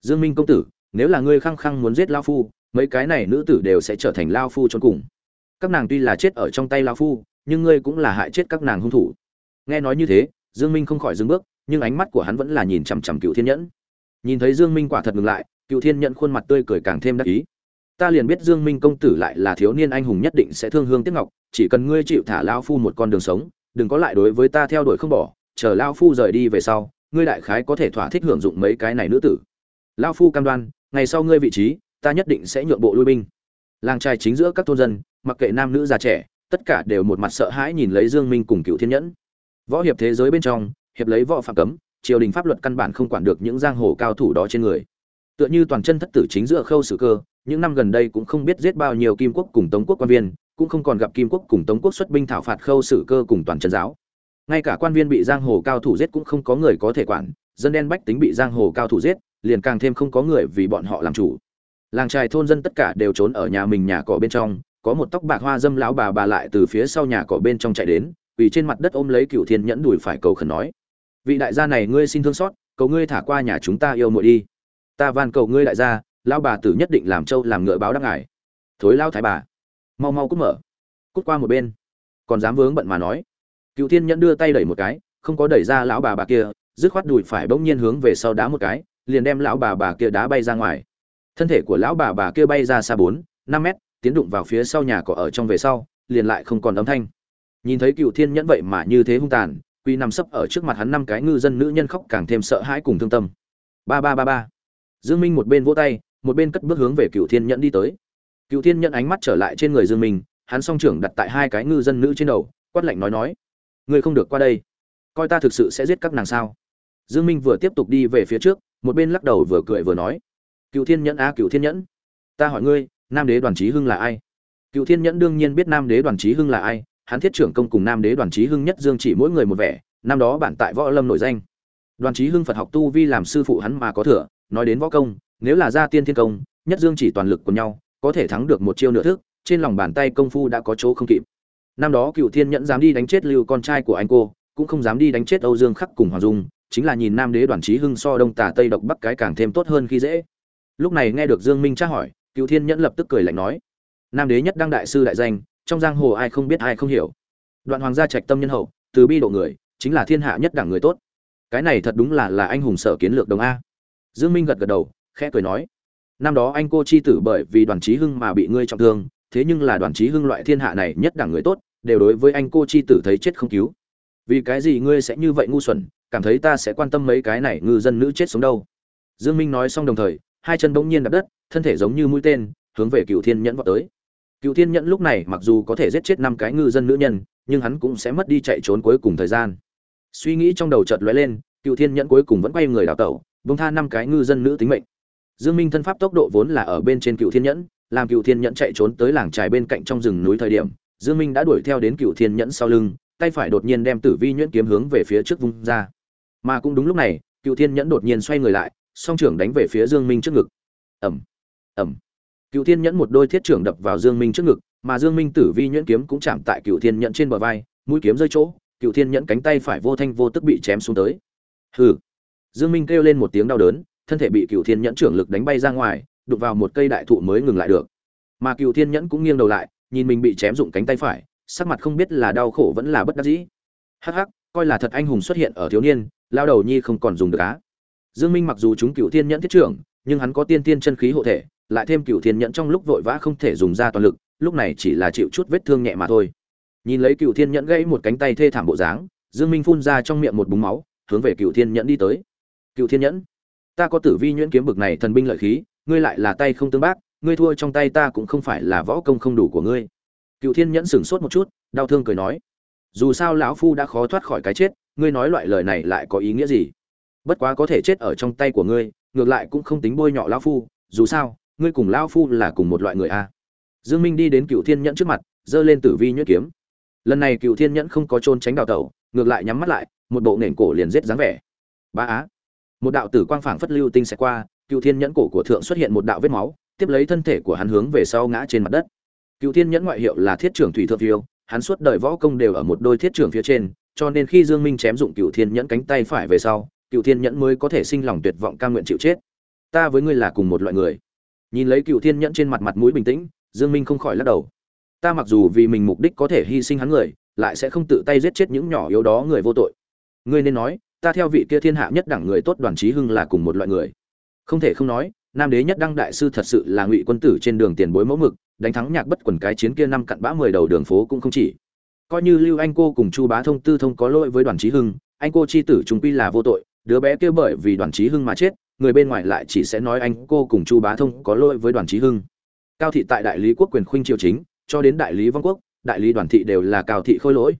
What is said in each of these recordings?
dương minh công tử, nếu là ngươi khăng khăng muốn giết lao phu, mấy cái này nữ tử đều sẽ trở thành lao phu trốn cùng. Các nàng tuy là chết ở trong tay lao phu, nhưng ngươi cũng là hại chết các nàng hung thủ. Nghe nói như thế, dương minh không khỏi dừng bước, nhưng ánh mắt của hắn vẫn là nhìn chằm chằm cựu thiên nhẫn. Nhìn thấy dương minh quả thật ngừng lại cựu thiên nhẫn khuôn mặt tươi cười càng thêm đắc ý. Ta liền biết dương minh công tử lại là thiếu niên anh hùng nhất định sẽ thương hương tiếc ngọc, chỉ cần ngươi chịu thả lao phu một con đường sống, đừng có lại đối với ta theo đuổi không bỏ, chờ lao phu rời đi về sau, ngươi đại khái có thể thỏa thích hưởng dụng mấy cái này nữ tử lao phu cam đoan, ngày sau ngươi vị trí, ta nhất định sẽ nhượng bộ lui binh. Làng trai chính giữa các thôn dân, mặc kệ nam nữ già trẻ, tất cả đều một mặt sợ hãi nhìn lấy dương minh cùng cựu thiên nhẫn. Võ hiệp thế giới bên trong, hiệp lấy võ phạm cấm, triều đình pháp luật căn bản không quản được những giang hồ cao thủ đó trên người. Tựa như toàn chân thất tử chính giữa khâu sử cơ, những năm gần đây cũng không biết giết bao nhiêu kim quốc cùng tống quốc quan viên, cũng không còn gặp kim quốc cùng tống quốc xuất binh thảo phạt khâu sử cơ cùng toàn chân giáo. Ngay cả quan viên bị giang hồ cao thủ giết cũng không có người có thể quản, dân đen bách tính bị giang hồ cao thủ giết liền càng thêm không có người vì bọn họ làm chủ. Làng trài thôn dân tất cả đều trốn ở nhà mình nhà cỏ bên trong, có một tóc bạc hoa dâm lão bà bà lại từ phía sau nhà cỏ bên trong chạy đến, vì trên mặt đất ôm lấy cựu thiên nhẫn đùi phải cầu khẩn nói, vị đại gia này ngươi xin thương xót, cầu ngươi thả qua nhà chúng ta yêu muội đi. Ta van cầu ngươi đại gia, lão bà tử nhất định làm trâu làm ngựa báo đáp ngài. Thối lao thái bà. Mau mau cút mở. Cút qua một bên. Còn dám vướng bận mà nói. Cựu thiên nhẫn đưa tay đẩy một cái, không có đẩy ra lão bà bà kia, dứt khoát đùi phải bỗng nhiên hướng về sau đá một cái liền đem lão bà bà kia đá bay ra ngoài. Thân thể của lão bà bà kia bay ra xa bốn, năm mét, tiến đụng vào phía sau nhà cỏ ở trong về sau, liền lại không còn âm thanh. Nhìn thấy cựu thiên nhẫn vậy mà như thế hung tàn, quy nằm sấp ở trước mặt hắn năm cái ngư dân nữ nhân khóc càng thêm sợ hãi cùng thương tâm. Ba ba ba ba. Dương minh một bên vỗ tay, một bên cất bước hướng về cựu thiên nhẫn đi tới. Cựu thiên nhẫn ánh mắt trở lại trên người dương minh, hắn song trưởng đặt tại hai cái ngư dân nữ trên đầu, quát lạnh nói nói, ngươi không được qua đây. Coi ta thực sự sẽ giết các nàng sao? Dương minh vừa tiếp tục đi về phía trước một bên lắc đầu vừa cười vừa nói, cựu thiên nhẫn a cựu thiên nhẫn, ta hỏi ngươi, nam đế đoàn trí hưng là ai? Cựu thiên nhẫn đương nhiên biết nam đế đoàn trí hưng là ai, hắn thiết trưởng công cùng nam đế đoàn trí hưng nhất dương chỉ mỗi người một vẻ, năm đó bản tại võ lâm nổi danh. Đoàn trí hưng phật học tu vi làm sư phụ hắn mà có thừa, nói đến võ công, nếu là gia tiên thiên công, nhất dương chỉ toàn lực của nhau, có thể thắng được một chiêu nửa thức, trên lòng bàn tay công phu đã có chỗ không kịp. Năm đó cựu thiên nhẫn dám đi đánh chết lưu con trai của anh cô, cũng không dám đi đánh chết âu dương khắc cùng hoàng dung chính là nhìn nam đế đoàn trí hưng so đông tà tây độc bắc cái càng thêm tốt hơn khi dễ. Lúc này nghe được dương minh tra hỏi cựu thiên nhẫn lập tức cười lạnh nói, nam đế nhất đăng đại sư đại danh, trong giang hồ ai không biết ai không hiểu. Đoạn hoàng gia trạch tâm nhân hậu, từ bi độ người, chính là thiên hạ nhất đẳng người tốt. Cái này thật đúng là là anh hùng sở kiến lược đồng a. Dương minh gật gật đầu, khẽ cười nói, năm đó anh cô chi tử bởi vì đoàn trí hưng mà bị ngươi trọng thương, thế nhưng là đoàn trí hưng loại thiên hạ này nhất đẳng người tốt, đều đối với anh cô chi tử thấy chết không cứu. Vì cái gì ngươi sẽ như vậy ngu xuẩn cảm thấy ta sẽ quan tâm mấy cái này ngư dân nữ chết sống đâu. Dương minh nói xong đồng thời, hai chân bỗng nhiên đạp đất, thân thể giống như mũi tên, hướng về cựu thiên nhẫn vọt tới. Cựu thiên nhẫn lúc này mặc dù có thể giết chết năm cái ngư dân nữ nhân, nhưng hắn cũng sẽ mất đi chạy trốn cuối cùng thời gian. Suy nghĩ trong đầu chợt lóe lên cựu thiên nhẫn cuối cùng vẫn quay người đào tẩu bông tha năm cái ngư dân nữ tính mệnh. Dương minh thân pháp tốc độ vốn là ở bên trên cựu thiên nhẫn, làm cựu thiên nhẫn chạy trốn tới làng trài bên cạnh trong rừng núi thời điểm, dương minh đã đuổi theo đến cựu thiên nhẫn sau lưng, tay phải đột nhiên đem tử vi nhuyễn kiếm hướng về phía trước vung ra mà cũng đúng lúc này, cựu thiên nhẫn đột nhiên xoay người lại, song trưởng đánh về phía dương minh trước ngực. Ẩm ẩm cựu thiên nhẫn một đôi thiết trưởng đập vào dương minh trước ngực, mà dương minh tử vi nhuyễn kiếm cũng chạm tại cựu thiên nhẫn trên bờ vai, mũi kiếm rơi chỗ, cựu thiên nhẫn cánh tay phải vô thanh vô tức bị chém xuống tới. Hừ. Dương minh kêu lên một tiếng đau đớn, thân thể bị cựu thiên nhẫn trưởng lực đánh bay ra ngoài, đụng vào một cây đại thụ mới ngừng lại được. Mà cựu thiên nhẫn cũng nghiêng đầu lại, nhìn mình bị chém dụng cánh tay phải, sắc mặt không biết là đau khổ vẫn là bất đắc dĩ. Hắc hắc, coi là thật anh hùng xuất hiện ở thiếu niên lao đầu nhi không còn dùng được á. Dương minh mặc dù chúng cựu thiên nhẫn thiết trưởng, nhưng hắn có tiên tiên chân khí hộ thể, lại thêm cựu thiên nhẫn trong lúc vội vã không thể dùng ra toàn lực, lúc này chỉ là chịu chút vết thương nhẹ mà thôi. Nhìn lấy cựu thiên nhẫn gãy một cánh tay thê thảm bộ dáng, dương minh phun ra trong miệng một búng máu, hướng về cựu thiên nhẫn đi tới. Cựu thiên nhẫn, ta có tử vi nhuyễn kiếm bực này thần binh lợi khí, ngươi lại là tay không tương bác, ngươi thua trong tay ta cũng không phải là võ công không đủ của ngươi. Cựu thiên nhẫn sửng sốt một chút, đau thương cười nói. Dù sao lão phu đã khó thoát khỏi cái chết ngươi nói loại lời này lại có ý nghĩa gì? Bất quá có thể chết ở trong tay của ngươi, ngược lại cũng không tính bôi nhọ lão phu, dù sao, ngươi cùng lão phu là cùng một loại người a. Dương minh đi đến cựu thiên nhẫn trước mặt, giơ lên tử vi nhuyễn kiếm. Lần này cựu thiên nhẫn không có trôn tránh đào tẩu, ngược lại nhắm mắt lại, một bộ nền cổ liền giết dáng vẻ. Ba á. Một đạo tử quang phảng phất lưu tinh sẽ qua, cựu thiên nhẫn cổ của thượng xuất hiện một đạo vết máu, tiếp lấy thân thể của hắn hướng về sau ngã trên mặt đất. Cựu thiên nhẫn ngoại hiệu là thiết trưởng thủy thượng phiêu, hắn suốt đời võ công đều ở một đôi thiết trưởng phía trên cho nên khi dương minh chém dụng cựu thiên nhẫn cánh tay phải về sau cựu thiên nhẫn mới có thể sinh lòng tuyệt vọng cam nguyện chịu chết. Ta với ngươi là cùng một loại người. Nhìn lấy cựu thiên nhẫn trên mặt mặt mũi bình tĩnh, dương minh không khỏi lắc đầu. Ta mặc dù vì mình mục đích có thể hy sinh hắn người, lại sẽ không tự tay giết chết những nhỏ yếu đó người vô tội. Ngươi nên nói, ta theo vị kia thiên hạ nhất đẳng người tốt đoàn trí hưng là cùng một loại người. Không thể không nói, nam đế nhất đăng đại sư thật sự là ngụy quân tử trên đường tiền bối mẫu mực, đánh thắng nhạc bất quần cái chiến kia năm cặn bã mười đầu đường phố cũng không chỉ coi như lưu anh cô cùng chu bá thông tư thông có lỗi với đoàn trí hưng, anh cô chi tử chúng quy là vô tội, đứa bé kia bởi vì đoàn trí hưng mà chết, người bên ngoài lại chỉ sẽ nói anh cô cùng chu bá thông có lỗi với đoàn trí hưng. Cao thị tại đại lý quốc quyền khuynh triều chính, cho đến đại lý vong quốc, đại lý đoàn thị đều là cao thị khôi lỗi.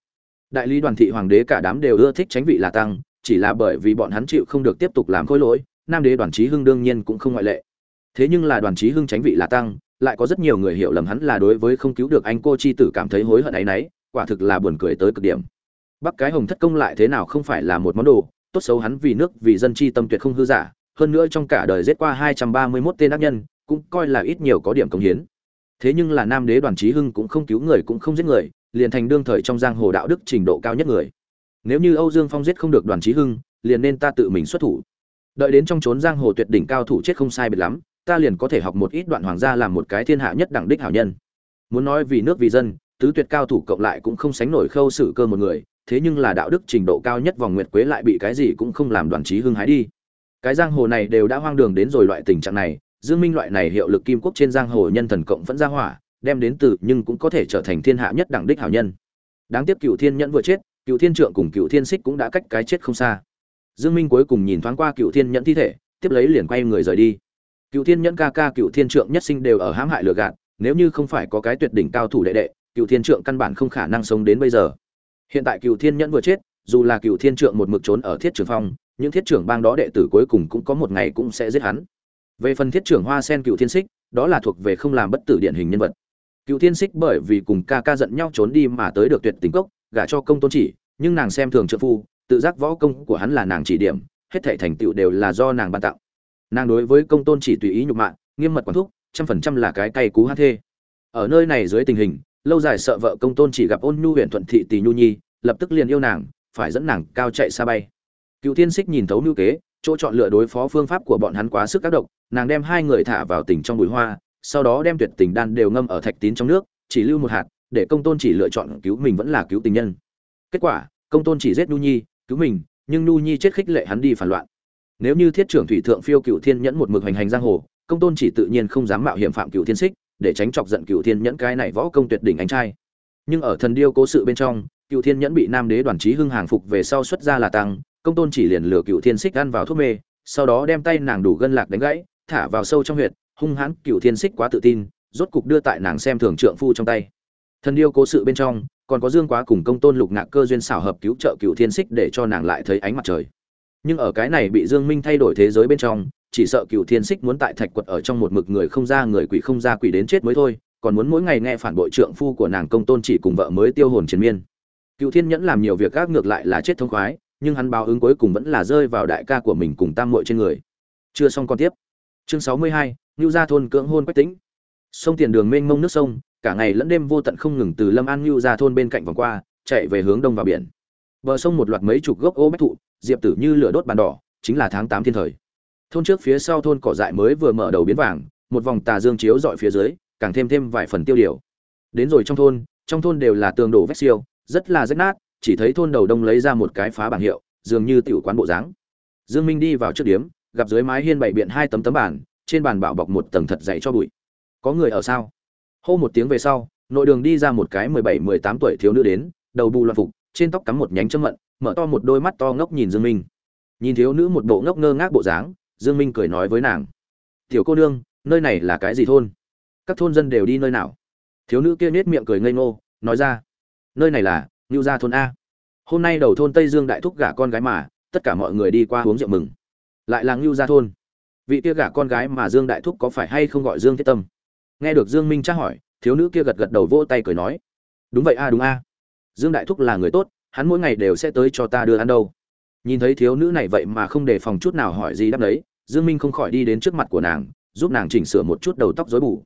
Đại lý đoàn thị hoàng đế cả đám đều ưa thích tránh vị là tăng, chỉ là bởi vì bọn hắn chịu không được tiếp tục làm khôi lỗi, nam đế đoàn trí hưng đương nhiên cũng không ngoại lệ. Thế nhưng là đoàn trí hưng tránh vị là tăng, lại có rất nhiều người hiểu lầm hắn là đối với không cứu được anh cô chi tử cảm thấy hối hận ấy nấy quả thực là buồn cười tới cực điểm. Bắc cái hồng thất công lại thế nào không phải là một món đồ, tốt xấu hắn vì nước, vì dân chi tâm tuyệt không hư giả, hơn nữa trong cả đời giết qua hai trăm ba mươi 231 tên ác nhân, cũng coi là ít nhiều có điểm công hiến. Thế nhưng là nam đế đoàn trí hưng cũng không cứu người cũng không giết người, liền thành đương thời trong giang hồ đạo đức trình độ cao nhất người. Nếu như âu dương phong giết không được đoàn trí hưng, liền nên ta tự mình xuất thủ. Đợi đến trong trốn giang hồ tuyệt đỉnh cao thủ chết không sai biệt lắm, ta liền có thể học một ít đoạn hoàng gia làm một cái thiên hạ nhất đẳng đích hảo nhân. Muốn nói vì nước vì dân tứ tuyệt cao thủ cộng lại cũng không sánh nổi khâu xử cơ một người, thế nhưng là đạo đức trình độ cao nhất vòng nguyệt quế lại bị cái gì cũng không làm đoàn trí hưng hái đi. Cái giang hồ này đều đã hoang đường đến rồi loại tình trạng này, dương minh loại này hiệu lực kim quốc trên giang hồ nhân thần cộng vẫn ra hỏa, đem đến từ nhưng cũng có thể trở thành thiên hạ nhất đẳng đích hảo nhân. Đáng tiếc cựu thiên nhẫn vừa chết cựu thiên trượng cùng cựu thiên xích cũng đã cách cái chết không xa. Dương minh cuối cùng nhìn thoáng qua cựu thiên nhẫn thi thể, tiếp lấy liền quay người rời đi. Cựu thiên nhẫn ca ca cựu thiên trượng nhất sinh đều ở hãm hại lừa gạt, nếu như không phải có cái tuyệt đỉnh cao thủ đệ đệ cựu thiên trượng căn bản không khả năng sống đến bây giờ. Hiện tại cựu thiên nhẫn vừa chết, dù là cựu thiên trượng một mực trốn ở thiết trường phong, những thiết trưởng bang đó đệ tử cuối cùng cũng có một ngày cũng sẽ giết hắn. Về phần thiết trưởng hoa sen cựu thiên xích, đó là thuộc về không làm bất tử điển hình nhân vật. Cựu thiên xích bởi vì cùng ca ca giận nhau trốn đi mà tới được tuyệt tình cốc, gả cho công tôn chỉ, nhưng nàng xem thường trợ phu, tự giác võ công của hắn là nàng chỉ điểm, hết thảy thành tựu đều là do nàng ban tặng. Nàng đối với công tôn chỉ tùy ý nhục mạ, nghiêm mật quản thúc, trăm phần trăm là cái cay cú hát thê. Ở nơi này dưới tình hình lâu dài sợ vợ công tôn chỉ gặp ôn nhu huyện thuận thị tỷ nhu nhi, lập tức liền yêu nàng, phải dẫn nàng cao chạy xa bay. Cựu thiên xích nhìn thấu mưu kế, chỗ chọn lựa đối phó phương pháp của bọn hắn quá sức các độc nàng đem hai người thả vào tỉnh trong bụi hoa, sau đó đem tuyệt tình đan đều ngâm ở thạch tín trong nước, chỉ lưu một hạt, để công tôn chỉ lựa chọn cứu mình vẫn là cứu tình nhân. Kết quả, công tôn chỉ giết nhu nhi, cứu mình, nhưng nhu nhi chết khích lệ hắn đi phản loạn. Nếu như thiết trưởng thủy thượng phiêu cựu thiên nhẫn một mực hành hành giang hồ, công tôn chỉ tự nhiên không dám mạo hiểm phạm cựu thiên xích để tránh chọc giận cựu thiên nhẫn cái này võ công tuyệt đỉnh anh trai. Nhưng ở thần điêu cố sự bên trong cựu thiên nhẫn bị nam đế đoàn trí hưng hàng phục về sau xuất ra là tăng, công tôn chỉ liền lừa cựu thiên xích ăn vào thuốc mê, sau đó đem tay nàng đủ gân lạc đánh gãy, thả vào sâu trong huyệt, hung hãn cựu thiên xích quá tự tin, rốt cục đưa tại nàng xem thường trượng phu trong tay. Thần điêu cố sự bên trong, còn có dương quá cùng công tôn lục ngạc cơ duyên xảo hợp cứu trợ cựu thiên xích để cho nàng lại thấy ánh mặt trời. Nhưng ở cái này bị dương minh thay đổi thế giới bên trong chỉ sợ cựu thiên xích muốn tại thạch quật ở trong một mực người không ra người quỷ không ra quỷ đến chết mới thôi, còn muốn mỗi ngày nghe phản bội trượng phu của nàng công tôn chỉ cùng vợ mới tiêu hồn chiến miên. Cựu thiên nhẫn làm nhiều việc gác ngược lại là chết thông khoái, nhưng hắn báo ứng cuối cùng vẫn là rơi vào đại ca của mình cùng tam muội trên người. Chưa xong con tiếp. Chương sáu mươi hai ngưu gia thôn cưỡng hôn quách tĩnh. Sông tiền đường mênh mông nước sông, cả ngày lẫn đêm vô tận không ngừng từ lâm an ngưu gia thôn bên cạnh vòng qua, chạy về hướng đông vào biển. Bờ sông một loạt mấy chục gốc ô bách thụ, diệp tử như lửa đốt bàn đỏ, chính là tháng tám thiên thời thôn trước phía sau thôn cỏ dại mới vừa mở đầu biến vàng, một vòng tà dương chiếu dọi phía dưới, càng thêm thêm vài phần tiêu điều. Đến rồi trong thôn trong thôn đều là tường đổ vách siêu, rất là rách nát, chỉ thấy thôn đầu đông lấy ra một cái phá bảng hiệu, dường như tiểu quán bộ dáng. Dương minh đi vào trước điếm, gặp dưới mái hiên bảy biện hai tấm tấm bàn, trên bàn bảo bọc một tầng thật dày cho bụi. Có người ở sao? Hô một tiếng về sau, nội đường đi ra một cái mười bảy, mười tám tuổi thiếu nữ đến, đầu bù loạn phục, trên tóc cắm một nhánh châm mận, mở to một đôi mắt to ngốc nhìn dương minh. Nhìn thiếu nữ một bộ ngốc ngơ ngác bộ dáng dương minh cười nói với nàng. Tiểu cô nương, nơi này là cái gì thôn? Các thôn dân đều đi nơi nào? Thiếu nữ kia nết miệng cười ngây ngô, nói ra. Nơi này là ngưu gia thôn a. Hôm nay đầu thôn tây dương đại thúc gả con gái mà, tất cả mọi người đi qua uống rượu mừng. Lại là ngưu gia thôn. Vị kia gả con gái mà dương đại thúc có phải hay không gọi dương thiết tâm? Nghe được dương minh tra hỏi, thiếu nữ kia gật gật đầu vỗ tay cười nói. Đúng vậy a, đúng a. Dương đại thúc là người tốt, hắn mỗi ngày đều sẽ tới cho ta đưa ăn đâu. Nhìn thấy thiếu nữ này vậy mà không đề phòng chút nào hỏi gì đáp đấy dương minh không khỏi đi đến trước mặt của nàng, giúp nàng chỉnh sửa một chút đầu tóc rối bù.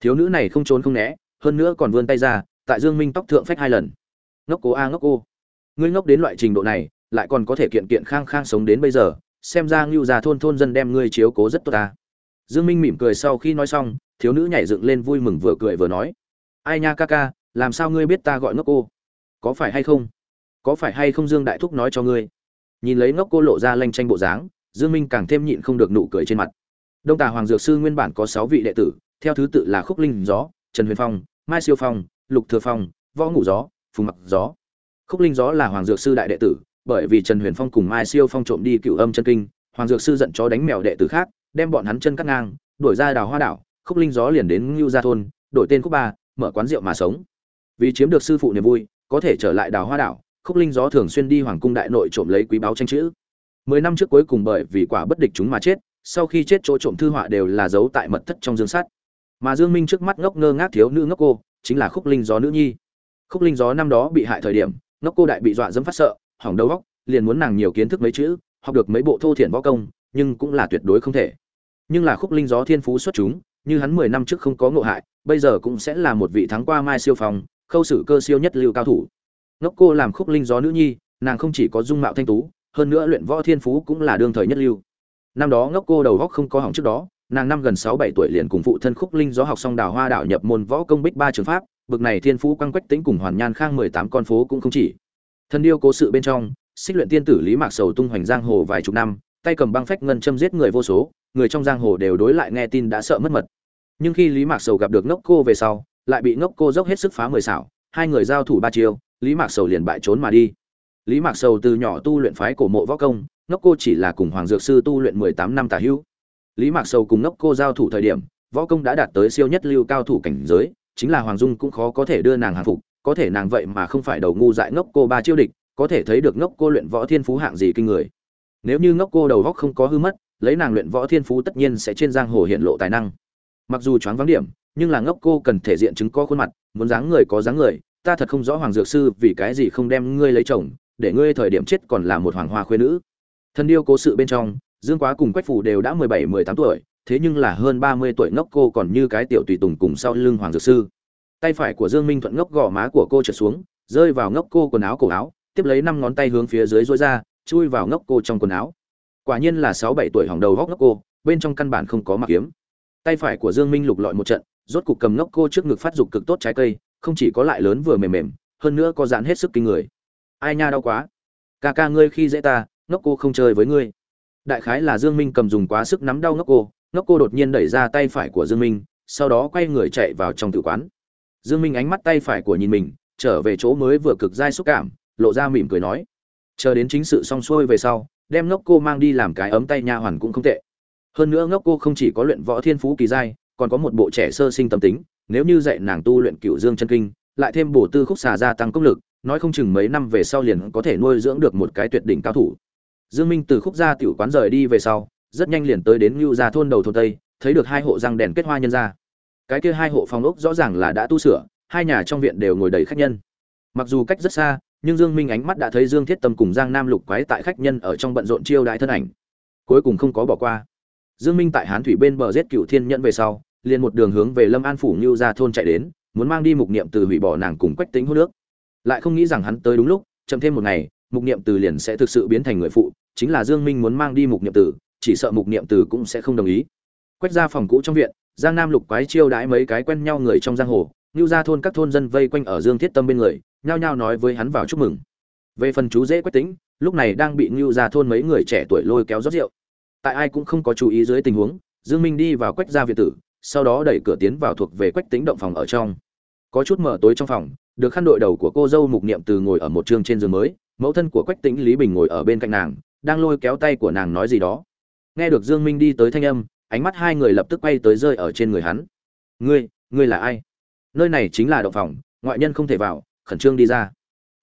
Thiếu nữ này không trốn không né, hơn nữa còn vươn tay ra, tại dương minh tóc thượng phách hai lần. Ngốc cố a, ngốc cô. Ngươi ngốc đến loại trình độ này, lại còn có thể kiện kiện khang khang sống đến bây giờ, xem ra ngưu già thôn thôn dân đem ngươi chiếu cố rất tốt ta. Dương minh mỉm cười sau khi nói xong, thiếu nữ nhảy dựng lên vui mừng vừa cười vừa nói. Ai nha ca ca, làm sao ngươi biết ta gọi ngốc cô? Có phải hay không? Có phải hay không dương đại thúc nói cho ngươi? Nhìn lấy ngốc cô lộ ra lanh tranh bộ dáng dương minh càng thêm nhịn không được nụ cười trên mặt. Đông tà hoàng dược sư nguyên bản có 6 vị đệ tử, theo thứ tự là khúc linh gió, trần huyền phong, mai siêu phong, lục thừa phong, võ ngủ gió, phùng mặc gió. Khúc linh gió là hoàng dược sư đại đệ tử, bởi vì trần huyền phong cùng mai siêu phong trộm đi cựu âm chân kinh, hoàng dược sư giận chó đánh mèo đệ tử khác, đem bọn hắn chân cắt ngang, đuổi ra đào hoa đảo, khúc linh gió liền đến ngưu gia thôn, đổi tên khúc ba, mở quán rượu mà sống. Vì chiếm được sư phụ niềm vui, có thể trở lại đào hoa đảo, khúc linh gió thường xuyên đi hoàng cung đại nội trộm lấy quý báu tranh chữ mười năm trước cuối cùng bởi vì quả bất địch chúng mà chết, sau khi chết chỗ trộm thư họa đều là giấu tại mật thất trong dương sắt. Mà dương minh trước mắt ngốc ngơ ngác thiếu nữ ngốc cô, chính là khúc linh gió nữ nhi. Khúc linh gió năm đó bị hại thời điểm, ngốc cô đại bị dọa dẫm phát sợ, hỏng đầu óc, liền muốn nàng nhiều kiến thức mấy chữ, học được mấy bộ thô thiển võ công, nhưng cũng là tuyệt đối không thể. Nhưng là khúc linh gió thiên phú xuất chúng, như hắn mười năm trước không có ngộ hại, bây giờ cũng sẽ là một vị thắng qua mai siêu phòng khâu xử cơ siêu nhất lưu cao thủ. Ngốc cô làm khúc linh gió nữ nhi, nàng không chỉ có dung mạo thanh tú hơn nữa luyện võ thiên phú cũng là đương thời nhất lưu. Năm đó ngốc cô đầu góc không có hỏng trước đó, nàng năm gần sáu bảy tuổi liền cùng phụ thân khúc linh gió học xong đào hoa đạo nhập môn võ công bích ba trường pháp, bực này thiên phú quang quách tính cùng hoàn nhan khang mười tám con phố cũng không chỉ. Thân điêu cố sự bên trong, xích luyện tiên tử lý mạc sầu tung hoành giang hồ vài chục năm, tay cầm băng phách ngân châm giết người vô số, người trong giang hồ đều đối lại nghe tin đã sợ mất mật. Nhưng khi lý mạc sầu gặp được ngốc cô về sau, lại bị ngốc cô dốc hết sức phá mười xảo, hai người giao thủ ba chiêu, lý mạc sầu liền bại trốn mà đi lý mạc sầu từ nhỏ tu luyện phái cổ mộ võ công, ngốc cô chỉ là cùng hoàng dược sư tu luyện mười tám năm tả hữu. Lý mạc sầu cùng ngốc cô giao thủ thời điểm, võ công đã đạt tới siêu nhất lưu cao thủ cảnh giới, chính là hoàng dung cũng khó có thể đưa nàng hàng phục, có thể nàng vậy mà không phải đầu ngu dại ngốc cô ba chiêu địch, có thể thấy được ngốc cô luyện võ thiên phú hạng gì kinh người. Nếu như ngốc cô đầu góc không có hư mất, lấy nàng luyện võ thiên phú tất nhiên sẽ trên giang hồ hiện lộ tài năng. Mặc dù choáng vắng điểm, nhưng là ngốc cô cần thể diện chứng có khuôn mặt, muốn dáng người có dáng người, ta thật không rõ hoàng dược sư vì cái gì không đem ngươi lấy chồng để ngươi thời điểm chết còn là một hoàng hoa khuê nữ. Thân điêu cố sự bên trong, dương quá cùng quách phủ đều đã mười bảy, mười tám tuổi, thế nhưng là hơn ba mươi tuổi ngốc cô còn như cái tiểu tùy tùng cùng sau lưng hoàng dược sư. Tay phải của dương minh thuận ngốc gò má của cô trượt xuống, rơi vào ngốc cô quần áo cổ áo, tiếp lấy năm ngón tay hướng phía dưới dối ra, chui vào ngốc cô trong quần áo. Quả nhiên là sáu bảy tuổi hỏng đầu góc ngốc cô, bên trong căn bản không có mặc kiếm. Tay phải của dương minh lục lọi một trận, rốt cục cầm ngốc cô trước ngực phát dục cực tốt trái cây, không chỉ có lại lớn vừa mềm mềm, hơn nữa có dạn hết sức kinh người ai nha đau quá. Ca ca ngươi khi dễ ta, ngốc cô không chơi với ngươi. Đại khái là dương minh cầm dùng quá sức nắm đau ngốc cô ngốc cô đột nhiên đẩy ra tay phải của dương minh, sau đó quay người chạy vào trong tử quán. Dương minh ánh mắt tay phải của nhìn mình, trở về chỗ mới vừa cực dai xúc cảm, lộ ra mỉm cười nói. Chờ đến chính sự xong xuôi về sau, đem ngốc cô mang đi làm cái ấm tay nha hoàn cũng không tệ. Hơn nữa ngốc cô không chỉ có luyện võ thiên phú kỳ giai còn có một bộ trẻ sơ sinh tâm tính, nếu như dạy nàng tu luyện cựu dương chân kinh, lại thêm bổ tư khúc xà gia tăng công lực nói không chừng mấy năm về sau liền có thể nuôi dưỡng được một cái tuyệt đỉnh cao thủ. Dương minh từ khúc gia tiểu quán rời đi về sau rất nhanh liền tới đến lưu gia thôn đầu thôn tây thấy được hai hộ răng đèn kết hoa nhân gia, cái kia hai hộ phòng ốc rõ ràng là đã tu sửa hai nhà trong viện đều ngồi đầy khách nhân. Mặc dù cách rất xa nhưng dương minh ánh mắt đã thấy dương thiết tâm cùng giang nam lục quái tại khách nhân ở trong bận rộn chiêu đại thân ảnh. Cuối cùng không có bỏ qua. Dương minh tại hán thủy bên bờ giết cửu thiên nhẫn về sau liền một đường hướng về lâm an phủ Nưu gia thôn chạy đến muốn mang đi mục niệm từ hủy bỏ nàng cùng quách Tĩnh hút nước lại không nghĩ rằng hắn tới đúng lúc, chậm thêm một ngày, mục niệm từ liền sẽ thực sự biến thành người phụ, chính là dương minh muốn mang đi mục niệm từ, chỉ sợ mục niệm từ cũng sẽ không đồng ý. Quét ra phòng cũ trong viện, giang nam lục quái chiêu đãi mấy cái quen nhau người trong giang hồ như ra thôn các thôn dân vây quanh ở dương thiết tâm bên người, nhao nhao nói với hắn vào chúc mừng. Về phần chú dễ quách tính lúc này đang bị ngưu ra thôn mấy người trẻ tuổi lôi kéo rót rượu. Tại ai cũng không có chú ý dưới tình huống, dương minh đi vào quách gia việt tử, sau đó đẩy cửa tiến vào thuộc về quách tính động phòng ở trong. Có chút mở tối trong phòng được khăn đội đầu của cô dâu mục niệm từ ngồi ở một trường trên giường mới, mẫu thân của quách tĩnh lý bình ngồi ở bên cạnh nàng, đang lôi kéo tay của nàng nói gì đó. Nghe được dương minh đi tới thanh âm, ánh mắt hai người lập tức quay tới rơi ở trên người hắn. Ngươi ngươi là ai? Nơi này chính là động phòng, ngoại nhân không thể vào, khẩn trương đi ra.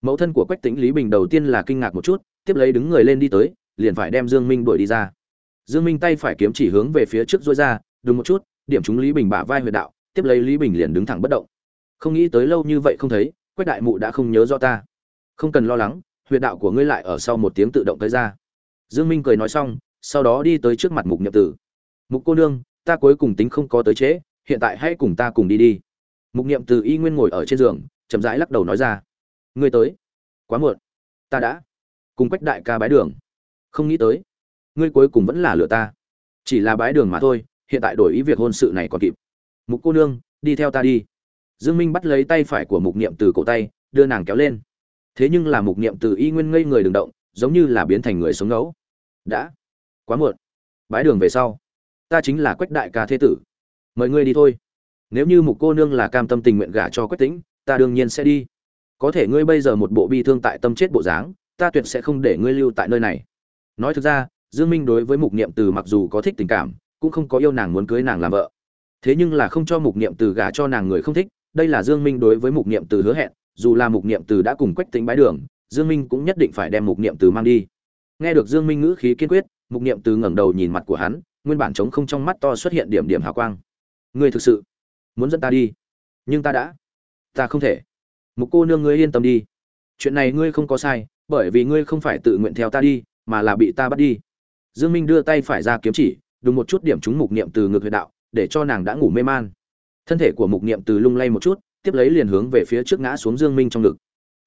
Mẫu thân của quách tĩnh lý bình đầu tiên là kinh ngạc một chút, tiếp lấy đứng người lên đi tới, liền phải đem dương minh đuổi đi ra. Dương minh tay phải kiếm chỉ hướng về phía trước dối ra đúng một chút, điểm chúng lý bình bả vai huyệt đạo. Tiếp lấy lý bình liền đứng thẳng bất động không nghĩ tới lâu như vậy không thấy quách đại mụ đã không nhớ rõ ta. Không cần lo lắng huyệt đạo của ngươi lại ở sau một tiếng tự động tới ra. Dương minh cười nói xong sau đó đi tới trước mặt mục nhậm tử. Mục cô nương ta cuối cùng tính không có tới chế, hiện tại hãy cùng ta cùng đi đi. Mục niệm từ y nguyên ngồi ở trên giường chậm rãi lắc đầu nói ra. Ngươi tới. Quá muộn. Ta đã. Cùng quách đại ca bái đường. Không nghĩ tới. Ngươi cuối cùng vẫn là lựa ta. Chỉ là bái đường mà thôi hiện tại đổi ý việc hôn sự này còn kịp. Mục cô nương đi theo ta đi dương minh bắt lấy tay phải của mục niệm từ cổ tay, đưa nàng kéo lên. Thế nhưng là mục niệm từ y nguyên ngây người đừng động, giống như là biến thành người sống ngẫu. Đã. Quá muộn. Bái đường về sau. Ta chính là quách đại ca thế tử. Mời ngươi đi thôi. Nếu như mục cô nương là cam tâm tình nguyện gả cho quách tĩnh, ta đương nhiên sẽ đi. Có thể ngươi bây giờ một bộ bi thương tại tâm chết bộ dáng, ta tuyệt sẽ không để ngươi lưu tại nơi này. Nói thực ra, dương minh đối với mục niệm từ mặc dù có thích tình cảm, cũng không có yêu nàng muốn cưới nàng làm vợ. Thế nhưng là không cho mục niệm từ gả cho nàng người không thích đây là dương minh đối với mục niệm từ hứa hẹn, dù là mục niệm từ đã cùng quách tính bái đường, dương minh cũng nhất định phải đem mục niệm từ mang đi. Nghe được dương minh ngữ khí kiên quyết, mục niệm từ ngẩng đầu nhìn mặt của hắn, nguyên bản trống không trong mắt to xuất hiện điểm điểm hào quang. Ngươi thực sự muốn dẫn ta đi? Nhưng ta đã. Ta không thể. Mục cô nương ngươi yên tâm đi. Chuyện này ngươi không có sai, bởi vì ngươi không phải tự nguyện theo ta đi, mà là bị ta bắt đi. Dương minh đưa tay phải ra kiếm chỉ đúng một chút điểm trúng mục niệm từ ngược huyệt đạo, để cho nàng đã ngủ mê man thân thể của mục niệm từ lung lay một chút, tiếp lấy liền hướng về phía trước ngã xuống dương minh trong ngực.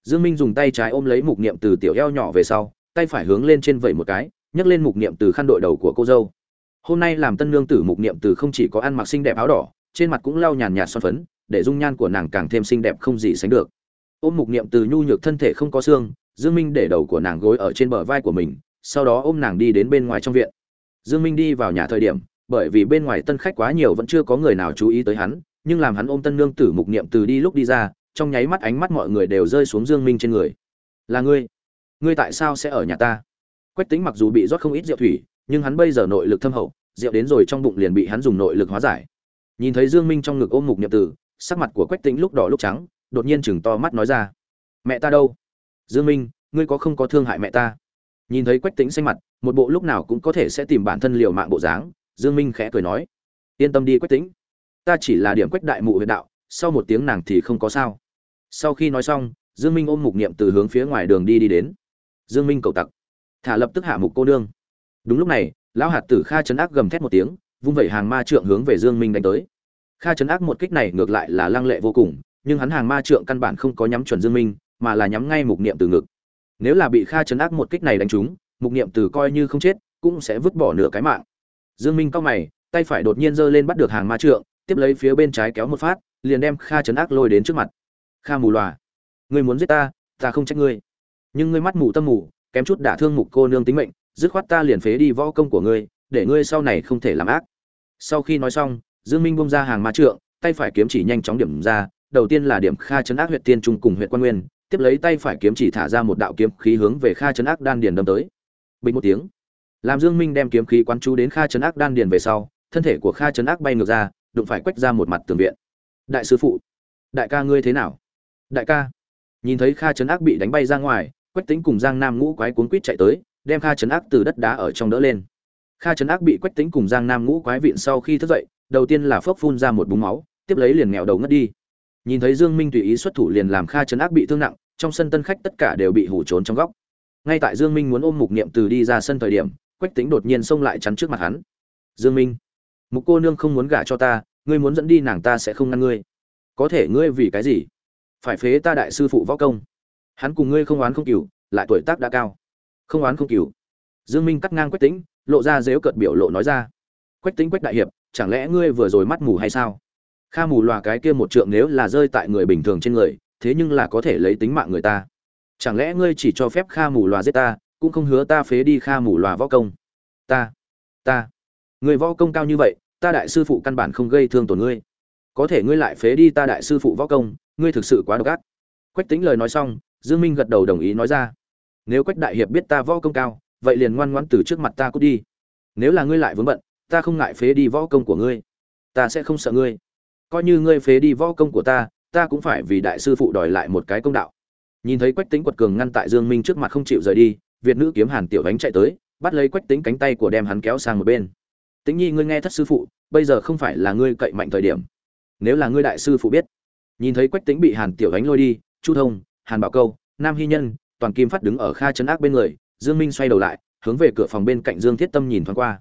Dương minh dùng tay trái ôm lấy mục niệm từ tiểu eo nhỏ về sau, tay phải hướng lên trên vẩy một cái, nhấc lên mục niệm từ khăn đội đầu của cô dâu. Hôm nay làm tân nương tử mục niệm từ không chỉ có ăn mặc xinh đẹp áo đỏ, trên mặt cũng lau nhàn nhạt son phấn, để dung nhan của nàng càng thêm xinh đẹp không gì sánh được. Ôm mục niệm từ nhu nhược thân thể không có xương, dương minh để đầu của nàng gối ở trên bờ vai của mình, sau đó ôm nàng đi đến bên ngoài trong viện. Dương minh đi vào nhà thời điểm bởi vì bên ngoài tân khách quá nhiều vẫn chưa có người nào chú ý tới hắn, nhưng làm hắn ôm tân nương tử mục niệm từ đi lúc đi ra, trong nháy mắt ánh mắt mọi người đều rơi xuống dương minh trên người. Là ngươi? Ngươi tại sao sẽ ở nhà ta? Quách tính mặc dù bị rót không ít rượu thủy, nhưng hắn bây giờ nội lực thâm hậu, rượu đến rồi trong bụng liền bị hắn dùng nội lực hóa giải. Nhìn thấy dương minh trong ngực ôm mục niệm tử, sắc mặt của quách tính lúc đỏ lúc trắng, đột nhiên chừng to mắt nói ra. Mẹ ta đâu? Dương minh, ngươi có không có thương hại mẹ ta? Nhìn thấy quách tĩnh xanh mặt, một bộ lúc nào cũng có thể sẽ tìm bản thân liều mạng bộ dáng dương minh khẽ cười nói, yên tâm đi, quách tính ta chỉ là điểm quách đại mụ huyện đạo, sau một tiếng nàng thì không có sao. Sau khi nói xong, dương minh ôm mục niệm từ hướng phía ngoài đường đi đi đến. Dương minh cầu tặc. Thả lập tức hạ mục cô nương. Đúng lúc này, lão hạt tử kha chấn ác gầm thét một tiếng, vung vẩy hàng ma trượng hướng về dương minh đánh tới. Kha chấn ác một kích này ngược lại là lăng lệ vô cùng, nhưng hắn hàng ma trượng căn bản không có nhắm chuẩn dương minh, mà là nhắm ngay mục niệm từ ngực. Nếu là bị kha chấn ác một kích này đánh trúng, mục niệm từ coi như không chết, cũng sẽ vứt bỏ nửa cái mạng dương minh cao mày, tay phải đột nhiên giơ lên bắt được hàng ma trượng, tiếp lấy phía bên trái kéo một phát, liền đem kha chấn ác lôi đến trước mặt. Kha mù loà, ngươi muốn giết ta ta không trách ngươi. Nhưng ngươi mắt mù tâm mù, kém chút đả thương mục cô nương tính mệnh, dứt khoát ta liền phế đi võ công của ngươi, để ngươi sau này không thể làm ác. Sau khi nói xong, dương minh buông ra hàng ma trượng, tay phải kiếm chỉ nhanh chóng điểm ra, đầu tiên là điểm kha chấn ác huyệt tiên trung cùng huyệt quan nguyên, tiếp lấy tay phải kiếm chỉ thả ra một đạo kiếm khí hướng về kha chấn ác đan điền đâm tới. Bình một tiếng làm dương minh đem kiếm khí quán chú đến kha chấn ác đan điền về sau, thân thể của kha chấn ác bay ngược ra, đụng phải quách ra một mặt tường viện. Đại sư phụ, đại ca ngươi thế nào? Đại ca. Nhìn thấy kha chấn ác bị đánh bay ra ngoài, quách tính cùng giang nam ngũ quái cuốn quýt chạy tới, đem kha chấn ác từ đất đá ở trong đỡ lên. Kha chấn ác bị quách tính cùng giang nam ngũ quái viện sau khi thức dậy, đầu tiên là phốc phun ra một búng máu, tiếp lấy liền nghèo đầu ngất đi. Nhìn thấy dương minh tùy ý xuất thủ liền làm kha chấn ác bị thương nặng, trong sân tân khách tất cả đều bị hủ trốn trong góc. Ngay tại dương minh muốn ôm mục niệm từ đi ra sân thời điểm quách tính đột nhiên xông lại chắn trước mặt hắn. Dương minh mục cô nương không muốn gả cho ta, ngươi muốn dẫn đi nàng ta sẽ không ngăn ngươi. Có thể ngươi vì cái gì? Phải phế ta đại sư phụ võ công. Hắn cùng ngươi không oán không cửu lại tuổi tác đã cao. Không oán không cửu dương minh cắt ngang quách tính lộ ra dếu cợt biểu lộ nói ra. Quách tính quách đại hiệp, chẳng lẽ ngươi vừa rồi mắt mù hay sao? Kha mù loà cái kia một trượng nếu là rơi tại người bình thường trên người, thế nhưng là có thể lấy tính mạng người ta. Chẳng lẽ ngươi chỉ cho phép kha mù loà giết ta cũng không hứa ta phế đi kha mù lòa võ công. Ta ta, người võ công cao như vậy, ta đại sư phụ căn bản không gây thương tổn ngươi. Có thể ngươi lại phế đi ta đại sư phụ võ công, ngươi thực sự quá độc ác. Quách tính lời nói xong, dương minh gật đầu đồng ý nói ra. Nếu quách đại hiệp biết ta võ công cao, vậy liền ngoan ngoãn từ trước mặt ta cút đi. Nếu là ngươi lại vướng bận, ta không ngại phế đi võ công của ngươi. Ta sẽ không sợ ngươi. Coi như ngươi phế đi võ công của ta ta cũng phải vì đại sư phụ đòi lại một cái công đạo. Nhìn thấy quách tính quật cường ngăn tại dương minh trước mặt không chịu rời đi việt nữ kiếm hàn tiểu ánh chạy tới, bắt lấy quách tính cánh tay của đem hắn kéo sang một bên. Tính nhi, ngươi nghe thất sư phụ, bây giờ không phải là ngươi cậy mạnh thời điểm. Nếu là ngươi đại sư phụ biết. Nhìn thấy quách tính bị hàn tiểu ánh lôi đi, chu thông, hàn bảo câu, nam hy nhân, toàn kim phát đứng ở kha trấn ác bên người, dương minh xoay đầu lại, hướng về cửa phòng bên cạnh dương thiết tâm nhìn thoáng qua.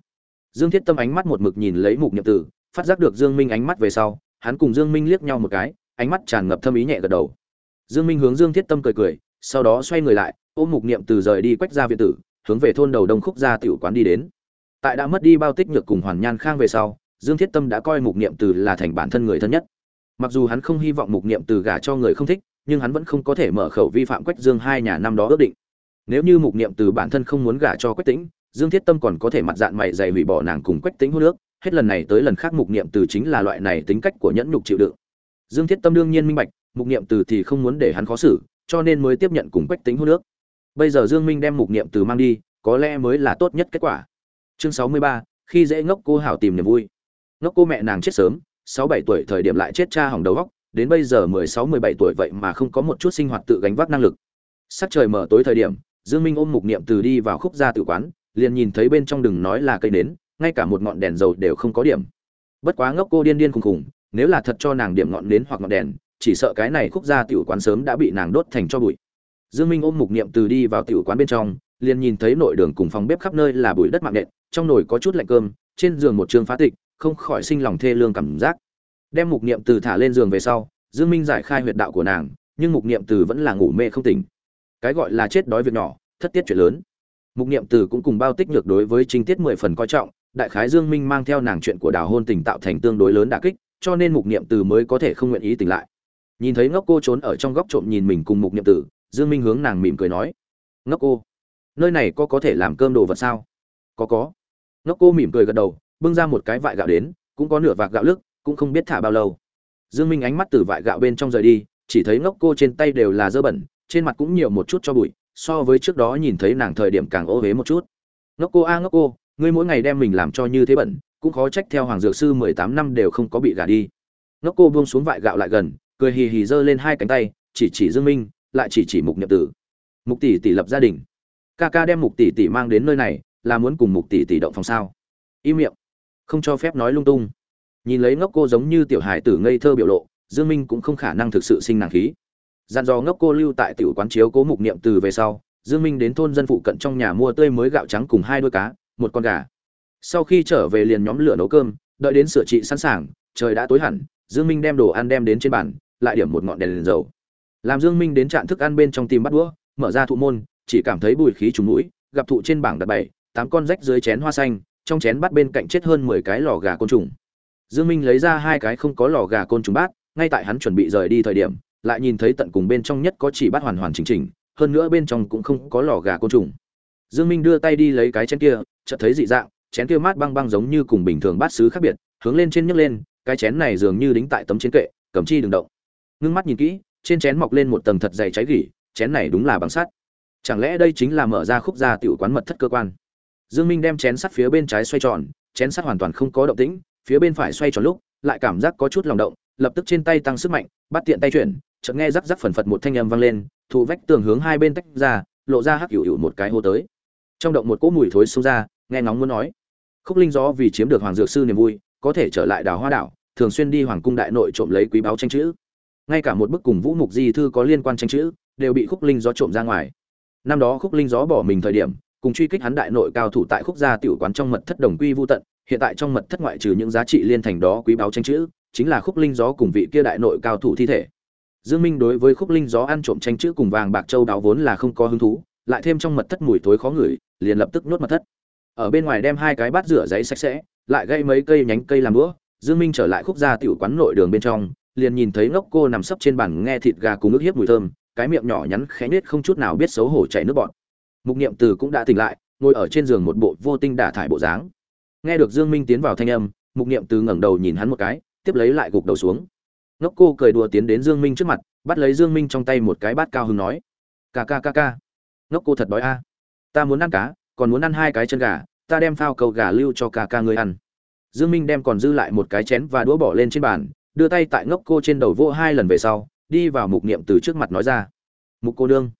Dương thiết tâm ánh mắt một mực nhìn lấy mục nhậm tử, phát giác được dương minh ánh mắt về sau, hắn cùng dương minh liếc nhau một cái, ánh mắt tràn ngập thâm ý nhẹ gật đầu. Dương minh hướng dương thiết tâm cười cười sau đó xoay người lại, ôm mục niệm từ rời đi quách ra viện tử, hướng về thôn đầu đông khúc ra tiểu quán đi đến. Tại đã mất đi bao tích nhược cùng hoàn nhan khang về sau, dương thiết tâm đã coi mục niệm từ là thành bản thân người thân nhất. Mặc dù hắn không hy vọng mục niệm từ gả cho người không thích, nhưng hắn vẫn không có thể mở khẩu vi phạm quách dương hai nhà năm đó ước định. Nếu như mục niệm từ bản thân không muốn gả cho quách tĩnh, dương thiết tâm còn có thể mặt dạng mày dày hủy bỏ nàng cùng quách tĩnh hô nước hết lần này tới lần khác mục niệm từ chính là loại này tính cách của nhẫn nhục chịu đựng. Dương thiết tâm đương nhiên minh bạch, mục niệm từ thì không muốn để hắn khó xử cho nên mới tiếp nhận cùng quách tính hô nước bây giờ dương minh đem mục niệm từ mang đi, có lẽ mới là tốt nhất kết quả. Chương sáu mươi ba, khi dễ ngốc cô hảo tìm niềm vui. Ngốc cô mẹ nàng chết sớm, sáu bảy tuổi thời điểm lại chết cha hỏng đầu góc đến bây giờ mười sáu mười bảy tuổi vậy mà không có một chút sinh hoạt tự gánh vác năng lực. Sắc trời mở tối thời điểm, dương minh ôm mục niệm từ đi vào khúc gia tự quán, liền nhìn thấy bên trong đừng nói là cây nến, ngay cả một ngọn đèn dầu đều không có điểm. Bất quá ngốc cô điên điên khùng khùng, nếu là thật cho nàng điểm ngọn nến hoặc ngọn đèn chỉ sợ cái này khúc gia tiểu quán sớm đã bị nàng đốt thành cho bụi. Dương minh ôm mục niệm từ đi vào tiểu quán bên trong, liền nhìn thấy nội đường cùng phòng bếp khắp nơi là bụi đất mạng nện, trong nồi có chút lạnh cơm, trên giường một trường phá tịch, không khỏi sinh lòng thê lương cảm giác. Đem mục niệm từ thả lên giường về sau, dương minh giải khai huyệt đạo của nàng, nhưng mục niệm từ vẫn là ngủ mê không tỉnh. Cái gọi là chết đói việc nhỏ, thất tiết chuyện lớn. Mục niệm từ cũng cùng bao tích nhược đối với trinh tiết mười phần coi trọng, đại khái dương minh mang theo nàng chuyện của đào hôn tình tạo thành tương đối lớn đả kích, cho nên mục niệm từ mới có thể không nguyện ý tỉnh lại nhìn thấy ngốc cô trốn ở trong góc trộm nhìn mình cùng mục niệm tử, dương minh hướng nàng mỉm cười nói, ngốc cô, nơi này có có thể làm cơm đồ vật sao? Có có. Ngốc cô mỉm cười gật đầu, bưng ra một cái vại gạo đến, cũng có nửa vạc gạo lức, cũng không biết thả bao lâu. Dương minh ánh mắt từ vại gạo bên trong rời đi, chỉ thấy ngốc cô trên tay đều là dơ bẩn, trên mặt cũng nhiều một chút cho bụi, so với trước đó nhìn thấy nàng thời điểm càng ô huế một chút. Ngốc cô a, ngốc cô, ngươi mỗi ngày đem mình làm cho như thế bẩn, cũng khó trách theo hoàng dược sư mười tám năm đều không có bị gả đi. Ngốc cô buông xuống vại gạo lại gần cười hì hì giơ lên hai cánh tay, chỉ chỉ dương minh, lại chỉ chỉ mục nhập tử. Mục tỷ tỷ lập gia đình. Ca ca đem mục tỷ tỷ mang đến nơi này, là muốn cùng mục tỷ tỷ động phòng sao? Im miệng. Không cho phép nói lung tung. Nhìn lấy ngốc cô giống như tiểu Hải tử ngây thơ biểu lộ, dương minh cũng không khả năng thực sự sinh nàng khí. Dặn dò ngốc cô lưu tại tiểu quán chiếu cố mục niệm từ về sau, dương minh đến thôn dân phụ cận trong nhà mua tươi mới gạo trắng cùng hai đôi cá, một con gà. Sau khi trở về liền nhóm lửa nấu cơm, đợi đến sửa trị sẵn sàng, trời đã tối hẳn, dương minh đem đồ ăn đem đến trên bàn lại điểm một ngọn đèn, liền dầu. Làm dương minh đến trạm thức ăn bên trong tìm bắt đũa mở ra thụ môn chỉ cảm thấy bùi khí trùng mũi gặp thụ trên bảng đặt bảy tám con rách dưới chén hoa xanh trong chén bắt bên cạnh chết hơn 10 cái lò gà côn trùng. Dương minh lấy ra hai cái không có lò gà côn trùng bát ngay tại hắn chuẩn bị rời đi thời điểm lại nhìn thấy tận cùng bên trong nhất có chỉ bát hoàn hoàn chỉnh chỉnh hơn nữa bên trong cũng không có lò gà côn trùng. Dương minh đưa tay đi lấy cái chén kia chợt thấy dị dạng chén kia mát băng băng giống như cùng bình thường bát sứ khác biệt hướng lên trên nhấc lên cái chén này dường như đính tại tấm chiến kệ cầm chi đừng động ngưng mắt nhìn kỹ, trên chén mọc lên một tầng thật dày cháy gỉ, chén này đúng là bằng sắt. Chẳng lẽ đây chính là mở ra khúc gia tiểu quán mật thất cơ quan? Dương minh đem chén sắt phía bên trái xoay tròn, chén sắt hoàn toàn không có động tĩnh, phía bên phải xoay tròn lúc, lại cảm giác có chút lòng động, lập tức trên tay tăng sức mạnh, bắt tiện tay chuyển, chợt nghe rắc rắc phần phật một thanh âm vang lên thụ vách tường hướng hai bên tách ra, lộ ra hắc hữu hữu một cái hô tới. Trong động một cỗ mùi thối xông ra, nghe ngóng muốn nói. Khúc linh gió vì chiếm được hoàng dược sư niềm vui, có thể trở lại đào hoa đảo, thường xuyên đi hoàng cung đại nội trộm lấy quý báu tranh chữ ngay cả một bức cùng vũ mục di thư có liên quan tranh chữ, đều bị khúc linh gió trộm ra ngoài. Năm đó khúc linh gió bỏ mình thời điểm, cùng truy kích hắn đại nội cao thủ tại khúc gia tiểu quán trong mật thất đồng quy vô tận, hiện tại trong mật thất ngoại trừ những giá trị liên thành đó quý báu tranh chữ, chính là khúc linh gió cùng vị kia đại nội cao thủ thi thể. Dương minh đối với khúc linh gió ăn trộm tranh chữ cùng vàng bạc châu đáo vốn là không có hứng thú, lại thêm trong mật thất mùi thối khó ngửi, liền lập tức nuốt mật thất. Ở bên ngoài đem hai cái bát rửa giấy sạch sẽ, lại gây mấy cây nhánh cây làm đũa dương minh trở lại khúc gia tiểu quán nội đường bên trong liền nhìn thấy ngốc cô nằm sấp trên bàn nghe thịt gà cùng nước hiếp mùi thơm, cái miệng nhỏ nhắn khẽ nết không chút nào biết xấu hổ chảy nước bọt. Mục niệm từ cũng đã tỉnh lại, ngồi ở trên giường một bộ vô tinh đả thải bộ dáng. Nghe được dương minh tiến vào thanh âm, mục niệm từ ngẩng đầu nhìn hắn một cái, tiếp lấy lại gục đầu xuống. Ngốc cô cười đùa tiến đến dương minh trước mặt, bắt lấy dương minh trong tay một cái bát cao hứng nói, ca ca ca ca. Ngốc cô thật đói a. Ta muốn ăn cá, còn muốn ăn hai cái chân gà, ta đem phao cầu gà lưu cho ca ca ngươi ăn. Dương minh đem còn dư lại một cái chén và đũa bỏ lên trên bàn đưa tay tại ngốc cô trên đầu vô hai lần về sau đi vào mục niệm từ trước mặt nói ra. Mục cô đương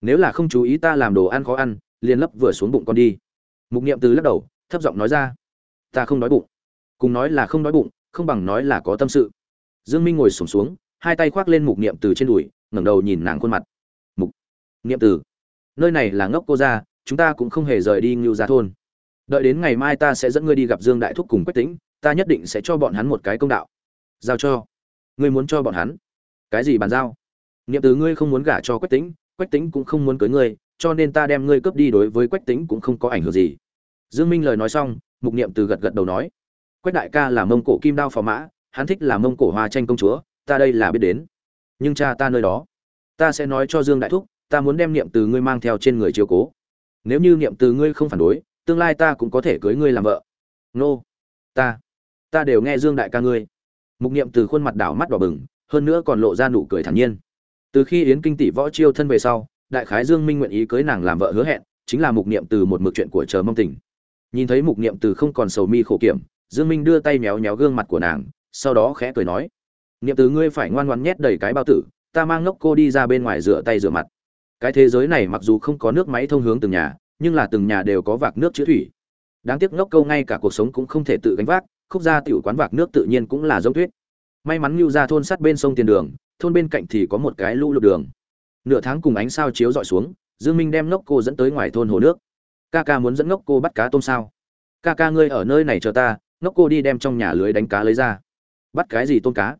nếu là không chú ý ta làm đồ ăn khó ăn liền lấp vừa xuống bụng con đi. Mục niệm từ lắc đầu thấp giọng nói ra. Ta không đói bụng. Cùng nói là không đói bụng không bằng nói là có tâm sự. Dương minh ngồi sổm xuống, xuống hai tay khoác lên mục niệm từ trên đùi ngẩng đầu nhìn nàng khuôn mặt. Mục niệm từ nơi này là ngốc cô gia chúng ta cũng không hề rời đi ngưu gia thôn. Đợi đến ngày mai ta sẽ dẫn ngươi đi gặp dương đại thúc cùng quách tĩnh ta nhất định sẽ cho bọn hắn một cái công đạo giao cho. Ngươi muốn cho bọn hắn? Cái gì bàn giao? Niệm từ ngươi không muốn gả cho quách tĩnh quách tĩnh cũng không muốn cưới ngươi, cho nên ta đem ngươi cướp đi đối với quách tĩnh cũng không có ảnh hưởng gì. Dương minh lời nói xong, mục niệm từ gật gật đầu nói, quách đại ca là mông cổ kim đao phò mã, hắn thích là mông cổ hoa tranh công chúa, ta đây là biết đến. Nhưng cha ta nơi đó, ta sẽ nói cho dương đại thúc, ta muốn đem niệm từ ngươi mang theo trên người chiếu cố. Nếu như niệm từ ngươi không phản đối, tương lai ta cũng có thể cưới ngươi làm vợ. Nô, ta ta đều nghe dương đại ca ngươi mục niệm từ khuôn mặt đảo mắt đỏ bừng, hơn nữa còn lộ ra nụ cười thản nhiên. Từ khi yến kinh tỷ võ chiêu thân về sau, đại khái dương minh nguyện ý cưới nàng làm vợ hứa hẹn, chính là mục niệm từ một mực chuyện của chờ mong tình nhìn thấy mục niệm từ không còn sầu mi khổ kiểm, dương minh đưa tay méo méo gương mặt của nàng, sau đó khẽ cười nói, niệm từ ngươi phải ngoan ngoãn nhét đầy cái bao tử, ta mang ngốc cô đi ra bên ngoài rửa tay rửa mặt. Cái thế giới này mặc dù không có nước máy thông hướng từng nhà, nhưng là từng nhà đều có vạc nước chứa thủy. Đáng tiếc ngốc câu ngay cả cuộc sống cũng không thể tự gánh vác khúc gia tiểu quán vạc nước tự nhiên cũng là giống tuyết. May mắn lưu ra thôn sát bên sông tiền đường, thôn bên cạnh thì có một cái lũ lụt đường. Nửa tháng cùng ánh sao chiếu dọi xuống, dương minh đem ngốc cô dẫn tới ngoài thôn hồ nước. Ca ca muốn dẫn ngốc cô bắt cá tôm sao? Ca ca ngươi ở nơi này chờ ta, ngốc cô đi đem trong nhà lưới đánh cá lấy ra. Bắt cái gì tôm cá?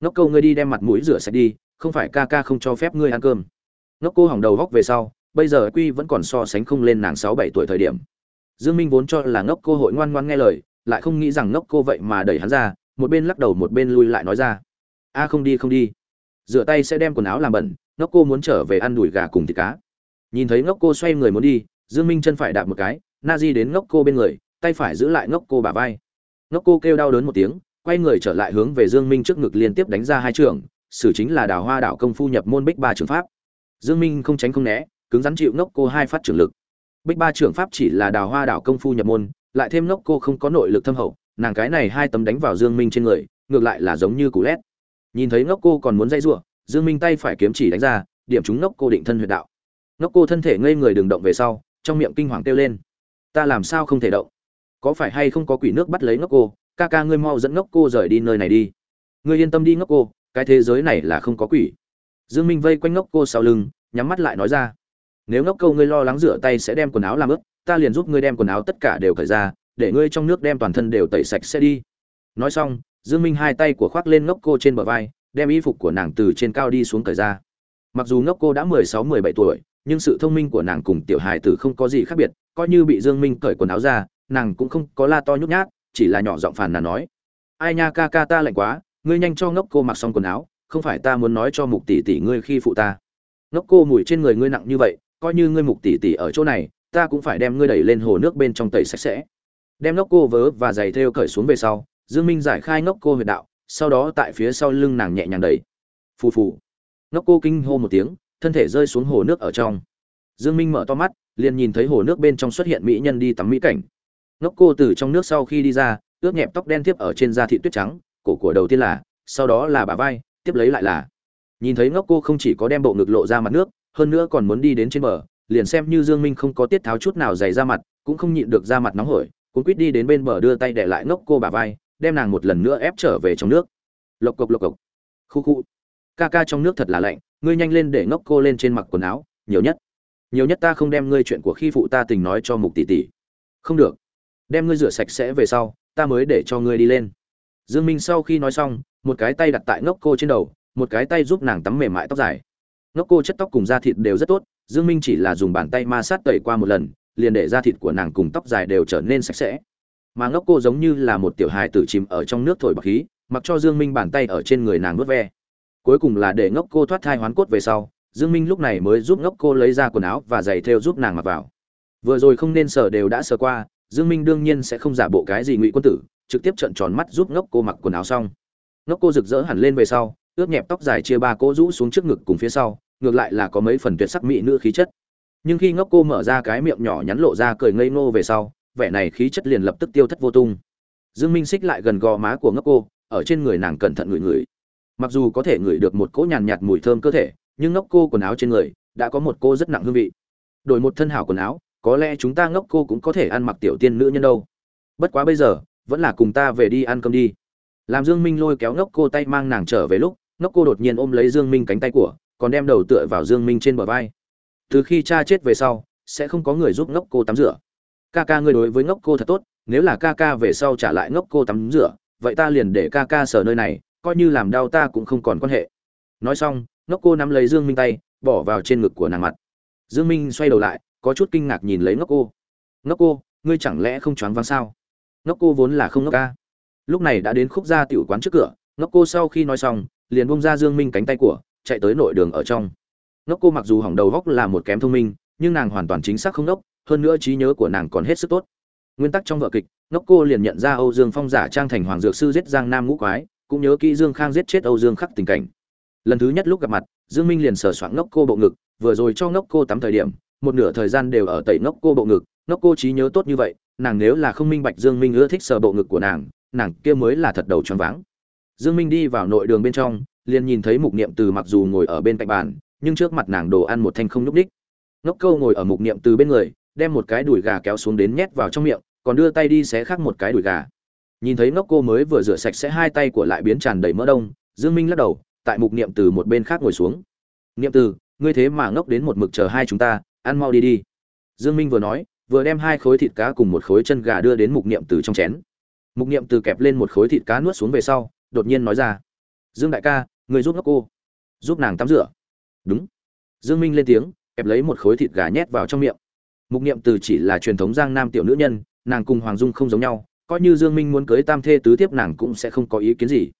Ngốc cô ngươi đi đem mặt mũi rửa sạch đi, không phải ca ca không cho phép ngươi ăn cơm. Ngốc cô hỏng đầu góc về sau, bây giờ quy vẫn còn so sánh không lên nàng sáu bảy tuổi thời điểm. Dương minh vốn cho là ngốc cô hội ngoan ngoan nghe lời lại không nghĩ rằng ngốc cô vậy mà đẩy hắn ra, một bên lắc đầu một bên lui lại nói ra. A, không đi không đi. Rửa tay sẽ đem quần áo làm bẩn, ngốc cô muốn trở về ăn đùi gà cùng thịt cá. Nhìn thấy ngốc cô xoay người muốn đi, dương minh chân phải đạp một cái, na di đến ngốc cô bên người, tay phải giữ lại ngốc cô bả vai. Ngốc cô kêu đau đớn một tiếng, quay người trở lại hướng về dương minh trước ngực liên tiếp đánh ra hai trường, xử chính là đào hoa đảo công phu nhập môn bích ba trường pháp. Dương minh không tránh không né, cứng rắn chịu ngốc cô hai phát trưởng lực. Bích ba trường pháp chỉ là đào hoa đảo công phu nhập môn lại thêm ngốc cô không có nội lực thâm hậu, nàng cái này hai tấm đánh vào dương minh trên người, ngược lại là giống như cú lét. Nhìn thấy ngốc cô còn muốn dây rủa, dương minh tay phải kiếm chỉ đánh ra, điểm trúng ngốc cô định thân huyệt đạo. Ngốc cô thân thể ngây người đừng động về sau, trong miệng kinh hoàng kêu lên. Ta làm sao không thể động? Có phải hay không có quỷ nước bắt lấy ngốc cô? Ca ca ngươi mau dẫn ngốc cô rời đi nơi này đi. Ngươi yên tâm đi ngốc cô, cái thế giới này là không có quỷ. Dương minh vây quanh ngốc cô sau lưng, nhắm mắt lại nói ra. Nếu ngốc cô ngươi lo lắng rửa tay sẽ đem quần áo làm ướt ta liền giúp ngươi đem quần áo tất cả đều cởi ra, để ngươi trong nước đem toàn thân đều tẩy sạch sẽ đi. Nói xong, dương minh hai tay của khoác lên ngốc cô trên bờ vai, đem y phục của nàng từ trên cao đi xuống cởi ra. Mặc dù ngốc cô đã mười sáu, mười bảy tuổi, nhưng sự thông minh của nàng cùng tiểu hài tử không có gì khác biệt, coi như bị dương minh cởi quần áo ra, nàng cũng không có la to nhút nhát, chỉ là nhỏ giọng phàn nàn nói, ai nha, ca ca ta lạnh quá, ngươi nhanh cho ngốc cô mặc xong quần áo, không phải ta muốn nói cho mục tỷ tỷ ngươi khi phụ ta. Ngốc cô mùi trên người ngươi nặng như vậy, coi như ngươi mục tỷ tỷ ở chỗ này ta cũng phải đem ngươi đẩy lên hồ nước bên trong tẩy sạch sẽ. Đem ngốc cô vớ và giày thêu cởi xuống về sau, dương minh giải khai ngốc cô huyệt đạo, sau đó tại phía sau lưng nàng nhẹ nhàng đẩy. Phù phù. Ngốc cô kinh hô một tiếng, thân thể rơi xuống hồ nước ở trong. Dương minh mở to mắt, liền nhìn thấy hồ nước bên trong xuất hiện mỹ nhân đi tắm mỹ cảnh. Ngốc cô từ trong nước sau khi đi ra, ướt nhẹp tóc đen tiếp ở trên da thị tuyết trắng, cổ của đầu tiên là, sau đó là bả vai, tiếp lấy lại là. Nhìn thấy ngốc cô không chỉ có đem bộ ngực lộ ra mặt nước, hơn nữa còn muốn đi đến trên bờ liền xem như dương minh không có tiết tháo chút nào dày ra mặt, cũng không nhịn được ra mặt nóng hổi, cuốn quýt đi đến bên bờ đưa tay để lại ngốc cô bà vai, đem nàng một lần nữa ép trở về trong nước. Lộc cộc lộc cộc. Khu khu. Ca ca trong nước thật là lạnh, ngươi nhanh lên để ngốc cô lên trên mặc quần áo, nhiều nhất. Nhiều nhất ta không đem ngươi chuyện của khi phụ ta tình nói cho mục tỷ tỷ. Không được. Đem ngươi rửa sạch sẽ về sau, ta mới để cho ngươi đi lên. Dương minh sau khi nói xong, một cái tay đặt tại ngốc cô trên đầu, một cái tay giúp nàng tắm mềm mại tóc dài. Ngốc cô chất tóc cùng da thịt đều rất tốt dương minh chỉ là dùng bàn tay ma sát tẩy qua một lần, liền để da thịt của nàng cùng tóc dài đều trở nên sạch sẽ. Mà ngốc cô giống như là một tiểu hài tử chìm ở trong nước thổi bọc khí, mặc cho dương minh bàn tay ở trên người nàng nuốt ve. Cuối cùng là để ngốc cô thoát thai hoán cốt về sau, dương minh lúc này mới giúp ngốc cô lấy ra quần áo và giày theo giúp nàng mặc vào. Vừa rồi không nên sờ đều đã sờ qua, dương minh đương nhiên sẽ không giả bộ cái gì ngụy quân tử, trực tiếp trợn tròn mắt giúp ngốc cô mặc quần áo xong. Ngốc cô rực rỡ hẳn lên về sau, ướt nhẹp tóc dài chia ba cố rũ xuống trước ngực cùng phía sau ngược lại là có mấy phần tuyệt sắc mỹ nữ khí chất. Nhưng khi ngốc cô mở ra cái miệng nhỏ nhắn lộ ra cười ngây ngô về sau, vẻ này khí chất liền lập tức tiêu thất vô tung. Dương minh xích lại gần gò má của ngốc cô, ở trên người nàng cẩn thận ngửi ngửi. Mặc dù có thể ngửi được một cỗ nhàn nhạt mùi thơm cơ thể, nhưng ngốc cô quần áo trên người đã có một cô rất nặng hương vị. Đổi một thân hảo quần áo, có lẽ chúng ta ngốc cô cũng có thể ăn mặc tiểu tiên nữ nhân đâu. Bất quá bây giờ, vẫn là cùng ta về đi ăn cơm đi. Làm dương minh lôi kéo ngốc cô tay mang nàng trở về lúc, ngốc cô đột nhiên ôm lấy dương minh cánh tay của còn đem đầu tựa vào dương minh trên bờ vai. Từ khi cha chết về sau, sẽ không có người giúp ngốc cô tắm rửa. Ca ca ngươi đối với ngốc cô thật tốt, nếu là ca ca về sau trả lại ngốc cô tắm rửa, vậy ta liền để ca ca sở nơi này, coi như làm đau ta cũng không còn quan hệ. Nói xong, ngốc cô nắm lấy dương minh tay, bỏ vào trên ngực của nàng mặt. Dương minh xoay đầu lại, có chút kinh ngạc nhìn lấy ngốc cô. Ngốc cô, ngươi chẳng lẽ không choáng váng sao? Ngốc cô vốn là không ngốc ca. Lúc này đã đến khúc gia tiểu quán trước cửa, ngốc cô sau khi nói xong, liền bông ra dương minh cánh tay của chạy tới nội đường ở trong. Ngốc cô mặc dù hỏng đầu góc là một kém thông minh, nhưng nàng hoàn toàn chính xác không đốc, hơn nữa trí nhớ của nàng còn hết sức tốt. Nguyên tắc trong vở kịch, ngốc cô liền nhận ra âu dương phong giả trang thành hoàng dược sư giết giang nam ngũ quái, cũng nhớ kỹ dương khang giết chết âu dương khắc tình cảnh. Lần thứ nhất lúc gặp mặt, dương minh liền sờ soạng ngốc cô bộ ngực, vừa rồi cho ngốc cô tắm thời điểm, một nửa thời gian đều ở tẩy ngốc cô bộ ngực, ngốc cô trí nhớ tốt như vậy, nàng nếu là không minh bạch dương minh ưa thích sờ bộ ngực của nàng nàng kia mới là thật đầu choáng váng. Dương minh đi vào nội đường bên trong liền nhìn thấy mục niệm từ mặc dù ngồi ở bên cạnh bàn, nhưng trước mặt nàng đồ ăn một thanh không nhúc đích ngốc câu ngồi ở mục niệm từ bên người, đem một cái đùi gà kéo xuống đến nhét vào trong miệng, còn đưa tay đi xé khác một cái đùi gà. Nhìn thấy ngốc cô mới vừa rửa sạch sẽ hai tay của lại biến tràn đầy mỡ đông, dương minh lắc đầu, tại mục niệm từ một bên khác ngồi xuống. Niệm từ, ngươi thế mà ngốc đến một mực chờ hai chúng ta, ăn mau đi đi. Dương minh vừa nói, vừa đem hai khối thịt cá cùng một khối chân gà đưa đến mục niệm từ trong chén. Mục niệm từ kẹp lên một khối thịt cá nuốt xuống về sau, đột nhiên nói ra. Dương đại ca người giúp ngốc cô giúp nàng tắm rửa. Đúng. Dương minh lên tiếng kẹp lấy một khối thịt gà nhét vào trong miệng. Mục niệm từ chỉ là truyền thống giang nam tiểu nữ nhân nàng cùng hoàng dung không giống nhau coi như dương minh muốn cưới tam thê tứ tiếp nàng cũng sẽ không có ý kiến gì.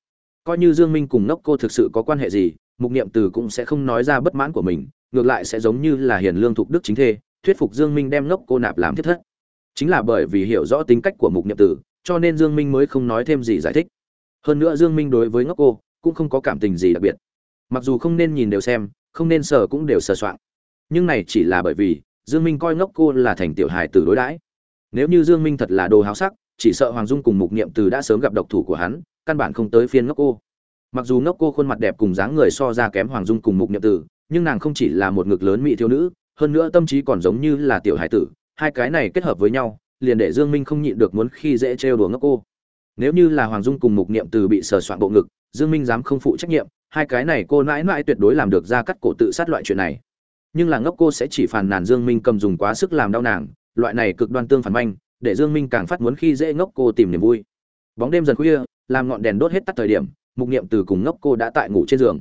Coi như dương minh cùng ngốc cô thực sự có quan hệ gì mục niệm từ cũng sẽ không nói ra bất mãn của mình ngược lại sẽ giống như là hiền lương thục đức chính thê thuyết phục dương minh đem ngốc cô nạp làm thiết thất. Chính là bởi vì hiểu rõ tính cách của mục niệm Từ, cho nên dương minh mới không nói thêm gì giải thích. Hơn nữa dương minh đối với ngốc cô cũng không có cảm tình gì đặc biệt. Mặc dù không nên nhìn đều xem, không nên sờ cũng đều sờ soạn nhưng này chỉ là bởi vì, dương minh coi ngốc cô là thành tiểu hài tử đối đãi. Nếu như dương minh thật là đồ háo sắc, chỉ sợ hoàng dung cùng mục niệm từ đã sớm gặp độc thủ của hắn, căn bản không tới phiên ngốc cô. Mặc dù ngốc cô khuôn mặt đẹp cùng dáng người so ra kém hoàng dung cùng mục niệm từ, nhưng nàng không chỉ là một ngực lớn mỹ thiếu nữ, hơn nữa tâm trí còn giống như là tiểu hải tử. Hai cái này kết hợp với nhau, liền để dương minh không nhịn được muốn khi dễ trêu đùa ngốc cô. Nếu như là hoàng dung cùng mục niệm từ bị sờ soạn bộ ngực dương minh dám không phụ trách nhiệm, hai cái này cô mãi mãi tuyệt đối làm được ra cắt cổ tự sát loại chuyện này. Nhưng là ngốc cô sẽ chỉ phàn nàn dương minh cầm dùng quá sức làm đau nàng, loại này cực đoan tương phản manh, để dương minh càng phát muốn khi dễ ngốc cô tìm niềm vui. Bóng đêm dần khuya, làm ngọn đèn đốt hết tắt thời điểm, mục niệm từ cùng ngốc cô đã tại ngủ trên giường.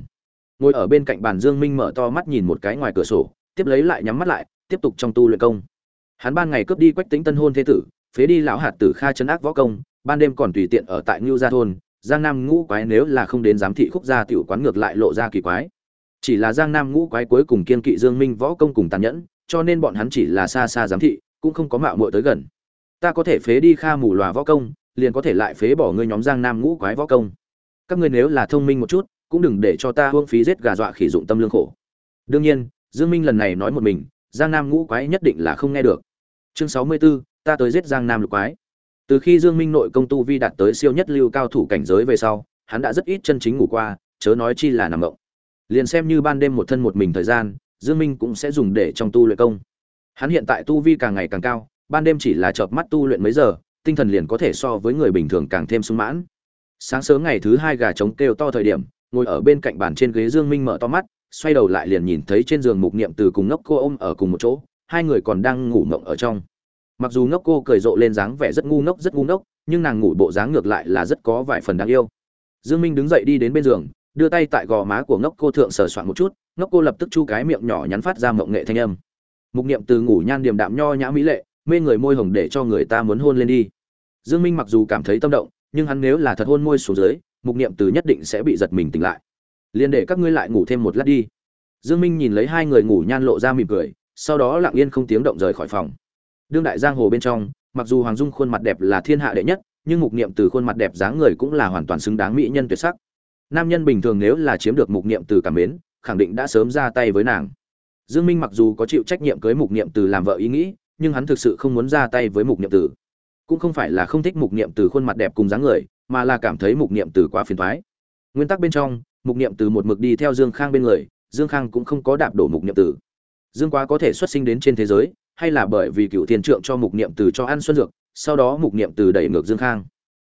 Ngồi ở bên cạnh bàn dương minh mở to mắt nhìn một cái ngoài cửa sổ, tiếp lấy lại nhắm mắt lại, tiếp tục trong tu luyện công. Hắn ban ngày cướp đi quách tính tân hôn thế tử, phế đi lão hạt tử kha chân ác võ công, ban đêm còn tùy tiện ở tại ngưu gia thôn giang nam ngũ quái nếu là không đến giám thị khúc gia tiểu quán ngược lại lộ ra kỳ quái. Chỉ là giang nam ngũ quái cuối cùng kiên kỵ dương minh võ công cùng tàn nhẫn cho nên bọn hắn chỉ là xa xa giám thị cũng không có mạo muội tới gần. Ta có thể phế đi kha mù lòa võ công liền có thể lại phế bỏ ngươi nhóm giang nam ngũ quái võ công. Các ngươi nếu là thông minh một chút cũng đừng để cho ta hương phí giết gà dọa khỉ dụng tâm lương khổ. Đương nhiên dương minh lần này nói một mình giang nam ngũ quái nhất định là không nghe được. Chương 64, ta tới giết giang nam lục quái từ khi dương minh nội công tu vi đạt tới siêu nhất lưu cao thủ cảnh giới về sau, hắn đã rất ít chân chính ngủ qua, chớ nói chi là nằm ngộng liền xem như ban đêm một thân một mình thời gian, dương minh cũng sẽ dùng để trong tu luyện công. Hắn hiện tại tu vi càng ngày càng cao, ban đêm chỉ là chợp mắt tu luyện mấy giờ, tinh thần liền có thể so với người bình thường càng thêm sung mãn. Sáng sớm ngày thứ hai gà trống kêu to thời điểm, ngồi ở bên cạnh bàn trên ghế dương minh mở to mắt, xoay đầu lại liền nhìn thấy trên giường mục niệm từ cùng ngốc cô ôm ở cùng một chỗ, hai người còn đang ngủ mộng ở trong mặc dù ngốc cô cười rộ lên dáng vẻ rất ngu ngốc, rất ngu ngốc, nhưng nàng ngủ bộ dáng ngược lại là rất có vài phần đáng yêu. Dương minh đứng dậy đi đến bên giường, đưa tay tại gò má của ngốc cô thượng sờ soạn một chút, ngốc cô lập tức chu cái miệng nhỏ nhắn phát ra mộng nghệ thanh âm. Mục niệm từ ngủ nhan điềm đạm nho nhã mỹ lệ, mê người môi hồng để cho người ta muốn hôn lên đi. Dương minh mặc dù cảm thấy tâm động, nhưng hắn nếu là thật hôn môi xuống dưới, mục niệm từ nhất định sẽ bị giật mình tỉnh lại. Liền để các ngươi lại ngủ thêm một lát đi. Dương minh nhìn lấy hai người ngủ nhan lộ ra mỉm cười, sau đó lặng yên không tiếng động rời khỏi phòng đương đại giang hồ bên trong, mặc dù hoàng dung khuôn mặt đẹp là thiên hạ đệ nhất, nhưng mục niệm từ khuôn mặt đẹp dáng người cũng là hoàn toàn xứng đáng mỹ nhân tuyệt sắc. Nam nhân bình thường nếu là chiếm được mục niệm từ cảm mến, khẳng định đã sớm ra tay với nàng. Dương minh mặc dù có chịu trách nhiệm cưới mục niệm từ làm vợ ý nghĩ, nhưng hắn thực sự không muốn ra tay với mục niệm từ. Cũng không phải là không thích mục niệm từ khuôn mặt đẹp cùng dáng người, mà là cảm thấy mục niệm từ quá phiền toái. Nguyên tắc bên trong, mục niệm từ một mực đi theo dương khang bên người, dương khang cũng không có đạp đổ mục niệm từ. Dương quá có thể xuất sinh đến trên thế giới hay là bởi vì cựu thiên trượng cho mục niệm từ cho ăn xuân dược sau đó mục niệm từ đẩy ngược dương khang.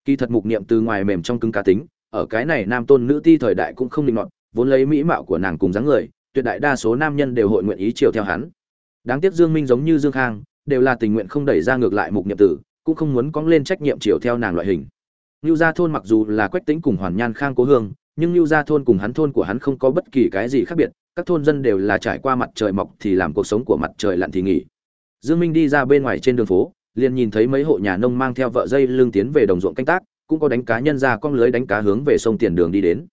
Kỳ thật mục niệm từ ngoài mềm trong cứng cá tính ở cái này nam tôn nữ ti thời đại cũng không định nọt vốn lấy mỹ mạo của nàng cùng dáng người tuyệt đại đa số nam nhân đều hội nguyện ý chiều theo hắn. Đáng tiếc dương minh giống như dương khang đều là tình nguyện không đẩy ra ngược lại mục niệm tử cũng không muốn cóng lên trách nhiệm chiều theo nàng loại hình. Lưu Gia thôn mặc dù là quách tính cùng Hoàn Nhan Khang cố hương, nhưng Lưu Gia thôn cùng hắn thôn của hắn không có bất kỳ cái gì khác biệt, các thôn dân đều là trải qua mặt trời mọc thì làm cuộc sống của mặt trời lặn thì nghỉ. Dương Minh đi ra bên ngoài trên đường phố, liền nhìn thấy mấy hộ nhà nông mang theo vợ dây lưng tiến về đồng ruộng canh tác, cũng có đánh cá nhân ra con lưới đánh cá hướng về sông tiền đường đi đến.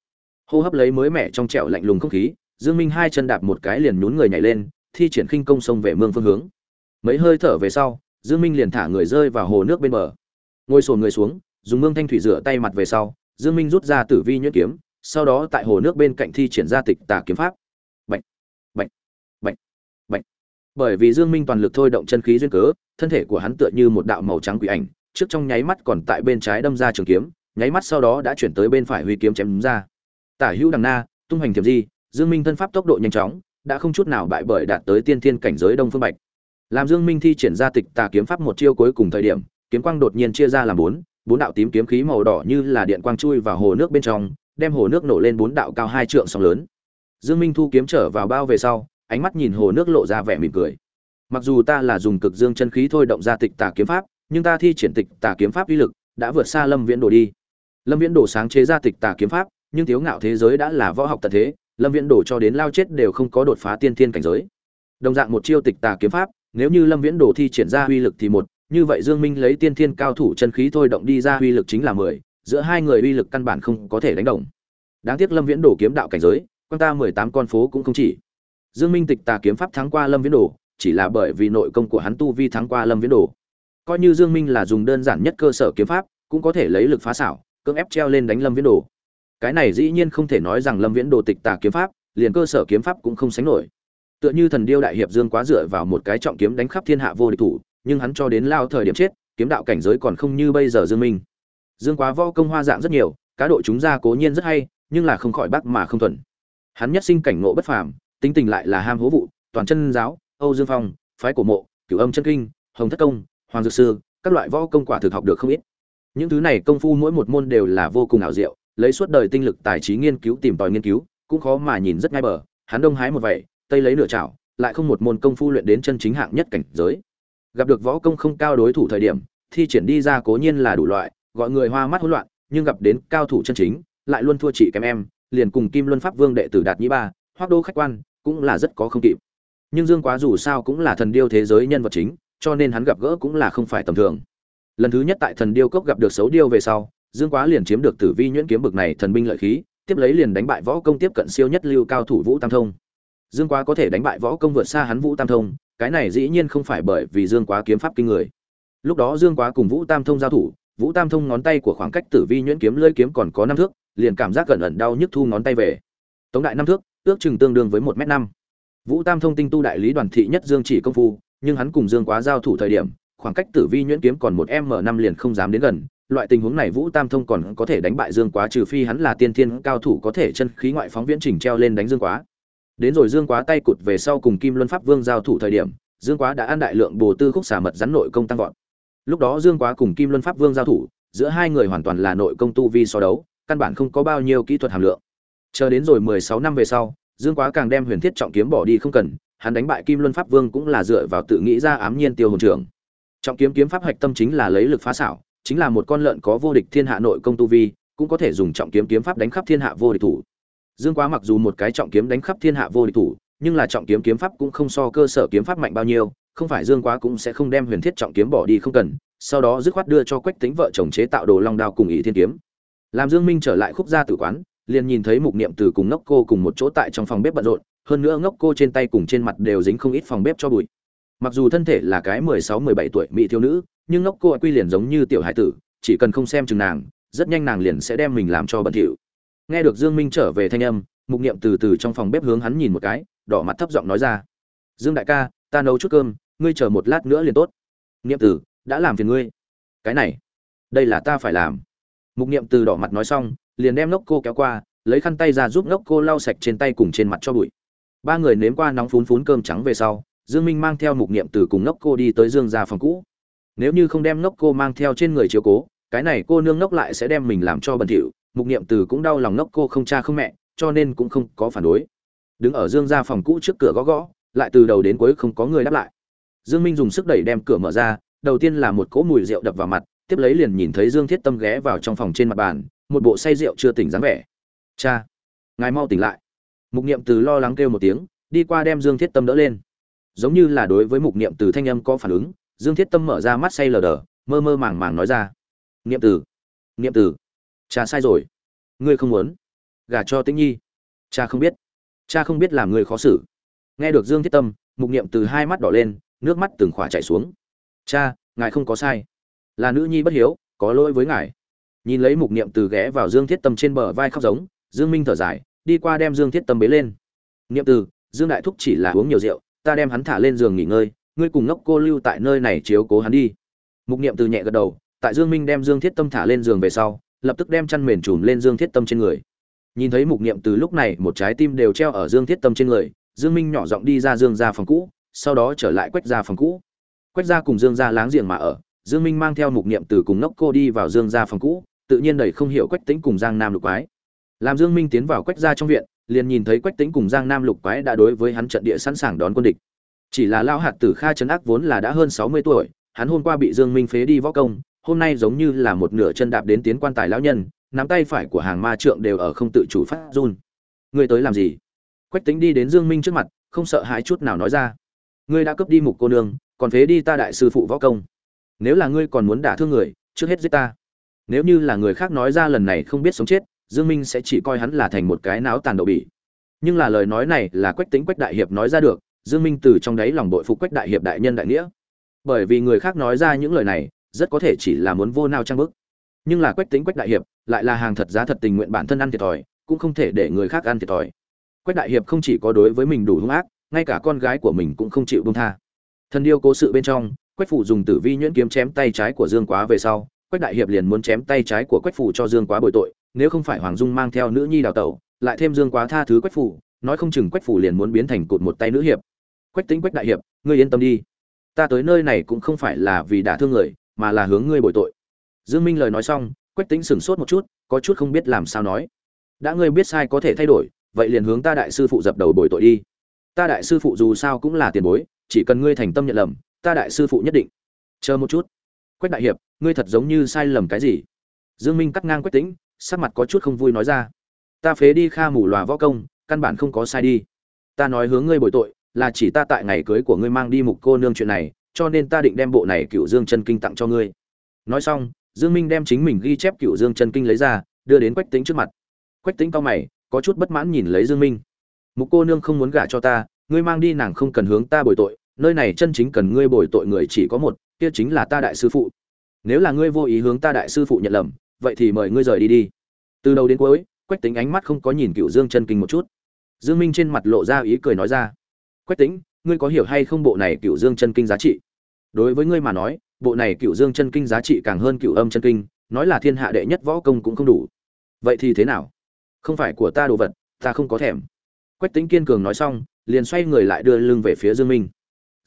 Hô hấp lấy mới mẻ trong trẻo lạnh lùng không khí dương minh hai chân đạp một cái liền nhún người nhảy lên thi triển khinh công sông về mương phương hướng. Mấy hơi thở về sau dương minh liền thả người rơi vào hồ nước bên bờ. Ngồi sồn người xuống dùng mương thanh thủy rửa tay mặt về sau dương minh rút ra tử vi nhuyễn kiếm sau đó tại hồ nước bên cạnh thi triển ra tịch tà kiếm pháp bệnh bệnh bệnh bệnh bởi vì dương minh toàn lực thôi động chân khí duyên cớ, thân thể của hắn tựa như một đạo màu trắng quỷ ảnh, trước trong nháy mắt còn tại bên trái đâm ra trường kiếm, nháy mắt sau đó đã chuyển tới bên phải huy kiếm chém đúng ra. Tả hữu đằng na, tung hành thiểm di, dương minh thân pháp tốc độ nhanh chóng, đã không chút nào bại bởi đạt tới tiên thiên cảnh giới đông phương bạch. Làm dương minh thi triển ra tịch tà kiếm pháp một chiêu cuối cùng thời điểm, kiếm quang đột nhiên chia ra làm bốn bốn đạo tím kiếm khí màu đỏ như là điện quang chui vào hồ nước bên trong, đem hồ nước nổ lên bốn đạo cao hai trượng sóng lớn. Dương minh thu kiếm trở vào bao về sau ánh mắt nhìn hồ nước lộ ra vẻ mỉm cười. Mặc dù ta là dùng cực dương chân khí thôi động ra tịch tà kiếm pháp, nhưng ta thi triển tịch tà kiếm pháp uy lực đã vượt xa lâm viễn đồ đi. Lâm viễn đồ sáng chế ra tịch tà kiếm pháp, nhưng thiếu ngạo thế giới đã là võ học tận thế, lâm viễn đồ cho đến lao chết đều không có đột phá tiên thiên cảnh giới. Đồng dạng một chiêu tịch tà kiếm pháp, nếu như lâm viễn đồ thi triển ra uy lực thì một, như vậy dương minh lấy tiên thiên cao thủ chân khí thôi động đi ra uy lực chính là mười, giữa hai người uy lực căn bản không có thể đánh đồng. Đáng tiếc lâm viễn đồ kiếm đạo cảnh giới quan ta mười tám con phố cũng không chỉ dương minh tịch tà kiếm pháp thắng qua lâm viễn đồ, chỉ là bởi vì nội công của hắn tu vi thắng qua lâm viễn đồ. Coi như dương minh là dùng đơn giản nhất cơ sở kiếm pháp, cũng có thể lấy lực phá xảo, cưỡng ép treo lên đánh lâm viễn đồ. Cái này dĩ nhiên không thể nói rằng lâm viễn đồ tịch tà kiếm pháp, liền cơ sở kiếm pháp cũng không sánh nổi. Tựa như thần điêu đại hiệp dương quá dựa vào một cái trọng kiếm đánh khắp thiên hạ vô địch thủ, nhưng hắn cho đến lao thời điểm chết, kiếm đạo cảnh giới còn không như bây giờ dương minh. Dương quá võ công hoa dạng rất nhiều, cá độ chúng ra cố nhiên rất hay, nhưng là không khỏi bác mà không thuận hắn nhất sinh cảnh ngộ bất phàm tính tình lại là ham hố vụ, toàn chân giáo, âu dương phong, phái cổ mộ, cửu âm chân kinh, hồng thất công, hoàng dược sư, các loại võ công quả thực học được không ít. Những thứ này công phu mỗi một môn đều là vô cùng ảo diệu, lấy suốt đời tinh lực tài trí nghiên cứu tìm tòi nghiên cứu, cũng khó mà nhìn rất ngay bờ, hắn đông hái một vậy tây lấy nửa chảo, lại không một môn công phu luyện đến chân chính hạng nhất cảnh giới. Gặp được võ công không cao đối thủ thời điểm, thi triển đi ra cố nhiên là đủ loại, gọi người hoa mắt hỗn loạn, nhưng gặp đến cao thủ chân chính, lại luôn thua chị kém em, liền cùng kim luân pháp vương đệ tử đạt nhĩ ba, hoác đô khách quan cũng là rất có không kịp. Nhưng dương quá dù sao cũng là thần điêu thế giới nhân vật chính, cho nên hắn gặp gỡ cũng là không phải tầm thường. Lần thứ nhất tại thần điêu cốc gặp được xấu điêu về sau, dương quá liền chiếm được tử vi nhuyễn kiếm bực này thần binh lợi khí, tiếp lấy liền đánh bại võ công tiếp cận siêu nhất lưu cao thủ vũ tam thông. Dương quá có thể đánh bại võ công vượt xa hắn vũ tam thông, cái này dĩ nhiên không phải bởi vì dương quá kiếm pháp kinh người. Lúc đó dương quá cùng vũ tam thông giao thủ, vũ tam thông ngón tay của khoảng cách tử vi nhuyễn kiếm lưỡi kiếm còn có năm thước, liền cảm giác gần ẩn đau nhức thu ngón tay về. Tống đại năm thước ước chừng tương đương với một m năm. Vũ tam thông tinh tu đại lý đoàn thị nhất dương chỉ công phu, nhưng hắn cùng dương quá giao thủ thời điểm, khoảng cách tử vi nhuyễn kiếm còn một m năm liền không dám đến gần. Loại tình huống này vũ tam thông còn có thể đánh bại dương quá trừ phi hắn là tiên thiên cao thủ có thể chân khí ngoại phóng viễn trình treo lên đánh dương quá. Đến rồi dương quá tay cụt về sau cùng kim luân pháp vương giao thủ thời điểm, dương quá đã ăn đại lượng bồ tư khúc xả mật rắn nội công tăng vọt. Lúc đó dương quá cùng kim luân pháp vương giao thủ, giữa hai người hoàn toàn là nội công tu vi so đấu, căn bản không có bao nhiêu kỹ thuật hàm lượng. Chờ đến rồi mười sáu năm về sau dương quá càng đem huyền thiết trọng kiếm bỏ đi không cần, hắn đánh bại kim luân pháp vương cũng là dựa vào tự nghĩ ra ám nhiên tiêu hồn trưởng. Trọng kiếm kiếm pháp hạch tâm chính là lấy lực phá xảo, chính là một con lợn có vô địch thiên hạ nội công tu vi, cũng có thể dùng trọng kiếm kiếm pháp đánh khắp thiên hạ vô địch thủ. Dương quá mặc dù một cái trọng kiếm đánh khắp thiên hạ vô địch thủ, nhưng là trọng kiếm kiếm pháp cũng không so cơ sở kiếm pháp mạnh bao nhiêu, không phải dương quá cũng sẽ không đem huyền thiết trọng kiếm bỏ đi không cần, sau đó dứt khoát đưa cho quách Tĩnh vợ chồng chế tạo đồ long đao cùng ý thiên kiếm. Làm dương minh trở lại khúc gia tử quán liền nhìn thấy mục niệm từ cùng ngốc cô cùng một chỗ tại trong phòng bếp bận rộn, hơn nữa ngốc cô trên tay cùng trên mặt đều dính không ít phòng bếp cho bụi. Mặc dù thân thể là cái mười sáu, mười bảy tuổi mỹ thiếu nữ, nhưng ngốc cô quy liền giống như tiểu hải tử, chỉ cần không xem chừng nàng, rất nhanh nàng liền sẽ đem mình làm cho bẩn thỉu. Nghe được dương minh trở về thanh âm, mục niệm từ từ trong phòng bếp hướng hắn nhìn một cái, đỏ mặt thấp giọng nói ra. Dương đại ca, ta nấu chút cơm, ngươi chờ một lát nữa liền tốt. Niệm tử đã làm phiền ngươi. Cái này, đây là ta phải làm. Mục niệm từ đỏ mặt nói xong liền đem ngốc cô kéo qua, lấy khăn tay ra giúp ngốc cô lau sạch trên tay cùng trên mặt cho bụi. Ba người nếm qua nóng phún phún cơm trắng về sau, dương minh mang theo mục niệm từ cùng ngốc cô đi tới dương gia phòng cũ. Nếu như không đem ngốc cô mang theo trên người chiếu cố, cái này cô nương ngốc lại sẽ đem mình làm cho bẩn thỉu, mục niệm từ cũng đau lòng ngốc cô không cha không mẹ, cho nên cũng không có phản đối. Đứng ở dương gia phòng cũ trước cửa gõ gõ, lại từ đầu đến cuối không có người đáp lại. Dương minh dùng sức đẩy đem cửa mở ra, đầu tiên là một cỗ mùi rượu đập vào mặt, tiếp lấy liền nhìn thấy dương thiết tâm ghé vào trong phòng trên mặt bàn một bộ say rượu chưa tỉnh dáng vẻ. Cha, ngài mau tỉnh lại. Mục niệm từ lo lắng kêu một tiếng, đi qua đem dương thiết tâm đỡ lên. Giống như là đối với mục niệm từ thanh âm có phản ứng, dương thiết tâm mở ra mắt say lờ đờ, mơ mơ màng màng nói ra. Niệm từ niệm từ, cha sai rồi. Ngươi không muốn. Gả cho tĩnh nhi. Cha không biết. Cha không biết làm người khó xử. Nghe được dương thiết tâm, mục niệm từ hai mắt đỏ lên, nước mắt từng khỏa chảy xuống. Cha, ngài không có sai. Là nữ nhi bất hiếu, có lỗi với ngài nhìn lấy mục niệm từ ghé vào dương thiết tâm trên bờ vai khóc giống, dương minh thở dài, đi qua đem dương thiết tâm bế lên. Niệm từ, dương đại thúc chỉ là uống nhiều rượu, ta đem hắn thả lên giường nghỉ ngơi, ngươi cùng ngốc cô lưu tại nơi này chiếu cố hắn đi. Mục niệm từ nhẹ gật đầu, tại dương minh đem dương thiết tâm thả lên giường về sau, lập tức đem chăn mền trùm lên dương thiết tâm trên người. Nhìn thấy mục niệm từ lúc này, một trái tim đều treo ở dương thiết tâm trên người, dương minh nhỏ giọng đi ra dương ra phòng cũ, sau đó trở lại quách ra phòng cũ. Quách ra cùng dương ra láng giềng mà ở, dương minh mang theo mục niệm từ cùng ngốc cô đi vào dương ra phòng cũ tự nhiên đầy không hiểu quách tính cùng giang nam lục quái. Làm dương minh tiến vào quách ra trong viện, liền nhìn thấy quách tính cùng giang nam lục quái đã đối với hắn trận địa sẵn sàng đón quân địch. Chỉ là lao hạt tử kha trấn ác vốn là đã hơn 60 tuổi, hắn hôm qua bị dương minh phế đi võ công, hôm nay giống như là một nửa chân đạp đến tiến quan tài lão nhân, nắm tay phải của hàng ma trượng đều ở không tự chủ phát run. Ngươi tới làm gì? Quách tính đi đến dương minh trước mặt, không sợ hãi chút nào nói ra. Ngươi đã cướp đi mục cô nương, còn phế đi ta đại sư phụ võ công. Nếu là ngươi còn muốn đả thương người, trước hết giết ta nếu như là người khác nói ra lần này không biết sống chết, dương minh sẽ chỉ coi hắn là thành một cái náo tàn đậu bỉ. Nhưng là lời nói này là quách tính quách đại hiệp nói ra được, dương minh từ trong đáy lòng bội phục quách đại hiệp đại nhân đại nghĩa. Bởi vì người khác nói ra những lời này, rất có thể chỉ là muốn vô nao trang bức. Nhưng là quách tính quách đại hiệp lại là hàng thật giá thật tình nguyện bản thân ăn thiệt thòi, cũng không thể để người khác ăn thiệt thòi. Quách đại hiệp không chỉ có đối với mình đủ hung ác, ngay cả con gái của mình cũng không chịu bông tha. Thân điêu cố sự bên trong, quách phủ dùng tử vi nhuyễn kiếm chém tay trái của dương quá về sau quách đại hiệp liền muốn chém tay trái của quách phủ cho dương quá bồi tội, nếu không phải hoàng dung mang theo nữ nhi đào tẩu, lại thêm dương quá tha thứ quách phủ nói không chừng quách phủ liền muốn biến thành cụt một tay nữ hiệp. Quách tính quách đại hiệp, ngươi yên tâm đi. Ta tới nơi này cũng không phải là vì đả thương người, mà là hướng ngươi bồi tội. Dương minh lời nói xong, quách tính sửng sốt một chút, có chút không biết làm sao nói. Đã ngươi biết sai có thể thay đổi, vậy liền hướng ta đại sư phụ dập đầu bồi tội đi. Ta đại sư phụ dù sao cũng là tiền bối, chỉ cần ngươi thành tâm nhận lầm, ta đại sư phụ nhất định. Chờ một chút quách đại hiệp, ngươi thật giống như sai lầm cái gì? Dương minh cắt ngang quách tĩnh, sắc mặt có chút không vui nói ra. Ta phế đi kha mù lòa võ công, căn bản không có sai đi. Ta nói hướng ngươi bồi tội, là chỉ ta tại ngày cưới của ngươi mang đi mục cô nương chuyện này, cho nên ta định đem bộ này cựu dương chân kinh tặng cho ngươi. Nói xong, dương minh đem chính mình ghi chép cựu dương chân kinh lấy ra, đưa đến quách tính trước mặt. Quách tính cao mày, có chút bất mãn nhìn lấy dương minh. Mục cô nương không muốn gả cho ta, ngươi mang đi nàng không cần hướng ta bồi tội, nơi này chân chính cần ngươi bồi tội người chỉ có một kia chính là ta đại sư phụ. Nếu là ngươi vô ý hướng ta đại sư phụ nhận lầm, vậy thì mời ngươi rời đi đi. Từ đầu đến cuối, quách tính ánh mắt không có nhìn cựu dương chân kinh một chút. Dương minh trên mặt lộ ra ý cười nói ra, quách tính ngươi có hiểu hay không bộ này cựu dương chân kinh giá trị? Đối với ngươi mà nói, bộ này cựu dương chân kinh giá trị càng hơn cựu âm chân kinh, nói là thiên hạ đệ nhất võ công cũng không đủ. Vậy thì thế nào? Không phải của ta đồ vật, ta không có thèm. Quách tính kiên cường nói xong, liền xoay người lại đưa lưng về phía dương minh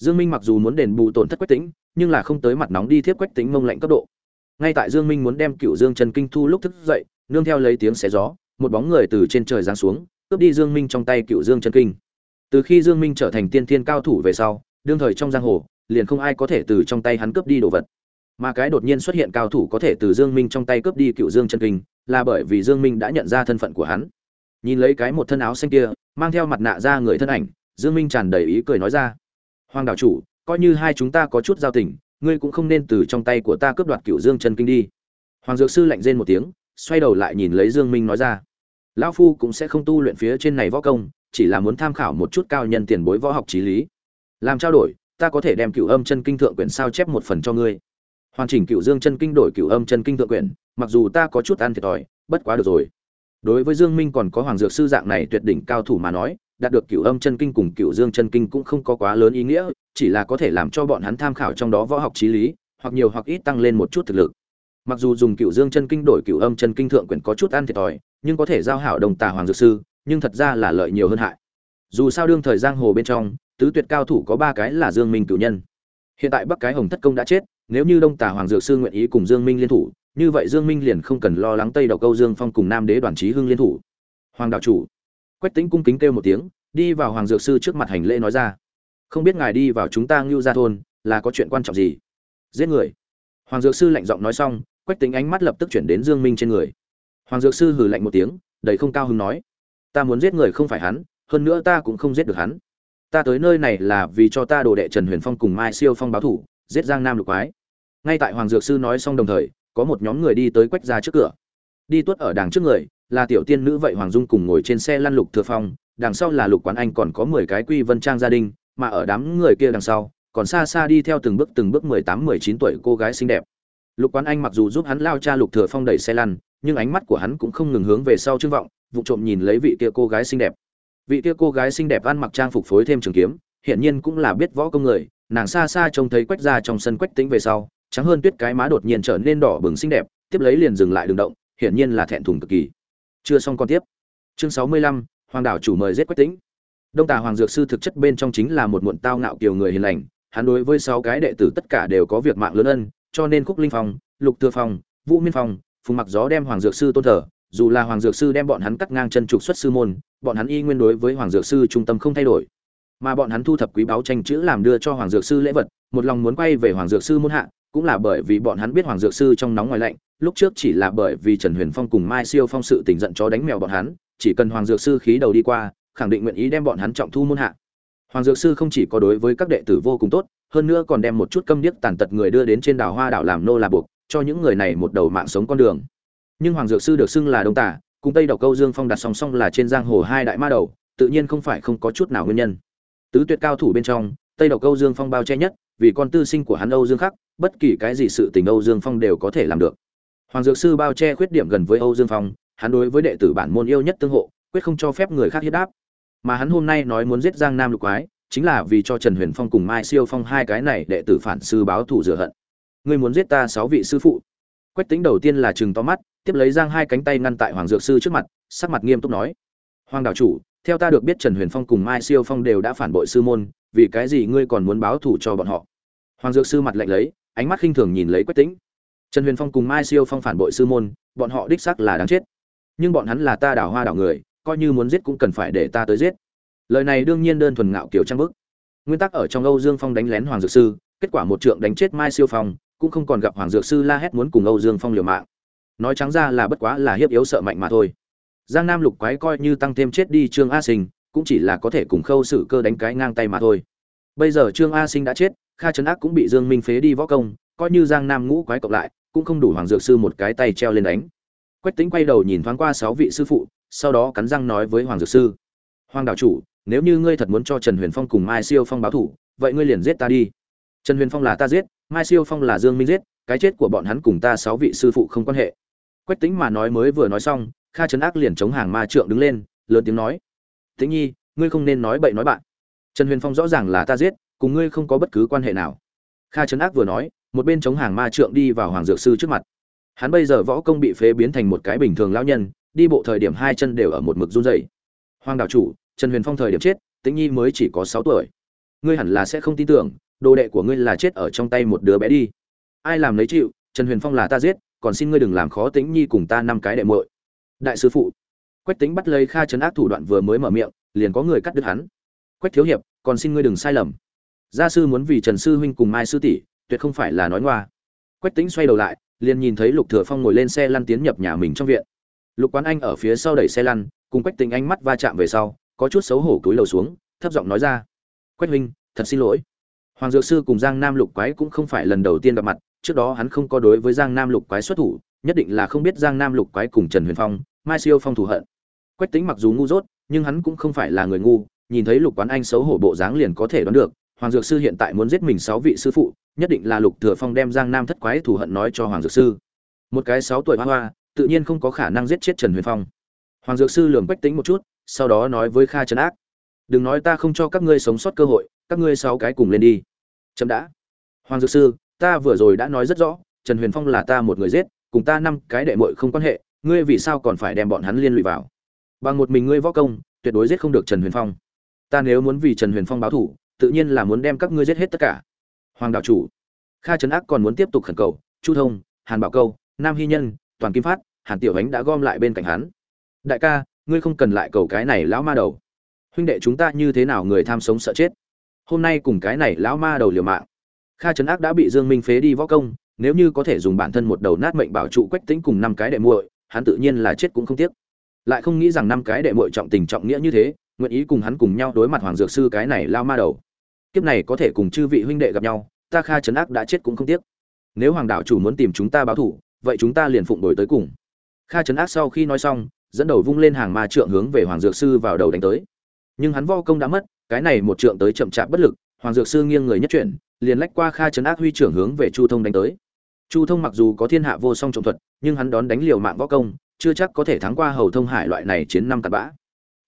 dương minh mặc dù muốn đền bù tổn thất quách tĩnh, nhưng là không tới mặt nóng đi tiếp quách tĩnh mông lạnh cấp độ. Ngay tại dương minh muốn đem cựu dương chân kinh thu lúc thức dậy nương theo lấy tiếng xé gió một bóng người từ trên trời giáng xuống cướp đi dương minh trong tay cựu dương chân kinh. Từ khi dương minh trở thành tiên thiên cao thủ về sau đương thời trong giang hồ liền không ai có thể từ trong tay hắn cướp đi đồ vật. Mà cái đột nhiên xuất hiện cao thủ có thể từ dương minh trong tay cướp đi cựu dương chân kinh là bởi vì dương minh đã nhận ra thân phận của hắn. Nhìn lấy cái một thân áo xanh kia mang theo mặt nạ ra người thân ảnh dương minh tràn đầy ý cười nói ra hoàng đảo chủ, coi như hai chúng ta có chút giao tình, ngươi cũng không nên từ trong tay của ta cướp đoạt cựu dương chân kinh đi. Hoàng dược sư lạnh rên một tiếng, xoay đầu lại nhìn lấy dương minh nói ra. Lão phu cũng sẽ không tu luyện phía trên này võ công, chỉ là muốn tham khảo một chút cao nhân tiền bối võ học trí lý. Làm trao đổi, ta có thể đem cựu âm chân kinh thượng quyển sao chép một phần cho ngươi. Hoàn chỉnh cựu dương chân kinh đổi cựu âm chân kinh thượng quyển, mặc dù ta có chút ăn thiệt thòi, bất quá được rồi. Đối với dương minh còn có hoàng dược sư dạng này tuyệt đỉnh cao thủ mà nói đạt được cửu âm chân kinh cùng cửu dương chân kinh cũng không có quá lớn ý nghĩa, chỉ là có thể làm cho bọn hắn tham khảo trong đó võ học trí lý, hoặc nhiều hoặc ít tăng lên một chút thực lực. Mặc dù dùng cửu dương chân kinh đổi cửu âm chân kinh thượng quyển có chút ăn thiệt thòi, nhưng có thể giao hảo đồng tà hoàng dược sư, nhưng thật ra là lợi nhiều hơn hại. Dù sao đương thời giang hồ bên trong, tứ tuyệt cao thủ có ba cái là dương minh cửu nhân. Hiện tại bắc cái hồng thất công đã chết, nếu như đông tà hoàng dược sư nguyện ý cùng dương minh liên thủ, như vậy dương minh liền không cần lo lắng tây đầu câu dương phong cùng nam đế đoàn trí hưng liên thủ. Hoàng đạo chủ quách tĩnh cung kính kêu một tiếng, đi vào hoàng dược sư trước mặt hành lễ nói ra. Không biết ngài đi vào chúng ta ngưu gia thôn, là có chuyện quan trọng gì? Giết người. Hoàng dược sư lạnh giọng nói xong, quách Tĩnh ánh mắt lập tức chuyển đến dương minh trên người. Hoàng dược sư hừ lạnh một tiếng, đầy không cao hứng nói, ta muốn giết người không phải hắn, hơn nữa ta cũng không giết được hắn. Ta tới nơi này là vì cho ta đồ đệ trần huyền phong cùng mai siêu phong báo thủ, giết giang nam lục quái. Ngay tại hoàng dược sư nói xong đồng thời, có một nhóm người đi tới quách ra trước cửa. Đi tuốt ở đằng trước người là tiểu tiên nữ vậy hoàng dung cùng ngồi trên xe lăn lục thừa phong, đằng sau là lục quán anh còn có mười cái quy vân trang gia đình, mà ở đám người kia đằng sau, còn xa xa đi theo từng bước từng bước mười tám, mười chín tuổi cô gái xinh đẹp. Lục quán anh mặc dù giúp hắn lao cha lục thừa phong đẩy xe lăn, nhưng ánh mắt của hắn cũng không ngừng hướng về sau trương vọng, vụ trộm nhìn lấy vị kia cô gái xinh đẹp. Vị kia cô gái xinh đẹp ăn mặc trang phục phối thêm trường kiếm, hiển nhiên cũng là biết võ công người, nàng xa xa trông thấy quách ra trong sân quách tính về sau, trắng hơn tuyết cái má đột nhiên trở nên đỏ bừng xinh đẹp, tiếp lấy liền dừng lại đường động, hiển nhiên là thẹn thùng cực kỳ chưa xong còn tiếp. Chương sáu mươi lăm, hoàng đảo chủ mời giết quách tĩnh. Đông tà hoàng dược sư thực chất bên trong chính là một muộn tao ngạo kiều người hiền lành, hắn đối với sáu cái đệ tử tất cả đều có việc mạng lớn ân cho nên khúc linh phong, lục thừa phong, vũ miên phong, phùng mặc gió đem hoàng dược sư tôn thờ, dù là hoàng dược sư đem bọn hắn cắt ngang chân trục xuất sư môn, bọn hắn y nguyên đối với hoàng dược sư trung tâm không thay đổi. Mà bọn hắn thu thập quý báu tranh chữ làm đưa cho hoàng dược sư lễ vật, một lòng muốn quay về hoàng dược sư môn hạ, cũng là bởi vì bọn hắn biết hoàng dược sư trong nóng ngoài lạnh lúc trước chỉ là bởi vì trần huyền phong cùng mai siêu phong sự tình giận chó đánh mèo bọn hắn, chỉ cần hoàng dược sư khí đầu đi qua, khẳng định nguyện ý đem bọn hắn trọng thu môn hạ. Hoàng dược sư không chỉ có đối với các đệ tử vô cùng tốt, hơn nữa còn đem một chút câm điếc tàn tật người đưa đến trên đảo hoa đảo làm nô là buộc, cho những người này một đầu mạng sống con đường. Nhưng hoàng dược sư được xưng là đông tả, cùng tây độc câu dương phong đặt song song là trên giang hồ hai đại ma đầu, tự nhiên không phải không có chút nào nguyên nhân. Tứ tuyệt cao thủ bên trong, tây độc câu dương phong bao che nhất, vì con tư sinh của hắn âu dương khắc, bất kỳ cái gì sự tình âu dương phong đều có thể làm được hoàng dược sư bao che khuyết điểm gần với âu dương phong, hắn đối với đệ tử bản môn yêu nhất tương hộ, quyết không cho phép người khác hiếp đáp. Mà hắn hôm nay nói muốn giết giang nam lục quái, chính là vì cho trần huyền phong cùng mai siêu phong hai cái này đệ tử phản sư báo thù rửa hận. Ngươi muốn giết ta sáu vị sư phụ. Quách tính đầu tiên là Trừng to mắt, tiếp lấy giang hai cánh tay ngăn tại hoàng dược sư trước mặt, sắc mặt nghiêm túc nói. Hoàng đạo chủ, theo ta được biết trần huyền phong cùng mai siêu phong đều đã phản bội sư môn, vì cái gì ngươi còn muốn báo thù cho bọn họ? Hoàng dược sư mặt lạnh lấy, ánh mắt khinh thường nhìn lấy quách tính trần huyền phong cùng mai siêu phong phản bội sư môn, bọn họ đích xác là đáng chết. Nhưng bọn hắn là ta đảo hoa đảo người, coi như muốn giết cũng cần phải để ta tới giết. Lời này đương nhiên đơn thuần ngạo kiểu trang bức. Nguyên tắc ở trong âu dương phong đánh lén hoàng dược sư, kết quả một trượng đánh chết mai siêu phong, cũng không còn gặp hoàng dược sư la hét muốn cùng âu dương phong liều mạng. Nói trắng ra là bất quá là hiếp yếu sợ mạnh mà thôi. Giang nam lục quái coi như tăng thêm chết đi trương a sinh, cũng chỉ là có thể cùng khâu sự cơ đánh cái ngang tay mà thôi. Bây giờ trương a sinh đã chết, kha trấn ác cũng bị dương minh phế đi võ công, coi như giang nam ngũ quái cộng lại cũng không đủ hoàng dược sư một cái tay treo lên đánh. Quách tính quay đầu nhìn thoáng qua sáu vị sư phụ, sau đó cắn răng nói với hoàng dược sư, hoàng đạo chủ, nếu như ngươi thật muốn cho trần huyền phong cùng mai siêu phong báo thủ, vậy ngươi liền giết ta đi. Trần huyền phong là ta giết, mai siêu phong là dương minh giết, cái chết của bọn hắn cùng ta sáu vị sư phụ không quan hệ. Quách tính mà nói mới vừa nói xong, kha trấn ác liền chống hàng ma trượng đứng lên, lớn tiếng nói, tĩnh nhi, ngươi không nên nói bậy nói bạn. Trần huyền phong rõ ràng là ta giết, cùng ngươi không có bất cứ quan hệ nào. Kha trấn ác vừa nói một bên chống hàng ma trượng đi vào hoàng dược sư trước mặt. Hắn bây giờ võ công bị phế biến thành một cái bình thường lão nhân, đi bộ thời điểm hai chân đều ở một mực run rẩy. Hoàng đạo chủ, trần huyền phong thời điểm chết, tĩnh nhi mới chỉ có sáu tuổi. Ngươi hẳn là sẽ không tin tưởng, đồ đệ của ngươi là chết ở trong tay một đứa bé đi. Ai làm lấy chịu, trần huyền phong là ta giết, còn xin ngươi đừng làm khó tĩnh nhi cùng ta năm cái đệ muội. Đại sư phụ. Quách tính bắt lấy kha trấn ác thủ đoạn vừa mới mở miệng, liền có người cắt đứt hắn. Quách thiếu hiệp, còn xin ngươi đừng sai lầm. Gia sư muốn vì trần sư huynh cùng mai sư tỷ tuyệt không phải là nói ngoa. Quách tính xoay đầu lại, liền nhìn thấy lục thừa phong ngồi lên xe lăn tiến nhập nhà mình trong viện. Lục quán anh ở phía sau đẩy xe lăn, cùng quách tính ánh mắt va chạm về sau, có chút xấu hổ cúi đầu xuống, thấp giọng nói ra, quách huynh, thật xin lỗi. Hoàng dược sư cùng giang nam lục quái cũng không phải lần đầu tiên gặp mặt, trước đó hắn không có đối với giang nam lục quái xuất thủ, nhất định là không biết giang nam lục quái cùng trần huyền phong, mai siêu phong thù hận. Quách tính mặc dù ngu dốt, nhưng hắn cũng không phải là người ngu, nhìn thấy lục quán anh xấu hổ bộ dáng liền có thể đoán được hoàng dược sư hiện tại muốn giết mình sáu vị sư phụ, nhất định là lục thừa phong đem giang nam thất quái thù hận nói cho hoàng dược sư. Một cái sáu tuổi hoa hoa, tự nhiên không có khả năng giết chết trần huyền phong. Hoàng dược sư lườm quách tính một chút, sau đó nói với kha trấn ác, đừng nói ta không cho các ngươi sống sót cơ hội, các ngươi sáu cái cùng lên đi. Chậm đã. Hoàng dược sư, ta vừa rồi đã nói rất rõ, trần huyền phong là ta một người giết, cùng ta năm cái đệ muội không quan hệ, ngươi vì sao còn phải đem bọn hắn liên lụy vào? Bằng một mình ngươi võ công, tuyệt đối giết không được trần huyền phong. Ta nếu muốn vì trần huyền phong báo thủ tự nhiên là muốn đem các ngươi giết hết tất cả. Hoàng đạo chủ, kha trấn ác còn muốn tiếp tục khẩn cầu, chu thông, hàn bảo câu, nam hy nhân, toàn kim phát, hàn tiểu ánh đã gom lại bên cạnh hắn. Đại ca, ngươi không cần lại cầu cái này lão ma đầu. Huynh đệ chúng ta như thế nào người tham sống sợ chết? Hôm nay cùng cái này lão ma đầu liều mạng. Kha trấn ác đã bị dương minh phế đi võ công, nếu như có thể dùng bản thân một đầu nát mệnh bảo trụ quách tính cùng năm cái đệ muội, hắn tự nhiên là chết cũng không tiếc. Lại không nghĩ rằng năm cái đệ muội trọng tình trọng nghĩa như thế, nguyện ý cùng hắn cùng nhau đối mặt hoàng dược sư cái này lao ma đầu kiếp này có thể cùng chư vị huynh đệ gặp nhau, ta kha trấn ác đã chết cũng không tiếc. Nếu hoàng đạo chủ muốn tìm chúng ta báo thủ, vậy chúng ta liền phụng đổi tới cùng. Kha trấn ác sau khi nói xong, dẫn đầu vung lên hàng ma trượng hướng về hoàng dược sư vào đầu đánh tới. Nhưng hắn vo công đã mất, cái này một trượng tới chậm chạp bất lực, hoàng dược sư nghiêng người nhất chuyển, liền lách qua kha trấn ác huy trưởng hướng về chu thông đánh tới. Chu thông mặc dù có thiên hạ vô song trọng thuật, nhưng hắn đón đánh liều mạng võ công, chưa chắc có thể thắng qua hầu thông hải loại này chiến năm cặn bã.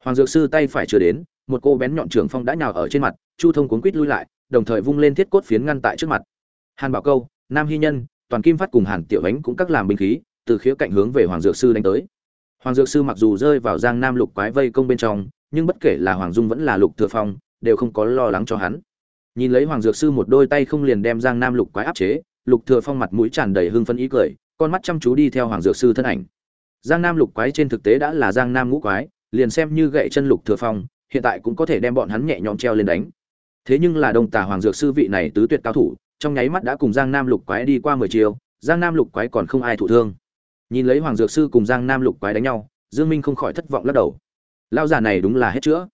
Hoàng dược sư tay phải chưa đến một cô bén nhọn trưởng phong đã nhào ở trên mặt, chu thông cuốn quít lui lại, đồng thời vung lên thiết cốt phiến ngăn tại trước mặt. Hàn bảo câu, nam hy nhân, toàn kim phát cùng hàn tiểu ánh cũng các làm binh khí, từ khía cạnh hướng về hoàng dược sư đánh tới. Hoàng dược sư mặc dù rơi vào giang nam lục quái vây công bên trong, nhưng bất kể là hoàng dung vẫn là lục thừa phong, đều không có lo lắng cho hắn. Nhìn lấy hoàng dược sư một đôi tay không liền đem giang nam lục quái áp chế, lục thừa phong mặt mũi tràn đầy hưng phấn ý cười, con mắt chăm chú đi theo hoàng dược sư thân ảnh. Giang nam lục quái trên thực tế đã là giang nam ngũ quái, liền xem như gậy chân lục thừa phong hiện tại cũng có thể đem bọn hắn nhẹ nhõm treo lên đánh. Thế nhưng là đông tà hoàng dược sư vị này tứ tuyệt cao thủ, trong nháy mắt đã cùng giang nam lục quái đi qua mười chiều giang nam lục quái còn không ai thụ thương. Nhìn lấy hoàng dược sư cùng giang nam lục quái đánh nhau, dương minh không khỏi thất vọng lắc đầu. Lao già này đúng là hết chữa.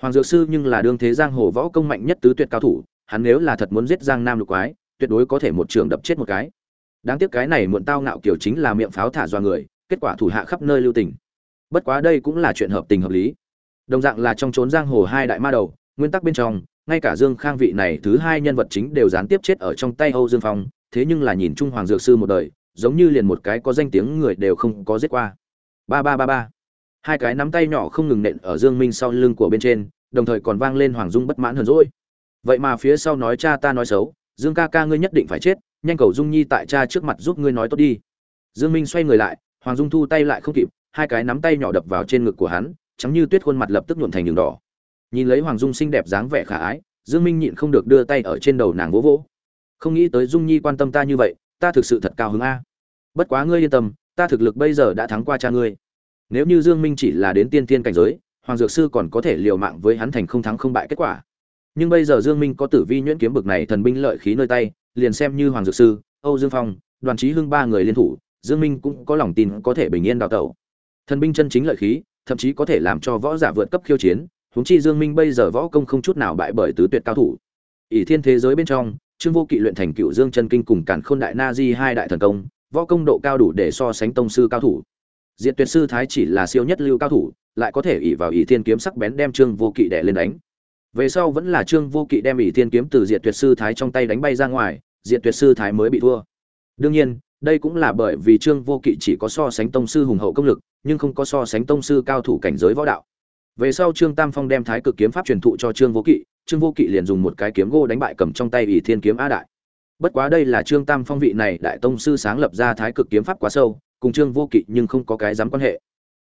Hoàng dược sư nhưng là đương thế giang hồ võ công mạnh nhất tứ tuyệt cao thủ, hắn nếu là thật muốn giết giang nam lục quái, tuyệt đối có thể một trường đập chết một cái. Đáng tiếc cái này muộn tao ngạo kiểu chính là miệng pháo thả doa người, kết quả thủ hạ khắp nơi lưu tình. Bất quá đây cũng là chuyện hợp tình hợp lý đồng dạng là trong trốn giang hồ hai đại ma đầu, nguyên tắc bên trong, ngay cả dương khang vị này thứ hai nhân vật chính đều gián tiếp chết ở trong tay âu dương phong, thế nhưng là nhìn trung hoàng dược sư một đời, giống như liền một cái có danh tiếng người đều không có giết qua. Ba ba ba ba. Hai cái nắm tay nhỏ không ngừng nện ở dương minh sau lưng của bên trên, đồng thời còn vang lên hoàng dung bất mãn hờn rỗi vậy mà phía sau nói cha ta nói xấu, dương ca ca ngươi nhất định phải chết, nhanh cầu dung nhi tại cha trước mặt giúp ngươi nói tốt đi. Dương minh xoay người lại, hoàng dung thu tay lại không kịp, hai cái nắm tay nhỏ đập vào trên ngực của hắn trắng như tuyết khuôn mặt lập tức nhuộn thành đường đỏ. Nhìn lấy hoàng dung xinh đẹp dáng vẻ khả ái, dương minh nhịn không được đưa tay ở trên đầu nàng vỗ vỗ. Không nghĩ tới dung nhi quan tâm ta như vậy, ta thực sự thật cao hứng a. Bất quá ngươi yên tâm, ta thực lực bây giờ đã thắng qua cha ngươi. Nếu như dương minh chỉ là đến tiên tiên cảnh giới, hoàng dược sư còn có thể liều mạng với hắn thành không thắng không bại kết quả. Nhưng bây giờ dương minh có tử vi nhuyễn kiếm bực này thần binh lợi khí nơi tay, liền xem như hoàng dược sư, âu dương phong, đoàn trí hưng ba người liên thủ, dương minh cũng có lòng tin có thể bình yên đào tẩu. Thần binh chân chính lợi khí thậm chí có thể làm cho võ giả vượt cấp khiêu chiến, huống chi dương minh bây giờ võ công không chút nào bại bởi tứ tuyệt cao thủ. Ỷ thiên thế giới bên trong, trương vô kỵ luyện thành cựu dương chân kinh cùng cản khôn đại na di hai đại thần công, võ công độ cao đủ để so sánh tông sư cao thủ. Diệt tuyệt sư thái chỉ là siêu nhất lưu cao thủ, lại có thể ỷ vào ỷ thiên kiếm sắc bén đem trương vô kỵ đè lên đánh. Về sau vẫn là trương vô kỵ đem ỷ thiên kiếm từ diệt tuyệt sư thái trong tay đánh bay ra ngoài, diệt tuyệt sư thái mới bị thua. Đương nhiên đây cũng là bởi vì trương vô kỵ chỉ có so sánh tông sư hùng hậu công lực, nhưng không có so sánh tông sư cao thủ cảnh giới võ đạo. Về sau trương tam phong đem thái cực kiếm pháp truyền thụ cho trương vô kỵ, trương vô kỵ liền dùng một cái kiếm gô đánh bại cầm trong tay ỷ thiên kiếm a đại. Bất quá đây là trương tam phong vị này đại tông sư sáng lập ra thái cực kiếm pháp quá sâu, cùng trương vô kỵ nhưng không có cái dám quan hệ.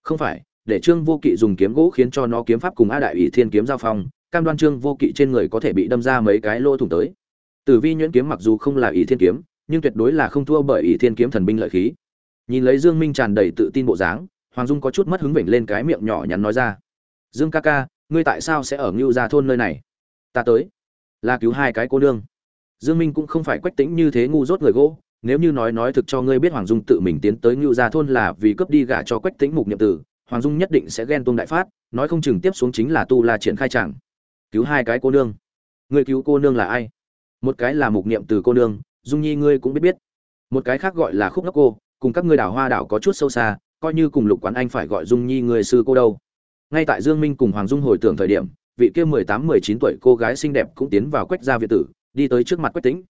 Không phải, để trương vô kỵ dùng kiếm gỗ khiến cho nó kiếm pháp cùng a đại ỷ thiên kiếm giao phong, cam đoan trương vô kỵ trên người có thể bị đâm ra mấy cái lỗ thủng tới. Tử vi nhuyễn kiếm mặc dù không là ỷ thiên kiếm nhưng tuyệt đối là không thua bởi ỷ thiên kiếm thần binh lợi khí. Nhìn lấy dương minh tràn đầy tự tin bộ dáng, hoàng dung có chút mất hứng vểnh lên cái miệng nhỏ nhắn nói ra, dương ca ca, ngươi tại sao sẽ ở ngưu gia thôn nơi này? Ta tới, là cứu hai cái cô nương. Dương minh cũng không phải quách tĩnh như thế ngu dốt người gỗ, nếu như nói nói thực cho ngươi biết hoàng dung tự mình tiến tới ngưu gia thôn là vì cướp đi gả cho quách tĩnh mục niệm tử, hoàng dung nhất định sẽ ghen tuông đại phát, nói không chừng tiếp xuống chính là tu la triển khai chẳng. Cứu hai cái cô nương. Ngươi cứu cô nương là ai? Một cái là mục niệm từ cô nương dung nhi ngươi cũng biết biết. Một cái khác gọi là khúc ngốc cô, cùng các ngươi đảo hoa đảo có chút sâu xa, coi như cùng lục quán anh phải gọi dung nhi người sư cô đâu. Ngay tại dương minh cùng hoàng dung hồi tưởng thời điểm, vị kia mười tám, mười chín tuổi cô gái xinh đẹp cũng tiến vào quách gia viện tử, đi tới trước mặt quách tĩnh.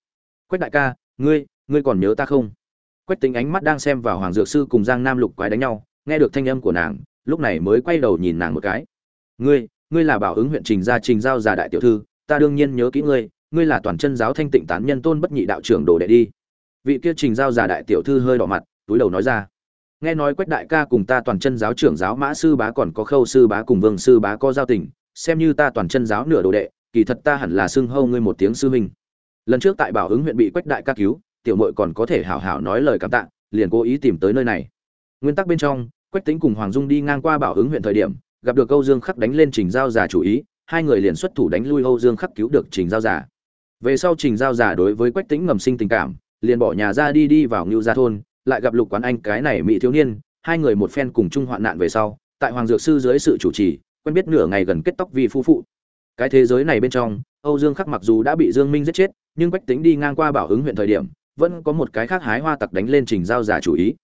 Quách đại ca, ngươi ngươi còn nhớ ta không? Quách tĩnh ánh mắt đang xem vào hoàng dược sư cùng giang nam lục quái đánh nhau, nghe được thanh âm của nàng, lúc này mới quay đầu nhìn nàng một cái. Ngươi ngươi là bảo ứng huyện trình gia trình giao già đại tiểu thư, ta đương nhiên nhớ kỹ ngươi ngươi là toàn chân giáo thanh tịnh tán nhân tôn bất nhị đạo trưởng đồ đệ đi. Vị kia trình giao già đại tiểu thư hơi đỏ mặt, túi đầu nói ra. Nghe nói quách đại ca cùng ta toàn chân giáo trưởng giáo mã sư bá còn có khâu sư bá cùng vương sư bá có giao tình, xem như ta toàn chân giáo nửa đồ đệ, kỳ thật ta hẳn là xưng hâu ngươi một tiếng sư huynh. Lần trước tại bảo ứng huyện bị quách đại ca cứu, tiểu mội còn có thể hảo hảo nói lời cảm tạ, liền cố ý tìm tới nơi này. Nguyên tắc bên trong, quách tính cùng hoàng dung đi ngang qua bảo ứng huyện thời điểm, gặp được âu dương khắc đánh lên trình giao giả chủ ý, hai người liền xuất thủ đánh lui âu dương khắc cứu được trình giao giả về sau trình giao giả đối với quách tĩnh ngầm sinh tình cảm, liền bỏ nhà ra đi đi vào ngưu gia thôn, lại gặp lục quán anh, cái này mỹ thiếu niên, hai người một phen cùng chung hoạn nạn về sau, tại hoàng dược sư dưới sự chủ trì, quen biết nửa ngày gần kết tóc vì phu phụ. Cái thế giới này bên trong, âu dương khắc mặc dù đã bị dương minh giết chết, nhưng quách tính đi ngang qua bảo ứng huyện thời điểm, vẫn có một cái khác hái hoa tặc đánh lên trình giao giả chủ ý.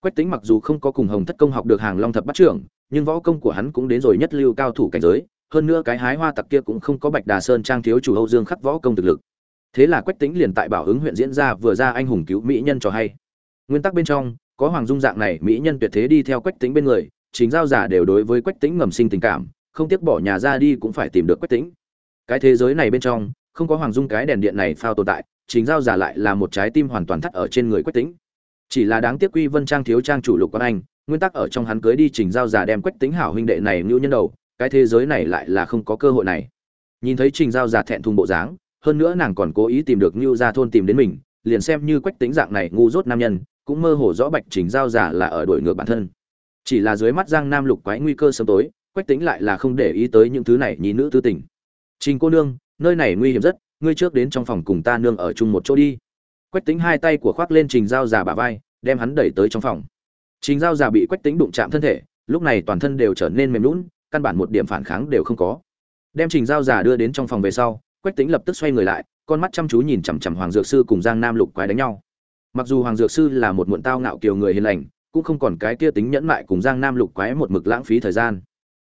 Quách tính mặc dù không có cùng hồng thất công học được hàng long thập bắt trưởng, nhưng võ công của hắn cũng đến rồi nhất lưu cao thủ cảnh giới hơn nữa cái hái hoa tặc kia cũng không có bạch đà sơn trang thiếu chủ âu dương khắc võ công thực lực. Thế là quách tính liền tại bảo ứng huyện diễn ra vừa ra anh hùng cứu mỹ nhân cho hay. Nguyên tắc bên trong, có hoàng dung dạng này mỹ nhân tuyệt thế đi theo quách tính bên người, chính giao giả đều đối với quách tính ngầm sinh tình cảm, không tiếc bỏ nhà ra đi cũng phải tìm được quách tính cái thế giới này bên trong, không có hoàng dung cái đèn điện này phao tồn tại, chính giao giả lại là một trái tim hoàn toàn thắt ở trên người quách tính chỉ là đáng tiếc quy vân trang thiếu trang chủ lục quan anh, nguyên tắc ở trong hắn cưới đi trình giao giả đem quách tính hảo huynh đệ này ngưu nhân đầu cái thế giới này lại là không có cơ hội này. Nhìn thấy trình giao giả thẹn thùng bộ dáng, hơn nữa nàng còn cố ý tìm được ngưu ra thôn tìm đến mình, liền xem như quách tính dạng này ngu dốt nam nhân, cũng mơ hồ rõ bạch trình giao giả là ở đuổi ngược bản thân. Chỉ là dưới mắt giang nam lục quái nguy cơ sớm tối, quách tính lại là không để ý tới những thứ này nhí nữ tư tình. Trình cô nương, nơi này nguy hiểm rất, ngươi trước đến trong phòng cùng ta nương ở chung một chỗ đi. Quách tính hai tay của khoác lên trình giao giả bả vai, đem hắn đẩy tới trong phòng. Trình giao giả bị quách tính đụng chạm thân thể, lúc này toàn thân đều trở nên mềm lún căn bản một điểm phản kháng đều không có. Đem trình giao giả đưa đến trong phòng về sau, quách tính lập tức xoay người lại, con mắt chăm chú nhìn chằm chằm hoàng dược sư cùng giang nam lục quái đánh nhau. Mặc dù hoàng dược sư là một muộn tao ngạo kiều người hiền lành, cũng không còn cái kia tính nhẫn mại cùng giang nam lục quái một mực lãng phí thời gian.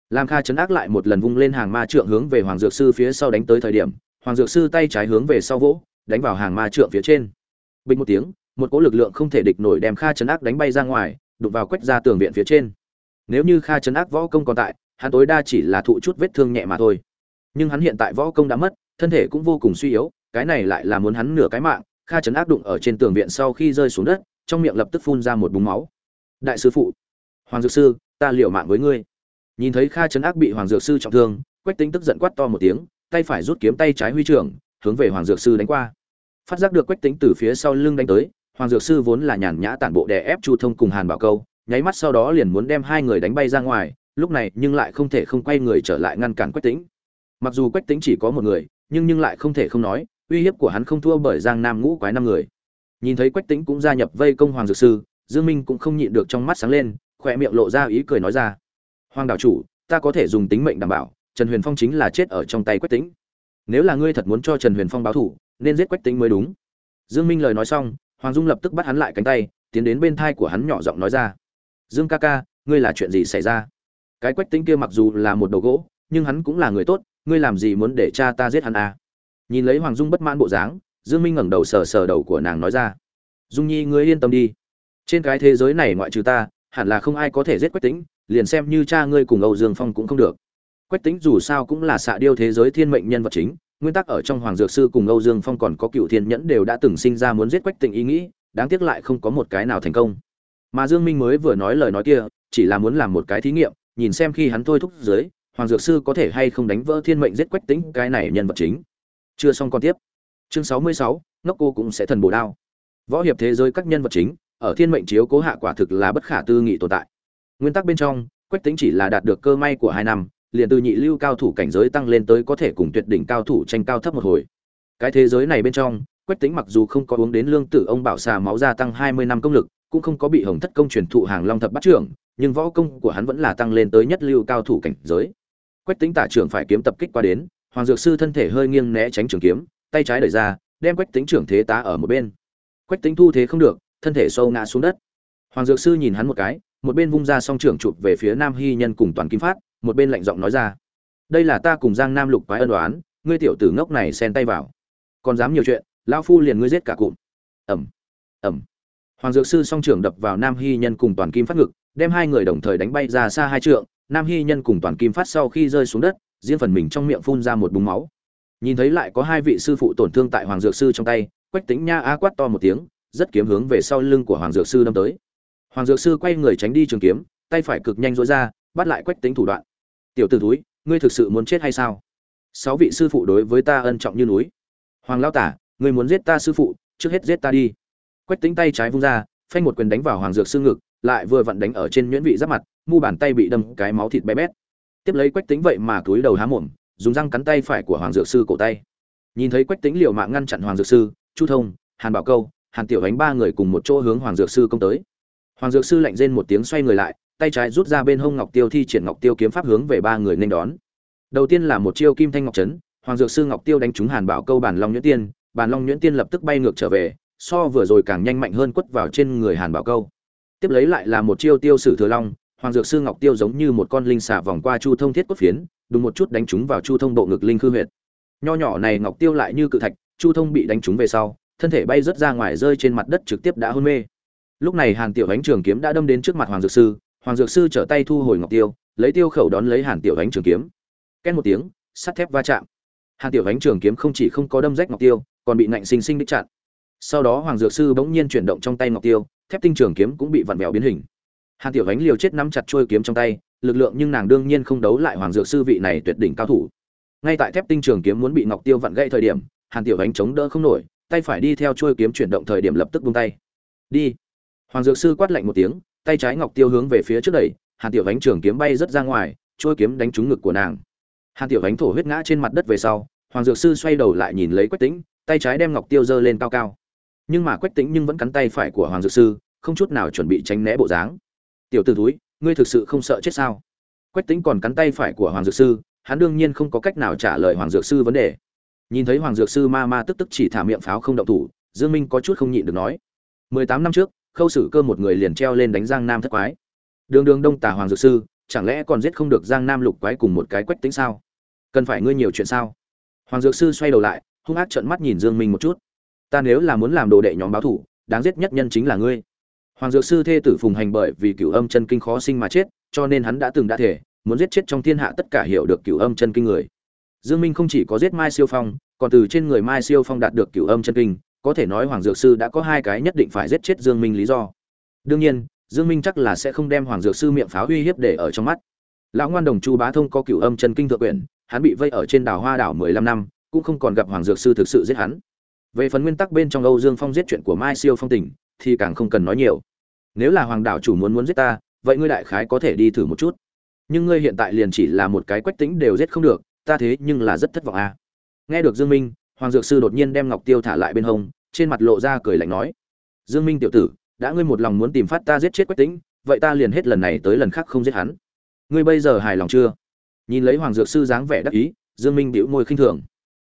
Lam kha chấn ác lại một lần vung lên hàng ma trượng hướng về hoàng dược sư phía sau đánh tới thời điểm, hoàng dược sư tay trái hướng về sau vỗ, đánh vào hàng ma trượng phía trên. Bình một tiếng, một cỗ lực lượng không thể địch nổi đem kha chấn ác đánh bay ra ngoài, đụng vào quách ra tường viện phía trên. Nếu như kha chấn ác võ công còn tại hắn tối đa chỉ là thụ chút vết thương nhẹ mà thôi. Nhưng hắn hiện tại võ công đã mất, thân thể cũng vô cùng suy yếu, cái này lại là muốn hắn nửa cái mạng, kha chấn ác đụng ở trên tường viện sau khi rơi xuống đất, trong miệng lập tức phun ra một búng máu. Đại sư phụ, hoàng dược sư, ta liều mạng với ngươi. Nhìn thấy kha chấn ác bị hoàng dược sư trọng thương, quách tính tức giận quát to một tiếng, tay phải rút kiếm tay trái huy trưởng, hướng về hoàng dược sư đánh qua. Phát giác được quách tính từ phía sau lưng đánh tới, hoàng dược sư vốn là nhàn nhã tản bộ đè ép chu thông cùng hàn bảo câu, nháy mắt sau đó liền muốn đem hai người đánh bay ra ngoài lúc này nhưng lại không thể không quay người trở lại ngăn cản quách tính mặc dù quách tính chỉ có một người, nhưng nhưng lại không thể không nói, uy hiếp của hắn không thua bởi giang nam ngũ quái năm người. Nhìn thấy quách tính cũng gia nhập vây công hoàng dược sư, dương minh cũng không nhịn được trong mắt sáng lên, khỏe miệng lộ ra ý cười nói ra. Hoàng đảo chủ, ta có thể dùng tính mệnh đảm bảo, trần huyền phong chính là chết ở trong tay quách tính nếu là ngươi thật muốn cho trần huyền phong báo thủ nên giết quách tính mới đúng. Dương minh lời nói xong, hoàng dung lập tức bắt hắn lại cánh tay, tiến đến bên thai của hắn nhỏ giọng nói ra. Dương ca ca, ngươi là chuyện gì xảy ra? Cái quách tính kia mặc dù là một đầu gỗ, nhưng hắn cũng là người tốt, ngươi làm gì muốn để cha ta giết hắn à? nhìn lấy hoàng dung bất mãn bộ dáng, dương minh ngẩng đầu sờ sờ đầu của nàng nói ra. Dung nhi, ngươi yên tâm đi. Trên cái thế giới này ngoại trừ ta, hẳn là không ai có thể giết quách tính, liền xem như cha ngươi cùng âu dương phong cũng không được. Quách tính dù sao cũng là xạ điêu thế giới thiên mệnh nhân vật chính, nguyên tắc ở trong hoàng dược sư cùng âu dương phong còn có cựu thiên nhẫn đều đã từng sinh ra muốn giết quách Tịnh ý nghĩ, đáng tiếc lại không có một cái nào thành công. Mà dương minh mới vừa nói lời nói kia, chỉ là muốn làm một cái thí nghiệm nhìn xem khi hắn thôi thúc dưới hoàng dược sư có thể hay không đánh vỡ thiên mệnh giết quách tính cái này nhân vật chính. Chưa xong còn tiếp. Chương sáu mươi sáu, ngốc cô cũng sẽ thần bổ đao. Võ hiệp thế giới các nhân vật chính ở thiên mệnh chiếu cố hạ quả thực là bất khả tư nghị tồn tại. Nguyên tắc bên trong quách tính chỉ là đạt được cơ may của hai năm liền từ nhị lưu cao thủ cảnh giới tăng lên tới có thể cùng tuyệt đỉnh cao thủ tranh cao thấp một hồi. Cái thế giới này bên trong quách tính mặc dù không có uống đến lương tử ông bảo xà máu gia tăng hai mươi năm công lực cũng không có bị hồng thất công truyền thụ hàng long thập bắt trưởng nhưng võ công của hắn vẫn là tăng lên tới nhất lưu cao thủ cảnh giới. Quách tính tả trưởng phải kiếm tập kích qua đến, hoàng dược sư thân thể hơi nghiêng né tránh trường kiếm, tay trái đẩy ra, đem quách tính trưởng thế tá ở một bên. Quách tính thu thế không được, thân thể sâu ngã xuống đất. Hoàng dược sư nhìn hắn một cái, một bên vung ra song trưởng chụp về phía nam hy nhân cùng toàn kim phát, một bên lạnh giọng nói ra. Đây là ta cùng giang nam lục quái ân đoán ngươi tiểu tử ngốc này xen tay vào. Còn dám nhiều chuyện, lão phu liền ngươi giết cả cụm. Ẩm ẩm hoàng dược sư song trưởng đập vào nam hy nhân cùng toàn kim phát ngực đem hai người đồng thời đánh bay ra xa hai trượng, nam hy nhân cùng toàn kim phát sau khi rơi xuống đất, riêng phần mình trong miệng phun ra một búng máu. Nhìn thấy lại có hai vị sư phụ tổn thương tại hoàng dược sư trong tay, quách tính nha á quát to một tiếng, rất kiếm hướng về sau lưng của hoàng dược sư đâm tới. Hoàng dược sư quay người tránh đi trường kiếm, tay phải cực nhanh dối ra, bắt lại quách tính thủ đoạn. Tiểu t ử túi ngươi thực sự muốn chết hay sao? Sáu vị sư phụ đối với ta ân trọng như núi. Hoàng lao tả, ngươi muốn giết ta sư phụ, trước hết giết ta đi. Quách tính tay trái vung ra, phanh một quyền đánh vào hoàng dược sư ngực lại vừa vặn đánh ở trên nhuyễn vị giáp mặt, mu bàn tay bị đâm cái máu thịt bé bét. Tiếp lấy quách tính vậy mà cúi đầu há mồm, dùng răng cắn tay phải của hoàng dược sư cổ tay. Nhìn thấy quách tính liều mạng ngăn chặn hoàng dược sư, chu thông, hàn bảo câu, hàn tiểu ánh ba người cùng một chỗ hướng hoàng dược sư công tới. Hoàng dược sư lạnh rên một tiếng xoay người lại, tay trái rút ra bên hông ngọc tiêu thi triển ngọc tiêu kiếm pháp hướng về ba người nên đón. Đầu tiên là một chiêu kim thanh ngọc trấn hoàng dược sư ngọc tiêu đánh trúng hàn bảo câu bàn long nhuyễn tiên, bàn long nhuyễn tiên lập tức bay ngược trở về, so vừa rồi càng nhanh mạnh hơn quất vào trên người hàn bảo câu tiếp lấy lại là một chiêu tiêu sử thừa long, hoàng dược sư ngọc tiêu giống như một con linh xà vòng qua chu thông thiết cốt phiến đúng một chút đánh trúng vào chu thông bộ ngực linh khư huyệt. Nho nhỏ này ngọc tiêu lại như cự thạch, chu thông bị đánh trúng về sau, thân thể bay rớt ra ngoài rơi trên mặt đất trực tiếp đã hôn mê. Lúc này hàn tiểu ánh trường kiếm đã đâm đến trước mặt hoàng dược sư, hoàng dược sư trở tay thu hồi ngọc tiêu, lấy tiêu khẩu đón lấy hàn tiểu ánh trường kiếm. Két một tiếng, sắt thép va chạm. Hàn tiểu ánh trường kiếm không chỉ không có đâm rách ngọc tiêu, còn bị nạnh sinh sinh đích chặn. Sau đó hoàng dược sư bỗng nhiên chuyển động trong tay ngọc tiêu thép tinh trường kiếm cũng bị vặn vẹo biến hình. Hàn tiểu ánh liều chết nắm chặt trôi kiếm trong tay, lực lượng nhưng nàng đương nhiên không đấu lại hoàng dược sư vị này tuyệt đỉnh cao thủ. Ngay tại thép tinh trường kiếm muốn bị ngọc tiêu vặn gãy thời điểm, hàn tiểu ánh chống đỡ không nổi, tay phải đi theo trôi kiếm chuyển động thời điểm lập tức buông tay. Đi. Hoàng dược sư quát lạnh một tiếng, tay trái ngọc tiêu hướng về phía trước đẩy, hàn tiểu ánh trường kiếm bay rất ra ngoài trôi kiếm đánh trúng ngực của nàng. Hàn tiểu ánh thổ huyết ngã trên mặt đất về sau, hoàng dược sư xoay đầu lại nhìn lấy quách tĩnh, tay trái đem ngọc tiêu giơ lên cao cao nhưng mà quách tĩnh nhưng vẫn cắn tay phải của hoàng dược sư, không chút nào chuẩn bị tránh né bộ dáng. Tiểu t ử túi ngươi thực sự không sợ chết sao? Quách tĩnh còn cắn tay phải của hoàng dược sư, hắn đương nhiên không có cách nào trả lời hoàng dược sư vấn đề. Nhìn thấy hoàng dược sư ma ma tức tức chỉ thả miệng pháo không động thủ, dương minh có chút không nhịn được nói. Mười tám năm trước, khâu sử cơ một người liền treo lên đánh giang nam thất quái. Đường đường đông tả hoàng dược sư, chẳng lẽ còn giết không được giang nam lục quái cùng một cái quách tính sao? Cần phải ngươi nhiều chuyện sao? Hoàng dược sư xoay đầu lại, hung ác trợn mắt nhìn dương minh một chút ta nếu là muốn làm đồ đệ nhóm báo thủ, đáng giết nhất nhân chính là ngươi. Hoàng dược sư thê tử phùng hành bởi vì cửu âm chân kinh khó sinh mà chết, cho nên hắn đã từng đã thể, muốn giết chết trong thiên hạ tất cả hiểu được cửu âm chân kinh người. Dương minh không chỉ có giết mai siêu phong, còn từ trên người mai siêu phong đạt được cửu âm chân kinh, có thể nói hoàng dược sư đã có hai cái nhất định phải giết chết dương minh lý do. Đương nhiên, dương minh chắc là sẽ không đem hoàng dược sư miệng pháo uy hiếp để ở trong mắt. Lão ngoan đồng chu bá thông có cửu âm chân kinh thượng quyển, hắn bị vây ở trên đảo hoa đảo 15 năm, cũng không còn gặp hoàng dược sư thực sự giết hắn về phần nguyên tắc bên trong âu dương phong giết chuyện của mai siêu phong tỉnh thì càng không cần nói nhiều. Nếu là hoàng đảo chủ muốn muốn giết ta, vậy ngươi đại khái có thể đi thử một chút. Nhưng ngươi hiện tại liền chỉ là một cái quách tính đều giết không được, ta thế nhưng là rất thất vọng à. Nghe được dương minh, hoàng dược sư đột nhiên đem ngọc tiêu thả lại bên hông, trên mặt lộ ra cười lạnh nói, dương minh tiểu tử, đã ngươi một lòng muốn tìm phát ta giết chết quách tính, vậy ta liền hết lần này tới lần khác không giết hắn. Ngươi bây giờ hài lòng chưa? Nhìn lấy hoàng dược sư dáng vẻ đắc ý, dương minh bĩu môi khinh thường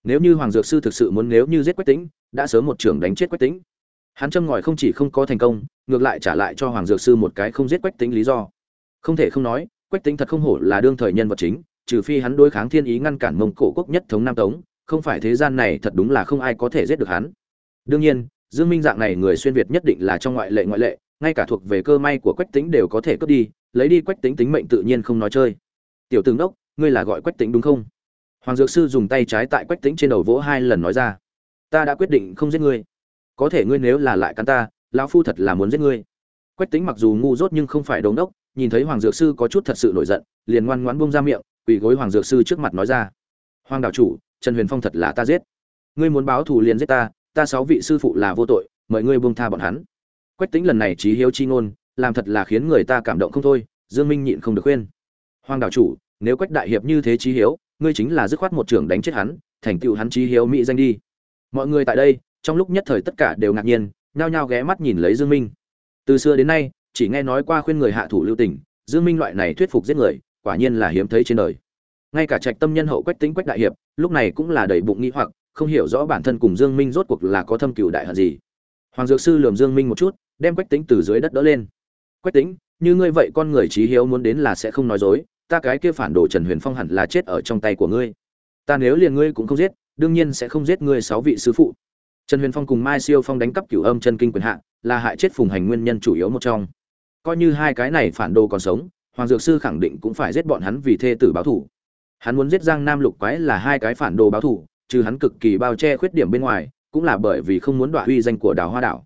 nếu như hoàng dược sư thực sự muốn nếu như giết quách tính đã sớm một trưởng đánh chết quách tính hắn châm ngòi không chỉ không có thành công, ngược lại trả lại cho hoàng dược sư một cái không giết quách tính lý do. Không thể không nói, quách tính thật không hổ là đương thời nhân vật chính, trừ phi hắn đối kháng thiên ý ngăn cản mông cổ quốc nhất thống nam tống, không phải thế gian này thật đúng là không ai có thể giết được hắn. Đương nhiên, dương minh dạng này người xuyên việt nhất định là trong ngoại lệ ngoại lệ, ngay cả thuộc về cơ may của quách tính đều có thể cướp đi, lấy đi quách tính tính mệnh tự nhiên không nói chơi. Tiểu tướng đốc, ngươi là gọi quách tính đúng không? Hoàng dược sư dùng tay trái tại quách tính trên đầu vỗ hai lần nói ra, ta đã quyết định không giết ngươi. Có thể ngươi nếu là lại cắn ta, lão phu thật là muốn giết ngươi. Quách tính mặc dù ngu dốt nhưng không phải đống đốc, nhìn thấy hoàng dược sư có chút thật sự nổi giận, liền ngoan ngoãn buông ra miệng, quỳ gối hoàng dược sư trước mặt nói ra, hoàng đạo chủ, trần huyền phong thật là ta giết. Ngươi muốn báo thù liền giết ta ta sáu vị sư phụ là vô tội, mời ngươi buông tha bọn hắn. Quách tính lần này trí hiếu chi ngôn, làm thật là khiến người ta cảm động không thôi, dương minh nhịn không được khuyên. Hoàng đạo chủ, nếu quách đại hiệp như thế trí hiếu ngươi chính là dứt khoát một trưởng đánh chết hắn, thành tựu hắn trí hiếu mỹ danh đi. Mọi người tại đây, trong lúc nhất thời tất cả đều ngạc nhiên, nhao nhao ghé mắt nhìn lấy dương minh. Từ xưa đến nay, chỉ nghe nói qua khuyên người hạ thủ lưu tình, dương minh loại này thuyết phục giết người, quả nhiên là hiếm thấy trên đời. Ngay cả trạch tâm nhân hậu quách tính quách đại hiệp, lúc này cũng là đầy bụng nghĩ hoặc, không hiểu rõ bản thân cùng dương minh rốt cuộc là có thâm cừu đại hận gì. Hoàng dược sư lườm dương minh một chút, đem quách tính từ dưới đất đỡ lên. Quách tính, như ngươi vậy con người trí hiếu muốn đến là sẽ không nói dối ta cái kia phản đồ trần huyền phong hẳn là chết ở trong tay của ngươi ta nếu liền ngươi cũng không giết đương nhiên sẽ không giết ngươi sáu vị sứ phụ trần huyền phong cùng mai siêu phong đánh cắp cửu âm chân kinh quyền hạ là hại chết phùng hành nguyên nhân chủ yếu một trong coi như hai cái này phản đồ còn sống hoàng dược sư khẳng định cũng phải giết bọn hắn vì thê tử báo thù. hắn muốn giết giang nam lục quái là hai cái phản đồ báo thù, trừ hắn cực kỳ bao che khuyết điểm bên ngoài cũng là bởi vì không muốn đoạt uy danh của đào hoa đảo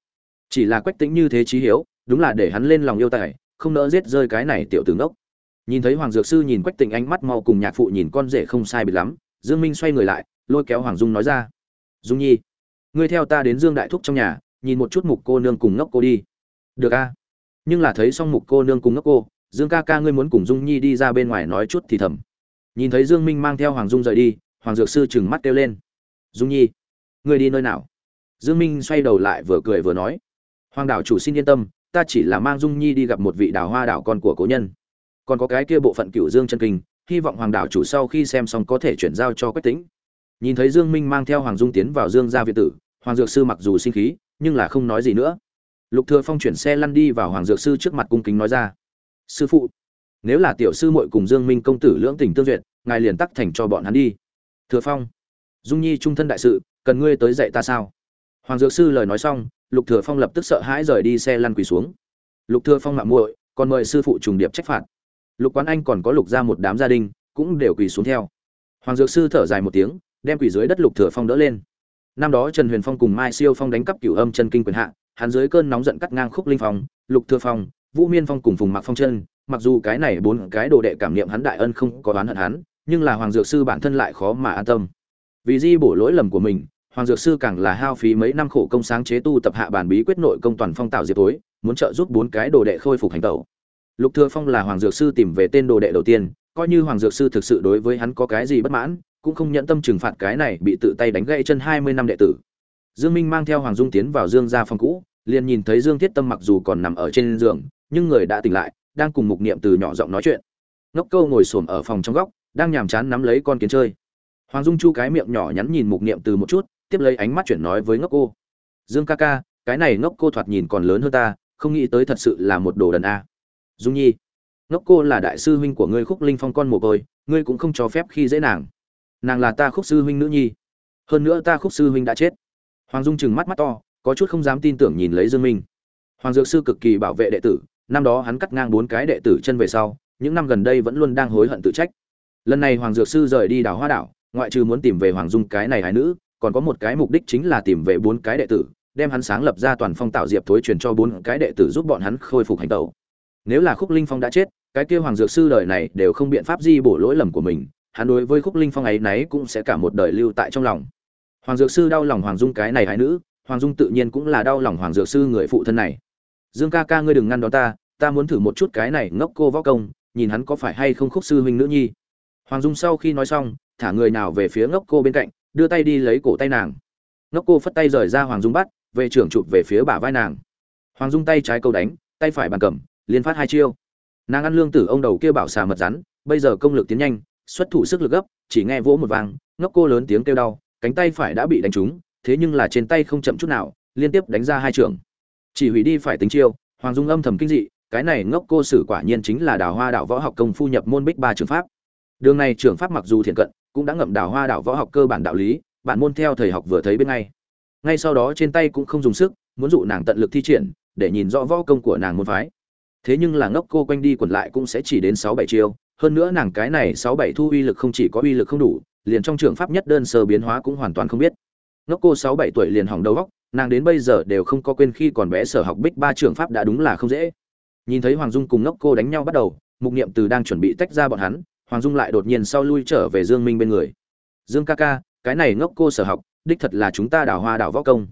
chỉ là quách tĩnh như thế trí hiếu đúng là để hắn lên lòng yêu tài không nỡ giết rơi cái này tiểu tướng ngốc nhìn thấy hoàng dược sư nhìn quách tình ánh mắt mau cùng nhạc phụ nhìn con rể không sai biệt lắm, dương minh xoay người lại, lôi kéo hoàng dung nói ra. Dung nhi, ngươi theo ta đến dương đại thúc trong nhà, nhìn một chút mục cô nương cùng ngốc cô đi. Được a. Nhưng là thấy xong mục cô nương cùng ngốc cô, dương ca ca ngươi muốn cùng dung nhi đi ra bên ngoài nói chút thì thầm. Nhìn thấy dương minh mang theo hoàng dung rời đi, hoàng dược sư chừng mắt kêu lên. Dung nhi, ngươi đi nơi nào? Dương minh xoay đầu lại vừa cười vừa nói. Hoàng đảo chủ xin yên tâm, ta chỉ là mang dung nhi đi gặp một vị đào hoa đảo con của cố nhân còn có cái kia bộ phận cửu dương chân kinh, hy vọng hoàng đảo chủ sau khi xem xong có thể chuyển giao cho quách tĩnh. Nhìn thấy dương minh mang theo hoàng dung tiến vào dương gia viện tử, hoàng dược sư mặc dù sinh khí, nhưng là không nói gì nữa. Lục thừa phong chuyển xe lăn đi vào hoàng dược sư trước mặt cung kính nói ra, sư phụ, nếu là tiểu sư muội cùng dương minh công tử lưỡng tình tương duyệt, ngài liền tắc thành cho bọn hắn đi. Thừa phong, dung nhi trung thân đại sự, cần ngươi tới dạy ta sao? Hoàng dược sư lời nói xong, lục thừa phong lập tức sợ hãi rời đi xe lăn quỳ xuống. Lục thừa phong mạo muội, còn mời sư phụ trùng điệp trách phạt lục quán anh còn có lục gia một đám gia đình, cũng đều quỳ xuống theo. Hoàng dược sư thở dài một tiếng, đem quỳ dưới đất lục thừa phong đỡ lên. Năm đó trần huyền phong cùng mai siêu phong đánh cắp cửu âm chân kinh quyền hạ, hắn dưới cơn nóng giận cắt ngang khúc linh phong, lục thừa phong, vũ miên phong cùng phùng mặc phong chân. Mặc dù cái này bốn cái đồ đệ cảm niệm hắn đại ân không có đoán hận hắn, nhưng là hoàng dược sư bản thân lại khó mà an tâm. Vì di bổ lỗi lầm của mình, hoàng dược sư càng là hao phí mấy năm khổ công sáng chế tu tập hạ bản bí quyết nội công toàn phong tạo diệt tối, muốn trợ giúp bốn cái đồ đệ khôi phục hành tẩu lục thừa phong là hoàng dược sư tìm về tên đồ đệ đầu tiên, coi như hoàng dược sư thực sự đối với hắn có cái gì bất mãn, cũng không nhẫn tâm trừng phạt cái này bị tự tay đánh gãy chân 20 năm đệ tử. Dương minh mang theo hoàng dung tiến vào dương gia phòng cũ, liền nhìn thấy dương thiết tâm mặc dù còn nằm ở trên giường, nhưng người đã tỉnh lại, đang cùng mục niệm từ nhỏ giọng nói chuyện. Ngốc câu ngồi xổm ở phòng trong góc, đang nhàm chán nắm lấy con kiến chơi. Hoàng dung chu cái miệng nhỏ nhắn nhìn mục niệm từ một chút, tiếp lấy ánh mắt chuyển nói với ngốc cô. Dương ca ca, cái này ngốc cô thoạt nhìn còn lớn hơn ta, không nghĩ tới thật sự là một đồ đần a dung nhi, ngốc cô là đại sư huynh của ngươi khúc linh phong con mồ côi, ngươi cũng không cho phép khi dễ nàng. Nàng là ta khúc sư huynh nữ nhi. Hơn nữa ta khúc sư huynh đã chết. Hoàng dung chừng mắt mắt to, có chút không dám tin tưởng nhìn lấy dương minh. Hoàng dược sư cực kỳ bảo vệ đệ tử, năm đó hắn cắt ngang bốn cái đệ tử chân về sau, những năm gần đây vẫn luôn đang hối hận tự trách. Lần này hoàng dược sư rời đi đảo hoa đảo, ngoại trừ muốn tìm về hoàng dung cái này hài nữ, còn có một cái mục đích chính là tìm về bốn cái đệ tử, đem hắn sáng lập ra toàn phong tạo diệp thối truyền cho bốn cái đệ tử giúp bọn hắn khôi phục hành tẩu nếu là khúc linh phong đã chết, cái kia hoàng dược sư đời này đều không biện pháp di bổ lỗi lầm của mình, hắn đối với khúc linh phong ấy nấy cũng sẽ cả một đời lưu tại trong lòng. Hoàng dược sư đau lòng hoàng dung cái này hai nữ, hoàng dung tự nhiên cũng là đau lòng hoàng dược sư người phụ thân này. Dương ca ca ngươi đừng ngăn đón ta ta muốn thử một chút cái này ngốc cô võ công, nhìn hắn có phải hay không khúc sư huynh nữ nhi. Hoàng dung sau khi nói xong, thả người nào về phía ngốc cô bên cạnh, đưa tay đi lấy cổ tay nàng. Ngốc cô phất tay rời ra hoàng dung bắt, về trưởng chụp về phía bả vai nàng. Hoàng dung tay trái câu đánh, tay phải bàn cầm liên phát hai chiêu. Nàng ăn lương tử ông đầu kia bảo xà mật rắn, bây giờ công lực tiến nhanh, xuất thủ sức lực gấp, chỉ nghe vỗ một vang, ngốc cô lớn tiếng kêu đau, cánh tay phải đã bị đánh trúng, thế nhưng là trên tay không chậm chút nào, liên tiếp đánh ra hai trường. Chỉ hủy đi phải tính chiêu, hoàng dung âm thầm kinh dị, cái này ngốc cô sử quả nhiên chính là đào hoa đạo võ học công phu nhập môn bích ba trường pháp. Đường này trường pháp mặc dù thiện cận, cũng đã ngậm đào hoa đạo võ học cơ bản đạo lý bản môn theo thầy học vừa thấy bên ngay. Ngay sau đó trên tay cũng không dùng sức, muốn dụ nàng tận lực thi triển, để nhìn rõ võ công của nàng môn phái thế nhưng là ngốc cô quanh đi quẩn lại cũng sẽ chỉ đến sáu bảy chiêu. Hơn nữa nàng cái này sáu bảy thu uy lực không chỉ có uy lực không đủ, liền trong trường pháp nhất đơn sơ biến hóa cũng hoàn toàn không biết. Ngốc cô sáu bảy tuổi liền hỏng đầu óc, nàng đến bây giờ đều không có quên khi còn bé sở học bích ba trường pháp đã đúng là không dễ. Nhìn thấy hoàng dung cùng ngốc cô đánh nhau bắt đầu, mục niệm từ đang chuẩn bị tách ra bọn hắn, hoàng dung lại đột nhiên sau lui trở về dương minh bên người. Dương ca ca, cái này ngốc cô sở học, đích thật là chúng ta đào hoa đào võ công.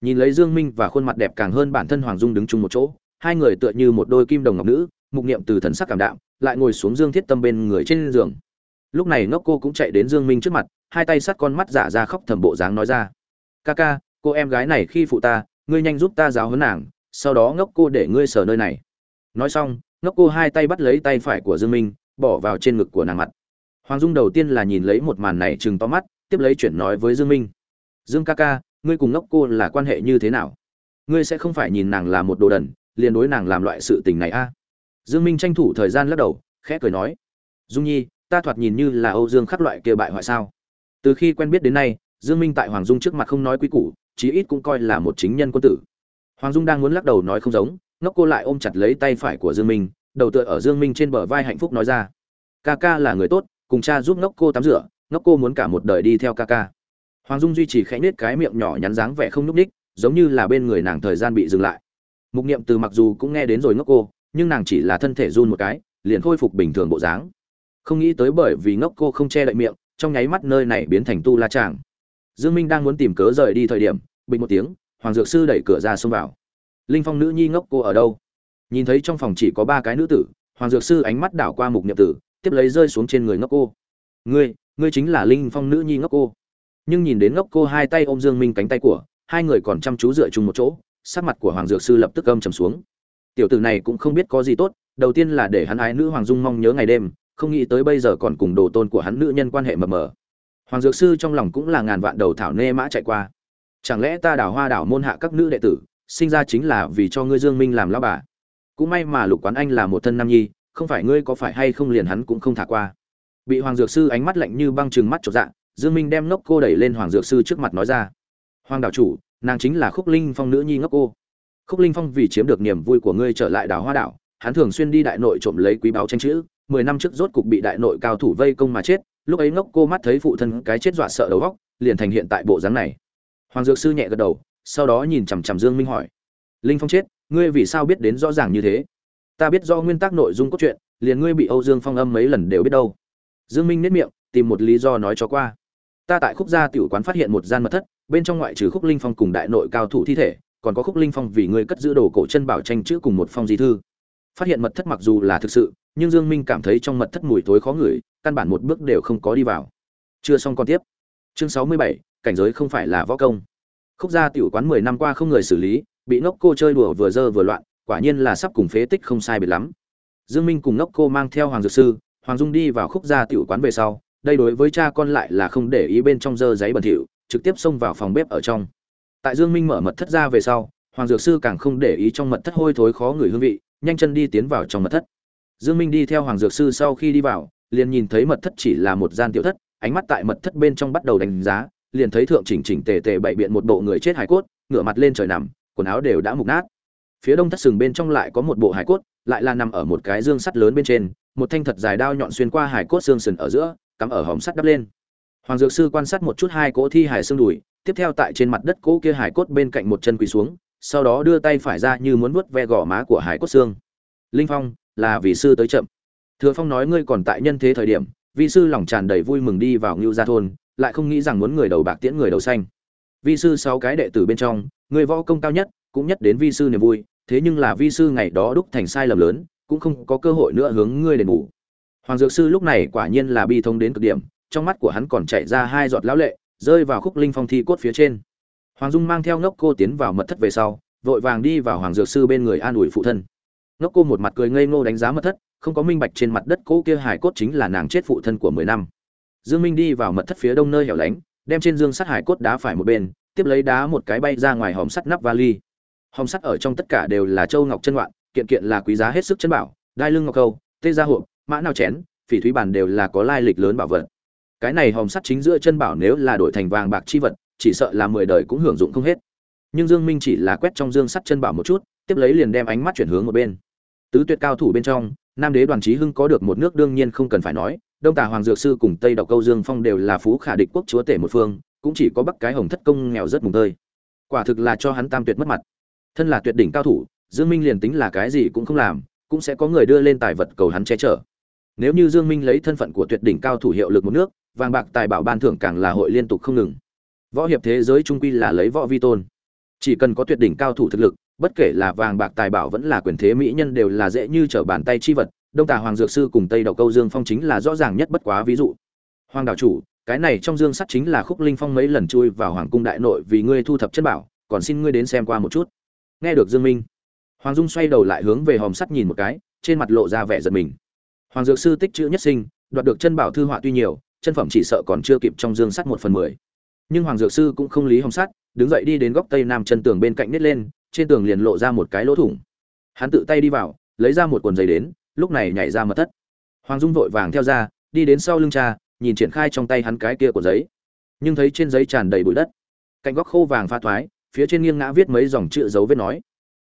Nhìn lấy dương minh và khuôn mặt đẹp càng hơn bản thân hoàng dung đứng chung một chỗ hai người tựa như một đôi kim đồng ngọc nữ, mục niệm từ thần sắc cảm đạm, lại ngồi xuống dương thiết tâm bên người trên giường. Lúc này ngốc cô cũng chạy đến dương minh trước mặt, hai tay sắt con mắt giả ra khóc thầm bộ dáng nói ra. Ca ca, cô em gái này khi phụ ta, ngươi nhanh giúp ta giáo huấn nàng, sau đó ngốc cô để ngươi sờ nơi này. Nói xong, ngốc cô hai tay bắt lấy tay phải của dương minh, bỏ vào trên ngực của nàng mặt. Hoàng dung đầu tiên là nhìn lấy một màn này chừng to mắt, tiếp lấy chuyển nói với dương minh. Dương ca ca, ngươi cùng ngốc cô là quan hệ như thế nào? Ngươi sẽ không phải nhìn nàng là một đồ đần liền đối nàng làm loại sự tình này a. À? dương minh tranh thủ thời gian lắc đầu, khẽ cười nói, dung nhi, ta thoạt nhìn như là âu dương khắc loại kia bại hoại sao? Từ khi quen biết đến nay, dương minh tại hoàng dung trước mặt không nói quý củ, chí ít cũng coi là một chính nhân quân tử. Hoàng dung đang muốn lắc đầu nói không giống, ngốc cô lại ôm chặt lấy tay phải của dương minh, đầu tựa ở dương minh trên bờ vai hạnh phúc nói ra, ca ca là người tốt, cùng cha giúp ngốc cô tắm rửa, ngốc cô muốn cả một đời đi theo ca ca. Hoàng dung duy trì khẽ nết cái miệng nhỏ nhắn dáng vẻ không nhúc ních giống như là bên người nàng thời gian bị dừng lại mục niệm từ mặc dù cũng nghe đến rồi ngốc cô, nhưng nàng chỉ là thân thể run một cái, liền khôi phục bình thường bộ dáng. Không nghĩ tới bởi vì ngốc cô không che đậy miệng, trong nháy mắt nơi này biến thành tu la tràng dương minh đang muốn tìm cớ rời đi thời điểm bình một tiếng, hoàng dược sư đẩy cửa ra xông vào. Linh phong nữ nhi ngốc cô ở đâu? Nhìn thấy trong phòng chỉ có ba cái nữ tử, hoàng dược sư ánh mắt đảo qua mục niệm tử tiếp lấy rơi xuống trên người ngốc cô. Ngươi ngươi chính là linh phong nữ nhi ngốc cô. Nhưng nhìn đến ngốc cô hai tay ôm dương minh cánh tay của, hai người còn chăm chú dựa chung một chỗ sắc mặt của hoàng dược sư lập tức âm trầm xuống. Tiểu tử này cũng không biết có gì tốt, đầu tiên là để hắn ái nữ hoàng dung mong nhớ ngày đêm, không nghĩ tới bây giờ còn cùng đồ tôn của hắn nữ nhân quan hệ mờ mờ. Hoàng dược sư trong lòng cũng là ngàn vạn đầu thảo nê mã chạy qua. Chẳng lẽ ta đảo hoa đảo môn hạ các nữ đệ tử, sinh ra chính là vì cho ngươi dương minh làm lao bà? Cũng may mà lục quán anh là một thân nam nhi, không phải ngươi có phải hay không liền hắn cũng không thả qua. Bị hoàng dược sư ánh mắt lạnh như băng chừng mắt chột dạ dương minh đem nóc cô đẩy lên hoàng dược sư trước mặt nói ra. Hoàng đảo chủ nàng chính là khúc linh phong nữ nhi ngốc cô. Khúc linh phong vì chiếm được niềm vui của ngươi trở lại đảo hoa đảo, hắn thường xuyên đi đại nội trộm lấy quý báu tranh chữ, mười năm trước rốt cục bị đại nội cao thủ vây công mà chết, lúc ấy ngốc cô mắt thấy phụ thân cái chết dọa sợ đầu góc liền thành hiện tại bộ dáng này. Hoàng dược sư nhẹ gật đầu, sau đó nhìn chằm chằm dương minh hỏi, linh phong chết, ngươi vì sao biết đến rõ ràng như thế? Ta biết do nguyên tắc nội dung cốt truyện, liền ngươi bị âu dương phong âm mấy lần đều biết đâu. Dương minh nết miệng, tìm một lý do nói cho qua ta tại khúc gia tiểu quán phát hiện một gian mật thất bên trong ngoại trừ khúc linh phong cùng đại nội cao thủ thi thể còn có khúc linh phong vì ngươi cất giữ đồ cổ chân bảo tranh chữ cùng một phong di thư. Phát hiện mật thất mặc dù là thực sự nhưng dương minh cảm thấy trong mật thất mùi tối khó ngửi căn bản một bước đều không có đi vào. Chưa xong còn tiếp. Chương 67, cảnh giới không phải là võ công. Khúc gia tiểu quán 10 năm qua không người xử lý bị ngốc cô chơi đùa vừa dơ vừa loạn quả nhiên là sắp cùng phế tích không sai biệt lắm. Dương minh cùng ngốc cô mang theo hoàng dược sư hoàng dung đi vào khúc gia tiểu quán về sau đây đối với cha con lại là không để ý bên trong dơ giấy bẩn thỉu, trực tiếp xông vào phòng bếp ở trong. Tại dương minh mở mật thất ra về sau, hoàng dược sư càng không để ý trong mật thất hôi thối khó người hương vị, nhanh chân đi tiến vào trong mật thất. Dương minh đi theo hoàng dược sư sau khi đi vào, liền nhìn thấy mật thất chỉ là một gian tiểu thất, ánh mắt tại mật thất bên trong bắt đầu đánh giá, liền thấy thượng chỉnh chỉnh tề tề bậy biện một bộ người chết hải cốt, ngửa mặt lên trời nằm, quần áo đều đã mục nát. Phía đông thất sừng bên trong lại có một bộ hải cốt, lại là nằm ở một cái dương sắt lớn bên trên, một thanh thật dài đao nhọn xuyên qua hải cốt xương sườn ở giữa cắm ở hòm sắt đắp lên. Hoàng dược sư quan sát một chút hai cỗ thi hải xương đùi, tiếp theo tại trên mặt đất cỗ kia hải cốt bên cạnh một chân quỳ xuống, sau đó đưa tay phải ra như muốn vuốt ve gò má của hải cốt xương. Linh phong, là vì sư tới chậm. Thừa phong nói ngươi còn tại nhân thế thời điểm vi sư lòng tràn đầy vui mừng đi vào ngưu gia thôn, lại không nghĩ rằng muốn người đầu bạc tiễn người đầu xanh. Vi sư sáu cái đệ tử bên trong, người võ công cao nhất, cũng nhất đến vi sư niềm vui, thế nhưng là vi sư ngày đó đúc thành sai lầm lớn, cũng không có cơ hội nữa hướng ngươi đền bù hoàng dược sư lúc này quả nhiên là bi thông đến cực điểm, trong mắt của hắn còn chảy ra hai giọt lão lệ, rơi vào khúc linh phong thi cốt phía trên. Hoàng dung mang theo ngốc cô tiến vào mật thất về sau, vội vàng đi vào hoàng dược sư bên người an ủi phụ thân. Ngốc cô một mặt cười ngây ngô đánh giá mật thất, không có minh bạch trên mặt đất cô kia hải cốt chính là nàng chết phụ thân của mười năm. Dương minh đi vào mật thất phía đông nơi hẻo lánh, đem trên dương sắt hải cốt đá phải một bên, tiếp lấy đá một cái bay ra ngoài hòm sắt nắp vali. Hòm sắt ở trong tất cả đều là châu ngọc chân ngoạn, kiện kiện là quý giá hết sức chân bảo, đai lưng ngọc câu, tê gia hộp mã nào chén, phỉ thúy bàn đều là có lai lịch lớn bảo vật. Cái này hòm sắt chính giữa chân bảo nếu là đổi thành vàng bạc chi vật, chỉ sợ là mười đời cũng hưởng dụng không hết. Nhưng dương minh chỉ là quét trong dương sắt chân bảo một chút, tiếp lấy liền đem ánh mắt chuyển hướng một bên. Tứ tuyệt cao thủ bên trong, nam đế đoàn trí hưng có được một nước đương nhiên không cần phải nói, đông tà hoàng dược sư cùng tây đọc câu dương phong đều là phú khả địch quốc chúa tể một phương, cũng chỉ có bắc cái hồng thất công nghèo rất mùng tơi. Quả thực là cho hắn tam tuyệt mất mặt. Thân là tuyệt đỉnh cao thủ, dương minh liền tính là cái gì cũng không làm, cũng sẽ có người đưa lên tài vật cầu hắn che chở nếu như dương minh lấy thân phận của tuyệt đỉnh cao thủ hiệu lực một nước, vàng bạc tài bảo ban thưởng càng là hội liên tục không ngừng. Võ hiệp thế giới trung quy là lấy võ vi tôn. Chỉ cần có tuyệt đỉnh cao thủ thực lực, bất kể là vàng bạc tài bảo vẫn là quyền thế mỹ nhân đều là dễ như trở bàn tay chi vật, đông tà hoàng dược sư cùng tây đậu câu dương phong chính là rõ ràng nhất bất quá ví dụ. Hoàng Đảo chủ, cái này trong dương sắt chính là khúc linh phong mấy lần chui vào hoàng cung đại nội vì ngươi thu thập chất bảo, còn xin ngươi đến xem qua một chút. Nghe được dương minh, hoàng dung xoay đầu lại hướng về hòm sắt nhìn một cái, trên mặt lộ ra vẻ giật mình hoàng dược sư tích chữ nhất sinh, đoạt được chân bảo thư họa tuy nhiều, chân phẩm chỉ sợ còn chưa kịp trong dương sắt một phần mười. Nhưng hoàng dược sư cũng không lý hồng sắt, đứng dậy đi đến góc tây nam chân tường bên cạnh nít lên, trên tường liền lộ ra một cái lỗ thủng. Hắn tự tay đi vào, lấy ra một cuộn giấy đến, lúc này nhảy ra mật thất. Hoàng dung vội vàng theo ra, đi đến sau lưng cha, nhìn triển khai trong tay hắn cái kia của giấy. Nhưng thấy trên giấy tràn đầy bụi đất. Cạnh góc khô vàng pha thoái, phía trên nghiêng ngã viết mấy dòng chữ dấu vết nói.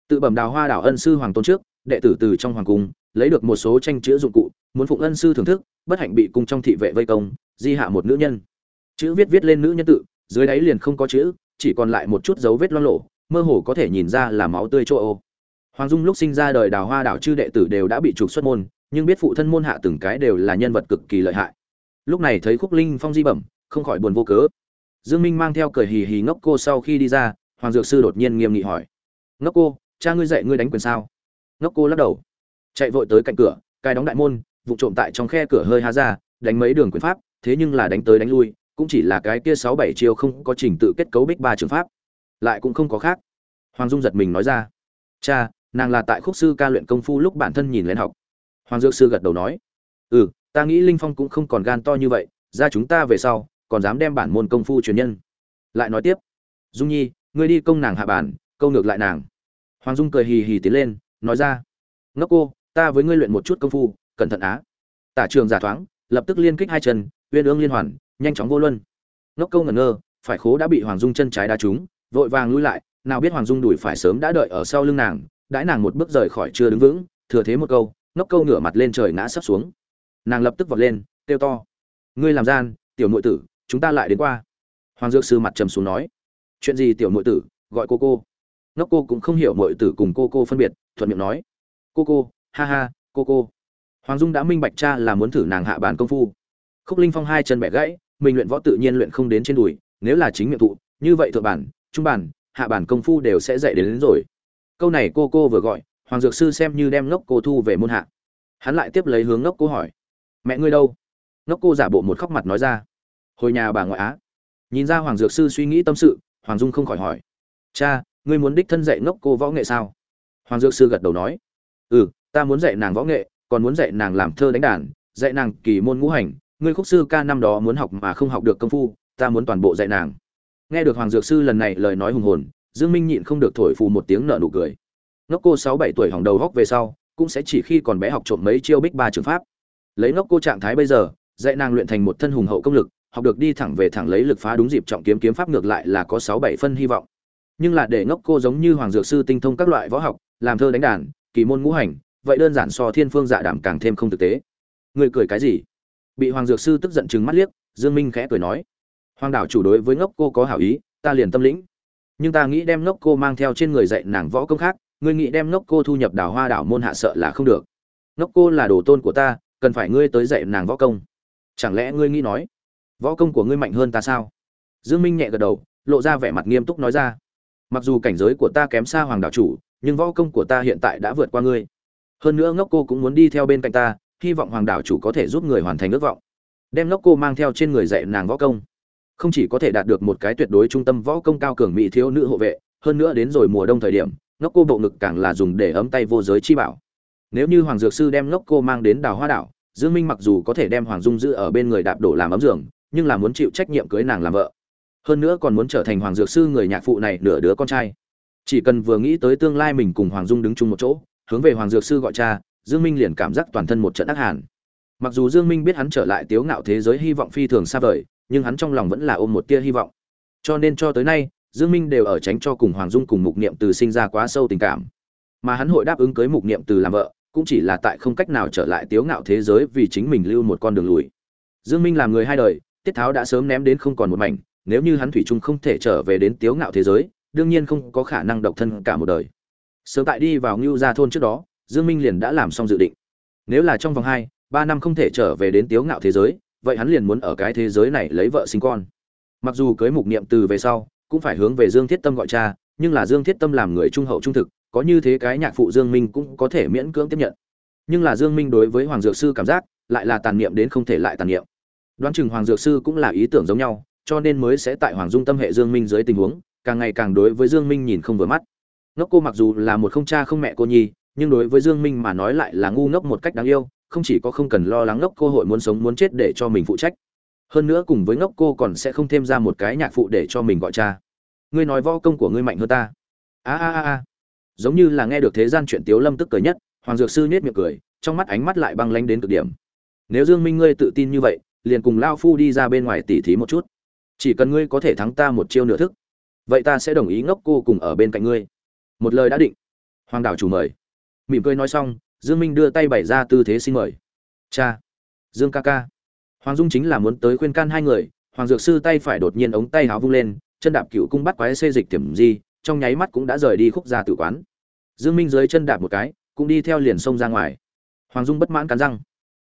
Tự bẩm đào hoa đảo ân sư hoàng tôn trước, đệ tử từ trong hoàng cung, lấy được một số tranh chữ dụng cụ muốn phụng ân sư thưởng thức, bất hạnh bị cung trong thị vệ vây công, di hạ một nữ nhân. Chữ viết viết lên nữ nhân tự, dưới đáy liền không có chữ, chỉ còn lại một chút dấu vết loang lộ mơ hồ có thể nhìn ra là máu tươi chỗ ô. Hoàng dung lúc sinh ra đời đào hoa đảo chư đệ tử đều đã bị trục xuất môn, nhưng biết phụ thân môn hạ từng cái đều là nhân vật cực kỳ lợi hại. Lúc này thấy khúc linh phong di bẩm, không khỏi buồn vô cớ. Dương minh mang theo cười hì hì ngốc cô sau khi đi ra, hoàng dược sư đột nhiên nghiêm nghị hỏi. Ngốc cô, cha ngươi dạy ngươi đánh quyền sao? Ngốc cô lắc đầu. Chạy vội tới cạnh cửa, cài đóng đại môn vụ trộm tại trong khe cửa hơi há ra, đánh mấy đường quyền pháp, thế nhưng là đánh tới đánh lui, cũng chỉ là cái kia sáu bảy chiêu không có trình tự kết cấu bích ba trường pháp. Lại cũng không có khác. Hoàng dung giật mình nói ra, cha, nàng là tại khúc sư ca luyện công phu lúc bản thân nhìn lên học. Hoàng dược sư gật đầu nói ừ ta nghĩ linh phong cũng không còn gan to như vậy, ra chúng ta về sau, còn dám đem bản môn công phu truyền nhân. Lại nói tiếp, dung nhi, ngươi đi công nàng hạ bản, câu ngược lại nàng. Hoàng dung cười hì hì tiến lên, nói ra, ngốc cô, ta với ngươi luyện một chút công phu cẩn thận á. Tả trường giả thoáng, lập tức liên kích hai chân, uyên ương liên hoàn, nhanh chóng vô luân. Ngốc câu ngẩn ngơ, phải khố đã bị hoàng dung chân trái đá trúng, vội vàng lui lại, nào biết hoàng dung đuổi phải sớm đã đợi ở sau lưng nàng, đãi nàng một bước rời khỏi chưa đứng vững, thừa thế một câu, ngốc câu ngửa mặt lên trời ngã sấp xuống. Nàng lập tức vọt lên, kêu to. Ngươi làm gian, tiểu nội tử, chúng ta lại đến qua. Hoàng dược sư mặt trầm xuống nói. Chuyện gì tiểu nội tử, gọi cô cô. Ngốc cô cũng không hiểu nội tử cùng cô cô phân biệt, thuận miệng nói. Cô cô, ha ha, cô cô hoàng dung đã minh bạch cha là muốn thử nàng hạ bàn công phu. Khúc linh phong hai chân bẻ gãy mình luyện võ tự nhiên luyện không đến trên đùi nếu là chính miệng thụ như vậy thượng bản trung bản hạ bản công phu đều sẽ dạy đến, đến rồi. Câu này cô cô vừa gọi hoàng dược sư xem như đem ngốc cô thu về môn hạ. Hắn lại tiếp lấy hướng ngốc cô hỏi mẹ ngươi đâu? Ngốc cô giả bộ một khóc mặt nói ra hồi nhà bà ngoại á. Nhìn ra hoàng dược sư suy nghĩ tâm sự hoàng dung không khỏi hỏi cha ngươi muốn đích thân dạy ngốc cô võ nghệ sao? Hoàng dược sư gật đầu nói ừ ta muốn dạy nàng võ nghệ còn muốn dạy nàng làm thơ đánh đàn, dạy nàng kỳ môn ngũ hành, ngươi khúc sư ca năm đó muốn học mà không học được công phu, ta muốn toàn bộ dạy nàng. Nghe được hoàng dược sư lần này lời nói hùng hồn, dương minh nhịn không được thổi phù một tiếng nở nụ cười. Ngốc cô sáu bảy tuổi hỏng đầu góc về sau, cũng sẽ chỉ khi còn bé học trộm mấy chiêu bích ba trường pháp. Lấy ngốc cô trạng thái bây giờ, dạy nàng luyện thành một thân hùng hậu công lực, học được đi thẳng về thẳng lấy lực phá đúng dịp trọng kiếm kiếm pháp ngược lại là có sáu bảy phân hy vọng. Nhưng là để ngốc cô giống như hoàng dược sư tinh thông các loại võ học, làm thơ đánh đàn, kỳ môn ngũ hành vậy đơn giản so thiên phương dạ đảm càng thêm không thực tế. Người cười cái gì? Bị hoàng dược sư tức giận chừng mắt liếc, dương minh khẽ cười nói. Hoàng đảo chủ đối với ngốc cô có hảo ý, ta liền tâm lĩnh. Nhưng ta nghĩ đem ngốc cô mang theo trên người dạy nàng võ công khác, ngươi nghĩ đem ngốc cô thu nhập đảo hoa đảo môn hạ sợ là không được. Ngốc cô là đồ tôn của ta, cần phải ngươi tới dạy nàng võ công. Chẳng lẽ ngươi nghĩ nói, võ công của ngươi mạnh hơn ta sao? Dương minh nhẹ gật đầu, lộ ra vẻ mặt nghiêm túc nói ra. Mặc dù cảnh giới của ta kém xa hoàng đảo chủ, nhưng võ công của ta hiện tại đã vượt qua ngươi hơn nữa ngốc cô cũng muốn đi theo bên cạnh ta, hy vọng hoàng đảo chủ có thể giúp người hoàn thành ước vọng. Đem ngốc cô mang theo trên người dạy nàng võ công. Không chỉ có thể đạt được một cái tuyệt đối trung tâm võ công cao cường mỹ thiếu nữ hộ vệ, hơn nữa đến rồi mùa đông thời điểm, ngốc cô bộ ngực càng là dùng để ấm tay vô giới chi bảo. Nếu như hoàng dược sư đem ngốc cô mang đến đào hoa đảo, dương minh mặc dù có thể đem hoàng dung giữ ở bên người đạp đổ làm ấm giường, nhưng là muốn chịu trách nhiệm cưới nàng làm vợ. Hơn nữa còn muốn trở thành hoàng dược sư người nhạc phụ này nửa đứa con trai. Chỉ cần vừa nghĩ tới tương lai mình cùng hoàng dung đứng chung một chỗ hướng về hoàng dược sư gọi cha, dương minh liền cảm giác toàn thân một trận ác hàn. Mặc dù dương minh biết hắn trở lại tiếu ngạo thế giới hy vọng phi thường xa vời, nhưng hắn trong lòng vẫn là ôm một tia hy vọng. Cho nên cho tới nay, dương minh đều ở tránh cho cùng hoàng dung cùng mục niệm từ sinh ra quá sâu tình cảm. Mà hắn hội đáp ứng cưới mục niệm từ làm vợ, cũng chỉ là tại không cách nào trở lại tiếu ngạo thế giới vì chính mình lưu một con đường lùi. Dương minh làm người hai đời, tiết tháo đã sớm ném đến không còn một mảnh, nếu như hắn thủy chung không thể trở về đến tiếu ngạo thế giới, đương nhiên không có khả năng độc thân cả một đời sớm tại đi vào ngưu gia thôn trước đó, dương minh liền đã làm xong dự định. Nếu là trong vòng hai, ba năm không thể trở về đến tiếu ngạo thế giới, vậy hắn liền muốn ở cái thế giới này lấy vợ sinh con. Mặc dù cưới mục niệm từ về sau, cũng phải hướng về dương thiết tâm gọi cha, nhưng là dương thiết tâm làm người trung hậu trung thực, có như thế cái nhạc phụ dương minh cũng có thể miễn cưỡng tiếp nhận. Nhưng là dương minh đối với hoàng dược sư cảm giác, lại là tàn niệm đến không thể lại tàn niệm. Đoán chừng hoàng dược sư cũng là ý tưởng giống nhau, cho nên mới sẽ tại hoàng dung tâm hệ dương minh dưới tình huống, càng ngày càng đối với dương minh nhìn không vừa mắt ngốc cô mặc dù là một không cha không mẹ cô nhi, nhưng đối với dương minh mà nói lại là ngu ngốc một cách đáng yêu, không chỉ có không cần lo lắng ngốc cô hội muốn sống muốn chết để cho mình phụ trách. Hơn nữa cùng với ngốc cô còn sẽ không thêm ra một cái nhạc phụ để cho mình gọi cha. Ngươi nói võ công của ngươi mạnh hơn ta. A a a a. Giống như là nghe được thế gian chuyện tiếu lâm tức cười nhất, hoàng dược sư nhếch miệng cười, trong mắt ánh mắt lại băng lánh đến cực điểm. Nếu dương minh ngươi tự tin như vậy, liền cùng lao phu đi ra bên ngoài tỉ thí một chút. Chỉ cần ngươi có thể thắng ta một chiêu nửa thức, vậy ta sẽ đồng ý ngốc cô cùng ở bên cạnh ngươi một lời đã định. Hoàng đảo chủ mời. Mỉm cười nói xong, dương minh đưa tay bày ra tư thế xin mời. Cha, dương ca ca. Hoàng dung chính là muốn tới khuyên can hai người, hoàng dược sư tay phải đột nhiên ống tay háo vung lên, chân đạp cựu cung bắt quái xê dịch tiềm di, trong nháy mắt cũng đã rời đi khúc ra tử quán. Dương minh dưới chân đạp một cái, cũng đi theo liền sông ra ngoài. Hoàng dung bất mãn cắn răng.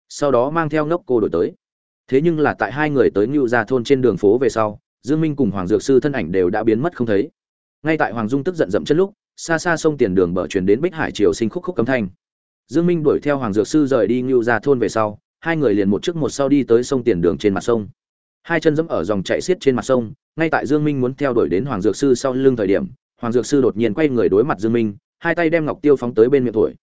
Sau đó mang theo ngốc cô đổi tới. Thế nhưng là tại hai người tới ngưu ra thôn trên đường phố về sau, dương minh cùng hoàng dược sư thân ảnh đều đã biến mất không thấy. Ngay tại hoàng dung tức giận dậm chân lúc xa xa sông tiền đường bờ truyền đến bích hải triều sinh khúc khúc cấm thanh. Dương minh đuổi theo hoàng dược sư rời đi ngưu ra thôn về sau, hai người liền một trước một sau đi tới sông tiền đường trên mặt sông. Hai chân dẫm ở dòng chảy xiết trên mặt sông, ngay tại dương minh muốn theo đuổi đến hoàng dược sư sau lưng thời điểm, hoàng dược sư đột nhiên quay người đối mặt dương minh, hai tay đem ngọc tiêu phóng tới bên miệng tuổi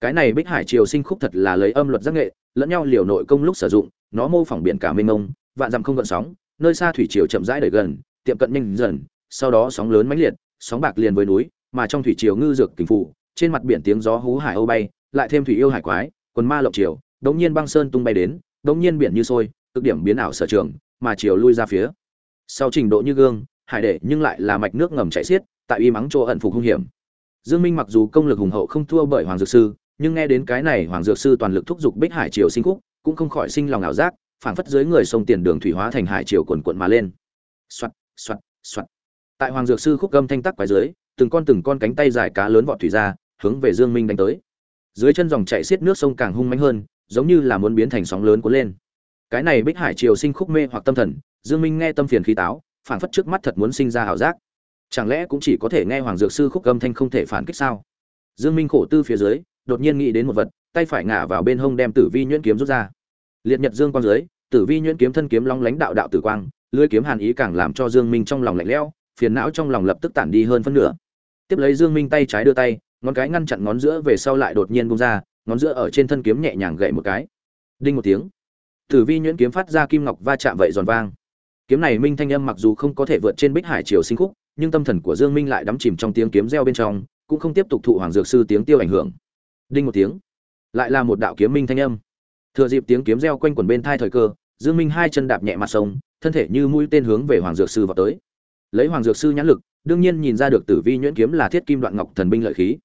cái này bích hải triều sinh khúc thật là lấy âm luật giác nghệ, lẫn nhau liều nội công lúc sử dụng, nó mô phỏng biển cả mênh mông, vạn dặm không gợn sóng, nơi xa thủy triều chậm rãi đẩy gần, tiệm cận nhanh dần, sau đó sóng lớn mãnh liệt, sóng bạc liền với núi mà trong thủy triều ngư dược kình phủ trên mặt biển tiếng gió hú hải âu bay, lại thêm thủy yêu hải quái, quần ma lộng triều, đống nhiên băng sơn tung bay đến, đống nhiên biển như sôi, cực điểm biến ảo sở trường, mà chiều lui ra phía. Sau trình độ như gương, hải đệ nhưng lại là mạch nước ngầm chảy xiết, tại y mắng chỗ ẩn phục hung hiểm. Dương minh mặc dù công lực hùng hậu không thua bởi hoàng dược sư, nhưng nghe đến cái này hoàng dược sư toàn lực thúc giục bích hải triều sinh khúc, cũng không khỏi sinh lòng ảo giác, phảng phất dưới người sông tiền đường thủy hóa thành hải triều cuồn cuộn mà lên. Xoát xoát xoát tại hoàng dược sư khúc gâm thanh tắc quái dưới từng con từng con cánh tay dài cá lớn vọt thủy ra, hướng về dương minh đánh tới. Dưới chân dòng chảy xiết nước sông càng hung mãnh hơn, giống như là muốn biến thành sóng lớn cuốn lên. Cái này bích hải triều sinh khúc mê hoặc tâm thần, dương minh nghe tâm phiền khí táo phản phất trước mắt thật muốn sinh ra ảo giác. Chẳng lẽ cũng chỉ có thể nghe hoàng dược sư khúc âm thanh không thể phản kích sao? Dương minh khổ tư phía dưới, đột nhiên nghĩ đến một vật, tay phải ngả vào bên hông đem tử vi nhuyễn kiếm rút ra. Liệt nhật dương quang dưới, tử vi nhuyễn kiếm thân kiếm long lánh đạo đạo tử quang, lưỡi kiếm hàn ý càng làm cho dương minh trong lòng lạnh lẽo phiền não trong lòng lập tức tản đi hơn phân nửa. Tiếp lấy dương minh tay trái đưa tay, ngón cái ngăn chặn ngón giữa về sau lại đột nhiên bung ra, ngón giữa ở trên thân kiếm nhẹ nhàng gậy một cái. Đinh một tiếng. Tử vi nhuyễn kiếm phát ra kim ngọc va chạm vậy giòn vang. Kiếm này minh thanh âm mặc dù không có thể vượt trên bích hải triều sinh khúc, nhưng tâm thần của dương minh lại đắm chìm trong tiếng kiếm reo bên trong, cũng không tiếp tục thụ hoàng dược sư tiếng tiêu ảnh hưởng. Đinh một tiếng. Lại là một đạo kiếm minh thanh âm. Thừa dịp tiếng kiếm reo quanh quẩn bên thai thời cơ, dương minh hai chân đạp nhẹ mặt sông, thân thể như mũi tên hướng về hoàng dược sư vào tới lấy hoàng dược sư nhãn lực, đương nhiên nhìn ra được tử vi nhuyễn kiếm là thiết kim đoạn ngọc thần binh lợi khí.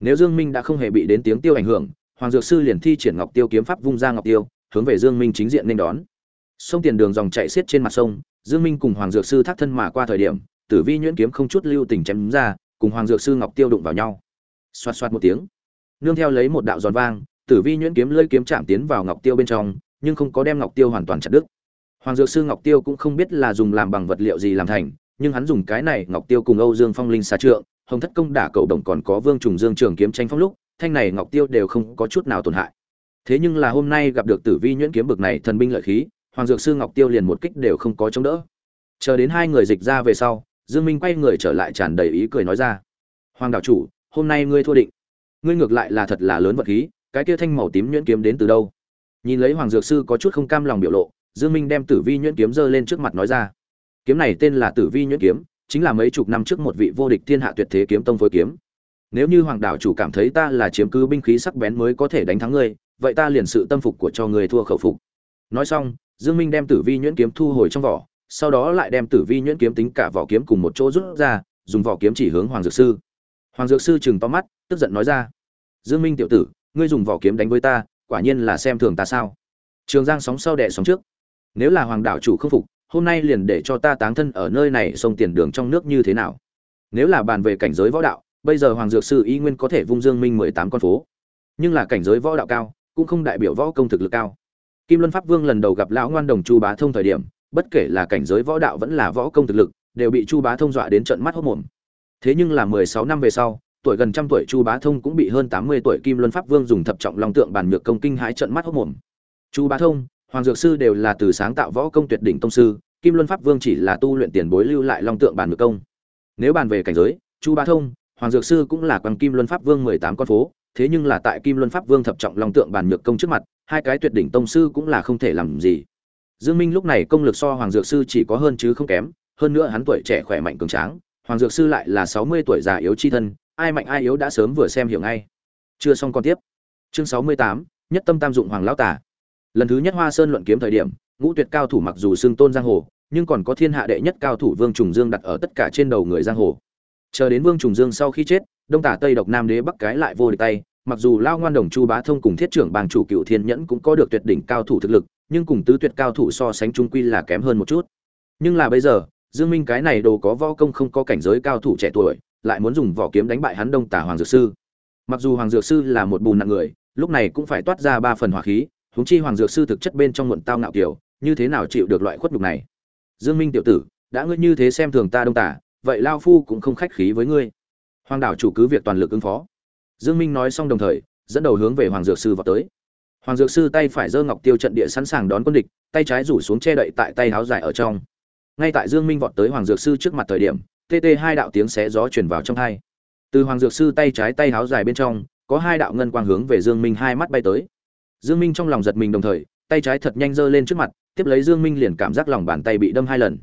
Nếu dương minh đã không hề bị đến tiếng tiêu ảnh hưởng, hoàng dược sư liền thi triển ngọc tiêu kiếm pháp vung ra ngọc tiêu, hướng về dương minh chính diện nên đón. Sông tiền đường dòng chảy xiết trên mặt sông, dương minh cùng hoàng dược sư thác thân mà qua thời điểm, tử vi nhuyễn kiếm không chút lưu tình chém ra, cùng hoàng dược sư ngọc tiêu đụng vào nhau. Xoát xoát một tiếng, nương theo lấy một đạo giòn vang, tử vi nhuyễn kiếm lưỡi kiếm chạm tiến vào ngọc tiêu bên trong, nhưng không có đem ngọc tiêu hoàn toàn chặt đứt. Hoàng dược sư ngọc tiêu cũng không biết là dùng làm bằng vật liệu gì làm thành nhưng hắn dùng cái này ngọc tiêu cùng âu dương phong linh xà trượng, hồng thất công đả cầu đồng còn có vương trùng dương trường kiếm tranh phong lúc, thanh này ngọc tiêu đều không có chút nào tổn hại. Thế nhưng là hôm nay gặp được tử vi nhuyễn kiếm bực này thần binh lợi khí, hoàng dược sư ngọc tiêu liền một kích đều không có chống đỡ. Chờ đến hai người dịch ra về sau, dương minh quay người trở lại tràn đầy ý cười nói ra, hoàng đạo chủ, hôm nay ngươi thua định. Ngươi ngược lại là thật là lớn vật khí, cái kia thanh màu tím nhuyễn kiếm đến từ đâu? Nhìn lấy hoàng dược sư có chút không cam lòng biểu lộ, dương minh đem tử vi nhuyễn kiếm giơ lên trước mặt nói ra kiếm này tên là tử vi nhuyễn kiếm, chính là mấy chục năm trước một vị vô địch thiên hạ tuyệt thế kiếm tông phối kiếm. Nếu như hoàng đạo chủ cảm thấy ta là chiếm cứ binh khí sắc bén mới có thể đánh thắng ngươi, vậy ta liền sự tâm phục của cho người thua khẩu phục. Nói xong, dương minh đem tử vi nhuyễn kiếm thu hồi trong vỏ, sau đó lại đem tử vi nhuyễn kiếm tính cả vỏ kiếm cùng một chỗ rút ra, dùng vỏ kiếm chỉ hướng hoàng dược sư. Hoàng dược sư chừng to mắt, tức giận nói ra, dương minh tiểu tử, ngươi dùng vỏ kiếm đánh với ta, quả nhiên là xem thường ta sao? Trường giang sóng sau đẻ sóng trước, nếu là hoàng đạo chủ không phục hôm nay liền để cho ta táng thân ở nơi này sông tiền đường trong nước như thế nào? Nếu là bàn về cảnh giới võ đạo, bây giờ hoàng dược sư y nguyên có thể vung dương minh mười tám con phố. Nhưng là cảnh giới võ đạo cao, cũng không đại biểu võ công thực lực cao. Kim luân pháp vương lần đầu gặp lão ngoan đồng chu bá thông thời điểm, bất kể là cảnh giới võ đạo vẫn là võ công thực lực, đều bị chu bá thông dọa đến trận mắt hốc mồm thế nhưng là mười sáu năm về sau, tuổi gần trăm tuổi chu bá thông cũng bị hơn tám mươi tuổi kim luân pháp vương dùng thập trọng long tượng bàn nhược công kinh hãi trận mắt hốc mồm chu bá thông hoàng dược sư đều là từ sáng tạo võ công tuyệt đỉnh tông sư, kim luân pháp vương chỉ là tu luyện tiền bối lưu lại long tượng Bàn nhược công. Nếu bàn về cảnh giới, chu Ba thông, hoàng dược sư cũng là quan kim luân pháp vương mười tám con phố, thế nhưng là tại kim luân pháp vương thập trọng long tượng Bàn nhược công trước mặt, hai cái tuyệt đỉnh tông sư cũng là không thể làm gì. Dương minh lúc này công lực so hoàng dược sư chỉ có hơn chứ không kém, hơn nữa hắn tuổi trẻ khỏe mạnh cường tráng, hoàng dược sư lại là sáu mươi tuổi già yếu chi thân, ai mạnh ai yếu đã sớm vừa xem hiểu ngay. Chưa xong con tiếp. Chương sáu mươi tám, nhất tâm tam dụng hoàng lão tả lần thứ nhất hoa sơn luận kiếm thời điểm, ngũ tuyệt cao thủ mặc dù xưng tôn giang hồ, nhưng còn có thiên hạ đệ nhất cao thủ vương trùng dương đặt ở tất cả trên đầu người giang hồ. Chờ đến vương trùng dương sau khi chết, đông tả tây độc nam đế bắc cái lại vô địch tay, mặc dù lao ngoan đồng chu bá thông cùng thiết trưởng bang chủ cựu thiên nhẫn cũng có được tuyệt đỉnh cao thủ thực lực, nhưng cùng tứ tuyệt cao thủ so sánh trung quy là kém hơn một chút. Nhưng là bây giờ, dương minh cái này đồ có võ công không có cảnh giới cao thủ trẻ tuổi, lại muốn dùng vỏ kiếm đánh bại hắn đông tả hoàng dược sư. Mặc dù hoàng dược sư là một bùn nặng người, lúc này cũng phải toát ra ba phần hỏa khí huống chi hoàng dược sư thực chất bên trong muộn tao ngạo kiểu, như thế nào chịu được loại khuất nhục này? Dương minh tiểu tử, đã ngươi như thế xem thường ta đông tả, vậy lao phu cũng không khách khí với ngươi. Hoàng đảo chủ cứ việc toàn lực ứng phó. Dương minh nói xong đồng thời, dẫn đầu hướng về hoàng dược sư vào tới. Hoàng dược sư tay phải giơ ngọc tiêu trận địa sẵn sàng đón quân địch, tay trái rủ xuống che đậy tại tay háo dài ở trong. Ngay tại dương minh vọt tới hoàng dược sư trước mặt thời điểm tt hai đạo tiếng xé gió truyền vào trong hai. Từ hoàng dược sư tay trái tay háo dài bên trong, có hai đạo ngân quang hướng về dương minh hai mắt bay tới dương minh trong lòng giật mình đồng thời, tay trái thật nhanh giơ lên trước mặt, tiếp lấy dương minh liền cảm giác lòng bàn tay bị đâm hai lần.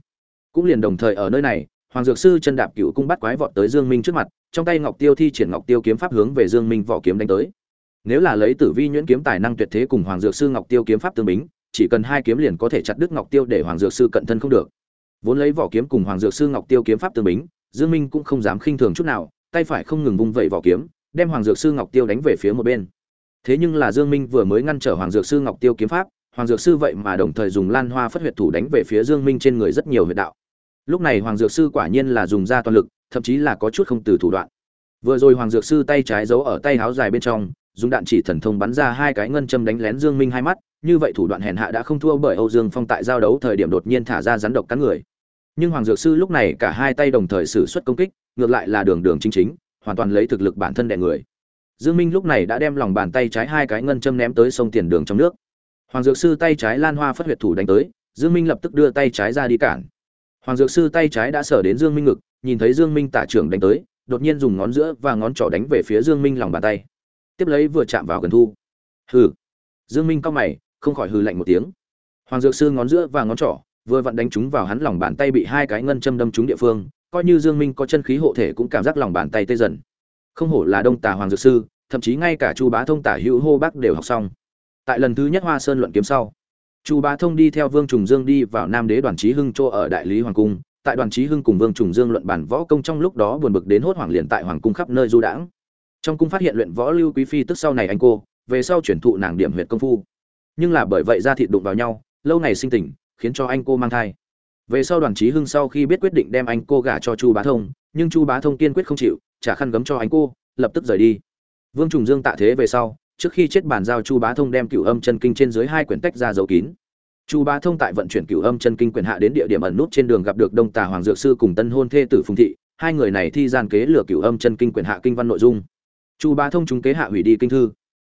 Cũng liền đồng thời ở nơi này, hoàng dược sư chân đạp cựu cung bắt quái vọt tới dương minh trước mặt, trong tay ngọc tiêu thi triển ngọc tiêu kiếm pháp hướng về dương minh vỏ kiếm đánh tới. Nếu là lấy tử vi nhuyễn kiếm tài năng tuyệt thế cùng hoàng dược sư ngọc tiêu kiếm pháp tương bính, chỉ cần hai kiếm liền có thể chặt đứt ngọc tiêu để hoàng dược sư cận thân không được. Vốn lấy vỏ kiếm cùng hoàng dược sư ngọc tiêu kiếm pháp tương bính, dương minh cũng không dám khinh thường chút nào, tay phải không ngừng vung vẩy vỏ kiếm, đem hoàng dược sư ngọc tiêu đánh về phía một bên thế nhưng là dương minh vừa mới ngăn trở hoàng dược sư ngọc tiêu kiếm pháp, hoàng dược sư vậy mà đồng thời dùng lan hoa phất huyệt thủ đánh về phía dương minh trên người rất nhiều huyệt đạo. Lúc này hoàng dược sư quả nhiên là dùng ra toàn lực, thậm chí là có chút không từ thủ đoạn. Vừa rồi hoàng dược sư tay trái giấu ở tay háo dài bên trong, dùng đạn chỉ thần thông bắn ra hai cái ngân châm đánh lén dương minh hai mắt, như vậy thủ đoạn hèn hạ đã không thua bởi âu dương phong tại giao đấu thời điểm đột nhiên thả ra rắn độc cắn người. Nhưng hoàng dược sư lúc này cả hai tay đồng thời sử xuất công kích, ngược lại là đường đường chính chính, hoàn toàn lấy thực lực bản thân đè người dương minh lúc này đã đem lòng bàn tay trái hai cái ngân châm ném tới sông tiền đường trong nước. Hoàng dược sư tay trái lan hoa phất huyệt thủ đánh tới, dương minh lập tức đưa tay trái ra đi cản. Hoàng dược sư tay trái đã sở đến dương minh ngực, nhìn thấy dương minh tả trưởng đánh tới, đột nhiên dùng ngón giữa và ngón trỏ đánh về phía dương minh lòng bàn tay. Tiếp lấy vừa chạm vào gần thu. Hừ. Dương minh cao mày, không khỏi hừ lạnh một tiếng. Hoàng dược sư ngón giữa và ngón trỏ, vừa vặn đánh trúng vào hắn lòng bàn tay bị hai cái ngân châm đâm trúng địa phương, coi như dương minh có chân khí hộ thể cũng cảm giác lòng bàn tay tê dần không hổ là đông tà hoàng dược sư, thậm chí ngay cả chu bá thông tả hữu hô bác đều học xong. Tại lần thứ nhất hoa sơn luận kiếm sau, chu bá thông đi theo vương trùng dương đi vào nam đế đoàn trí hưng chỗ ở đại lý hoàng cung. Tại đoàn trí hưng cùng vương trùng dương luận bản võ công trong lúc đó buồn bực đến hốt hoảng liền tại hoàng cung khắp nơi du đãng. Trong cung phát hiện luyện võ lưu quý phi tức sau này anh cô, về sau chuyển thụ nàng điểm huyệt công phu. Nhưng là bởi vậy ra thịt đụng vào nhau, lâu ngày sinh tình, khiến cho anh cô mang thai. Về sau đoàn trí hưng sau khi biết quyết định đem anh cô gả cho chu bá thông, nhưng chu bá thông kiên quyết không chịu trả khăn gấm cho anh cô, lập tức rời đi. Vương trùng dương tạ thế về sau, trước khi chết bàn giao chu bá thông đem cửu âm chân kinh trên dưới hai quyển tách ra dấu kín. Chu bá thông tại vận chuyển cửu âm chân kinh quyển hạ đến địa điểm ẩn nút trên đường gặp được đông tà hoàng dược sư cùng tân hôn thê tử phùng thị, hai người này thi gian kế lừa cửu âm chân kinh quyển hạ kinh văn nội dung. Chu bá thông chúng kế hạ hủy đi kinh thư.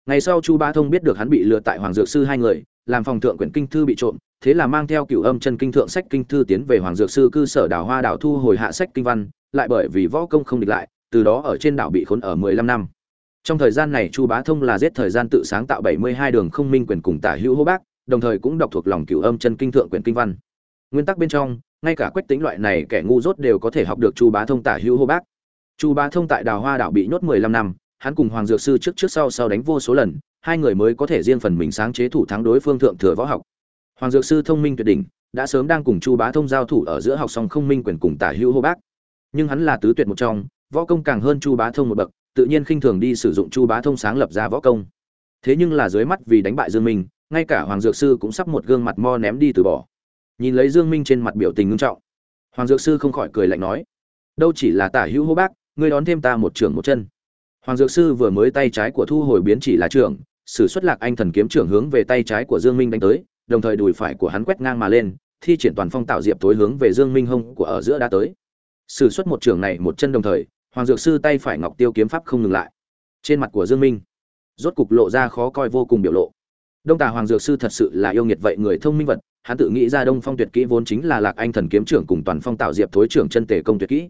Ngày sau chu bá thông biết được hắn bị lừa tại hoàng dược sư hai người, làm phòng thượng quyển kinh thư bị trộm, thế là mang theo cửu âm chân kinh thượng sách kinh thư tiến về hoàng dược sư cư sở đảo hoa đảo thu hồi hạ sách kinh văn, lại bởi vì võ công không địch lại từ đó ở trên đảo bị khốn ở mười lăm năm. Trong thời gian này chu bá thông là giết thời gian tự sáng tạo bảy mươi hai đường không minh quyền cùng tả hữu hô bác, đồng thời cũng đọc thuộc lòng cửu âm chân kinh thượng quyển kinh văn. Nguyên tắc bên trong, ngay cả quách tính loại này kẻ ngu dốt đều có thể học được chu bá thông tả hữu hô bác. Chu bá thông tại đào hoa đảo bị nhốt mười lăm năm, hắn cùng hoàng dược sư trước trước sau sau đánh vô số lần, hai người mới có thể riêng phần mình sáng chế thủ thắng đối phương thượng thừa võ học. Hoàng dược sư thông minh tuyệt đỉnh, đã sớm đang cùng chu bá thông giao thủ ở giữa học song không minh quyền cùng tả hữu hô bác. Nhưng hắn là tứ tuyệt một trong võ công càng hơn chu bá thông một bậc, tự nhiên khinh thường đi sử dụng chu bá thông sáng lập ra võ công. Thế nhưng là dưới mắt vì đánh bại dương minh, ngay cả hoàng dược sư cũng sắp một gương mặt mo ném đi từ bỏ. Nhìn lấy dương minh trên mặt biểu tình nghiêm trọng, hoàng dược sư không khỏi cười lạnh nói, đâu chỉ là tả hữu hô bác, ngươi đón thêm ta một trường một chân. Hoàng dược sư vừa mới tay trái của thu hồi biến chỉ là trưởng, sử xuất lạc anh thần kiếm trưởng hướng về tay trái của dương minh đánh tới, đồng thời đùi phải của hắn quét ngang mà lên, thi triển toàn phong tạo diệp tối hướng về dương minh hông của ở giữa đã tới. Sử xuất một trường này một chân đồng thời hoàng dược sư tay phải ngọc tiêu kiếm pháp không ngừng lại. Trên mặt của dương minh, rốt cục lộ ra khó coi vô cùng biểu lộ. Đông tà hoàng dược sư thật sự là yêu nghiệt vậy người thông minh vật, hắn tự nghĩ ra đông phong tuyệt kỹ vốn chính là lạc anh thần kiếm trưởng cùng toàn phong tạo diệp thối trưởng chân tề công tuyệt kỹ.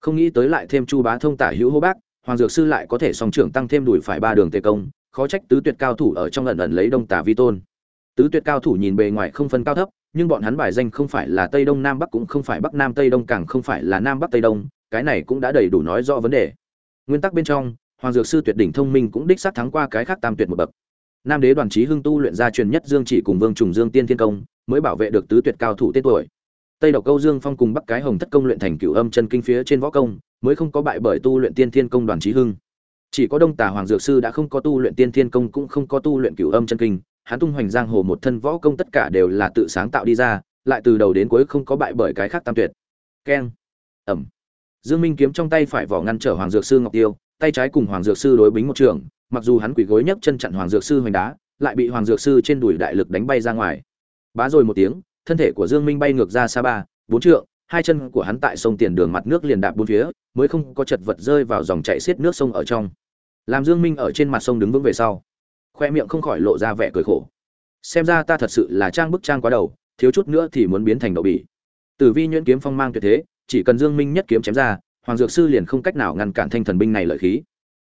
Không nghĩ tới lại thêm chu bá thông tả hữu hô bác, hoàng dược sư lại có thể song trưởng tăng thêm đuổi phải ba đường tề công, khó trách tứ tuyệt cao thủ ở trong ẩn ẩn lấy đông tà vi tôn. Tứ tuyệt cao thủ nhìn bề ngoài không phân cao thấp, nhưng bọn hắn bài danh không phải là tây đông nam bắc cũng không phải bắc nam tây đông, càng không phải là nam bắc tây đông cái này cũng đã đầy đủ nói rõ vấn đề. Nguyên tắc bên trong, hoàng dược sư tuyệt đỉnh thông minh cũng đích xác thắng qua cái khác tam tuyệt một bậc. Nam đế đoàn trí hưng tu luyện ra truyền nhất dương chỉ cùng vương trùng dương tiên thiên công, mới bảo vệ được tứ tuyệt cao thủ tên tuổi. Tây độc câu dương phong cùng bắc cái hồng thất công luyện thành cửu âm chân kinh phía trên võ công, mới không có bại bởi tu luyện tiên thiên công đoàn trí hưng. Chỉ có đông tà hoàng dược sư đã không có tu luyện tiên thiên công cũng không có tu luyện cửu âm chân kinh, hắn tung hoành giang hồ một thân võ công tất cả đều là tự sáng tạo đi ra, lại từ đầu đến cuối không có bại bởi cái khác tam tuyệt. Keng. Ẩm. Dương Minh kiếm trong tay phải vỏ ngăn trở Hoàng Dược Sư Ngọc Tiêu, tay trái cùng Hoàng Dược Sư đối bính một trường, mặc dù hắn quỳ gối nhấc chân chặn Hoàng Dược Sư hoành đá, lại bị Hoàng Dược Sư trên đùi đại lực đánh bay ra ngoài. Bá rồi một tiếng, thân thể của Dương Minh bay ngược ra xa ba, bốn trượng, hai chân của hắn tại sông tiền đường mặt nước liền đạp bốn phía, mới không có chật vật rơi vào dòng chảy xiết nước sông ở trong. Làm Dương Minh ở trên mặt sông đứng vững về sau, khoe miệng không khỏi lộ ra vẻ cười khổ. Xem ra ta thật sự là trang bức trang quá đầu, thiếu chút nữa thì muốn biến thành đậu bỉ. Tử Vi nhuyễn kiếm phong mang tuyệt thế, chỉ cần Dương Minh nhất kiếm chém ra, Hoàng Dược Sư liền không cách nào ngăn cản thanh thần binh này lợi khí,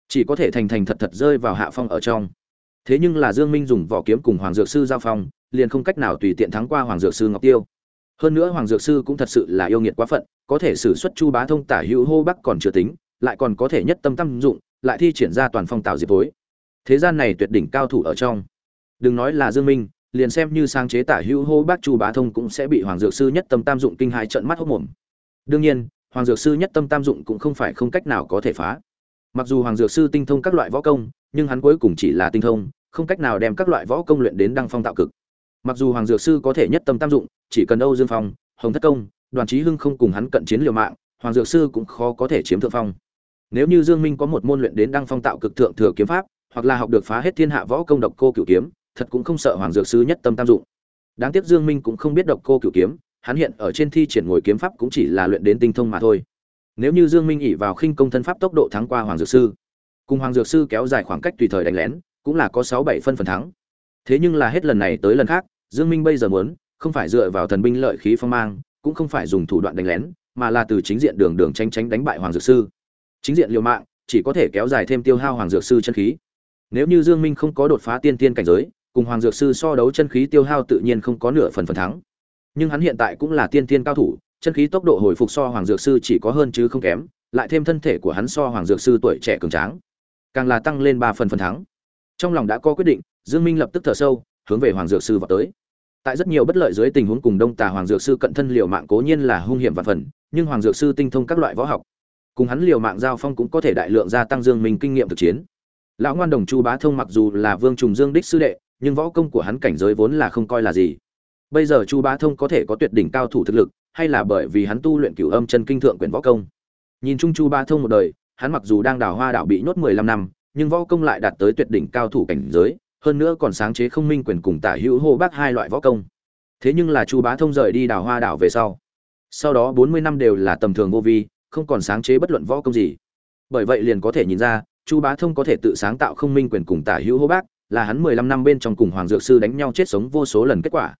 chỉ có thể thành thành thật thật rơi vào hạ phong ở trong. Thế nhưng là Dương Minh dùng vỏ kiếm cùng Hoàng Dược Sư giao phong, liền không cách nào tùy tiện thắng qua Hoàng Dược Sư Ngọc Tiêu. hơn nữa hoàng dược sư cũng thật sự là yêu nghiệt quá phận có thể sử xuất chu bá thông tả hữu hô bắc còn chưa tính lại còn có thể nhất tâm tâm dụng lại thi triển ra toàn phong tạo diệp tối thế gian này tuyệt đỉnh cao thủ ở trong đừng nói là dương minh liền xem như sáng chế tả hữu hô bắc chu bá thông cũng sẽ bị hoàng dược sư nhất tâm tam dụng kinh hãi trận mắt hốc mồm đương nhiên, hoàng dược sư nhất tâm tam dụng cũng không phải không cách nào có thể phá. Mặc dù hoàng dược sư tinh thông các loại võ công, nhưng hắn cuối cùng chỉ là tinh thông, không cách nào đem các loại võ công luyện đến đăng phong tạo cực. Mặc dù hoàng dược sư có thể nhất tâm tam dụng, chỉ cần âu dương phong, hồng thất công, đoàn trí hưng không cùng hắn cận chiến liều mạng, hoàng dược sư cũng khó có thể chiếm thượng phong. Nếu như dương minh có một môn luyện đến đăng phong tạo cực thượng thừa kiếm pháp, hoặc là học được phá hết thiên hạ võ công độc cô cửu kiếm, thật cũng không sợ hoàng dược sư nhất tâm tam dụng. Đáng tiếc dương minh cũng không biết độc cô cửu kiếm hắn hiện ở trên thi triển ngồi kiếm pháp cũng chỉ là luyện đến tinh thông mà thôi. Nếu như dương minh ỷ vào khinh công thân pháp tốc độ thắng qua hoàng dược sư, cùng hoàng dược sư kéo dài khoảng cách tùy thời đánh lén, cũng là có sáu bảy phân phần thắng. Thế nhưng là hết lần này tới lần khác, dương minh bây giờ muốn, không phải dựa vào thần binh lợi khí phong mang, cũng không phải dùng thủ đoạn đánh lén, mà là từ chính diện đường đường tranh tránh đánh bại hoàng dược sư. Chính diện liều mạng, chỉ có thể kéo dài thêm tiêu hao hoàng dược sư chân khí. Nếu như dương minh không có đột phá tiên tiên cảnh giới, cùng hoàng dược sư so đấu chân khí tiêu hao tự nhiên không có nửa phần phần thắng nhưng hắn hiện tại cũng là tiên tiên cao thủ, chân khí tốc độ hồi phục so hoàng dược sư chỉ có hơn chứ không kém, lại thêm thân thể của hắn so hoàng dược sư tuổi trẻ cường tráng, càng là tăng lên ba phần phần thắng. Trong lòng đã có quyết định, dương minh lập tức thở sâu, hướng về hoàng dược sư vào tới. Tại rất nhiều bất lợi dưới tình huống cùng đông tà hoàng dược sư cận thân liều mạng cố nhiên là hung hiểm và phần, nhưng hoàng dược sư tinh thông các loại võ học. Cùng hắn liều mạng giao phong cũng có thể đại lượng gia tăng dương minh kinh nghiệm thực chiến. Lão ngoan đồng chu bá thông mặc dù là vương trùng dương đích sư đệ, nhưng võ công của hắn cảnh giới vốn là không coi là gì bây giờ chu bá thông có thể có tuyệt đỉnh cao thủ thực lực, hay là bởi vì hắn tu luyện cửu âm chân kinh thượng quyền võ công? Nhìn chung chu bá thông một đời, hắn mặc dù đang đào hoa đảo bị nhốt 15 năm, nhưng võ công lại đạt tới tuyệt đỉnh cao thủ cảnh giới, hơn nữa còn sáng chế không minh quyền cùng tả hữu hô bác hai loại võ công. Thế nhưng là chu bá thông rời đi đào hoa đảo về sau sau đó 40 năm đều là tầm thường vô vi, không còn sáng chế bất luận võ công gì. Bởi vậy liền có thể nhìn ra, chu bá thông có thể tự sáng tạo không minh quyền cùng tả hữu hô bác, là hắn 15 năm bên trong cùng hoàng dược sư đánh nhau chết sống vô số lần kết quả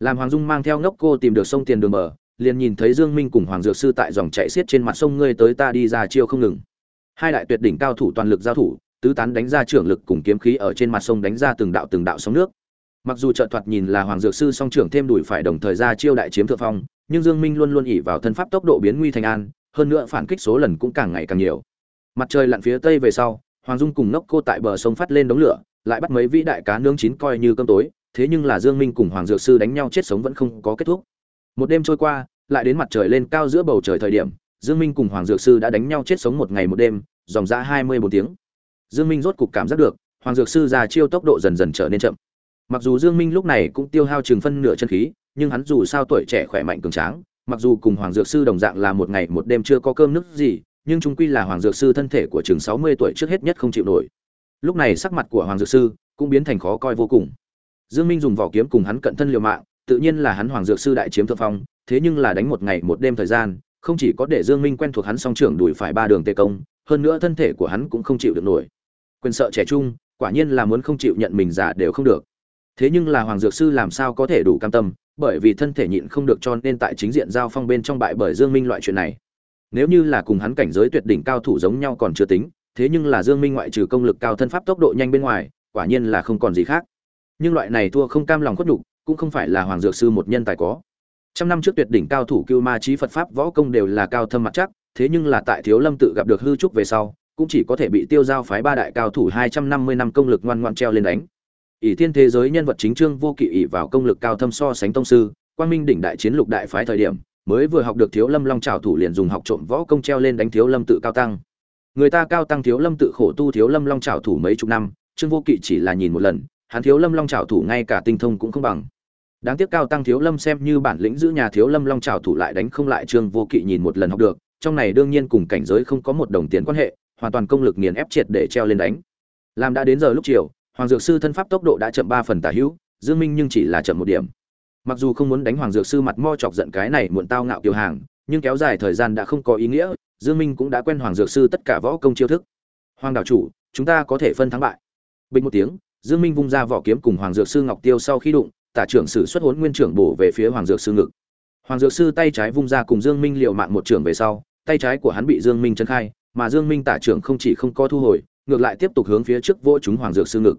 làm hoàng dung mang theo ngốc cô tìm được sông tiền đường bờ liền nhìn thấy dương minh cùng hoàng dược sư tại dòng chảy xiết trên mặt sông ngươi tới ta đi ra chiêu không ngừng. Hai đại tuyệt đỉnh cao thủ toàn lực giao thủ, tứ tán đánh ra trưởng lực cùng kiếm khí ở trên mặt sông đánh ra từng đạo từng đạo sóng nước. Mặc dù trợ thoạt nhìn là hoàng dược sư song trưởng thêm đuổi phải đồng thời ra chiêu đại chiếm thượng phong, nhưng dương minh luôn luôn ỉ vào thân pháp tốc độ biến nguy thành an, hơn nữa phản kích số lần cũng càng ngày càng nhiều. Mặt trời lặn phía tây về sau, hoàng dung cùng Nốc cô tại bờ sông phát lên đống lửa, lại bắt mấy vĩ đại cá nướng chín coi như cơm tối thế nhưng là dương minh cùng hoàng dược sư đánh nhau chết sống vẫn không có kết thúc. Một đêm trôi qua, lại đến mặt trời lên cao giữa bầu trời thời điểm, dương minh cùng hoàng dược sư đã đánh nhau chết sống một ngày một đêm, dòng ra hai mươi bốn tiếng. Dương minh rốt cục cảm giác được, hoàng dược sư già chiêu tốc độ dần dần trở nên chậm. Mặc dù dương minh lúc này cũng tiêu hao chừng phân nửa chân khí, nhưng hắn dù sao tuổi trẻ khỏe mạnh cường tráng, mặc dù cùng hoàng dược sư đồng dạng là một ngày một đêm chưa có cơm nước gì, nhưng trung quy là hoàng dược sư thân thể của chừng 60 tuổi trước hết nhất không chịu nổi. Lúc này sắc mặt của hoàng dược sư cũng biến thành khó coi vô cùng dương minh dùng vỏ kiếm cùng hắn cận thân liều mạng, tự nhiên là hắn hoàng dược sư đại chiếm thượng phong, thế nhưng là đánh một ngày một đêm thời gian, không chỉ có để dương minh quen thuộc hắn song trưởng đuổi phải ba đường tê công, hơn nữa thân thể của hắn cũng không chịu được nổi. Quyền sợ trẻ trung, quả nhiên là muốn không chịu nhận mình giả đều không được. Thế nhưng là hoàng dược sư làm sao có thể đủ cam tâm, bởi vì thân thể nhịn không được cho nên tại chính diện giao phong bên trong bại bởi dương minh loại chuyện này. Nếu như là cùng hắn cảnh giới tuyệt đỉnh cao thủ giống nhau còn chưa tính, thế nhưng là dương minh ngoại trừ công lực cao thân pháp tốc độ nhanh bên ngoài, quả nhiên là không còn gì khác nhưng loại này thua không cam lòng khuất nhục, cũng không phải là hoàng dược sư một nhân tài có. Trăm năm trước tuyệt đỉnh cao thủ cưu ma trí phật pháp võ công đều là cao thâm mặt chắc, thế nhưng là tại thiếu lâm tự gặp được hư trúc về sau, cũng chỉ có thể bị tiêu giao phái ba đại cao thủ hai trăm năm mươi năm công lực ngoan ngoan treo lên đánh. Ỷ thiên thế giới nhân vật chính trương vô kỵ ỷ vào công lực cao thâm so sánh tông sư, quang minh đỉnh đại chiến lục đại phái thời điểm, mới vừa học được thiếu lâm long trào thủ liền dùng học trộm võ công treo lên đánh thiếu lâm tự cao tăng. Người ta cao tăng thiếu lâm tự khổ tu thiếu lâm long trào thủ mấy chục năm, trương vô kỵ chỉ là nhìn một lần hắn thiếu lâm long trào thủ ngay cả tinh thông cũng không bằng. Đáng tiếc cao tăng thiếu lâm xem như bản lĩnh giữ nhà thiếu lâm long trào thủ lại đánh không lại trương vô kỵ nhìn một lần học được, trong này đương nhiên cùng cảnh giới không có một đồng tiền quan hệ, hoàn toàn công lực nghiền ép triệt để treo lên đánh. Làm đã đến giờ lúc chiều, hoàng dược sư thân pháp tốc độ đã chậm ba phần tả hữu, dương minh nhưng chỉ là chậm một điểm. Mặc dù không muốn đánh hoàng dược sư mặt mo chọc giận cái này muộn tao ngạo kiều hàng, nhưng kéo dài thời gian đã không có ý nghĩa, dương minh cũng đã quen hoàng dược sư tất cả võ công chiêu thức. Hoàng đạo chủ, chúng ta có thể phân thắng bại. Bình một tiếng dương minh vung ra vỏ kiếm cùng hoàng dược sư ngọc tiêu sau khi đụng, tả trưởng sử xuất hồn nguyên trưởng bổ về phía hoàng dược sư ngực. Hoàng dược sư tay trái vung ra cùng dương minh liều mạng một trưởng về sau, tay trái của hắn bị dương minh chấn khai, mà dương minh tả trưởng không chỉ không có thu hồi, ngược lại tiếp tục hướng phía trước vỗ chúng hoàng dược sư ngực.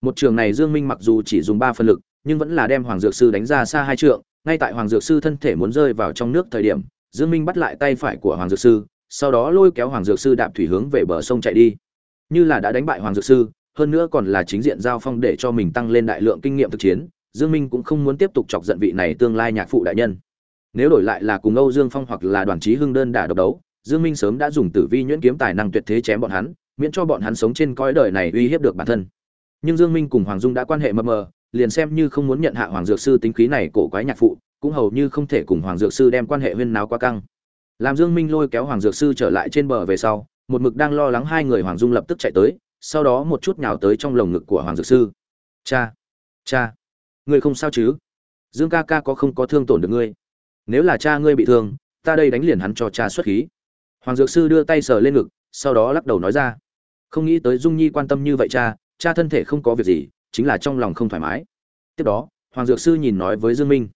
Một trường này dương minh mặc dù chỉ dùng ba phần lực, nhưng vẫn là đem hoàng dược sư đánh ra xa hai trượng, ngay tại hoàng dược sư thân thể muốn rơi vào trong nước thời điểm, dương minh bắt lại tay phải của hoàng dược sư, sau đó lôi kéo hoàng dược sư đạp thủy hướng về bờ sông chạy đi. Như là đã đánh bại hoàng dược sư hơn nữa còn là chính diện giao phong để cho mình tăng lên đại lượng kinh nghiệm thực chiến, dương minh cũng không muốn tiếp tục chọc giận vị này tương lai nhạc phụ đại nhân. Nếu đổi lại là cùng âu dương phong hoặc là đoàn trí hưng đơn đả độc đấu, dương minh sớm đã dùng tử vi nhuyễn kiếm tài năng tuyệt thế chém bọn hắn, miễn cho bọn hắn sống trên cõi đời này uy hiếp được bản thân. Nhưng dương minh cùng hoàng dung đã quan hệ mập mờ, liền xem như không muốn nhận hạ hoàng dược sư tính khí này cổ quái nhạc phụ, cũng hầu như không thể cùng hoàng dược sư đem quan hệ huyên náo quá căng. Làm dương minh lôi kéo hoàng dược sư trở lại trên bờ về sau, một mực đang lo lắng hai người hoàng dung lập tức chạy tới sau đó một chút nhào tới trong lồng ngực của hoàng dược sư. Cha cha, ngươi không sao chứ? Dương ca ca có không có thương tổn được ngươi? Nếu là cha ngươi bị thương, ta đây đánh liền hắn cho cha xuất khí. Hoàng dược sư đưa tay sờ lên ngực, sau đó lắc đầu nói ra. Không nghĩ tới dung nhi quan tâm như vậy cha cha thân thể không có việc gì, chính là trong lòng không thoải mái. Tiếp đó, hoàng dược sư nhìn nói với dương minh.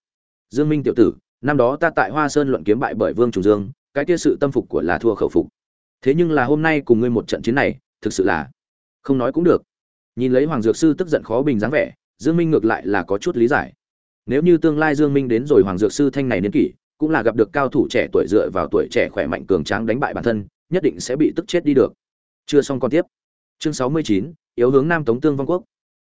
Dương minh tiểu tử, năm đó ta tại hoa sơn luận kiếm bại bởi vương trùng dương, cái kia sự tâm phục của là thua khẩu phục. Thế nhưng là hôm nay cùng ngươi một trận chiến này, thực sự là không nói cũng được. Nhìn lấy hoàng dược sư tức giận khó bình dáng vẻ dương minh ngược lại là có chút lý giải. Nếu như tương lai dương minh đến rồi hoàng dược sư thanh này niên kỷ cũng là gặp được cao thủ trẻ tuổi dựa vào tuổi trẻ khỏe mạnh cường tráng đánh bại bản thân nhất định sẽ bị tức chết đi được. Chưa xong còn tiếp. Chương 69, yếu hướng nam tống tương vong quốc.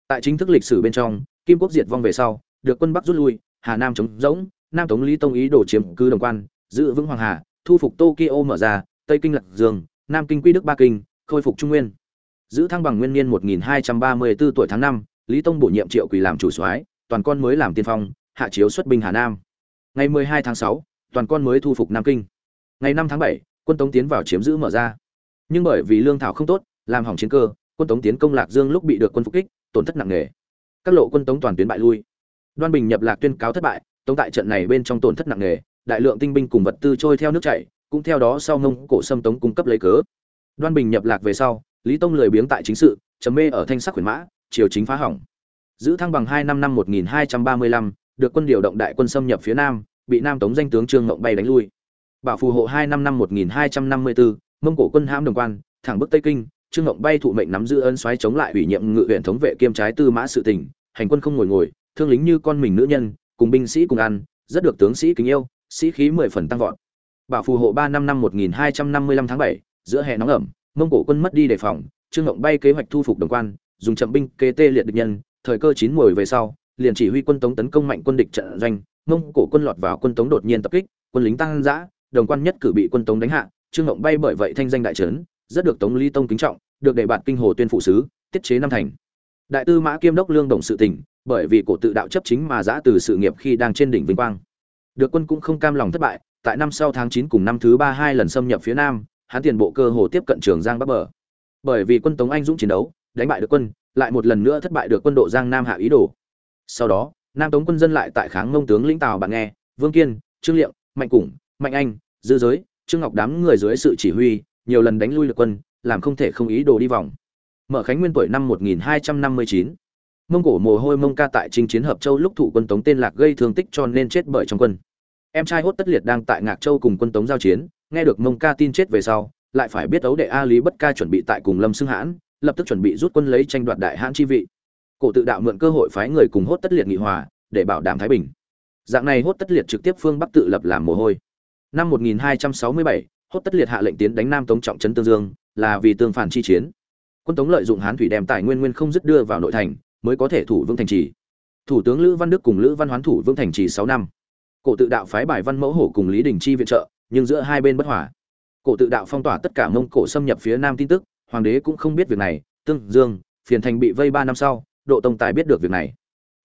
Tại chính thức lịch sử bên trong kim quốc diệt vong về sau được quân bắc rút lui hà nam chống rỗng nam tống lý tông ý đồ chiếm cứ đồng quan giữ vững hoàng hà thu phục tokyo mở ra tây kinh lạc dương nam kinh quy đức ba kinh khôi phục trung nguyên giữ thăng bằng nguyên niên 1234 tuổi tháng 5, lý tông bổ nhiệm triệu quỳ làm chủ soái toàn con mới làm tiên phong hạ chiếu xuất binh hà nam. Ngày 12 tháng 6, toàn con mới thu phục nam kinh. Ngày 5 tháng 7, quân tống tiến vào chiếm giữ mở ra. Nhưng bởi vì lương thảo không tốt làm hỏng chiến cơ quân tống tiến công lạc dương lúc bị được quân phục kích tổn thất nặng nề. Các lộ quân tống toàn tuyến bại lui. Đoan bình nhập lạc tuyên cáo thất bại tống tại trận này bên trong tổn thất nặng nề đại lượng tinh binh cùng vật tư trôi theo nước chảy cũng theo đó sau ngông cổ sâm tống cung cấp lấy cớ. Đoan bình nhập lạc về sau lý tông lười biếng tại chính sự chấm mê ở thanh sắc huyền mã, triều chính phá hỏng. Giữ thăng bằng hai năm năm một nghìn hai trăm ba mươi lăm, được quân điều động đại quân xâm nhập phía nam, bị nam tống danh tướng trương ngộng bay đánh lui. Bảo phù hộ hai năm năm một nghìn hai trăm năm mươi bốn mông cổ quân hãm đồng quan, thẳng bức tây kinh, trương ngộng bay thụ mệnh nắm giữ ân xoáy chống lại ủy nhiệm ngự huyện thống vệ kiêm trái tư mã sự tỉnh, hành quân không ngồi ngồi, thương lính như con mình nữ nhân, cùng binh sĩ cùng ăn, rất được tướng sĩ kính yêu, sĩ khí mười phần tăng vọt. Bảo phù hộ ba năm năm một nghìn hai trăm năm mươi lăm tháng bảy, giữa hè nóng ẩm mông cổ quân mất đi đề phòng, trương ngộng bay kế hoạch thu phục đồng quan, dùng chậm binh kế tê liệt địch nhân, thời cơ chín mồi về sau, liền chỉ huy quân tống tấn công mạnh quân địch trận doanh, mông cổ quân lọt vào quân tống đột nhiên tập kích, quân lính tăng dã đồng quan nhất cử bị quân tống đánh hạ, trương ngộng bay bởi vậy thanh danh đại trấn, rất được tống ly tông kính trọng, được đề bạt kinh hồ tuyên phụ sứ, tiết chế năm thành. Đại tư mã kiêm đốc lương đồng sự tỉnh, bởi vì cổ tự đạo chấp chính mà giã từ sự nghiệp khi đang trên đỉnh vinh quang. Được quân cũng không cam lòng thất bại, tại năm sau tháng chín cùng năm thứ ba hai lần xâm nhập phía nam hắn tiền bộ cơ hồ tiếp cận trường giang bắc bờ. Bởi vì quân tống anh dũng chiến đấu, đánh bại được quân, lại một lần nữa thất bại được quân độ giang nam hạ ý đồ. Sau đó, nam tống quân dân lại tại kháng ngông tướng lĩnh tào bạn nghe, vương kiên, trương liệm, mạnh củng, mạnh anh, dư giới, trương ngọc đám người dưới sự chỉ huy, nhiều lần đánh lui được quân, làm không thể không ý đồ đi vòng. Mở khánh nguyên tuổi năm 1259. mông cổ mồ hôi mông ca tại chinh chiến hợp châu lúc thủ quân tống tên lạc gây thương tích cho nên chết bởi trong quân em trai hốt tất liệt đang tại ngạc châu cùng quân tống giao chiến nghe được mông ca tin chết về sau lại phải biết ấu đệ a lý bất ca chuẩn bị tại cùng lâm xưng hãn lập tức chuẩn bị rút quân lấy tranh đoạt đại hãn chi vị. Cổ tự đạo mượn cơ hội phái người cùng hốt tất liệt nghị hòa để bảo đảm thái bình. Dạng này hốt tất liệt trực tiếp phương bắc tự lập làm mồ hôi. Năm 1267, hốt tất liệt hạ lệnh tiến đánh nam tống trọng trấn tương dương là vì tương phản chi chiến. Quân tống lợi dụng hán thủy đem tài nguyên nguyên không dứt đưa vào nội thành mới có thể thủ vương thành trì. Thủ tướng lữ văn đức cùng lữ văn hoán thủ vương thành trì sáu năm cổ tự đạo phái bài văn mẫu hổ cùng lý đình chi viện trợ nhưng giữa hai bên bất hòa. Cổ tự đạo phong tỏa tất cả mông cổ xâm nhập phía nam tin tức hoàng đế cũng không biết việc này tương dương phiền thành bị vây ba năm sau độ tông tài biết được việc này.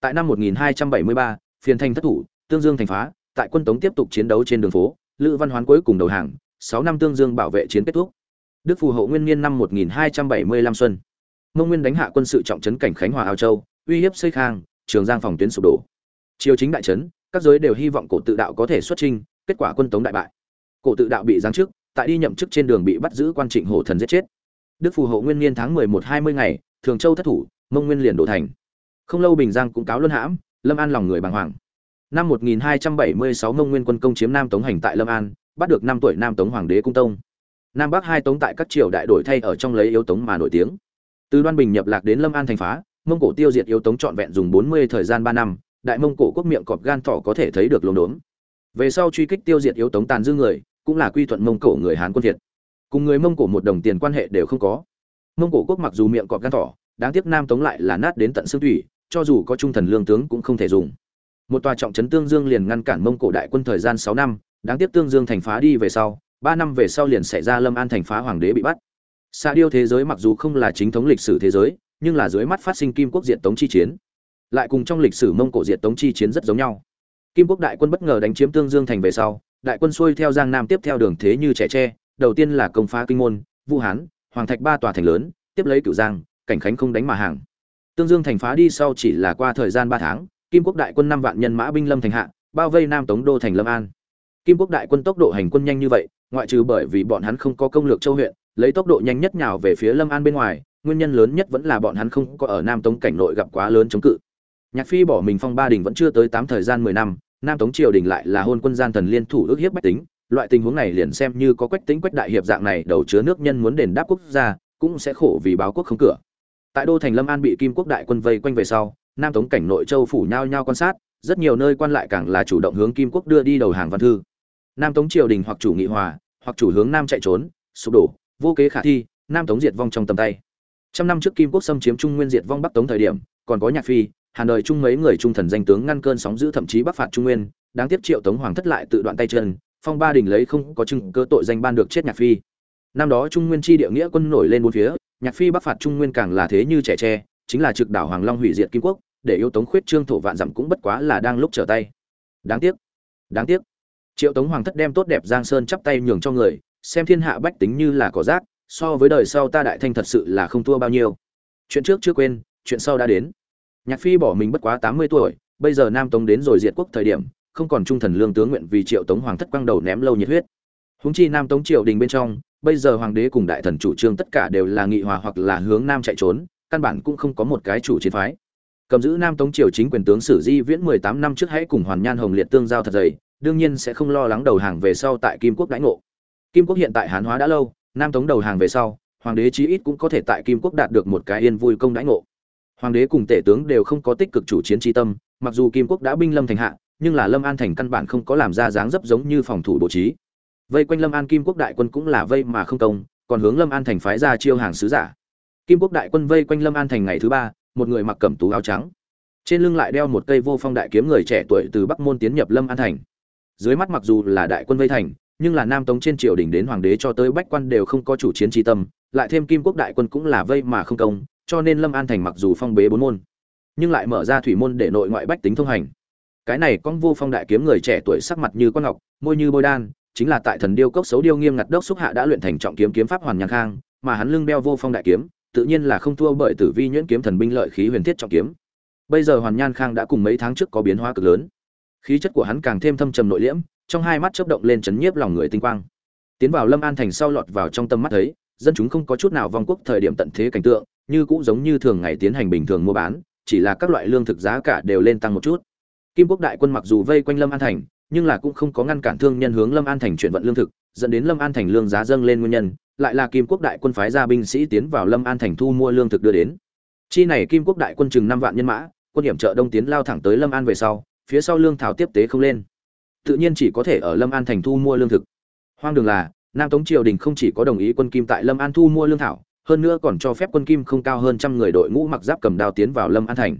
Tại năm 1273, phiền thành thất thủ tương dương thành phá tại quân tống tiếp tục chiến đấu trên đường phố lữ văn hoán cuối cùng đầu hàng sáu năm tương dương bảo vệ chiến kết thúc. Đức phù hộ nguyên niên năm 1275 xuân. Mông nguyên đánh hạ quân sự trọng trấn cảnh khánh hòa ao châu uy hiếp xây khang trường giang phòng tuyến sụp đổ. Triều chính đại trấn các giới đều hy vọng cổ tự đạo có thể xuất trình kết quả quân tống đại bại. Cổ tự đạo bị giáng chức, tại đi nhậm chức trên đường bị bắt giữ quan trịnh hổ thần giết chết. Đức phù hộ nguyên niên tháng 11 20 ngày, thường châu thất thủ, mông nguyên liền đổ thành. Không lâu bình giang cũng cáo luân hãm, lâm an lòng người bàng hoàng. Năm 1276 mông nguyên quân công chiếm nam tống hành tại lâm an, bắt được năm tuổi nam tống hoàng đế cung tông. Nam bắc hai tống tại các triều đại đổi thay ở trong lấy yếu tống mà nổi tiếng. Từ đoan bình nhập lạc đến lâm an thành phá, mông cổ tiêu diệt yếu tống trọn vẹn dùng bốn mươi thời gian ba năm đại mông cổ quốc miệng cọp gan thỏ có thể thấy được lồn đốn về sau truy kích tiêu diệt yếu tống tàn dư người, cũng là quy thuận mông cổ người hán quân việt. Cùng người mông cổ một đồng tiền quan hệ đều không có. Mông cổ quốc mặc dù miệng cọp gan thỏ, đáng tiếc nam tống lại là nát đến tận xương thủy, cho dù có trung thần lương tướng cũng không thể dùng. Một tòa trọng trấn tương dương liền ngăn cản mông cổ đại quân thời gian sáu năm, đáng tiếc tương dương thành phá đi về sau, ba năm về sau liền xảy ra lâm an thành phá hoàng đế bị bắt. Xa điêu thế giới mặc dù không là chính thống lịch sử thế giới, nhưng là dưới mắt phát sinh kim quốc diện tống chi chiến lại cùng trong lịch sử mông cổ diệt tống chi chiến rất giống nhau. Kim quốc đại quân bất ngờ đánh chiếm tương dương thành về sau, đại quân xuôi theo giang nam tiếp theo đường thế như trẻ tre, đầu tiên là công phá kinh môn, vũ hán, hoàng thạch ba tòa thành lớn, tiếp lấy cửu giang, cảnh khánh không đánh mà hàng. Tương dương thành phá đi sau chỉ là qua thời gian ba tháng, kim quốc đại quân năm vạn nhân mã binh lâm thành hạ, bao vây nam tống đô thành lâm an. Kim quốc đại quân tốc độ hành quân nhanh như vậy, ngoại trừ bởi vì bọn hắn không có công lược châu huyện, lấy tốc độ nhanh nhất nhào về phía lâm an bên ngoài, nguyên nhân lớn nhất vẫn là bọn hắn không có ở nam tống cảnh nội gặp quá lớn chống cự nhạc phi bỏ mình phong ba đình vẫn chưa tới tám thời gian mười năm, nam tống triều đình lại là hôn quân gian thần liên thủ ước hiếp bách tính. Loại tình huống này liền xem như có quách tính quách đại hiệp dạng này đầu chứa nước nhân muốn đền đáp quốc gia, cũng sẽ khổ vì báo quốc không cửa. Tại đô thành lâm an bị kim quốc đại quân vây quanh về sau, nam tống cảnh nội châu phủ nhau nhau quan sát, rất nhiều nơi quan lại càng là chủ động hướng kim quốc đưa đi đầu hàng văn thư. Nam tống triều đình hoặc chủ nghị hòa, hoặc chủ hướng nam chạy trốn, sụp đổ, vô kế khả thi, nam tống diệt vong trong tầm tay. Trăm năm trước kim quốc xâm chiếm trung nguyên diệt vong bắc tống thời điểm, còn có nhạc phi hàn đời chung mấy người trung thần danh tướng ngăn cơn sóng giữ thậm chí bắc phạt trung nguyên, đáng tiếc triệu tống hoàng thất lại tự đoạn tay chân, phong ba đình lấy không có chứng cơ tội danh ban được chết nhạc phi. Năm đó trung nguyên chi địa nghĩa quân nổi lên bốn phía, nhạc phi bắc phạt trung nguyên càng là thế như trẻ tre, chính là trực đảo hoàng long hủy diệt kim quốc, để yêu tống khuyết trương thổ vạn dặm cũng bất quá là đang lúc trở tay. Đáng tiếc đáng tiếc. Triệu tống hoàng thất đem tốt đẹp giang sơn chắp tay nhường cho người, xem thiên hạ bách tính như là cỏ rác, so với đời sau ta đại thanh thật sự là không thua bao nhiêu. Chuyện trước chưa quên, chuyện sau đã đến nhạc phi bỏ mình bất quá tám mươi tuổi, bây giờ nam tống đến rồi diệt quốc thời điểm, không còn trung thần lương tướng nguyện vì triệu tống hoàng thất quang đầu ném lâu nhiệt huyết. Húng chi nam tống triều đình bên trong, bây giờ hoàng đế cùng đại thần chủ trương tất cả đều là nghị hòa hoặc là hướng nam chạy trốn, căn bản cũng không có một cái chủ chiến phái. Cầm giữ nam tống triều chính quyền tướng sử di viễn mười tám năm trước hãy cùng hoàn nhan hồng liệt tương giao thật dày, đương nhiên sẽ không lo lắng đầu hàng về sau tại kim quốc đãi ngộ. Kim quốc hiện tại hán hóa đã lâu, nam tống đầu hàng về sau, hoàng đế chí ít cũng có thể tại kim quốc đạt được một cái yên vui công đãi ngộ hoàng đế cùng tể tướng đều không có tích cực chủ chiến tri tâm, mặc dù kim quốc đã binh lâm thành hạ, nhưng là lâm an thành căn bản không có làm ra dáng dấp giống như phòng thủ bố trí. Vây quanh lâm an kim quốc đại quân cũng là vây mà không công, còn hướng lâm an thành phái ra chiêu hàng sứ giả. Kim quốc đại quân vây quanh lâm an thành ngày thứ ba, một người mặc cẩm tú áo trắng. Trên lưng lại đeo một cây vô phong đại kiếm người trẻ tuổi từ bắc môn tiến nhập lâm an thành. Dưới mắt mặc dù là đại quân vây thành, nhưng là nam tống trên triều đình đến hoàng đế cho tới bách quan đều không có chủ chiến tri tâm, lại thêm kim quốc đại quân cũng là vây mà không công cho nên lâm an thành mặc dù phong bế bốn môn, nhưng lại mở ra thủy môn để nội ngoại bách tính thông hành. Cái này con vô phong đại kiếm người trẻ tuổi sắc mặt như con ngọc, môi như bôi đan, chính là tại thần điêu cốc xấu điêu nghiêm ngặt đốc xúc hạ đã luyện thành trọng kiếm kiếm pháp hoàn nhàn khang, mà hắn lưng đeo vô phong đại kiếm, tự nhiên là không thua bởi tử vi nhuyễn kiếm thần binh lợi khí huyền thiết trọng kiếm. Bây giờ hoàn nhan khang đã cùng mấy tháng trước có biến hóa cực lớn. Khí chất của hắn càng thêm thâm trầm nội liễm, trong hai mắt chớp động lên chấn nhiếp lòng người tinh quang. Tiến vào lâm an thành sau lọt vào trong tâm mắt thấy, dân chúng không có chút nào vong quốc thời điểm tận thế cảnh tượng như cũng giống như thường ngày tiến hành bình thường mua bán, chỉ là các loại lương thực giá cả đều lên tăng một chút. Kim quốc đại quân mặc dù vây quanh lâm an thành, nhưng là cũng không có ngăn cản thương nhân hướng lâm an thành chuyển vận lương thực, dẫn đến lâm an thành lương giá dâng lên nguyên nhân, lại là kim quốc đại quân phái ra binh sĩ tiến vào lâm an thành thu mua lương thực đưa đến. Chi này kim quốc đại quân chừng năm vạn nhân mã, quân điểm trợ đông tiến lao thẳng tới lâm an về sau, phía sau lương thảo tiếp tế không lên. Tự nhiên chỉ có thể ở lâm an thành thu mua lương thực. Hoang đường là, nam tống triều đình không chỉ có đồng ý quân kim tại lâm an thu mua lương thảo hơn nữa còn cho phép quân kim không cao hơn trăm người đội ngũ mặc giáp cầm đao tiến vào lâm an thành.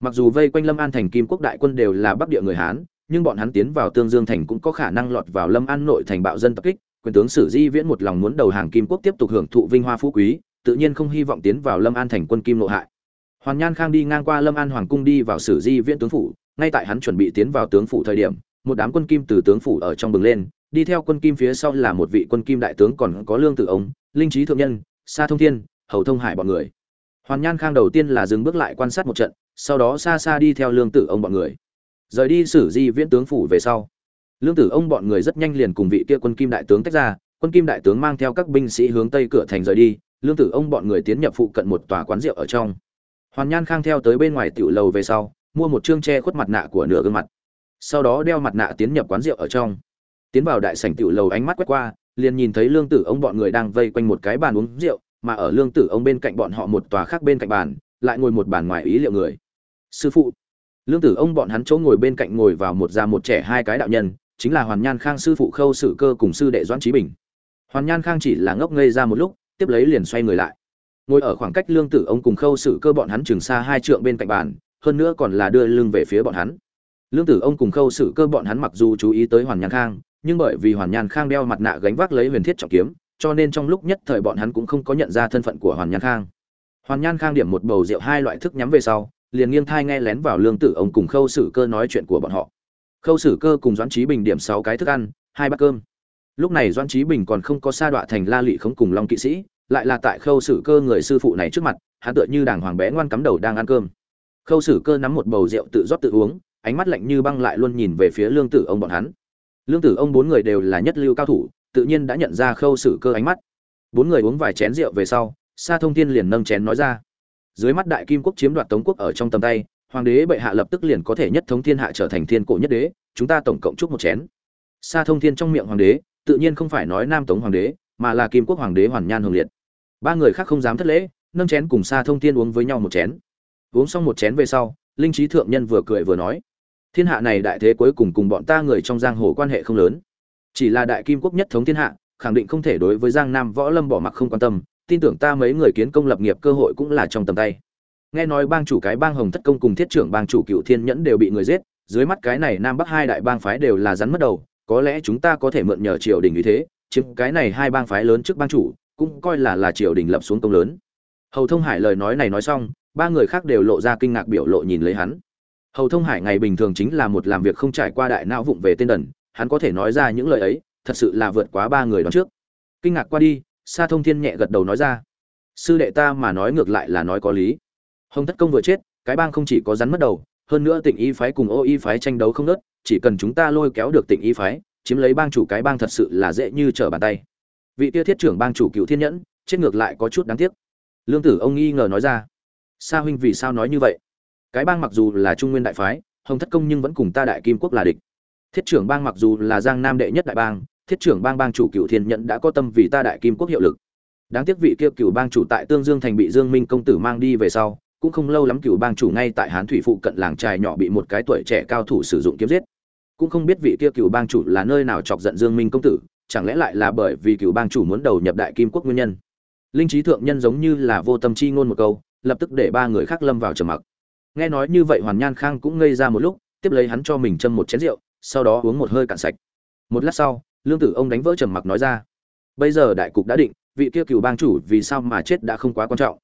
Mặc dù vây quanh lâm an thành kim quốc đại quân đều là bắc địa người hán, nhưng bọn hắn tiến vào tương dương thành cũng có khả năng lọt vào lâm an nội thành bạo dân tập kích. Quyền tướng sử di viễn một lòng muốn đầu hàng kim quốc tiếp tục hưởng thụ vinh hoa phú quý, tự nhiên không hy vọng tiến vào lâm an thành quân kim nội hại. Hoàn nhan khang đi ngang qua lâm an hoàng cung đi vào sử di viễn tướng phủ, ngay tại hắn chuẩn bị tiến vào tướng phủ thời điểm, một đám quân kim từ tướng phủ ở trong bừng lên, đi theo quân kim phía sau là một vị quân kim đại tướng còn có lương tử ống linh trí thượng nhân xa thông thiên, hầu thông hải bọn người. Hoàn nhan khang đầu tiên là dừng bước lại quan sát một trận, sau đó xa xa đi theo lương tử ông bọn người. Rời đi sử di viễn tướng phủ về sau, lương tử ông bọn người rất nhanh liền cùng vị kia quân kim đại tướng tách ra, quân kim đại tướng mang theo các binh sĩ hướng tây cửa thành rời đi, lương tử ông bọn người tiến nhập phụ cận một tòa quán rượu ở trong. Hoàn nhan khang theo tới bên ngoài tiểu lầu về sau, mua một chương tre khuất mặt nạ của nửa gương mặt. Sau đó đeo mặt nạ tiến nhập quán rượu ở trong. Tiến vào đại sảnh tiểu lầu ánh mắt quét qua liền nhìn thấy lương tử ông bọn người đang vây quanh một cái bàn uống rượu, mà ở lương tử ông bên cạnh bọn họ một tòa khác bên cạnh bàn, lại ngồi một bàn ngoài ý liệu người. Sư phụ. Lương tử ông bọn hắn chỗ ngồi bên cạnh ngồi vào một già một trẻ hai cái đạo nhân, chính là hoàn nhan khang sư phụ khâu sử cơ cùng sư đệ doãn trí bình. Hoàn nhan khang chỉ là ngốc ngây ra một lúc, tiếp lấy liền xoay người lại. Ngồi ở khoảng cách lương tử ông cùng khâu sử cơ bọn hắn chừng xa hai trượng bên cạnh bàn, hơn nữa còn là đưa lưng về phía bọn hắn. Lương tử ông cùng khâu sử cơ bọn hắn mặc dù chú ý tới hoàn nhan khang nhưng bởi vì hoàn nhan khang đeo mặt nạ gánh vác lấy huyền thiết trọng kiếm, cho nên trong lúc nhất thời bọn hắn cũng không có nhận ra thân phận của hoàn nhan khang. Hoàn nhan khang điểm một bầu rượu hai loại thức nhắm về sau, liền nghiêng thai nghe lén vào lương tử ông cùng khâu sử cơ nói chuyện của bọn họ. Khâu sử cơ cùng doãn trí bình điểm sáu cái thức ăn, hai bát cơm. Lúc này doãn trí bình còn không có sa đọa thành la lị không cùng long kỵ sĩ, lại là tại khâu sử cơ người sư phụ này trước mặt, hắn tựa như đàng hoàng bé ngoan cắm đầu đang ăn cơm. Khâu sử cơ nắm một bầu rượu tự rót tự uống, ánh mắt lạnh như băng lại luôn nhìn về phía lương tử ông bọn hắn lương tử ông bốn người đều là nhất lưu cao thủ, tự nhiên đã nhận ra khâu xử cơ ánh mắt. Bốn người uống vài chén rượu về sau, sa thông thiên liền nâng chén nói ra. Dưới mắt đại kim quốc chiếm đoạt tống quốc ở trong tầm tay, hoàng đế bệ hạ lập tức liền có thể nhất thống thiên hạ trở thành thiên cổ nhất đế, chúng ta tổng cộng chúc một chén. Sa thông thiên trong miệng hoàng đế, tự nhiên không phải nói nam tống hoàng đế, mà là kim quốc hoàng đế hoàn nhan hồng liệt. Ba người khác không dám thất lễ, nâng chén cùng sa thông thiên uống với nhau một chén. Uống xong một chén về sau, linh trí thượng nhân vừa cười vừa nói thiên hạ này đại thế cuối cùng cùng bọn ta người trong giang hồ quan hệ không lớn. Chỉ là đại kim quốc nhất thống thiên hạ, khẳng định không thể đối với giang nam võ lâm bỏ mặc không quan tâm, tin tưởng ta mấy người kiến công lập nghiệp cơ hội cũng là trong tầm tay. Nghe nói bang chủ cái bang hồng thất công cùng thiết trưởng bang chủ cựu thiên nhẫn đều bị người giết, dưới mắt cái này nam bắc hai đại bang phái đều là rắn mất đầu, có lẽ chúng ta có thể mượn nhờ triều đình như thế, chiếm cái này hai bang phái lớn trước bang chủ, cũng coi là là triều đình lập xuống công lớn. Hầu thông hải lời nói này nói xong, ba người khác đều lộ ra kinh ngạc biểu lộ nhìn lấy hắn hầu thông hải ngày bình thường chính là một làm việc không trải qua đại não vụng về tên đần, hắn có thể nói ra những lời ấy, thật sự là vượt quá ba người đó trước. Kinh ngạc qua đi, sa thông thiên nhẹ gật đầu nói ra, sư đệ ta mà nói ngược lại là nói có lý. Hồng thất công vừa chết, cái bang không chỉ có rắn mất đầu, hơn nữa tỉnh y phái cùng ô y phái tranh đấu không nớt chỉ cần chúng ta lôi kéo được tỉnh y phái, chiếm lấy bang chủ cái bang thật sự là dễ như trở bàn tay. Vị tia thiết trưởng bang chủ cựu thiên nhẫn, chết ngược lại có chút đáng tiếc. Lương tử ông nghi ngờ nói ra, sa huynh vì sao nói như vậy? Cái bang mặc dù là trung nguyên đại phái, hồng thất công nhưng vẫn cùng ta đại kim quốc là địch. Thiết trưởng bang mặc dù là giang nam đệ nhất đại bang, thiết trưởng bang bang chủ cựu thiên nhẫn đã có tâm vì ta đại kim quốc hiệu lực. Đáng tiếc vị kia cựu bang chủ tại tương dương thành bị dương minh công tử mang đi về sau, cũng không lâu lắm cựu bang chủ ngay tại hán thủy phụ cận làng trài nhỏ bị một cái tuổi trẻ cao thủ sử dụng kiếm giết. Cũng không biết vị kia cựu bang chủ là nơi nào chọc giận dương minh công tử, chẳng lẽ lại là bởi vì cựu bang chủ muốn đầu nhập đại kim quốc nguyên nhân? Linh trí thượng nhân giống như là vô tâm chi ngôn một câu, lập tức để ba người khác lâm vào trầm mặc nghe nói như vậy hoàn nhan khang cũng ngây ra một lúc, tiếp lấy hắn cho mình châm một chén rượu, sau đó uống một hơi cạn sạch. Một lát sau, lương tử ông đánh vỡ trầm mặc nói ra, bây giờ đại cục đã định, vị kia cựu bang chủ vì sao mà chết đã không quá quan trọng.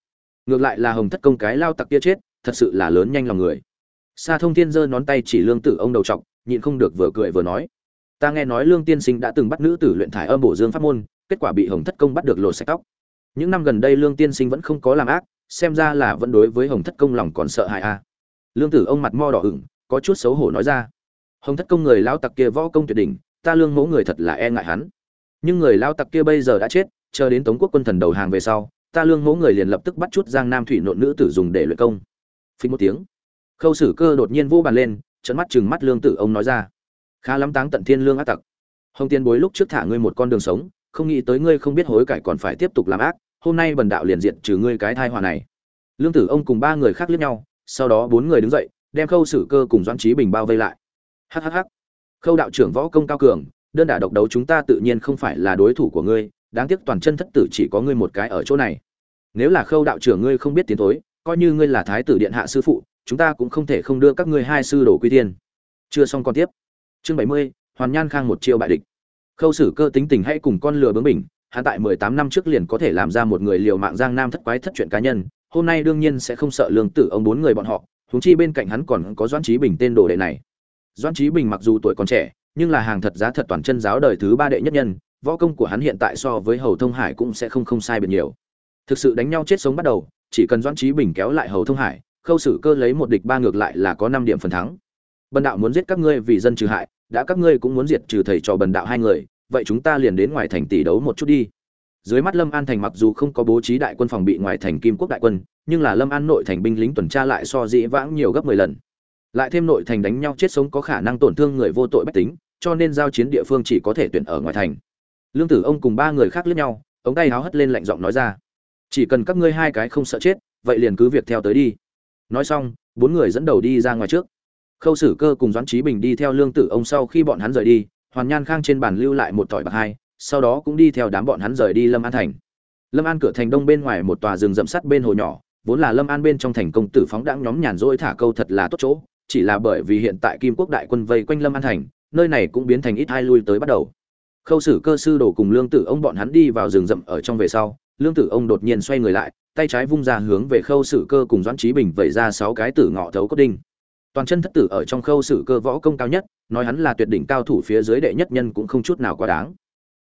Ngược lại là hồng thất công cái lao tặc kia chết, thật sự là lớn nhanh lòng người. Sa thông thiên giơ ngón tay chỉ lương tử ông đầu trọc nhịn không được vừa cười vừa nói, ta nghe nói lương tiên sinh đã từng bắt nữ tử luyện thải âm bổ dương pháp môn, kết quả bị hồng thất công bắt được lột sạch tóc. Những năm gần đây lương tiên sinh vẫn không có làm ác xem ra là vẫn đối với hồng thất công lòng còn sợ hãi a à. lương tử ông mặt mo đỏ ửng, có chút xấu hổ nói ra. Hồng thất công người lao tặc kia võ công tuyệt đỉnh, ta lương mẫu người thật là e ngại hắn. Nhưng người lao tặc kia bây giờ đã chết, chờ đến tống quốc quân thần đầu hàng về sau, ta lương mẫu người liền lập tức bắt chút giang nam thủy nộn nữ tử dùng để luyện công. Phí một tiếng, khâu sử cơ đột nhiên vô bàn lên trận mắt chừng mắt lương tử ông nói ra. Khá lắm táng tận thiên lương ác tặc. Hồng tiên bối lúc trước thả ngươi một con đường sống, không nghĩ tới ngươi không biết hối cải còn phải tiếp tục làm ác hôm nay bần đạo liền diệt trừ ngươi cái thai họa này. Lương tử ông cùng ba người khác liếc nhau, sau đó bốn người đứng dậy, đem khâu sử cơ cùng doãn trí bình bao vây lại. Hhh khâu đạo trưởng võ công cao cường, đơn đả độc đấu chúng ta tự nhiên không phải là đối thủ của ngươi, đáng tiếc toàn chân thất tử chỉ có ngươi một cái ở chỗ này. Nếu là khâu đạo trưởng ngươi không biết tiến thối, coi như ngươi là thái tử điện hạ sư phụ, chúng ta cũng không thể không đưa các ngươi hai sư đồ quy tiên chưa xong còn tiếp. Chương bảy mươi, hoàn nhan khang một chiêu bại địch. Khâu sử cơ tính tình hãy cùng con lừa bướng bình hắn tại mười tám năm trước liền có thể làm ra một người liều mạng giang nam thất quái thất chuyện cá nhân, hôm nay đương nhiên sẽ không sợ lương tử ông bốn người bọn họ, huống chi bên cạnh hắn còn có doãn trí bình tên đồ đệ này. Doãn trí bình mặc dù tuổi còn trẻ, nhưng là hàng thật giá thật toàn chân giáo đời thứ ba đệ nhất nhân, võ công của hắn hiện tại so với hầu thông hải cũng sẽ không không sai biệt nhiều. Thực sự đánh nhau chết sống bắt đầu, chỉ cần doãn trí bình kéo lại hầu thông hải, khâu xử cơ lấy một địch ba ngược lại là có năm điểm phần thắng. Bần đạo muốn giết các ngươi vì dân trừ hại, đã các ngươi cũng muốn diệt trừ thầy trò bần đạo hai người vậy chúng ta liền đến ngoài thành tỷ đấu một chút đi. Dưới mắt lâm an thành mặc dù không có bố trí đại quân phòng bị ngoài thành kim quốc đại quân, nhưng là lâm an nội thành binh lính tuần tra lại so dĩ vãng nhiều gấp mười lần. Lại thêm nội thành đánh nhau chết sống có khả năng tổn thương người vô tội bách tính, cho nên giao chiến địa phương chỉ có thể tuyển ở ngoài thành. Lương tử ông cùng ba người khác lướt nhau, ống tay háo hất lên lạnh giọng nói ra. Chỉ cần các ngươi hai cái không sợ chết, vậy liền cứ việc theo tới đi. Nói xong, bốn người dẫn đầu đi ra ngoài trước. Khâu sử cơ cùng doãn trí bình đi theo lương tử ông sau khi bọn hắn rời đi hoàn nhan khang trên bàn lưu lại một tỏi bạc hai, sau đó cũng đi theo đám bọn hắn rời đi lâm an thành. Lâm an cửa thành đông bên ngoài một tòa rừng rậm sắt bên hồ nhỏ, vốn là lâm an bên trong thành công tử phóng đãng nhóm nhàn rỗi thả câu thật là tốt chỗ, chỉ là bởi vì hiện tại kim quốc đại quân vây quanh lâm an thành, nơi này cũng biến thành ít hai lui tới bắt đầu. Khâu sử cơ sư đổ cùng lương tử ông bọn hắn đi vào rừng rậm ở trong về sau, lương tử ông đột nhiên xoay người lại, tay trái vung ra hướng về khâu sử cơ cùng doãn trí bình vẩy ra sáu cái tử ngọ thấu cốt đinh toàn chân thất tử ở trong khâu sử cơ võ công cao nhất, nói hắn là tuyệt đỉnh cao thủ phía dưới đệ nhất nhân cũng không chút nào quá đáng.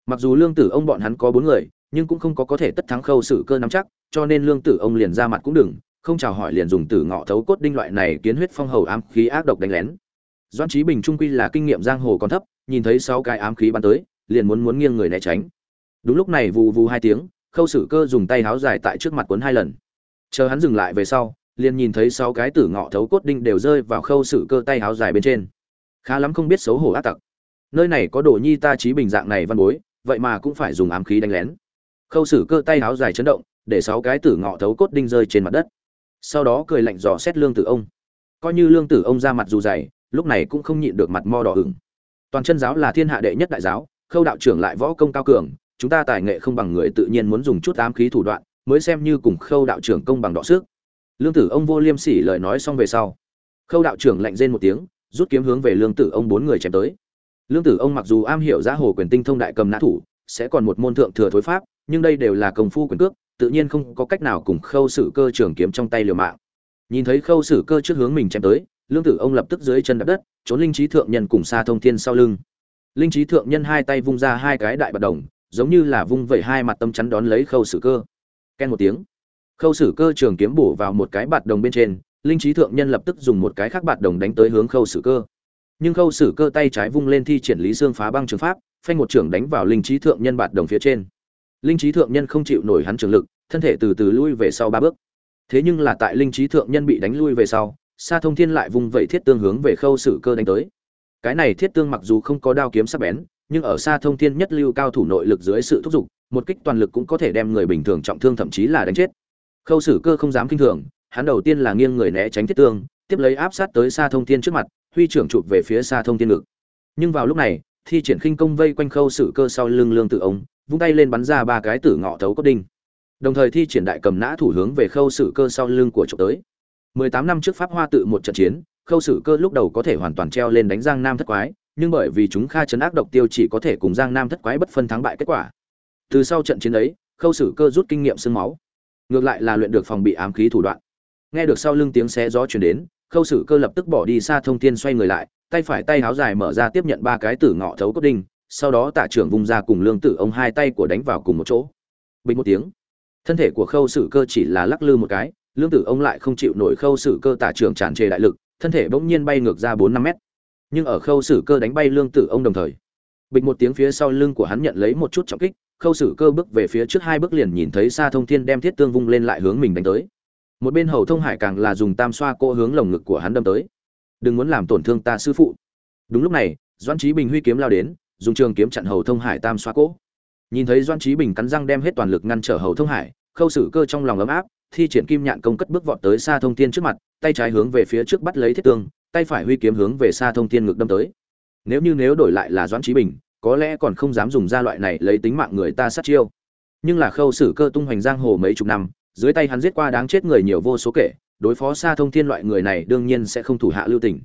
Mặc dù lương tử ông bọn hắn có bốn người, nhưng cũng không có có thể tất thắng khâu sử cơ nắm chắc, cho nên lương tử ông liền ra mặt cũng đừng, không chào hỏi liền dùng tử ngọ thấu cốt đinh loại này kiến huyết phong hầu ám khí ác độc đánh lén. Doan trí bình trung quy là kinh nghiệm giang hồ còn thấp, nhìn thấy sáu cái ám khí bắn tới, liền muốn muốn nghiêng người né tránh. Đúng lúc này vù vù hai tiếng, khâu sử cơ dùng tay háo dài tại trước mặt cuốn hai lần. Chờ hắn dừng lại về sau liền nhìn thấy sáu cái tử ngọ thấu cốt đinh đều rơi vào khâu sử cơ tay háo dài bên trên. Khá lắm không biết xấu hổ ác tặc. Nơi này có đồ nhi ta trí bình dạng này văn bối, vậy mà cũng phải dùng ám khí đánh lén. Khâu sử cơ tay háo dài chấn động, để sáu cái tử ngọ thấu cốt đinh rơi trên mặt đất. Sau đó cười lạnh dò xét lương tử ông. Coi như lương tử ông ra mặt dù dày, lúc này cũng không nhịn được mặt mo đỏ ửng. Toàn chân giáo là thiên hạ đệ nhất đại giáo, khâu đạo trưởng lại võ công cao cường, chúng ta tài nghệ không bằng người tự nhiên muốn dùng chút ám khí thủ đoạn, mới xem như cùng khâu đạo trưởng công bằng đọ sức lương tử ông vô liêm sỉ lời nói xong về sau. Khâu đạo trưởng lạnh rên một tiếng, rút kiếm hướng về lương tử ông bốn người chém tới. Lương tử ông mặc dù am hiểu giá hồ quyền tinh thông đại cầm nã thủ, sẽ còn một môn thượng thừa thối pháp, nhưng đây đều là công phu quyền cước, tự nhiên không có cách nào cùng khâu sử cơ trường kiếm trong tay liều mạng. Nhìn thấy khâu sử cơ trước hướng mình chém tới, lương tử ông lập tức dưới chân đạp đất, trốn linh trí thượng nhân cùng xa thông thiên sau lưng. Linh trí thượng nhân hai tay vung ra hai cái đại bạt đồng, giống như là vung vẩy hai mặt tâm chắn đón lấy khâu sử cơ. Ken một tiếng khâu sử cơ trường kiếm bổ vào một cái bạt đồng bên trên, linh trí thượng nhân lập tức dùng một cái khác bạt đồng đánh tới hướng khâu sử cơ. Nhưng khâu sử cơ tay trái vung lên thi triển lý xương phá băng trường pháp, phanh một trưởng đánh vào linh trí thượng nhân bạt đồng phía trên. Linh trí thượng nhân không chịu nổi hắn trường lực, thân thể từ từ lui về sau ba bước. Thế nhưng là tại linh trí thượng nhân bị đánh lui về sau, sa thông thiên lại vung vậy thiết tương hướng về khâu sử cơ đánh tới. Cái này thiết tương mặc dù không có đao kiếm sắc bén, nhưng ở xa thông thiên nhất lưu cao thủ nội lực dưới sự thúc giục, một kích toàn lực cũng có thể đem người bình thường trọng thương thậm chí là đánh chết khâu sử cơ không dám kinh thường, hắn đầu tiên là nghiêng người né tránh thiết tương, tiếp lấy áp sát tới xa thông thiên trước mặt, huy trưởng chụp về phía xa thông thiên ngực. Nhưng vào lúc này, thi triển khinh công vây quanh khâu sử cơ sau lưng lương tự ống vung tay lên bắn ra ba cái tử ngọ thấu cốt đinh. Đồng thời thi triển đại cầm nã thủ hướng về khâu sử cơ sau lưng của trộm tới. 18 năm trước pháp hoa tự một trận chiến, khâu sử cơ lúc đầu có thể hoàn toàn treo lên đánh giang nam thất quái, nhưng bởi vì chúng kha chấn ác độc tiêu chỉ có thể cùng giang nam thất quái bất phân thắng bại kết quả. Từ sau trận chiến ấy, khâu sử cơ rút kinh nghiệm sương máu ngược lại là luyện được phòng bị ám khí thủ đoạn. Nghe được sau lưng tiếng xé gió chuyển đến, khâu sử cơ lập tức bỏ đi xa thông thiên xoay người lại, tay phải tay háo dài mở ra tiếp nhận ba cái tử ngọ thấu cốt đinh, sau đó tạ trưởng vùng ra cùng lương tử ông hai tay của đánh vào cùng một chỗ. Bình một tiếng, thân thể của khâu sử cơ chỉ là lắc lư một cái, lương tử ông lại không chịu nổi khâu sử cơ tạ trưởng tràn trề đại lực, thân thể bỗng nhiên bay ngược ra bốn năm mét. Nhưng ở khâu sử cơ đánh bay lương tử ông đồng thời bịch một tiếng phía sau lưng của hắn nhận lấy một chút trọng kích khâu sử cơ bước về phía trước hai bước liền nhìn thấy xa thông thiên đem thiết tương vung lên lại hướng mình đánh tới. Một bên hầu thông hải càng là dùng tam xoa cỗ hướng lồng ngực của hắn đâm tới. Đừng muốn làm tổn thương ta, sư phụ. Đúng lúc này doan trí bình huy kiếm lao đến, dùng trường kiếm chặn hầu thông hải tam xoa cỗ. Nhìn thấy doan trí bình cắn răng đem hết toàn lực ngăn trở hầu thông hải, khâu sử cơ trong lòng ấm áp, thi triển kim nhạn công cất bước vọt tới xa thông thiên trước mặt, tay trái hướng về phía trước bắt lấy thiết tương, tay phải huy kiếm hướng về xa thông thiên ngực đâm tới. Nếu như nếu đổi lại là doãn trí bình có lẽ còn không dám dùng ra loại này lấy tính mạng người ta sát chiêu. Nhưng là khâu sử cơ tung hoành giang hồ mấy chục năm, dưới tay hắn giết qua đáng chết người nhiều vô số kể, đối phó xa thông thiên loại người này đương nhiên sẽ không thủ hạ lưu tình.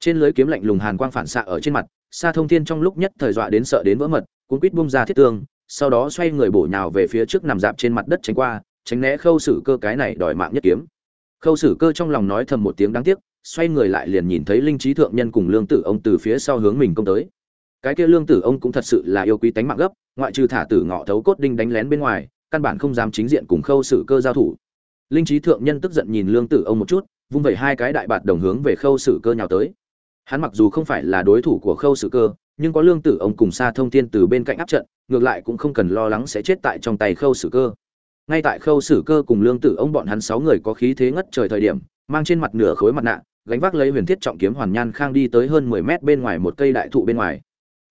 Trên lưới kiếm lạnh lùng hàn quang phản xạ ở trên mặt, xa thông thiên trong lúc nhất thời dọa đến sợ đến vỡ mật, cuốn quýt bung ra thiết tương sau đó xoay người bổ nhào về phía trước nằm dạp trên mặt đất tránh qua, tránh né khâu sử cơ cái này đòi mạng nhất kiếm. Khâu sử cơ trong lòng nói thầm một tiếng đáng tiếc, xoay người lại liền nhìn thấy linh trí thượng nhân cùng lương tử ông từ phía sau hướng mình công tới cái kia lương tử ông cũng thật sự là yêu quý tánh mạng gấp, ngoại trừ thả tử ngọ thấu cốt đinh đánh lén bên ngoài, căn bản không dám chính diện cùng khâu sử cơ giao thủ. Linh trí thượng nhân tức giận nhìn lương tử ông một chút, vung vẩy hai cái đại bạt đồng hướng về khâu sử cơ nhào tới. Hắn mặc dù không phải là đối thủ của khâu sử cơ, nhưng có lương tử ông cùng xa thông thiên từ bên cạnh áp trận, ngược lại cũng không cần lo lắng sẽ chết tại trong tay khâu sử cơ. Ngay tại khâu sử cơ cùng lương tử ông bọn hắn sáu người có khí thế ngất trời thời điểm, mang trên mặt nửa khối mặt nạ, gánh vác lấy huyền thiết trọng kiếm hoàn nhan khang đi tới hơn mười mét bên ngoài một cây đại thụ bên ngoài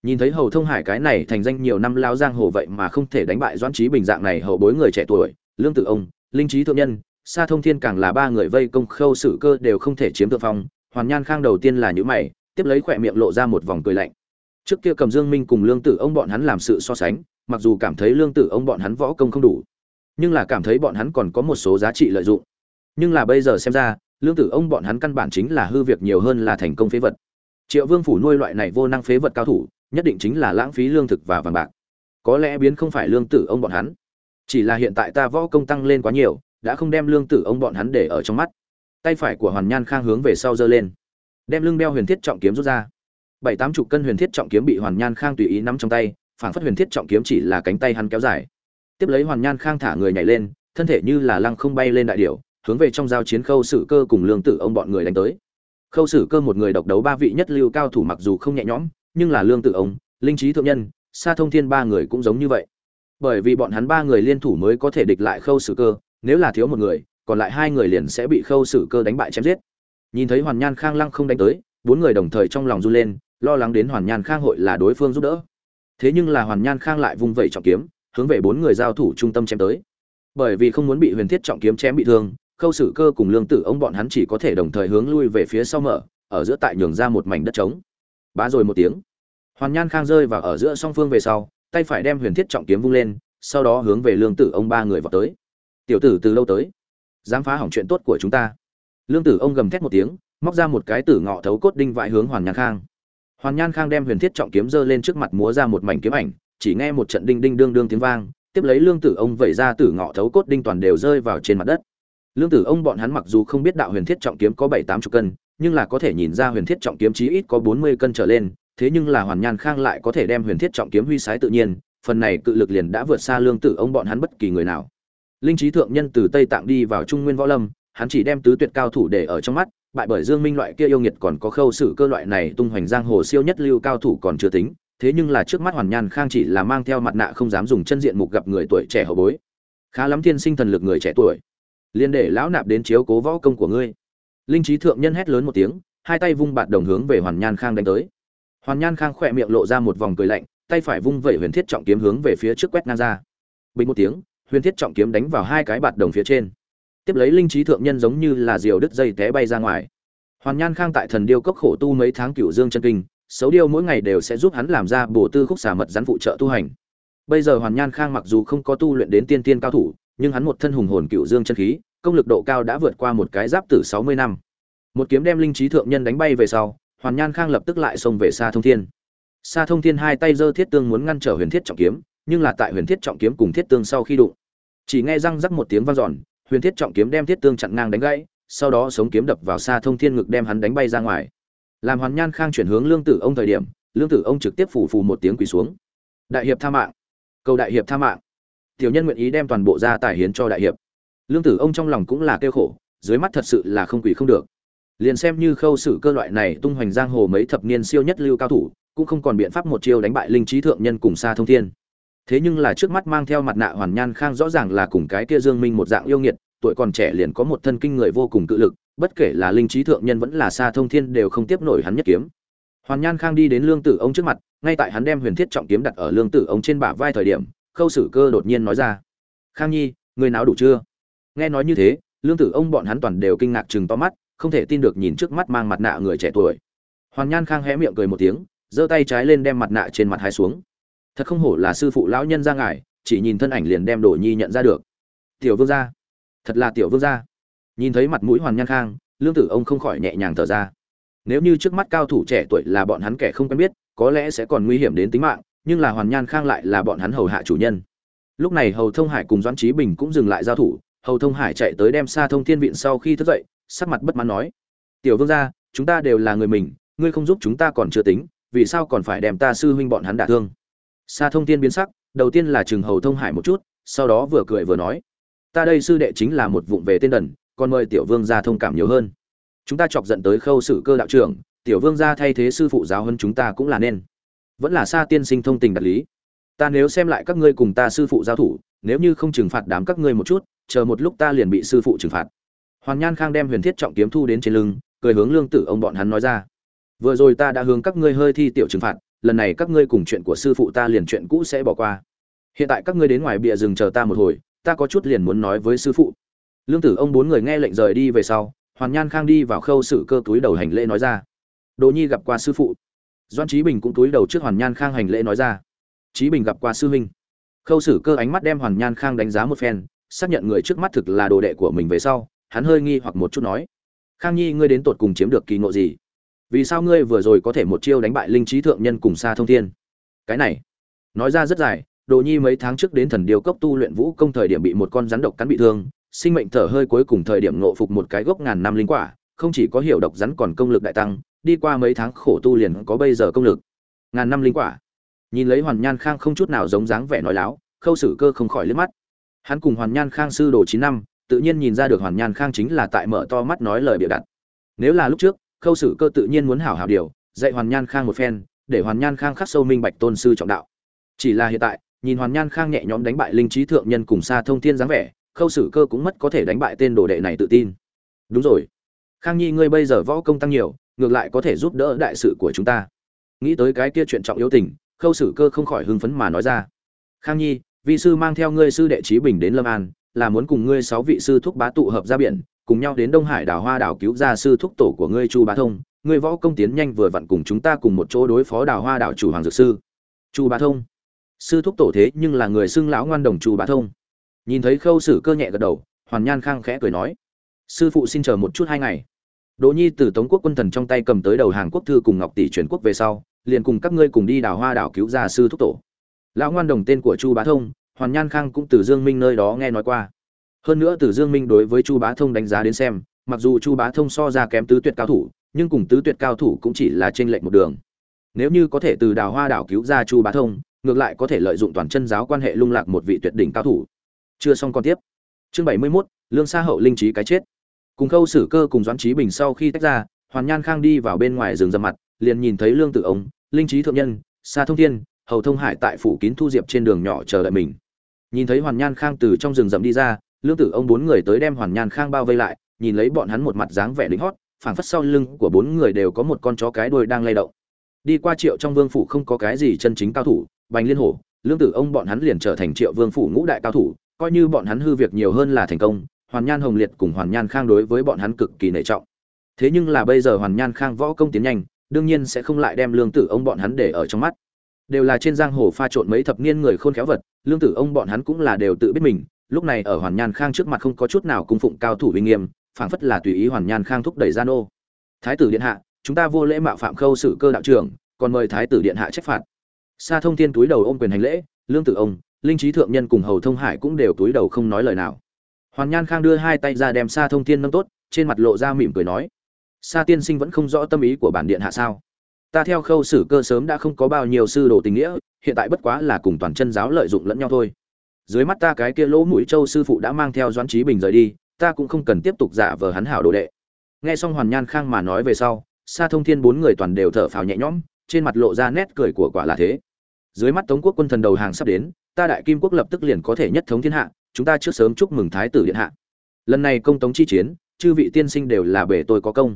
nhìn thấy hầu thông hải cái này thành danh nhiều năm lao giang hồ vậy mà không thể đánh bại doãn trí bình dạng này hậu bối người trẻ tuổi, lương tử ông, linh trí thượng nhân, sa thông thiên càng là ba người vây công khâu sử cơ đều không thể chiếm thượng phong. Hoàn nhan khang đầu tiên là nhữ mày, tiếp lấy khỏe miệng lộ ra một vòng cười lạnh. Trước kia cầm dương minh cùng lương tử ông bọn hắn làm sự so sánh, mặc dù cảm thấy lương tử ông bọn hắn võ công không đủ, nhưng là cảm thấy bọn hắn còn có một số giá trị lợi dụng. Nhưng là bây giờ xem ra, lương tử ông bọn hắn căn bản chính là hư việc nhiều hơn là thành công phế vật. Triệu vương phủ nuôi loại này vô năng phế vật cao thủ nhất định chính là lãng phí lương thực và vàng bạc. Có lẽ biến không phải lương tử ông bọn hắn. Chỉ là hiện tại ta võ công tăng lên quá nhiều, đã không đem lương tử ông bọn hắn để ở trong mắt. Tay phải của hoàn nhan khang hướng về sau giơ lên. Đem lưng đeo huyền thiết trọng kiếm rút ra. Bảy tám chục cân huyền thiết trọng kiếm bị hoàn nhan khang tùy ý nắm trong tay phản phất huyền thiết trọng kiếm chỉ là cánh tay hắn kéo dài. Tiếp lấy hoàn nhan khang thả người nhảy lên, thân thể như là lăng không bay lên đại điểu, hướng về trong giao chiến khâu sử cơ cùng lương tử ông bọn người đánh tới. Khâu sử cơ một người độc đấu ba vị nhất lưu cao thủ mặc dù không nhẹ nhõm nhưng là lương tử ông, linh trí thượng nhân, sa thông thiên ba người cũng giống như vậy. Bởi vì bọn hắn ba người liên thủ mới có thể địch lại khâu sử cơ, nếu là thiếu một người, còn lại hai người liền sẽ bị khâu sử cơ đánh bại chém giết. Nhìn thấy hoàn nhan khang lăng không đánh tới, bốn người đồng thời trong lòng run lên, lo lắng đến hoàn nhan khang hội là đối phương giúp đỡ. Thế nhưng là hoàn nhan khang lại vung vẩy trọng kiếm, hướng về bốn người giao thủ trung tâm chém tới. Bởi vì không muốn bị huyền thiết trọng kiếm chém bị thương, khâu sử cơ cùng lương tử ông bọn hắn chỉ có thể đồng thời hướng lui về phía sau mở, ở giữa tại nhường ra một mảnh đất trống. Bá rồi một tiếng hoàn nhan khang rơi vào ở giữa song phương về sau, tay phải đem huyền thiết trọng kiếm vung lên, sau đó hướng về lương tử ông ba người vào tới. Tiểu tử từ lâu tới, dám phá hỏng chuyện tốt của chúng ta. Lương tử ông gầm thét một tiếng, móc ra một cái tử ngọ thấu cốt đinh vãi hướng hoàn nhan khang. Hoàn nhan khang đem huyền thiết trọng kiếm giơ lên trước mặt múa ra một mảnh kiếm ảnh, chỉ nghe một trận đinh đinh đương đương tiếng vang, tiếp lấy lương tử ông vẩy ra tử ngọ thấu cốt đinh toàn đều rơi vào trên mặt đất. Lương tử ông bọn hắn mặc dù không biết đạo huyền thiết trọng kiếm có bảy tám chục cân, nhưng là có thể nhìn ra huyền thiết trọng kiếm chí ít có bốn mươi cân trở lên thế nhưng là hoàn nhan khang lại có thể đem huyền thiết trọng kiếm huy sái tự nhiên, phần này cự lực liền đã vượt xa lương tử ông bọn hắn bất kỳ người nào. Linh trí thượng nhân từ tây tạng đi vào trung nguyên võ lâm, hắn chỉ đem tứ tuyệt cao thủ để ở trong mắt, bại bởi dương minh loại kia yêu nghiệt còn có khâu sử cơ loại này tung hoành giang hồ siêu nhất lưu cao thủ còn chưa tính, thế nhưng là trước mắt hoàn nhan khang chỉ là mang theo mặt nạ không dám dùng chân diện mục gặp người tuổi trẻ hậu bối. Khá lắm thiên sinh thần lực người trẻ tuổi. Liên để lão nạp đến chiếu cố võ công của ngươi. Linh trí thượng nhân hét lớn một tiếng, hai tay vung bạt đồng hướng về hoàn nhan khang đánh tới hoàn nhan khang khỏe miệng lộ ra một vòng cười lạnh, tay phải vung vẩy huyền thiết trọng kiếm hướng về phía trước quét ngang ra. Bình một tiếng, huyền thiết trọng kiếm đánh vào hai cái bạt đồng phía trên. Tiếp lấy linh trí thượng nhân giống như là diều đứt dây té bay ra ngoài. Hoàn nhan khang tại thần điêu cốc khổ tu mấy tháng cựu dương chân kinh, xấu điêu mỗi ngày đều sẽ giúp hắn làm ra bổ tư khúc xà mật rắn phụ trợ tu hành. Bây giờ hoàn nhan khang mặc dù không có tu luyện đến tiên tiên cao thủ, nhưng hắn một thân hùng hồn cựu dương chân khí, công lực độ cao đã vượt qua một cái giáp tử sáu mươi năm. Một kiếm đem linh trí thượng nhân đánh bay về sau hoàn nhan khang lập tức lại xông về xa thông thiên. Xa thông thiên hai tay giơ thiết tương muốn ngăn trở huyền thiết trọng kiếm, nhưng là tại huyền thiết trọng kiếm cùng thiết tương sau khi đụng, chỉ nghe răng rắc một tiếng vang dọn, huyền thiết trọng kiếm đem thiết tương chặn ngang đánh gãy, sau đó sống kiếm đập vào xa thông thiên ngực đem hắn đánh bay ra ngoài. Làm hoàn nhan khang chuyển hướng lương tử ông thời điểm, lương tử ông trực tiếp phủ phù một tiếng quỳ xuống. Đại hiệp tha mạng, cầu đại hiệp tha mạng. Tiểu nhân nguyện ý đem toàn bộ gia tài hiến cho đại hiệp. Lương tử ông trong lòng cũng là kêu khổ, dưới mắt thật sự là không quỳ không được liền xem như khâu sử cơ loại này tung hoành giang hồ mấy thập niên siêu nhất lưu cao thủ, cũng không còn biện pháp một chiêu đánh bại linh trí thượng nhân cùng xa thông thiên. Thế nhưng là trước mắt mang theo mặt nạ hoàn nhan khang rõ ràng là cùng cái kia dương minh một dạng yêu nghiệt, tuổi còn trẻ liền có một thân kinh người vô cùng cự lực, bất kể là linh trí thượng nhân vẫn là xa thông thiên đều không tiếp nổi hắn nhất kiếm. Hoàn nhan khang đi đến lương tử ông trước mặt, ngay tại hắn đem huyền thiết trọng kiếm đặt ở lương tử ông trên bả vai thời điểm, khâu sử cơ đột nhiên nói ra, khang nhi, người nào đủ chưa? Nghe nói như thế, lương tử ông bọn hắn toàn đều kinh ngạc chừng to mắt không thể tin được nhìn trước mắt mang mặt nạ người trẻ tuổi. Hoàn nhan khang hé miệng cười một tiếng, giơ tay trái lên đem mặt nạ trên mặt hai xuống. Thật không hổ là sư phụ lão nhân ra ngài, chỉ nhìn thân ảnh liền đem đồ nhi nhận ra được. Tiểu vương gia. Thật là tiểu vương gia. Nhìn thấy mặt mũi hoàn nhan khang, lương tử ông không khỏi nhẹ nhàng thở ra. Nếu như trước mắt cao thủ trẻ tuổi là bọn hắn kẻ không quen biết, có lẽ sẽ còn nguy hiểm đến tính mạng, nhưng là hoàn nhan khang lại là bọn hắn hầu hạ chủ nhân. Lúc này hầu thông hải cùng doãn trí bình cũng dừng lại giao thủ, hầu thông hải chạy tới đem xa thông thiên viện sau khi thức dậy sắc mặt bất mãn nói tiểu vương gia chúng ta đều là người mình ngươi không giúp chúng ta còn chưa tính vì sao còn phải đem ta sư huynh bọn hắn đả thương Sa Thông Thiên biến sắc, đầu tiên là Trừng Hầu Thông Hải một chút, sau đó vừa cười vừa nói: "Ta đây sư đệ chính là một vụng về tên đần, còn mời tiểu vương gia thông cảm nhiều hơn. Chúng ta chọc giận tới Khâu Sử Cơ đạo trưởng, tiểu vương gia thay thế sư phụ giáo hơn chúng ta cũng là nên. Vẫn là Sa tiên sinh thông tình đạt lý. Ta nếu xem lại các ngươi cùng ta sư phụ giao thủ, nếu như không trừng phạt đám các ngươi một chút, chờ một lúc ta liền bị sư phụ trừng phạt." Hoàn Nhan Khang đem Huyền Thiết trọng kiếm thu đến trên lưng, cười hướng Lương Tử ông bọn hắn nói ra: "Vừa rồi ta đã hướng các ngươi hơi thi tiểu trừng phạt, lần này các ngươi cùng chuyện của sư phụ ta liền chuyện cũ sẽ bỏ qua. Hiện tại các ngươi đến ngoài bìa rừng chờ ta một hồi ta có chút liền muốn nói với sư phụ. Lương tử ông bốn người nghe lệnh rời đi về sau hoàn nhan khang đi vào khâu sự cơ túi đầu hành lễ nói ra. Đồ nhi gặp qua sư phụ. Doan trí bình cũng túi đầu trước hoàn nhan khang hành lễ nói ra. Trí bình gặp qua sư huynh. Khâu sử cơ ánh mắt đem hoàn nhan khang đánh giá một phen xác nhận người trước mắt thực là đồ đệ của mình về sau hắn hơi nghi hoặc một chút nói, khang nhi, ngươi đến tột cùng chiếm được kỳ ngộ gì? Vì sao ngươi vừa rồi có thể một chiêu đánh bại linh trí thượng nhân cùng xa thông thiên? Cái này, nói ra rất dài, đồ nhi mấy tháng trước đến thần điều cốc tu luyện vũ công thời điểm bị một con rắn độc cắn bị thương, sinh mệnh thở hơi cuối cùng thời điểm ngộ phục một cái gốc ngàn năm linh quả, không chỉ có hiểu độc rắn còn công lực đại tăng, đi qua mấy tháng khổ tu liền có bây giờ công lực. Ngàn năm linh quả. Nhìn lấy hoàn nhan khang không chút nào giống dáng vẻ nói láo, khâu sử cơ không khỏi liếc mắt. Hắn cùng hoàn nhan khang sư đồ chín năm tự nhiên nhìn ra được hoàn nhan khang chính là tại mở to mắt nói lời bịa đặt. Nếu là lúc trước, khâu sử cơ tự nhiên muốn hảo hảo điều, dạy hoàn nhan khang một phen, để hoàn nhan khang khắc sâu minh bạch tôn sư trọng đạo. Chỉ là hiện tại, nhìn hoàn nhan khang nhẹ nhõm đánh bại linh trí thượng nhân cùng xa thông thiên dáng vẻ, khâu sử cơ cũng mất có thể đánh bại tên đồ đệ này tự tin. Đúng rồi. Khang nhi ngươi bây giờ võ công tăng nhiều, ngược lại có thể giúp đỡ đại sự của chúng ta. Nghĩ tới cái kia chuyện trọng yếu tình, khâu sử cơ không khỏi hưng phấn mà nói ra. Khang nhi vị sư mang theo ngươi sư đệ trí bình đến lâm an là muốn cùng ngươi sáu vị sư thúc bá tụ hợp ra biển, cùng nhau đến đông hải đảo hoa đảo cứu ra sư thúc tổ của ngươi chu bá thông. Ngươi võ công tiến nhanh vừa vặn cùng chúng ta cùng một chỗ đối phó đảo hoa đảo chủ hoàng dược sư. Chu bá thông. Sư thúc tổ thế nhưng là người xưng lão ngoan đồng chu bá thông. Nhìn thấy khâu sử cơ nhẹ gật đầu, hoàn nhan khang khẽ cười nói, sư phụ xin chờ một chút hai ngày. Đỗ nhi từ tống quốc quân thần trong tay cầm tới đầu hàng quốc thư cùng ngọc tỷ truyền quốc về sau, liền cùng các ngươi cùng đi đảo hoa đảo cứu ra sư thúc tổ. Lão ngoan đồng tên của chu bá thông hoàn nhan khang cũng từ dương minh nơi đó nghe nói qua. Hơn nữa từ dương minh đối với chu bá thông đánh giá đến xem mặc dù chu bá thông so ra kém tứ tuyệt cao thủ nhưng cùng tứ tuyệt cao thủ cũng chỉ là trên lệnh một đường. Nếu như có thể từ đào hoa đảo cứu ra chu bá thông ngược lại có thể lợi dụng toàn chân giáo quan hệ lung lạc một vị tuyệt đỉnh cao thủ. Chưa xong còn tiếp. Chương bảy mươi 71, lương sa hậu linh trí cái chết. Cùng khâu sử cơ cùng doãn trí bình sau khi tách ra hoàn nhan khang đi vào bên ngoài rừng rậm mặt liền nhìn thấy lương tử ống linh trí thượng nhân Sa thông thiên hầu thông hải tại phủ kín thu diệp trên đường nhỏ chờ đợi mình nhìn thấy hoàn nhan khang từ trong rừng rậm đi ra, lương tử ông bốn người tới đem hoàn nhan khang bao vây lại, nhìn lấy bọn hắn một mặt dáng vẻ lính hót, phảng phất sau lưng của bốn người đều có một con chó cái đuôi đang lay động. Đi qua triệu trong vương phủ không có cái gì chân chính cao thủ, bành liên hổ, lương tử ông bọn hắn liền trở thành triệu vương phủ ngũ đại cao thủ, coi như bọn hắn hư việc nhiều hơn là thành công, hoàn nhan hồng liệt cùng hoàn nhan khang đối với bọn hắn cực kỳ nể trọng. Thế nhưng là bây giờ hoàn nhan khang võ công tiến nhanh, đương nhiên sẽ không lại đem lương tử ông bọn hắn để ở trong mắt đều là trên giang hồ pha trộn mấy thập niên người khôn khéo vật, lương tử ông bọn hắn cũng là đều tự biết mình, lúc này ở hoàn nhan khang trước mặt không có chút nào cung phụng cao thủ uy nghiêm, phảng phất là tùy ý hoàn nhan khang thúc đẩy gian ô thái tử điện hạ, chúng ta vô lễ mạo phạm khâu xử cơ đạo trưởng, còn mời thái tử điện hạ trách phạt. Sa thông thiên túi đầu ôm quyền hành lễ, lương tử ông, linh trí thượng nhân cùng hầu thông hải cũng đều túi đầu không nói lời nào. Hoàn nhan khang đưa hai tay ra đem sa thông thiên nâng tốt, trên mặt lộ ra mỉm cười nói, sa tiên sinh vẫn không rõ tâm ý của bản điện hạ sao? Ta theo khâu xử cơ sớm đã không có bao nhiêu sư đồ tình nghĩa, hiện tại bất quá là cùng toàn chân giáo lợi dụng lẫn nhau thôi. Dưới mắt ta cái kia lỗ mũi châu sư phụ đã mang theo doãn trí bình rời đi, ta cũng không cần tiếp tục giả vờ hắn hảo đồ đệ. Nghe xong hoàn nhan khang mà nói về sau, sa thông thiên bốn người toàn đều thở phào nhẹ nhõm, trên mặt lộ ra nét cười của quả là thế. Dưới mắt tống quốc quân thần đầu hàng sắp đến, ta đại kim quốc lập tức liền có thể nhất thống thiên hạ, chúng ta trước sớm chúc mừng thái tử điện hạ. Lần này công tống chi chiến, chư vị tiên sinh đều là bể tôi có công.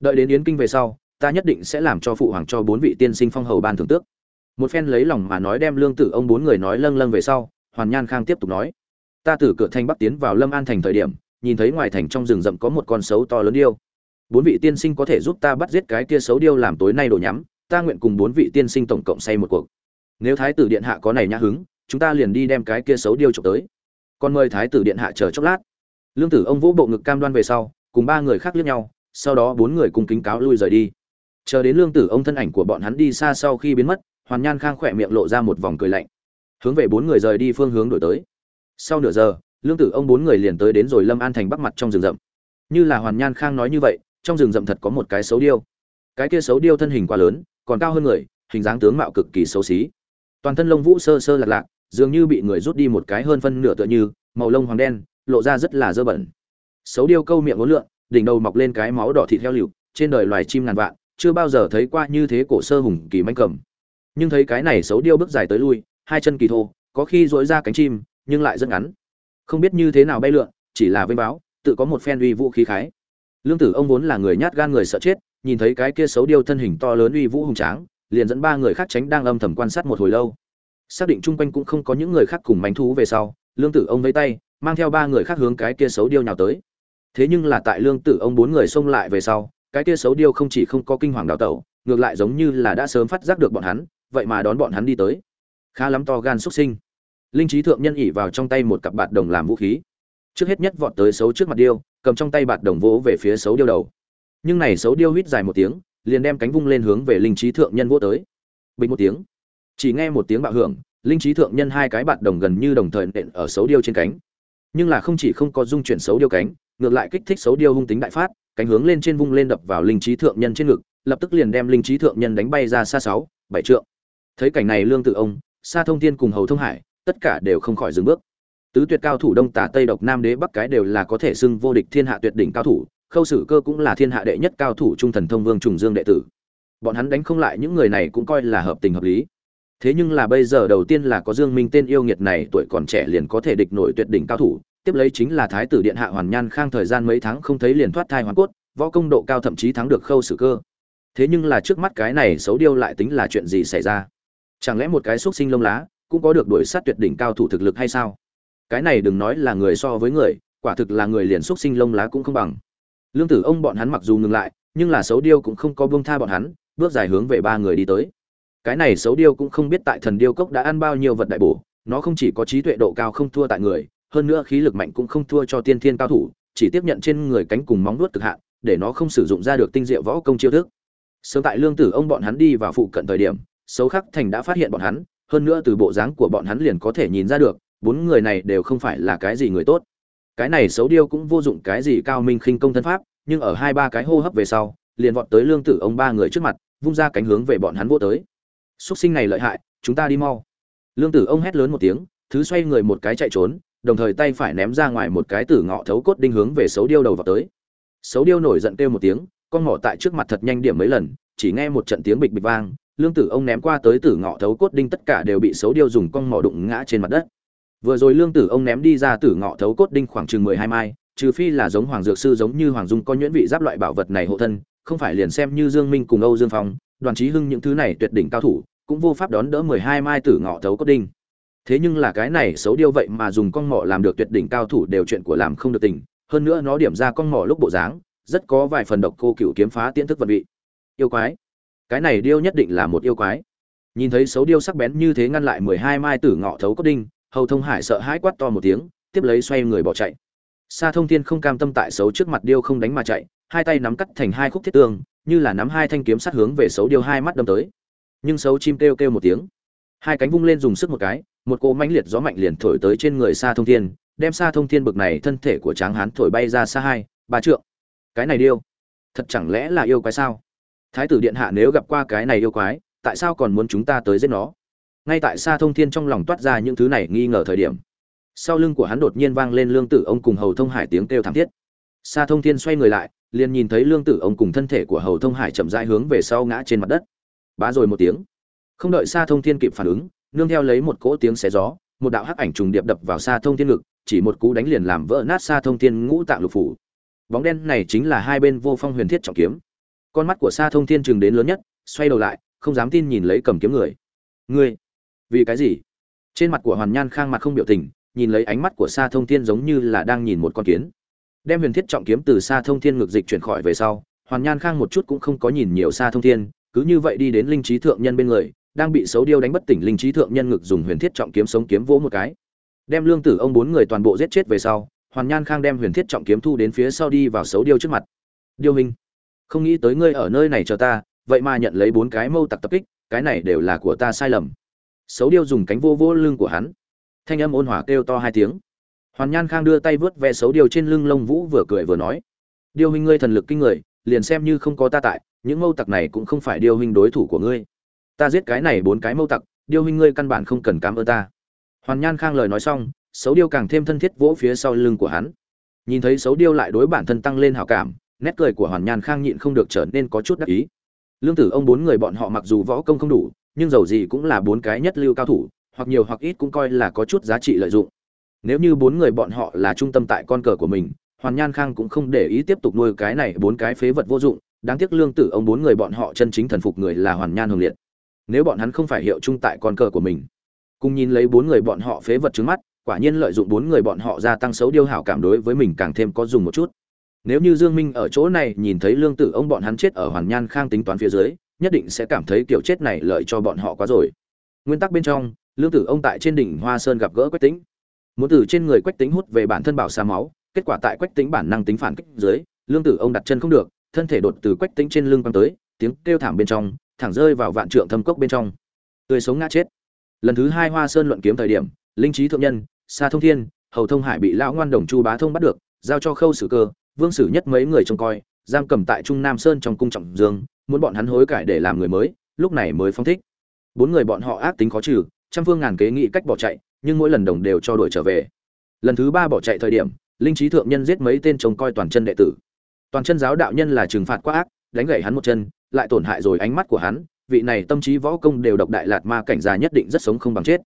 Đợi đến yến kinh về sau ta nhất định sẽ làm cho phụ hoàng cho bốn vị tiên sinh phong hầu ban thưởng tước. Một phen lấy lòng mà nói đem lương tử ông bốn người nói lâng lâng về sau, hoàn nhan khang tiếp tục nói, ta từ cửa thanh bắc tiến vào lâm an thành thời điểm, nhìn thấy ngoài thành trong rừng rậm có một con sấu to lớn điêu. Bốn vị tiên sinh có thể giúp ta bắt giết cái kia xấu điêu làm tối nay đồ nhắm, ta nguyện cùng bốn vị tiên sinh tổng cộng say một cuộc. Nếu thái tử điện hạ có này nhã hứng, chúng ta liền đi đem cái kia xấu điêu trộm tới. Còn mời thái tử điện hạ chờ chốc lát. Lương tử ông vũ bộ ngực cam đoan về sau, cùng ba người khác liếc nhau, sau đó bốn người cùng kính cáo lui rời đi chờ đến lương tử ông thân ảnh của bọn hắn đi xa sau khi biến mất, hoàn nhan khang khỏe miệng lộ ra một vòng cười lạnh. Hướng về bốn người rời đi phương hướng đổi tới. Sau nửa giờ, lương tử ông bốn người liền tới đến rồi lâm an thành bắc mặt trong rừng rậm. Như là hoàn nhan khang nói như vậy, trong rừng rậm thật có một cái xấu điêu. Cái kia xấu điêu thân hình quá lớn, còn cao hơn người, hình dáng tướng mạo cực kỳ xấu xí. Toàn thân lông vũ sơ sơ lạc lạc, dường như bị người rút đi một cái hơn phân nửa tựa như, màu lông hoàng đen, lộ ra rất là dơ bẩn. Xấu điêu câu miệng ngốn lượn, đỉnh đầu mọc lên cái máu đỏ thịt heo lựu, trên đời loài chim ngàn vạn chưa bao giờ thấy qua như thế cổ sơ hùng kỳ manh cầm. Nhưng thấy cái này xấu điêu bước dài tới lui, hai chân kỳ thô, có khi dỗi ra cánh chim, nhưng lại rất ngắn. Không biết như thế nào bay lượn, chỉ là vênh báo, tự có một phen uy vũ khí khái. Lương tử ông vốn là người nhát gan người sợ chết, nhìn thấy cái kia xấu điêu thân hình to lớn uy vũ hùng tráng, liền dẫn ba người khác tránh đang âm thầm quan sát một hồi lâu. Xác định chung quanh cũng không có những người khác cùng mánh thú về sau, lương tử ông vẫy tay, mang theo ba người khác hướng cái kia xấu điêu nhào tới. Thế nhưng là tại lương tử ông bốn người xông lại về sau cái kia xấu điêu không chỉ không có kinh hoàng đào tẩu, ngược lại giống như là đã sớm phát giác được bọn hắn, vậy mà đón bọn hắn đi tới. Khá lắm to gan xuất sinh. Linh trí thượng nhân ỉ vào trong tay một cặp bạt đồng làm vũ khí. Trước hết nhất vọt tới xấu trước mặt điêu, cầm trong tay bạt đồng vỗ về phía xấu điêu đầu. Nhưng này xấu điêu hít dài một tiếng, liền đem cánh vung lên hướng về linh trí thượng nhân vỗ tới. Bình một tiếng. Chỉ nghe một tiếng bạo hưởng, linh trí thượng nhân hai cái bạt đồng gần như đồng thời nện ở xấu điêu trên cánh. Nhưng là không chỉ không có dung chuyển xấu điêu cánh ngược lại kích thích xấu điêu hung tính đại phát, cánh hướng lên trên vung lên đập vào linh trí thượng nhân trên ngực, lập tức liền đem linh trí thượng nhân đánh bay ra xa sáu, bảy trượng. Thấy cảnh này lương tự ông xa thông thiên cùng hầu thông hải, tất cả đều không khỏi dừng bước. Tứ tuyệt cao thủ đông tả tây độc nam đế bắc cái đều là có thể xưng vô địch thiên hạ tuyệt đỉnh cao thủ, khâu sử cơ cũng là thiên hạ đệ nhất cao thủ trung thần thông vương trùng dương đệ tử. Bọn hắn đánh không lại những người này cũng coi là hợp tình hợp lý. Thế nhưng là bây giờ đầu tiên là có dương minh tên yêu nghiệt này tuổi còn trẻ liền có thể địch nổi tuyệt đỉnh cao thủ tiếp lấy chính là thái tử điện hạ hoàn nhan khang thời gian mấy tháng không thấy liền thoát thai hoàn cốt, võ công độ cao thậm chí thắng được khâu sử cơ. Thế nhưng là trước mắt cái này xấu điêu lại tính là chuyện gì xảy ra? Chẳng lẽ một cái xúc sinh lông lá cũng có được đuổi sát tuyệt đỉnh cao thủ thực lực hay sao? Cái này đừng nói là người so với người, quả thực là người liền xúc sinh lông lá cũng không bằng. Lương tử ông bọn hắn mặc dù ngừng lại, nhưng là xấu điêu cũng không có buông tha bọn hắn, bước dài hướng về ba người đi tới. Cái này xấu điêu cũng không biết tại thần điêu cốc đã ăn bao nhiêu vật đại bổ, nó không chỉ có trí tuệ độ cao không thua tại người hơn nữa khí lực mạnh cũng không thua cho tiên thiên cao thủ, chỉ tiếp nhận trên người cánh cùng móng nuốt cực hạn, để nó không sử dụng ra được tinh diệu võ công chiêu thức. Sớm tại lương tử ông bọn hắn đi vào phụ cận thời điểm xấu khắc thành đã phát hiện bọn hắn, hơn nữa từ bộ dáng của bọn hắn liền có thể nhìn ra được, bốn người này đều không phải là cái gì người tốt. Cái này xấu điêu cũng vô dụng cái gì cao minh khinh công thân pháp, nhưng ở hai ba cái hô hấp về sau, liền vọt tới lương tử ông ba người trước mặt, vung ra cánh hướng về bọn hắn vô tới. Xuất sinh này lợi hại, chúng ta đi mau. Lương tử ông hét lớn một tiếng, thứ xoay người một cái chạy trốn đồng thời tay phải ném ra ngoài một cái tử ngọ thấu cốt đinh hướng về xấu điêu đầu vào tới. Xấu điêu nổi giận kêu một tiếng, con ngọ tại trước mặt thật nhanh điểm mấy lần, chỉ nghe một trận tiếng bịch bịch vang, lương tử ông ném qua tới tử ngọ thấu cốt đinh tất cả đều bị xấu điêu dùng con mỏ đụng ngã trên mặt đất. Vừa rồi lương tử ông ném đi ra tử ngọ thấu cốt đinh khoảng chừng mười hai mai, trừ phi là giống hoàng dược sư giống như hoàng dung có nhuyễn vị giáp loại bảo vật này hộ thân, không phải liền xem như dương minh cùng âu dương phong, đoàn trí hưng những thứ này tuyệt đỉnh cao thủ, cũng vô pháp đón đỡ mười hai mai tử ngọ thấu cốt đinh thế nhưng là cái này xấu điêu vậy mà dùng con mỏ làm được tuyệt đỉnh cao thủ đều chuyện của làm không được tình, hơn nữa nó điểm ra con mỏ lúc bộ dáng, rất có vài phần độc cô cựu kiếm phá tiễn thức vận vị. Yêu quái. Cái này điêu nhất định là một yêu quái. Nhìn thấy xấu điêu sắc bén như thế ngăn lại mười hai mai tử ngọ thấu cốt đinh, hầu thông hải sợ hãi quát to một tiếng, tiếp lấy xoay người bỏ chạy. Sa thông thiên không cam tâm tại xấu trước mặt điêu không đánh mà chạy, hai tay nắm cắt thành hai khúc thiết tương, như là nắm hai thanh kiếm sát hướng về xấu điêu hai mắt đâm tới. Nhưng xấu chim kêu kêu một tiếng. Hai cánh vung lên dùng sức một cái một cỗ mãnh liệt gió mạnh liền thổi tới trên người sa thông thiên, đem sa thông thiên bực này thân thể của tráng hán thổi bay ra xa hai, ba trượng. Cái này điêu, thật chẳng lẽ là yêu quái sao? Thái tử điện hạ nếu gặp qua cái này yêu quái, tại sao còn muốn chúng ta tới giết nó? Ngay tại sa thông thiên trong lòng toát ra những thứ này nghi ngờ thời điểm, sau lưng của hắn đột nhiên vang lên lương tử ông cùng hầu thông hải tiếng kêu thảm thiết. Sa thông thiên xoay người lại, liền nhìn thấy lương tử ông cùng thân thể của hầu thông hải chậm rãi hướng về sau ngã trên mặt đất. Bá rồi một tiếng. Không đợi sa thông thiên kịp phản ứng nương theo lấy một cỗ tiếng xé gió, một đạo hắc ảnh trùng điệp đập vào sa thông thiên ngực, chỉ một cú đánh liền làm vỡ nát sa thông thiên ngũ tạng lục phủ. Bóng đen này chính là hai bên vô phong huyền thiết trọng kiếm. Con mắt của sa thông thiên chừng đến lớn nhất, xoay đầu lại, không dám tin nhìn lấy cầm kiếm người. Ngươi, vì cái gì? Trên mặt của hoàn nhan khang mặt không biểu tình, nhìn lấy ánh mắt của sa thông thiên giống như là đang nhìn một con kiến. Đem huyền thiết trọng kiếm từ sa thông thiên ngược dịch chuyển khỏi về sau, hoàn nhan khang một chút cũng không có nhìn nhiều sa thông thiên, cứ như vậy đi đến linh trí thượng nhân bên người đang bị xấu điêu đánh bất tỉnh linh trí thượng nhân ngực dùng huyền thiết trọng kiếm sống kiếm vỗ một cái. Đem lương tử ông bốn người toàn bộ giết chết về sau, hoàn nhan khang đem huyền thiết trọng kiếm thu đến phía sau đi vào xấu điêu trước mặt. Điêu hình không nghĩ tới ngươi ở nơi này chờ ta, vậy mà nhận lấy bốn cái mâu tặc tập kích, cái này đều là của ta sai lầm. Xấu điêu dùng cánh vô vô lưng của hắn. Thanh âm ôn hòa kêu to hai tiếng. Hoàn nhan khang đưa tay vớt ve xấu điêu trên lưng lông vũ vừa cười vừa nói, điêu hình ngươi thần lực kinh người, liền xem như không có ta tại, những mâu tặc này cũng không phải điêu hình đối thủ của ngươi ta giết cái này bốn cái mâu tặc, điêu huynh ngươi căn bản không cần cảm ơn ta. Hoàn nhan khang lời nói xong, xấu điêu càng thêm thân thiết vỗ phía sau lưng của hắn. Nhìn thấy xấu điêu lại đối bản thân tăng lên hào cảm, nét cười của hoàn nhan khang nhịn không được trở nên có chút đắc ý. Lương tử ông bốn người bọn họ mặc dù võ công không đủ, nhưng dầu gì cũng là bốn cái nhất lưu cao thủ, hoặc nhiều hoặc ít cũng coi là có chút giá trị lợi dụng. Nếu như bốn người bọn họ là trung tâm tại con cờ của mình, hoàn nhan khang cũng không để ý tiếp tục nuôi cái này bốn cái phế vật vô dụng. Đáng tiếc lương tử ông bốn người bọn họ chân chính thần phục người là hoàn nhan hồng liệt nếu bọn hắn không phải hiệu trung tại con cờ của mình. Cùng nhìn lấy bốn người bọn họ phế vật trứng mắt, quả nhiên lợi dụng bốn người bọn họ gia tăng xấu điêu hảo cảm đối với mình càng thêm có dùng một chút. Nếu như dương minh ở chỗ này nhìn thấy lương tử ông bọn hắn chết ở hoàn nhan khang tính toán phía dưới, nhất định sẽ cảm thấy kiểu chết này lợi cho bọn họ quá rồi. Nguyên tắc bên trong, lương tử ông tại trên đỉnh hoa sơn gặp gỡ quách tính muốn từ trên người quách tính hút về bản thân bảo xa máu, kết quả tại quách tính bản năng tính phản kích dưới, lương tử ông đặt chân không được, thân thể đột từ quách tính trên lưng quăng tới, tiếng kêu thảm bên trong thẳng rơi vào vạn trượng thâm cốc bên trong. Tươi sống ngã chết. Lần thứ hai hoa sơn luận kiếm thời điểm, linh trí thượng nhân, sa thông thiên, hầu thông hải bị lão ngoan đồng chu bá thông bắt được, giao cho khâu sử cơ, vương sử nhất mấy người trông coi, giam cầm tại trung nam sơn trong cung trọng dương, muốn bọn hắn hối cải để làm người mới, lúc này mới phong thích. Bốn người bọn họ ác tính khó trừ, trăm phương ngàn kế nghĩ cách bỏ chạy, nhưng mỗi lần đồng đều cho đuổi trở về. Lần thứ ba bỏ chạy thời điểm, linh trí thượng nhân giết mấy tên trông coi toàn chân đệ tử. Toàn chân giáo đạo nhân là trừng phạt quá ác đánh gãy hắn một chân lại tổn hại rồi ánh mắt của hắn vị này tâm trí võ công đều độc đại lạt ma cảnh già nhất định rất sống không bằng chết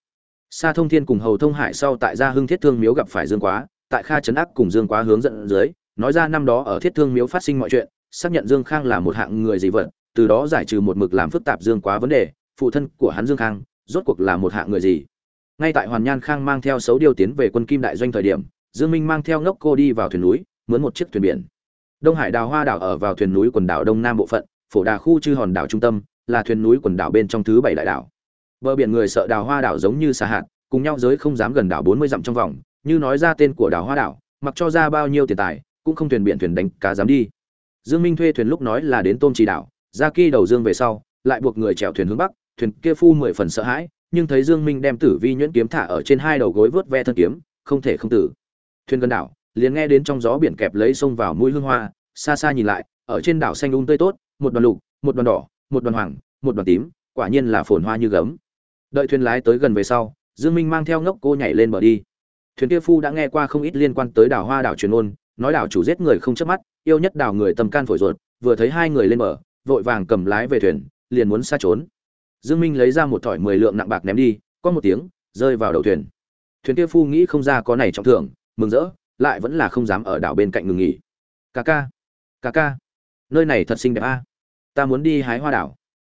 Sa Thông Thiên cùng Hầu Thông Hải sau tại gia Hưng Thiết Thương Miếu gặp phải Dương Quá, tại Kha trấn ác cùng Dương Quá hướng dẫn dưới, nói ra năm đó ở Thiết Thương Miếu phát sinh mọi chuyện, xác nhận Dương Khang là một hạng người gì vật, từ đó giải trừ một mực làm phức tạp Dương Quá vấn đề, phụ thân của hắn Dương Khang, rốt cuộc là một hạng người gì. Ngay tại Hoàn Nhan Khang mang theo xấu điều tiến về quân Kim đại doanh thời điểm, Dương Minh mang theo ngốc cô đi vào thuyền núi, mướn một chiếc thuyền biển. Đông Hải Đào Hoa đảo ở vào thuyền núi quần đảo Đông Nam bộ phận, phổ đà khu chư hòn đảo trung tâm, là thuyền núi quần đảo bên trong thứ bảy đại đảo. Bờ biển người sợ Đào Hoa đảo giống như xà hạt, cùng nhau giới không dám gần đảo bốn mươi dặm trong vòng, như nói ra tên của Đào Hoa đảo, mặc cho ra bao nhiêu tiền tài, cũng không thuyền biển thuyền đánh cá dám đi. Dương Minh thuê thuyền lúc nói là đến Tôm Trì đảo, ra kỳ đầu dương về sau, lại buộc người chèo thuyền hướng bắc, thuyền kia phu mười phần sợ hãi, nhưng thấy Dương Minh đem Tử Vi nhuyễn kiếm thả ở trên hai đầu gối vớt ve thân kiếm, không thể không tử. Thuyền gần đảo, liền nghe đến trong gió biển kẹp lấy sông vào mũi hương hoa, xa xa nhìn lại, ở trên đảo xanh um tươi tốt, một đoàn lục, một đoàn đỏ, một đoàn hoàng, một đoàn tím, quả nhiên là phồn hoa như gấm. Đợi thuyền lái tới gần về sau, Dương Minh mang theo ngốc cô nhảy lên bờ đi. Thuyền kia phu đã nghe qua không ít liên quan tới đảo Hoa đảo truyền ôn, nói đảo chủ giết người không chớp mắt, yêu nhất đảo người tầm can phổi ruột, vừa thấy hai người lên bờ, vội vàng cầm lái về thuyền, liền muốn xa trốn. Dương Minh lấy ra một thỏi 10 lượng nặng bạc ném đi, có một tiếng, rơi vào đầu thuyền. Thuyền kia phu nghĩ không ra có này trọng thưởng, mừng rỡ, lại vẫn là không dám ở đảo bên cạnh ngừng nghỉ. Ca ca, ca ca, nơi này thật xinh đẹp a, à? ta muốn đi hái hoa đảo.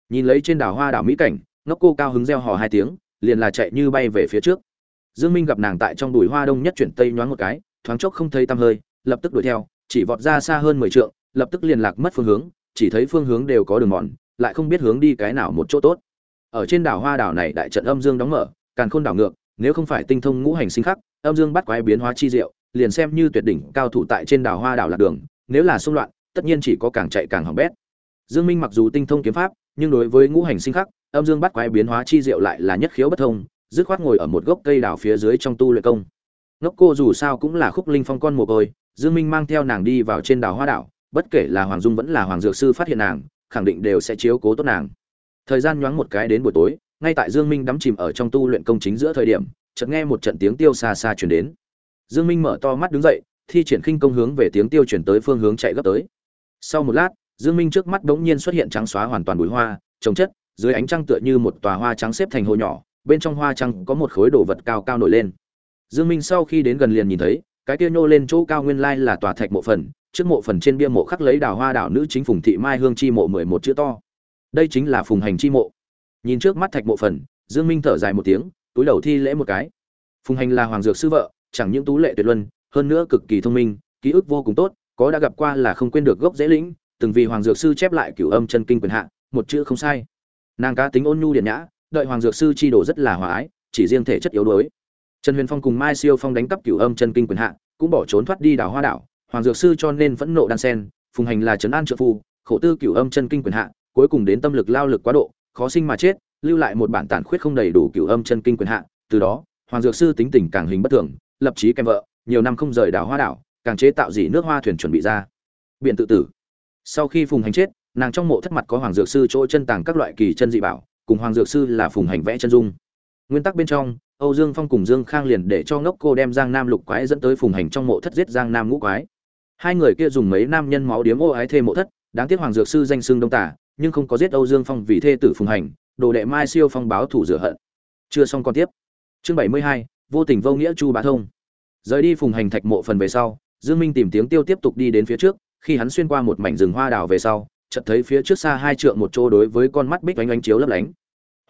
Nhìn lấy trên đảo hoa đảo mỹ cảnh, ngốc cô cao hứng reo hò hai tiếng, liền là chạy như bay về phía trước dương minh gặp nàng tại trong bụi hoa đông nhất chuyển tây nhoáng một cái thoáng chốc không thấy tăm hơi lập tức đuổi theo chỉ vọt ra xa hơn 10 trượng lập tức liền lạc mất phương hướng chỉ thấy phương hướng đều có đường mòn lại không biết hướng đi cái nào một chỗ tốt ở trên đảo hoa đảo này đại trận âm dương đóng mở càn khôn đảo ngược nếu không phải tinh thông ngũ hành sinh khắc âm dương bắt quái biến hóa chi diệu liền xem như tuyệt đỉnh cao thủ tại trên đảo hoa đảo lạc đường, nếu là xung loạn, tất nhiên chỉ có càng chạy càng hỏng bét. Dương minh mặc dù tinh thông kiếm pháp, nhưng đối với ngũ hành sinh khắc, âm dương bắt quái biến hóa chi diệu lại là nhất khiếu bất thông, dứt khoát ngồi ở một gốc cây đảo phía dưới trong tu luyện công. Ngốc cô dù sao cũng là khúc linh phong con mồ côi, dương minh mang theo nàng đi vào trên đảo hoa đảo, bất kể là hoàng dung vẫn là hoàng dược sư phát hiện nàng, khẳng định đều sẽ chiếu cố tốt nàng. Thời gian nhoáng một cái đến buổi tối, ngay tại dương minh đắm chìm ở trong tu luyện công chính giữa thời điểm, chợt nghe một trận tiếng tiêu xa xa truyền đến dương minh mở to mắt đứng dậy, thi triển khinh công hướng về tiếng tiêu chuyển tới phương hướng chạy gấp tới. Sau một lát, dương minh trước mắt đống nhiên xuất hiện trắng xóa hoàn toàn bụi hoa, trồng chất, dưới ánh trăng tựa như một tòa hoa trắng xếp thành hồ nhỏ, bên trong hoa trăng có một khối đồ vật cao cao nổi lên. Dương minh sau khi đến gần liền nhìn thấy, cái kia nhô lên chỗ cao nguyên lai là tòa thạch mộ phần, trước mộ phần trên bia mộ khắc lấy đào hoa đảo nữ chính phùng thị mai hương chi mộ mười một chữ to. Đây chính là phùng hành chi mộ. Nhìn trước mắt thạch mộ phần, dương minh thở dài một tiếng, túi đầu thi lễ một cái. Phùng hành là hoàng dược sư vợ chẳng những tú lệ tuyệt luân, hơn nữa cực kỳ thông minh, ký ức vô cùng tốt, có đã gặp qua là không quên được gốc dễ lĩnh, từng vì hoàng dược sư chép lại cửu âm chân kinh quyền hạ, một chữ không sai. Nàng cá tính ôn nhu điển nhã, đợi hoàng dược sư chi đồ rất là hòa ái, chỉ riêng thể chất yếu đuối. Trần huyền phong cùng mai siêu phong đánh cắp cửu âm chân kinh quyền hạ, cũng bỏ trốn thoát đi đảo hoa đảo, hoàng dược sư cho nên vẫn nộ đan sen, phùng hành là trấn an trợ phu, khổ tư cửu âm chân kinh quyền hạ, cuối cùng đến tâm lực lao lực quá độ, khó sinh mà chết, lưu lại một bản tàn khuyết không đầy đủ cửu âm chân kinh quyền hạ, từ đó, hoàng dược sư tính tình càng hình bất thường lập chí kèm vợ, nhiều năm không rời đảo hoa đảo, càng chế tạo gì nước hoa thuyền chuẩn bị ra. Biện tự tử. Sau khi phùng hành chết, nàng trong mộ thất mặt có hoàng dược sư chỗ chân tàng các loại kỳ chân dị bảo, cùng hoàng dược sư là phùng hành vẽ chân dung. Nguyên tắc bên trong, âu dương phong cùng dương khang liền để cho ngốc cô đem giang nam lục quái dẫn tới phùng hành trong mộ thất giết giang nam ngũ quái. Hai người kia dùng mấy nam nhân máu điếm ô ái thê mộ thất, đáng tiếc hoàng dược sư danh xưng đông tả nhưng không có giết âu dương phong vì thê tử phùng hành, đồ đệ mai siêu phong báo thủ rửa hận. Chưa xong còn tiếp. Chương bảy mươi hai vô tình vô nghĩa chu bá thông. Rời đi phùng hành thạch mộ phần về sau, dương minh tìm tiếng tiêu tiếp tục đi đến phía trước, khi hắn xuyên qua một mảnh rừng hoa đào về sau, chợt thấy phía trước xa hai trượng một chỗ đối với con mắt bích oanh oanh chiếu lấp lánh.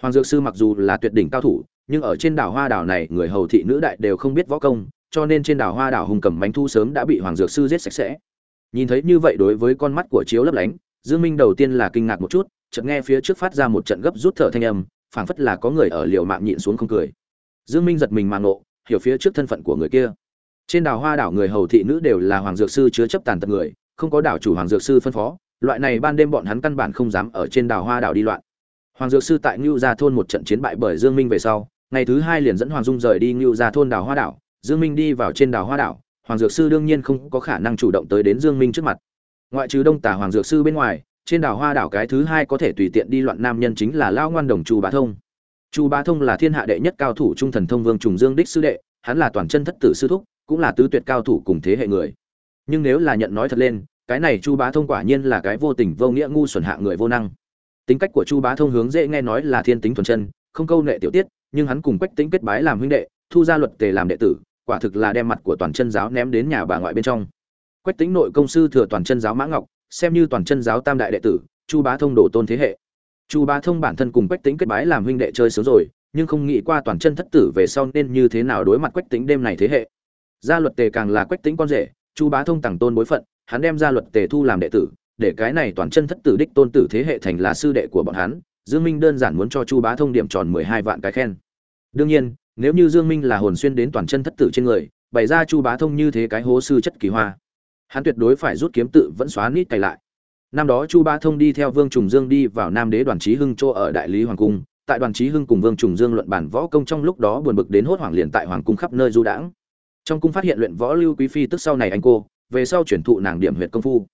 Hoàng dược sư mặc dù là tuyệt đỉnh cao thủ, nhưng ở trên đảo hoa đảo này, người hầu thị nữ đại đều không biết võ công, cho nên trên đảo hoa đảo hùng cầm bánh thu sớm đã bị hoàng dược sư giết sạch sẽ. Nhìn thấy như vậy đối với con mắt của chiếu lấp lánh, dương minh đầu tiên là kinh ngạc một chút, chợt nghe phía trước phát ra một trận gấp rút thở thanh âm, phảng phất là có người ở liều mạng nhịn xuống không cười dương minh giật mình mà ngộ, hiểu phía trước thân phận của người kia. Trên đảo hoa đảo người hầu thị nữ đều là hoàng dược sư chứa chấp tàn tật người, không có đảo chủ hoàng dược sư phân phó, loại này ban đêm bọn hắn căn bản không dám ở trên đảo hoa đảo đi loạn. Hoàng dược sư tại ngưu gia thôn một trận chiến bại bởi dương minh về sau, ngày thứ hai liền dẫn hoàng dung rời đi ngưu gia thôn đảo hoa đảo, dương minh đi vào trên đảo hoa đảo, hoàng dược sư đương nhiên không có khả năng chủ động tới đến dương minh trước mặt. Ngoại trừ đông tả hoàng dược sư bên ngoài, trên đảo hoa đảo cái thứ hai có thể tùy tiện đi loạn nam nhân chính là lao ngoan đồng chu bá thông chu bá thông là thiên hạ đệ nhất cao thủ trung thần thông vương trùng dương đích sư đệ, hắn là toàn chân thất tử sư thúc, cũng là tứ tuyệt cao thủ cùng thế hệ người. Nhưng nếu là nhận nói thật lên, cái này chu bá thông quả nhiên là cái vô tình vô nghĩa ngu xuẩn hạ người vô năng. Tính cách của chu bá thông hướng dễ nghe nói là thiên tính thuần chân, không câu nệ tiểu tiết, nhưng hắn cùng quách tính kết bái làm huynh đệ, thu ra luật tề làm đệ tử, quả thực là đem mặt của toàn chân giáo ném đến nhà bà ngoại bên trong. Quách tính nội công sư thừa toàn chân giáo mã ngọc, xem như toàn chân giáo tam đại đệ tử, chu bá thông đổ tôn thế hệ chu bá thông bản thân cùng quách tính kết bái làm huynh đệ chơi sớm rồi, nhưng không nghĩ qua toàn chân thất tử về sau nên như thế nào đối mặt quách tính đêm này thế hệ. Gia luật tề càng là quách tính con rể, chu bá thông tặng tôn bối phận, hắn đem gia luật tề thu làm đệ tử, để cái này toàn chân thất tử đích tôn tử thế hệ thành là sư đệ của bọn hắn. Dương minh đơn giản muốn cho chu bá thông điểm tròn mười hai vạn cái khen. Đương nhiên, nếu như dương minh là hồn xuyên đến toàn chân thất tử trên người, bày ra chu bá thông như thế cái hố sư chất kỳ hoa, hắn tuyệt đối phải rút kiếm tự vẫn xóa nít cày lại năm đó chu bá thông đi theo vương trùng dương đi vào nam đế đoàn trí hưng chỗ ở đại lý hoàng cung. Tại đoàn trí hưng cùng vương trùng dương luận bản võ công trong lúc đó buồn bực đến hốt hoảng liền tại hoàng cung khắp nơi du đãng. Trong cung phát hiện luyện võ lưu quý phi tức sau này anh cô, về sau chuyển thụ nàng điểm huyệt công phu.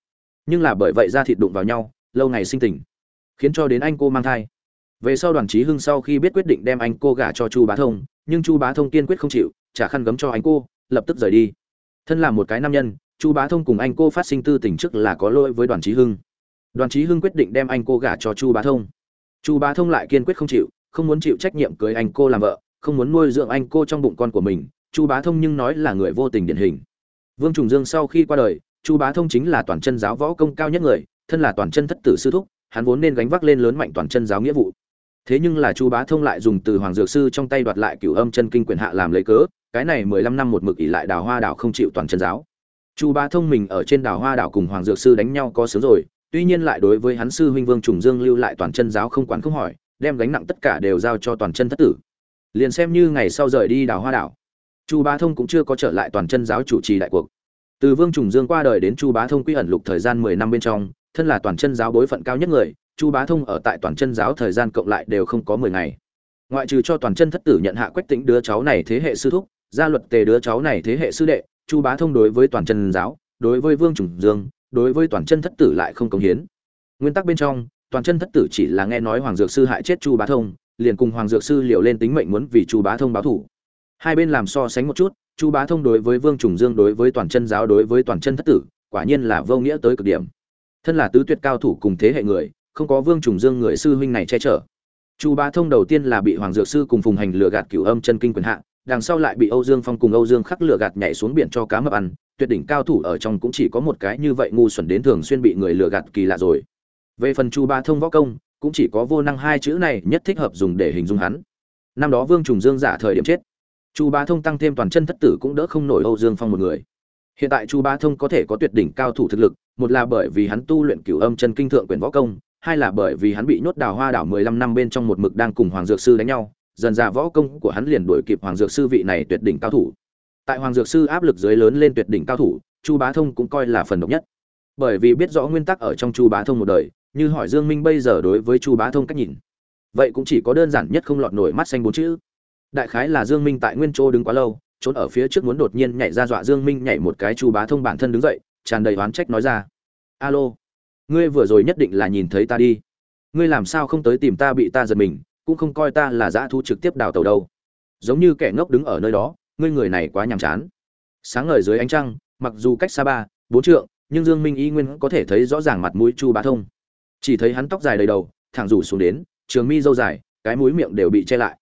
Nhưng là bởi vậy ra thịt đụng vào nhau, lâu ngày sinh tình, khiến cho đến anh cô mang thai. Về sau đoàn trí hưng sau khi biết quyết định đem anh cô gả cho chu bá thông, nhưng chu bá thông kiên quyết không chịu, trả khăn gấm cho anh cô, lập tức rời đi. Thân là một cái nam nhân, chu bá thông cùng anh cô phát sinh tư tình trước là có lỗi với đoàn trí hưng đoàn trí hưng quyết định đem anh cô gả cho chu bá thông. Chu bá thông lại kiên quyết không chịu, không muốn chịu trách nhiệm cưới anh cô làm vợ, không muốn nuôi dưỡng anh cô trong bụng con của mình, chu bá thông nhưng nói là người vô tình điển hình. Vương trùng dương sau khi qua đời, chu bá thông chính là toàn chân giáo võ công cao nhất người, thân là toàn chân thất tử sư thúc, hắn vốn nên gánh vác lên lớn mạnh toàn chân giáo nghĩa vụ. Thế nhưng là chu bá thông lại dùng từ hoàng dược sư trong tay đoạt lại cửu âm chân kinh quyền hạ làm lấy cớ, cái này mười lăm năm một mực ỉ lại đào hoa đảo không chịu toàn chân giáo. Chu bá thông mình ở trên đào hoa đảo cùng hoàng dược sư đánh nhau có sướng rồi tuy nhiên lại đối với hắn sư huynh vương trùng dương lưu lại toàn chân giáo không quản không hỏi, đem gánh nặng tất cả đều giao cho toàn chân thất tử. Liền xem như ngày sau rời đi đào hoa đảo, chu bá thông cũng chưa có trở lại toàn chân giáo chủ trì đại cuộc. Từ vương trùng dương qua đời đến chu bá thông quy ẩn lục thời gian mười năm bên trong, thân là toàn chân giáo bối phận cao nhất người, chu bá thông ở tại toàn chân giáo thời gian cộng lại đều không có mười ngày. Ngoại trừ cho toàn chân thất tử nhận hạ quách tính đứa cháu này thế hệ sư thúc, gia luật tề đứa cháu này thế hệ sư đệ, chu bá thông đối với toàn chân giáo, đối với vương trùng dương đối với toàn chân thất tử lại không công hiến. Nguyên tắc bên trong, toàn chân thất tử chỉ là nghe nói hoàng dược sư hại chết chu bá thông, liền cùng hoàng dược sư liều lên tính mệnh muốn vì chu bá thông báo thủ hai bên làm so sánh một chút, chu bá thông đối với vương trùng dương đối với toàn chân giáo đối với toàn chân thất tử, quả nhiên là vô nghĩa tới cực điểm. Thân là tứ tuyệt cao thủ cùng thế hệ người, không có vương trùng dương người sư huynh này che chở. Chu bá thông đầu tiên là bị hoàng dược sư cùng phùng hành lừa gạt cửu âm chân kinh quyền hạ, đằng sau lại bị âu dương phong cùng âu dương khắc lừa gạt nhảy xuống biển cho cá mập ăn tuyệt đỉnh cao thủ ở trong cũng chỉ có một cái như vậy ngu xuẩn đến thường xuyên bị người lừa gạt kỳ lạ rồi. Về phần chu Ba thông võ công, cũng chỉ có vô năng hai chữ này nhất thích hợp dùng để hình dung hắn. Năm đó vương trùng dương giả thời điểm chết, chu Ba thông tăng thêm toàn chân thất tử cũng đỡ không nổi âu dương phong một người. Hiện tại chu Ba thông có thể có tuyệt đỉnh cao thủ thực lực, một là bởi vì hắn tu luyện cửu âm chân kinh thượng quyền võ công, hai là bởi vì hắn bị nhốt đào hoa đảo mười lăm năm bên trong một mực đang cùng hoàng dược sư đánh nhau, dần ra võ công của hắn liền đuổi kịp hoàng dược sư vị này tuyệt đỉnh cao thủ tại hoàng dược sư áp lực dưới lớn lên tuyệt đỉnh cao thủ, chu bá thông cũng coi là phần độc nhất. Bởi vì biết rõ nguyên tắc ở trong chu bá thông một đời, như hỏi dương minh bây giờ đối với chu bá thông cách nhìn. Vậy cũng chỉ có đơn giản nhất không lọt nổi mắt xanh bốn chữ. Đại khái là dương minh tại nguyên chỗ đứng quá lâu, trốn ở phía trước muốn đột nhiên nhảy ra dọa dương minh nhảy một cái chu bá thông bản thân đứng dậy, tràn đầy oán trách nói ra. Alo, ngươi vừa rồi nhất định là nhìn thấy ta đi. Ngươi làm sao không tới tìm ta bị ta giật mình, cũng không coi ta là dã thu trực tiếp đào tàu đâu. Giống như kẻ ngốc đứng ở nơi đó ngươi người này quá nhàm chán. Sáng ngời dưới ánh trăng, mặc dù cách xa ba, bốn trượng, nhưng dương minh y nguyên có thể thấy rõ ràng mặt mũi chu bá thông. Chỉ thấy hắn tóc dài đầy đầu, thẳng rủ xuống đến, trường mi dâu dài, cái mũi miệng đều bị che lại.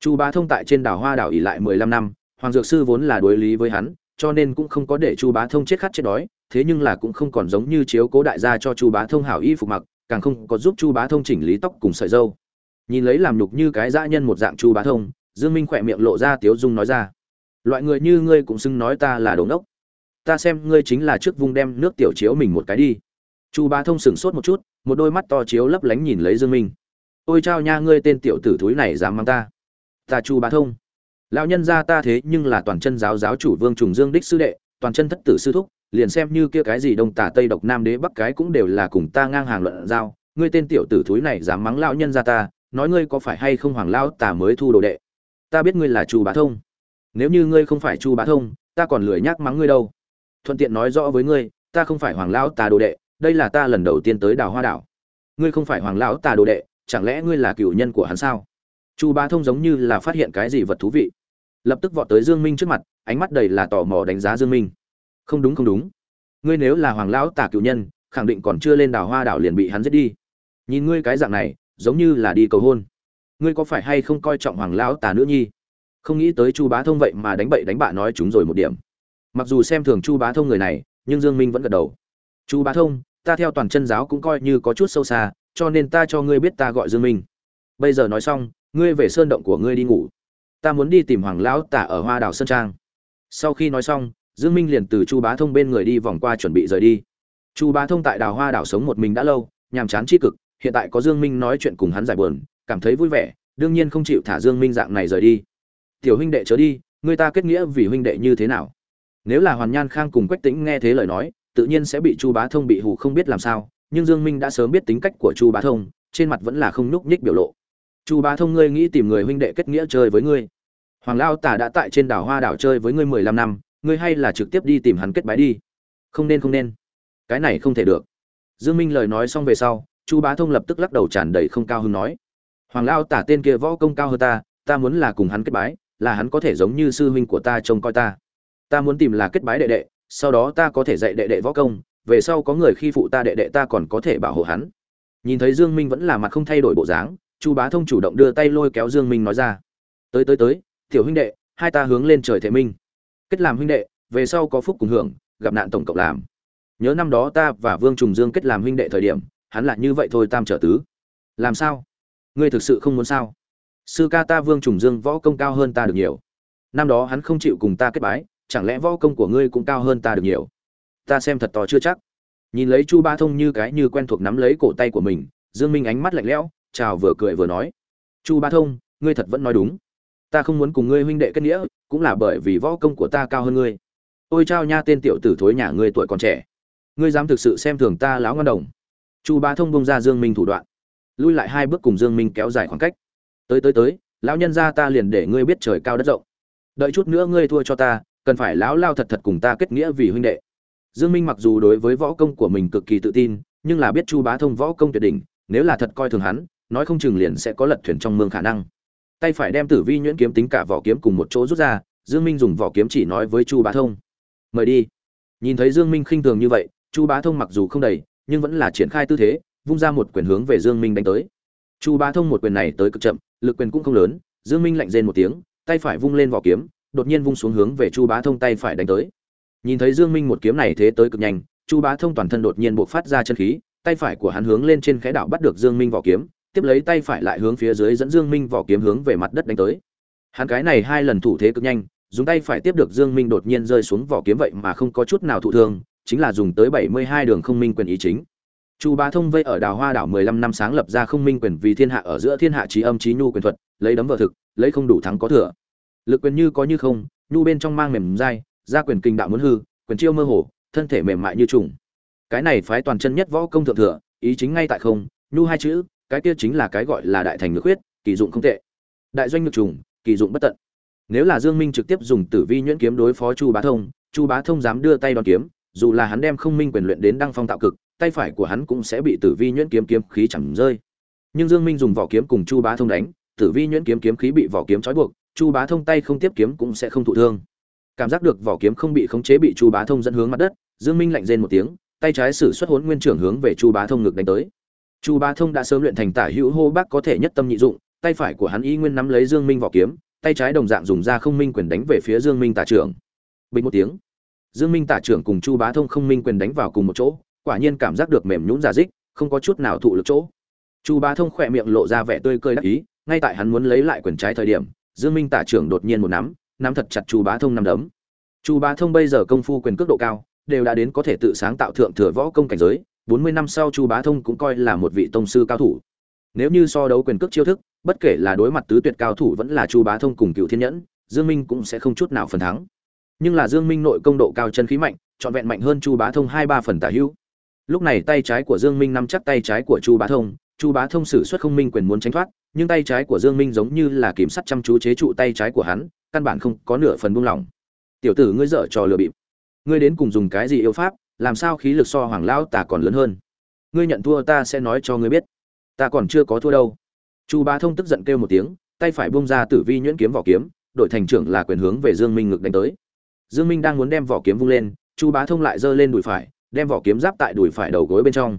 Chu bá thông tại trên đảo hoa đảo ỉ lại mười lăm năm, hoàng dược sư vốn là đối lý với hắn, cho nên cũng không có để chu bá thông chết khát chết đói, thế nhưng là cũng không còn giống như chiếu cố đại gia cho chu bá thông hảo y phục mặc, càng không có giúp chu bá thông chỉnh lý tóc cùng sợi dâu nhìn lấy làm nhục như cái dã nhân một dạng chu bá thông, dương minh khỏe miệng lộ ra tiếu dung nói ra loại người như ngươi cũng xưng nói ta là đồ ngốc. Ta xem ngươi chính là trước vung đem nước tiểu chiếu mình một cái đi. Chu bá thông sửng sốt một chút, một đôi mắt to chiếu lấp lánh nhìn lấy dương minh. Ôi chao nha, ngươi tên tiểu tử thúi này dám mang ta. Ta chu bá thông. Lão nhân gia ta thế nhưng là toàn chân giáo giáo chủ vương trùng dương đích sư đệ, toàn chân thất tử sư thúc, liền xem như kia cái gì đông tả tây độc nam đế bắc cái cũng đều là cùng ta ngang hàng luận giao. Ngươi tên tiểu tử thúi này dám mắng lão nhân gia ta, nói ngươi có phải hay không hoàng lão ta mới thu đồ đệ? Ta biết ngươi là chu bá thông nếu như ngươi không phải chu bá thông, ta còn lười nhắc mắng ngươi đâu. Thuận tiện nói rõ với ngươi, ta không phải hoàng lão tà đồ đệ, đây là ta lần đầu tiên tới đào hoa đảo. Ngươi không phải hoàng lão tà đồ đệ, chẳng lẽ ngươi là cựu nhân của hắn sao? Chu bá thông giống như là phát hiện cái gì vật thú vị. Lập tức vọt tới dương minh trước mặt, ánh mắt đầy là tò mò đánh giá dương minh. Không đúng không đúng. Ngươi nếu là hoàng lão tà cựu nhân, khẳng định còn chưa lên đảo hoa đảo liền bị hắn giết đi. Nhìn ngươi cái dạng này, giống như là đi cầu hôn. Ngươi có phải hay không coi trọng hoàng lão tà nữ nhi? Không nghĩ tới chu bá thông vậy mà đánh bậy đánh bạ nói chúng rồi một điểm. Mặc dù xem thường chu bá thông người này, nhưng dương minh vẫn gật đầu. Chu bá thông, ta theo toàn chân giáo cũng coi như có chút sâu xa, cho nên ta cho ngươi biết ta gọi dương minh. Bây giờ nói xong, ngươi về sơn động của ngươi đi ngủ. Ta muốn đi tìm hoàng lão tả ở hoa đào sơn trang. Sau khi nói xong, dương minh liền từ chu bá thông bên người đi vòng qua chuẩn bị rời đi. Chu bá thông tại đào hoa đảo sống một mình đã lâu, nhàm chán chi cực, hiện tại có dương minh nói chuyện cùng hắn giải buồn, cảm thấy vui vẻ, đương nhiên không chịu thả dương minh dạng này rời đi tiểu huynh đệ chớ đi, người ta kết nghĩa vì huynh đệ như thế nào? Nếu là hoàn nhan khang cùng quách tĩnh nghe thế lời nói, tự nhiên sẽ bị chu bá thông bị hủ không biết làm sao, nhưng dương minh đã sớm biết tính cách của chu bá thông, trên mặt vẫn là không nhúc nhích biểu lộ. Chu bá thông ngươi nghĩ tìm người huynh đệ kết nghĩa chơi với ngươi. Hoàng lao tả đã tại trên đảo hoa đảo chơi với ngươi mười lăm năm, ngươi hay là trực tiếp đi tìm hắn kết bái đi? Không nên không nên. Cái này không thể được. Dương minh lời nói xong về sau, chu bá thông lập tức lắc đầu tràn đầy không cao hứng nói. Hoàng lao tả tên kia võ công cao hơn ta ta muốn là cùng hắn kết bái là hắn có thể giống như sư huynh của ta trông coi ta. Ta muốn tìm là kết bái đệ đệ, sau đó ta có thể dạy đệ đệ võ công, về sau có người khi phụ ta đệ đệ ta còn có thể bảo hộ hắn. Nhìn thấy dương minh vẫn là mặt không thay đổi bộ dáng, chu bá thông chủ động đưa tay lôi kéo dương minh nói ra. Tới tới tới, tiểu huynh đệ, hai ta hướng lên trời thể minh. Kết làm huynh đệ, về sau có phúc cùng hưởng, gặp nạn tổng cộng làm. Nhớ năm đó ta và vương trùng dương kết làm huynh đệ thời điểm, hắn là như vậy thôi tam trở tứ. Làm sao? Ngươi thực sự không muốn sao? Sư ca ta vương trùng dương võ công cao hơn ta được nhiều. Năm đó hắn không chịu cùng ta kết bái, chẳng lẽ võ công của ngươi cũng cao hơn ta được nhiều? Ta xem thật to chưa chắc. Nhìn lấy chu ba thông như cái như quen thuộc nắm lấy cổ tay của mình, dương minh ánh mắt lạnh lẽo, chào vừa cười vừa nói. Chu ba thông, ngươi thật vẫn nói đúng. Ta không muốn cùng ngươi huynh đệ kết nghĩa, cũng là bởi vì võ công của ta cao hơn ngươi. Ôi trao nha tên tiểu tử thối nhà ngươi tuổi còn trẻ. Ngươi dám thực sự xem thường ta láo ngon đồng. Chu ba thông bông ra dương minh thủ đoạn. Lui lại hai bước cùng dương minh kéo dài khoảng cách tới tới tới, lão nhân gia ta liền để ngươi biết trời cao đất rộng. Đợi chút nữa ngươi thua cho ta, cần phải lão lao thật thật cùng ta kết nghĩa vì huynh đệ. Dương minh mặc dù đối với võ công của mình cực kỳ tự tin, nhưng là biết chu bá thông võ công tuyệt đỉnh, nếu là thật coi thường hắn, nói không chừng liền sẽ có lật thuyền trong mương khả năng. Tay phải đem tử vi nhuyễn kiếm tính cả vỏ kiếm cùng một chỗ rút ra, dương minh dùng vỏ kiếm chỉ nói với chu bá thông. Mời đi. Nhìn thấy dương minh khinh thường như vậy, chu bá thông mặc dù không đầy, nhưng vẫn là triển khai tư thế, vung ra một quyền hướng về dương minh đánh tới chu bá thông một quyền này tới cực chậm, lực quyền cũng không lớn, dương minh lạnh rên một tiếng, tay phải vung lên vỏ kiếm, đột nhiên vung xuống hướng về chu bá thông tay phải đánh tới. Nhìn thấy dương minh một kiếm này thế tới cực nhanh, chu bá thông toàn thân đột nhiên bộc phát ra chân khí, tay phải của hắn hướng lên trên khẽ đảo bắt được dương minh vỏ kiếm, tiếp lấy tay phải lại hướng phía dưới dẫn dương minh vỏ kiếm hướng về mặt đất đánh tới. Hắn cái này hai lần thủ thế cực nhanh, dùng tay phải tiếp được dương minh đột nhiên rơi xuống vỏ kiếm vậy mà không có chút nào thụ thương, chính là dùng tới 72 đường không minh quyền ý chính chu bá thông vây ở đào hoa đảo 15 năm sáng lập ra không minh quyền vì thiên hạ ở giữa thiên hạ trí âm trí nhu quyền thuật, lấy đấm vợ thực, lấy không đủ thắng có thừa. Lực quyền như có như không, nhu bên trong mang mềm dai, ra quyền kinh đạo muốn hư, quyền chiêu mơ hồ, thân thể mềm mại như trùng. Cái này phái toàn chân nhất võ công thượng thừa, ý chính ngay tại không, nhu hai chữ, cái kia chính là cái gọi là đại thành ngược huyết kỳ dụng không tệ. Đại doanh ngược trùng, kỳ dụng bất tận. Nếu là dương minh trực tiếp dùng tử vi nhuyễn kiếm đối phó chu bá thông, chu bá thông dám đưa tay đòn kiếm, dù là hắn đem không minh quyền luyện đến đăng phong tạo cực tay phải của hắn cũng sẽ bị tử vi nhuyễn kiếm kiếm khí chẳng rơi. Nhưng dương minh dùng vỏ kiếm cùng chu bá thông đánh, tử vi nhuyễn kiếm kiếm khí bị vỏ kiếm trói buộc, chu bá thông tay không tiếp kiếm cũng sẽ không thụ thương. Cảm giác được vỏ kiếm không bị khống chế bị chu bá thông dẫn hướng mặt đất, dương minh lạnh rên một tiếng, tay trái sử xuất Hỗn nguyên trưởng hướng về chu bá thông ngực đánh tới. Chu bá thông đã sớm luyện thành tả hữu hô bác có thể nhất tâm nhị dụng, tay phải của hắn y nguyên nắm lấy dương minh vỏ kiếm, tay trái đồng dạng dùng ra không minh quyền đánh về phía dương minh tả trưởng. Bình một tiếng. Dương minh tả trưởng cùng chu bá thông không minh quyền đánh vào cùng một chỗ quả nhiên cảm giác được mềm nhũn giả dích, không có chút nào thụ lực chỗ. Chu bá thông khỏe miệng lộ ra vẻ tươi cười đắc ý, ngay tại hắn muốn lấy lại quyền trái thời điểm, dương minh tả trưởng đột nhiên một nắm nắm thật chặt chu bá thông nắm đấm. Chu bá thông bây giờ công phu quyền cước độ cao, đều đã đến có thể tự sáng tạo thượng thừa võ công cảnh giới, bốn mươi năm sau chu bá thông cũng coi là một vị tông sư cao thủ. Nếu như so đấu quyền cước chiêu thức, bất kể là đối mặt tứ tuyệt cao thủ vẫn là chu bá thông cùng cựu thiên nhẫn, dương minh cũng sẽ không chút nào phần thắng. Nhưng là dương minh nội công độ cao chân khí mạnh, trọn vẹn mạnh hơn chu bá thông hai ba phần tả hữu lúc này tay trái của dương minh nắm chắc tay trái của chu bá thông. Chu bá thông sử xuất không minh quyền muốn tránh thoát, nhưng tay trái của dương minh giống như là kiểm sắt chăm chú chế trụ tay trái của hắn, căn bản không có nửa phần buông lỏng. Tiểu tử ngươi dở trò lừa bịp. Ngươi đến cùng dùng cái gì yêu pháp, làm sao khí lực so hoàng lão tà còn lớn hơn? Ngươi nhận thua ta sẽ nói cho ngươi biết. Ta còn chưa có thua đâu. Chu bá thông tức giận kêu một tiếng, tay phải bung ra tử vi nhuyễn kiếm vỏ kiếm, đội thành trưởng là quyền hướng về dương minh ngực đánh tới. Dương minh đang muốn đem vỏ kiếm vung lên, chu bá thông lại giơ lên đùi phải đem vỏ kiếm giáp tại đùi phải đầu gối bên trong.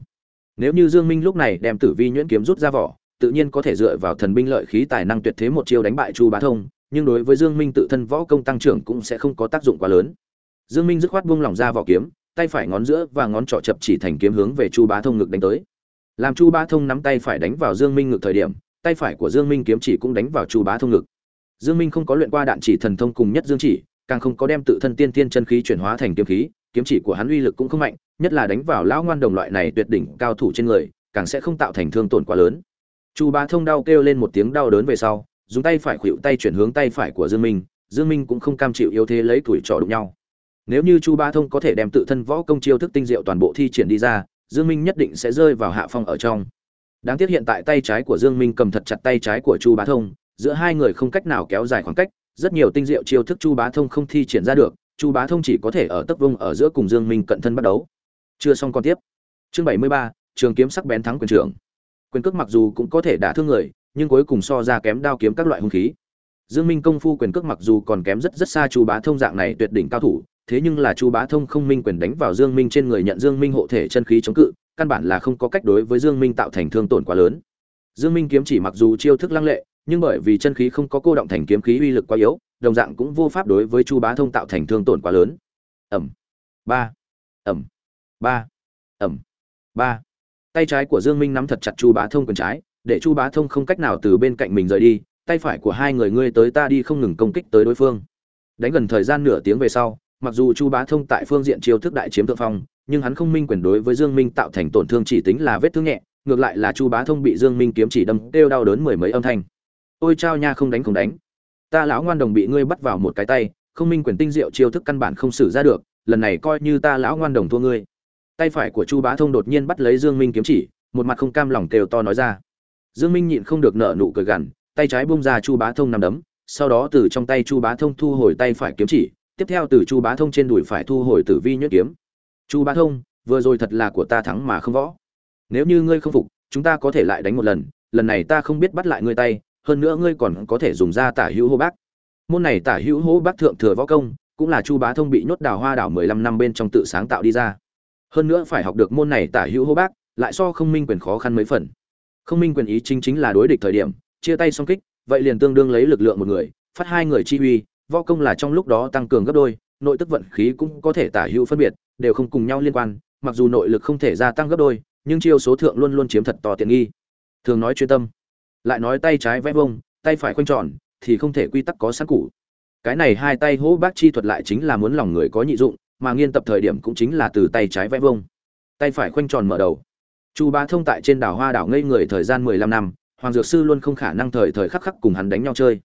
Nếu như dương minh lúc này đem tử vi nhuyễn kiếm rút ra vỏ, tự nhiên có thể dựa vào thần binh lợi khí tài năng tuyệt thế một chiêu đánh bại chu bá thông, nhưng đối với dương minh tự thân võ công tăng trưởng cũng sẽ không có tác dụng quá lớn. Dương minh dứt khoát buông lỏng ra vỏ kiếm, tay phải ngón giữa và ngón trỏ chập chỉ thành kiếm hướng về chu bá thông ngực đánh tới. Làm chu bá thông nắm tay phải đánh vào dương minh ngực thời điểm, tay phải của dương minh kiếm chỉ cũng đánh vào chu bá thông ngực. Dương minh không có luyện qua đạn chỉ thần thông cùng nhất dương chỉ, càng không có đem tự thân tiên tiên chân khí chuyển hóa thành kiếm khí kiếm chỉ của hắn uy lực cũng không mạnh, nhất là đánh vào lão ngoan đồng loại này tuyệt đỉnh cao thủ trên người, càng sẽ không tạo thành thương tổn quá lớn. Chu bá thông đau kêu lên một tiếng đau đớn về sau, dùng tay phải khuỵu tay chuyển hướng tay phải của dương minh dương minh cũng không cam chịu yếu thế lấy tuổi trò đụng nhau. Nếu như chu bá thông có thể đem tự thân võ công chiêu thức tinh diệu toàn bộ thi triển đi ra, dương minh nhất định sẽ rơi vào hạ phong ở trong. Đáng tiếc hiện tại tay trái của dương minh cầm thật chặt tay trái của chu bá thông, giữa hai người không cách nào kéo dài khoảng cách, rất nhiều tinh diệu chiêu thức chu bá thông không thi triển ra được chu bá thông chỉ có thể ở tấp vung ở giữa cùng dương minh cận thân bắt đấu chưa xong còn tiếp. Chương 73, trường kiếm sắc bén thắng quyền trưởng. Quyền cước mặc dù cũng có thể đả thương người nhưng cuối cùng so ra kém đao kiếm các loại hung khí. Dương minh công phu quyền cước mặc dù còn kém rất rất xa chu bá thông dạng này tuyệt đỉnh cao thủ thế nhưng là chu bá thông không minh quyền đánh vào dương minh trên người nhận dương minh hộ thể chân khí chống cự căn bản là không có cách đối với dương minh tạo thành thương tổn quá lớn. Dương minh kiếm chỉ mặc dù chiêu thức lăng lệ nhưng bởi vì chân khí không có cô động thành kiếm khí uy lực quá yếu, đồng dạng cũng vô pháp đối với chu bá thông tạo thành thương tổn quá lớn. Ầm. Ba. Ầm. Ba. Ầm. Ba. Tay trái của dương minh nắm thật chặt chu bá thông quyền trái, để chu bá thông không cách nào từ bên cạnh mình rời đi, tay phải của hai người ngươi tới ta đi không ngừng công kích tới đối phương. Đánh gần thời gian nửa tiếng về sau, mặc dù chu bá thông tại phương diện chiêu thức đại chiếm thượng phong, nhưng hắn không minh quyền đối với dương minh tạo thành tổn thương chỉ tính là vết thương nhẹ, ngược lại là chu bá thông bị dương minh kiếm chỉ đâm kêu đau đớn mười mấy âm thanh ôi chao nha không đánh không đánh. Ta lão ngoan đồng bị ngươi bắt vào một cái tay, không minh quyền tinh diệu chiêu thức căn bản không xử ra được, lần này coi như ta lão ngoan đồng thua ngươi. Tay phải của chu bá thông đột nhiên bắt lấy dương minh kiếm chỉ, một mặt không cam lòng kêu to nói ra. Dương minh nhịn không được nở nụ cười gằn, tay trái bung ra chu bá thông nằm đấm, sau đó từ trong tay chu bá thông thu hồi tay phải kiếm chỉ, tiếp theo từ chu bá thông trên đùi phải thu hồi tử vi nhuyễn kiếm. Chu bá thông, vừa rồi thật là của ta thắng mà không võ. Nếu như ngươi không phục, chúng ta có thể lại đánh một lần lần này ta không biết bắt lại ngươi tay hơn nữa ngươi còn có thể dùng ra tả hữu hô bác. Môn này tả hữu hô bác thượng thừa võ công, cũng là chu bá thông bị nhốt đào hoa đảo mười lăm năm bên trong tự sáng tạo đi ra. Hơn nữa phải học được môn này tả hữu hô bác, lại so không minh quyền khó khăn mấy phần. Không minh quyền ý chính chính là đối địch thời điểm, chia tay song kích, vậy liền tương đương lấy lực lượng một người, phát hai người chi uy, võ công là trong lúc đó tăng cường gấp đôi, nội tức vận khí cũng có thể tả hữu phân biệt, đều không cùng nhau liên quan, mặc dù nội lực không thể gia tăng gấp đôi, nhưng chiêu số thượng luôn luôn chiếm thật to tiện nghi. Thường nói chuyên tâm lại nói tay trái vẽ vông, tay phải khoanh tròn, thì không thể quy tắc có sẵn cũ cái này hai tay hỗ bác chi thuật lại chính là muốn lòng người có nhị dụng, mà nghiên tập thời điểm cũng chính là từ tay trái vẽ vông. Tay phải khoanh tròn mở đầu. Chu bá thông tại trên đảo hoa đảo ngây người thời gian mười lăm năm, hoàng dược sư luôn không khả năng thời thời khắc khắc cùng hắn đánh nhau chơi.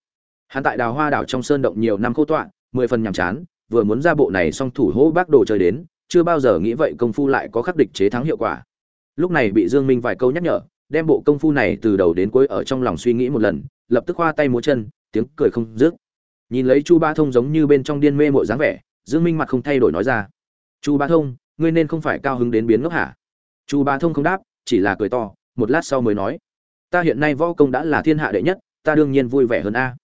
Hắn tại đào hoa đảo trong sơn động nhiều năm khô tọa, mười phần nhàm chán, vừa muốn ra bộ này song thủ hỗ bác đồ chơi đến, chưa bao giờ nghĩ vậy công phu lại có khắc địch chế thắng hiệu quả. Lúc này bị dương minh vài câu nhắc nhở đem bộ công phu này từ đầu đến cuối ở trong lòng suy nghĩ một lần, lập tức khoa tay múa chân, tiếng cười không dứt. Nhìn lấy chu ba thông giống như bên trong điên mê mội dáng vẻ, dương minh mặt không thay đổi nói ra, chu ba thông, ngươi nên không phải cao hứng đến biến ngốc hả? Chu ba thông không đáp, chỉ là cười to, một lát sau mới nói, ta hiện nay võ công đã là thiên hạ đệ nhất, ta đương nhiên vui vẻ hơn a.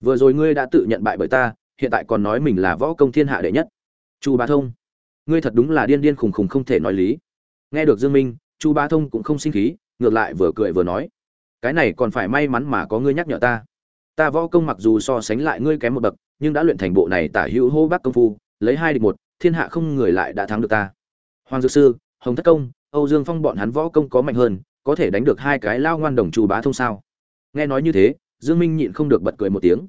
Vừa rồi ngươi đã tự nhận bại bởi ta, hiện tại còn nói mình là võ công thiên hạ đệ nhất. Chu ba thông, ngươi thật đúng là điên điên khùng khùng không thể nói lý. Nghe được dương minh, chu ba thông cũng không sinh khí ngược lại vừa cười vừa nói, cái này còn phải may mắn mà có ngươi nhắc nhở ta. Ta võ công mặc dù so sánh lại ngươi kém một bậc, nhưng đã luyện thành bộ này tả hữu hô bác công phu, lấy hai địch một, thiên hạ không người lại đã thắng được ta. Hoàng dược sư, hồng thất công, âu dương phong bọn hắn võ công có mạnh hơn, có thể đánh được hai cái lao ngoan đồng chu bá thông sao? Nghe nói như thế, dương minh nhịn không được bật cười một tiếng.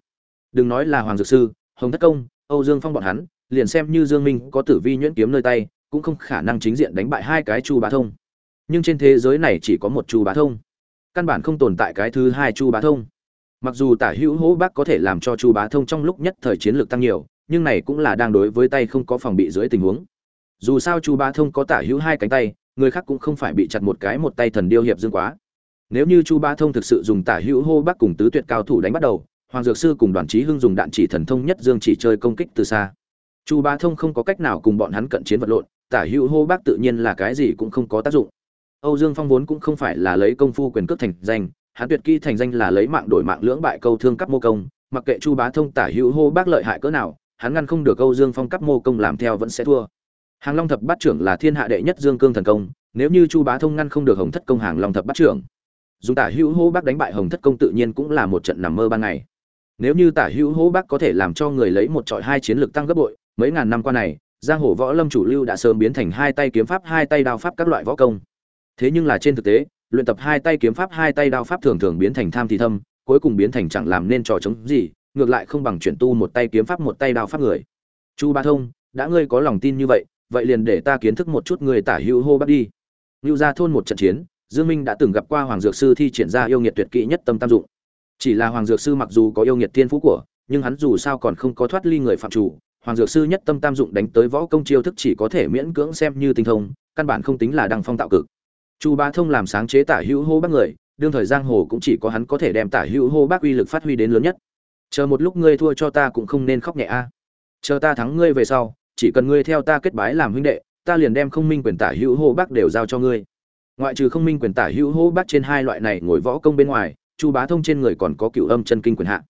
Đừng nói là hoàng dược sư, hồng thất công, âu dương phong bọn hắn, liền xem như dương minh có tử vi nhuyễn kiếm nơi tay, cũng không khả năng chính diện đánh bại hai cái chu bá thông nhưng trên thế giới này chỉ có một chu bá thông. Căn bản không tồn tại cái thứ hai chu bá thông. Mặc dù tả hữu hỗ bác có thể làm cho chu bá thông trong lúc nhất thời chiến lược tăng nhiều, nhưng này cũng là đang đối với tay không có phòng bị dưới tình huống. Dù sao chu bá thông có tả hữu hai cánh tay, người khác cũng không phải bị chặt một cái một tay thần điêu hiệp dương quá. Nếu như chu bá thông thực sự dùng tả hữu hô bác cùng tứ tuyệt cao thủ đánh bắt đầu, hoàng dược sư cùng đoàn trí hưng dùng đạn chỉ thần thông nhất dương chỉ chơi công kích từ xa. Chu bá thông không có cách nào cùng bọn hắn cận chiến vật lộn, tả hữu hô bác tự nhiên là cái gì cũng không có tác dụng âu dương phong vốn cũng không phải là lấy công phu quyền cước thành danh, hắn tuyệt kỹ thành danh là lấy mạng đổi mạng lưỡng bại câu thương cấp mô công, mặc kệ chu bá thông tả hữu hô bác lợi hại cỡ nào, hắn ngăn không được âu dương phong cấp mô công làm theo vẫn sẽ thua. Hàng long thập bát trưởng là thiên hạ đệ nhất dương cương thần công, nếu như chu bá thông ngăn không được hồng thất công hàng long thập bát trưởng, dùng tả hữu hô bác đánh bại hồng thất công tự nhiên cũng là một trận nằm mơ ban ngày. Nếu như tả hữu hô bác có thể làm cho người lấy một trọi hai chiến lược tăng gấp bội, mấy ngàn năm qua này, giang hồ võ lâm chủ lưu đã sớm biến thành hai tay kiếm pháp, hai tay đao pháp các loại võ công thế nhưng là trên thực tế, luyện tập hai tay kiếm pháp, hai tay đao pháp thường thường biến thành tham thì thâm, cuối cùng biến thành chẳng làm nên trò chống gì, ngược lại không bằng chuyển tu một tay kiếm pháp, một tay đao pháp người. Chu ba thông, đã ngươi có lòng tin như vậy vậy liền để ta kiến thức một chút người tả hữu hô bắt đi. Lưu ra thôn một trận chiến, dương minh đã từng gặp qua hoàng dược sư thi triển ra yêu nghiệt tuyệt kỹ nhất tâm tam dụng. Chỉ là hoàng dược sư mặc dù có yêu nghiệt thiên phú của, nhưng hắn dù sao còn không có thoát ly người phạm chủ, hoàng dược sư nhất tâm tam dụng đánh tới võ công chiêu thức chỉ có thể miễn cưỡng xem như tinh thông, căn bản không tính là đăng phong tạo cực chu ba thông làm sáng chế tả hữu hô bác người, đương thời giang hồ cũng chỉ có hắn có thể đem tả hữu hô bác uy lực phát huy đến lớn nhất. Chờ một lúc ngươi thua cho ta cũng không nên khóc nhẹ a. Chờ ta thắng ngươi về sau, chỉ cần ngươi theo ta kết bái làm huynh đệ, ta liền đem không minh quyền tả hữu hô bác đều giao cho ngươi. Ngoại trừ không minh quyền tả hữu hô bác trên hai loại này ngồi võ công bên ngoài, chu bá thông trên người còn có cựu âm chân kinh quyền hạ.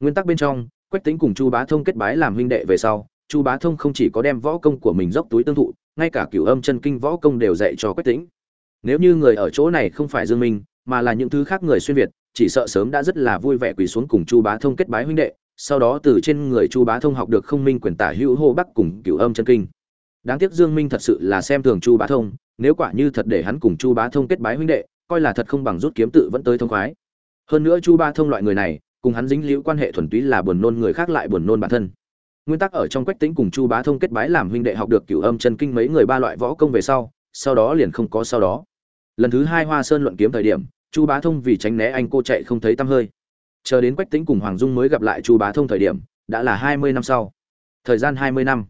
Nguyên tắc bên trong, quách tính cùng chu bá thông kết bái làm huynh đệ về sau, chu bá thông không chỉ có đem võ công của mình dốc túi tương thụ, ngay cả cựu âm chân kinh võ công đều dạy cho quách tính nếu như người ở chỗ này không phải dương minh, mà là những thứ khác người xuyên việt, chỉ sợ sớm đã rất là vui vẻ quỳ xuống cùng chu bá thông kết bái huynh đệ, sau đó từ trên người chu bá thông học được không minh quyền tả hữu hô bắc cùng cửu âm chân kinh. Đáng tiếc dương minh thật sự là xem thường chu bá thông, nếu quả như thật để hắn cùng chu bá thông kết bái huynh đệ, coi là thật không bằng rút kiếm tự vẫn tới thông khoái. Hơn nữa chu bá thông loại người này, cùng hắn dính liễu quan hệ thuần túy là buồn nôn người khác lại buồn nôn bản thân. Nguyên tắc ở trong quách tính cùng chu bá thông kết bái làm huynh đệ học được cửu âm chân kinh mấy người ba loại võ công về sau sau đó liền không có sau đó lần thứ hai hoa sơn luận kiếm thời điểm, chu bá thông vì tránh né anh cô chạy không thấy tăm hơi. Chờ đến quách tính cùng hoàng dung mới gặp lại chu bá thông thời điểm, đã là hai mươi năm sau. Thời gian hai mươi năm.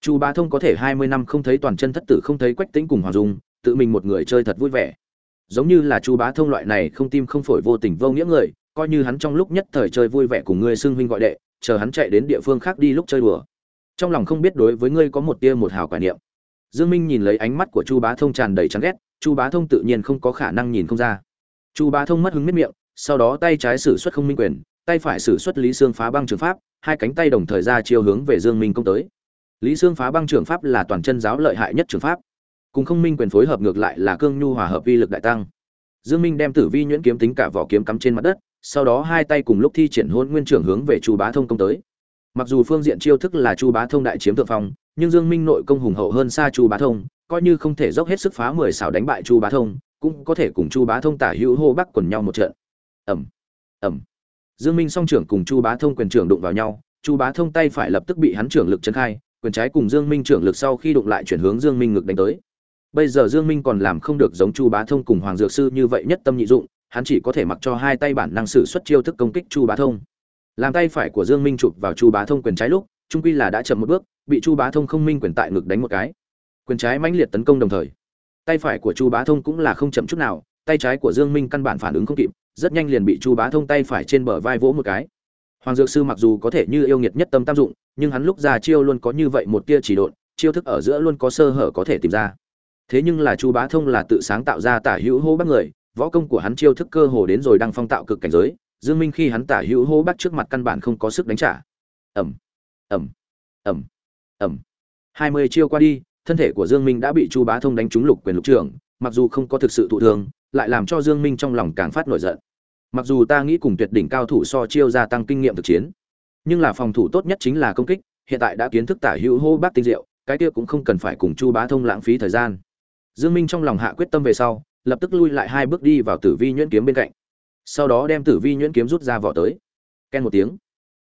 Chu bá thông có thể hai mươi năm không thấy toàn chân thất tử không thấy quách tính cùng hoàng dung, tự mình một người chơi thật vui vẻ. Giống như là chu bá thông loại này không tim không phổi vô tình vô nghĩa người, coi như hắn trong lúc nhất thời chơi vui vẻ cùng ngươi xưng huynh gọi đệ, chờ hắn chạy đến địa phương khác đi lúc chơi đùa. Trong lòng không biết đối với ngươi có một tia một hào quả niệm. Dương minh nhìn lấy ánh mắt của chu bá thông tràn đầy chán ghét chu bá thông tự nhiên không có khả năng nhìn không ra. Chu bá thông mất hứng miết miệng, sau đó tay trái sử xuất không minh quyền, tay phải sử xuất lý xương phá băng trường pháp, hai cánh tay đồng thời ra chiêu hướng về dương minh công tới. Lý xương phá băng trường pháp là toàn chân giáo lợi hại nhất trường pháp. Cùng không minh quyền phối hợp ngược lại là cương nhu hòa hợp vi lực đại tăng. Dương minh đem tử vi nhuyễn kiếm tính cả vỏ kiếm cắm trên mặt đất, sau đó hai tay cùng lúc thi triển hôn nguyên trưởng hướng về chu bá thông công tới. Mặc dù phương diện chiêu thức là chu bá thông đại chiếm thượng phong, nhưng dương minh nội công hùng hậu hơn xa chu bá thông coi như không thể dốc hết sức phá mười xảo đánh bại chu bá thông, cũng có thể cùng chu bá thông tả hữu hô bắc quần nhau một trận. Ẩm ẩm dương minh song trưởng cùng chu bá thông quyền trưởng đụng vào nhau, chu bá thông tay phải lập tức bị hắn trưởng lực chân khai, quyền trái cùng dương minh trưởng lực sau khi đụng lại chuyển hướng dương minh ngực đánh tới. Bây giờ dương minh còn làm không được giống chu bá thông cùng hoàng dược sư như vậy nhất tâm nhị dụng, hắn chỉ có thể mặc cho hai tay bản năng sử xuất chiêu thức công kích chu bá thông. Làm tay phải của dương minh chụp vào chu bá thông quyền trái lúc, trung quy là đã chậm một bước, bị chu bá thông không minh quyền tại ngực đánh một cái quyền trái mãnh liệt tấn công đồng thời. Tay phải của chu bá thông cũng là không chậm chút nào, tay trái của dương minh căn bản phản ứng không kịp, rất nhanh liền bị chu bá thông tay phải trên bờ vai vỗ một cái. Hoàng dược sư mặc dù có thể như yêu nghiệt nhất tâm tam dụng, nhưng hắn lúc ra chiêu luôn có như vậy một tia chỉ độn, chiêu thức ở giữa luôn có sơ hở có thể tìm ra. Thế nhưng là chu bá thông là tự sáng tạo ra tả hữu hô bắc người, võ công của hắn chiêu thức cơ hồ đến rồi đang phong tạo cực cảnh giới, dương minh khi hắn tả hữu hô bắc trước mặt căn bản không có sức đánh trả. Ẩm ẩm ẩm ẩm hai mươi chiêu qua đi thân thể của Dương Minh đã bị Chu Bá Thông đánh trúng lục quyền lục trưởng, mặc dù không có thực sự thụ thương, lại làm cho Dương Minh trong lòng càng phát nổi giận. Mặc dù ta nghĩ cùng tuyệt đỉnh cao thủ so chiêu gia tăng kinh nghiệm thực chiến, nhưng là phòng thủ tốt nhất chính là công kích, hiện tại đã kiến thức tả hữu hô bát tinh diệu, cái kia cũng không cần phải cùng Chu Bá Thông lãng phí thời gian. Dương Minh trong lòng hạ quyết tâm về sau, lập tức lui lại hai bước đi vào Tử Vi nhuyễn kiếm bên cạnh. Sau đó đem Tử Vi nhuyễn kiếm rút ra vỏ tới. Ken một tiếng.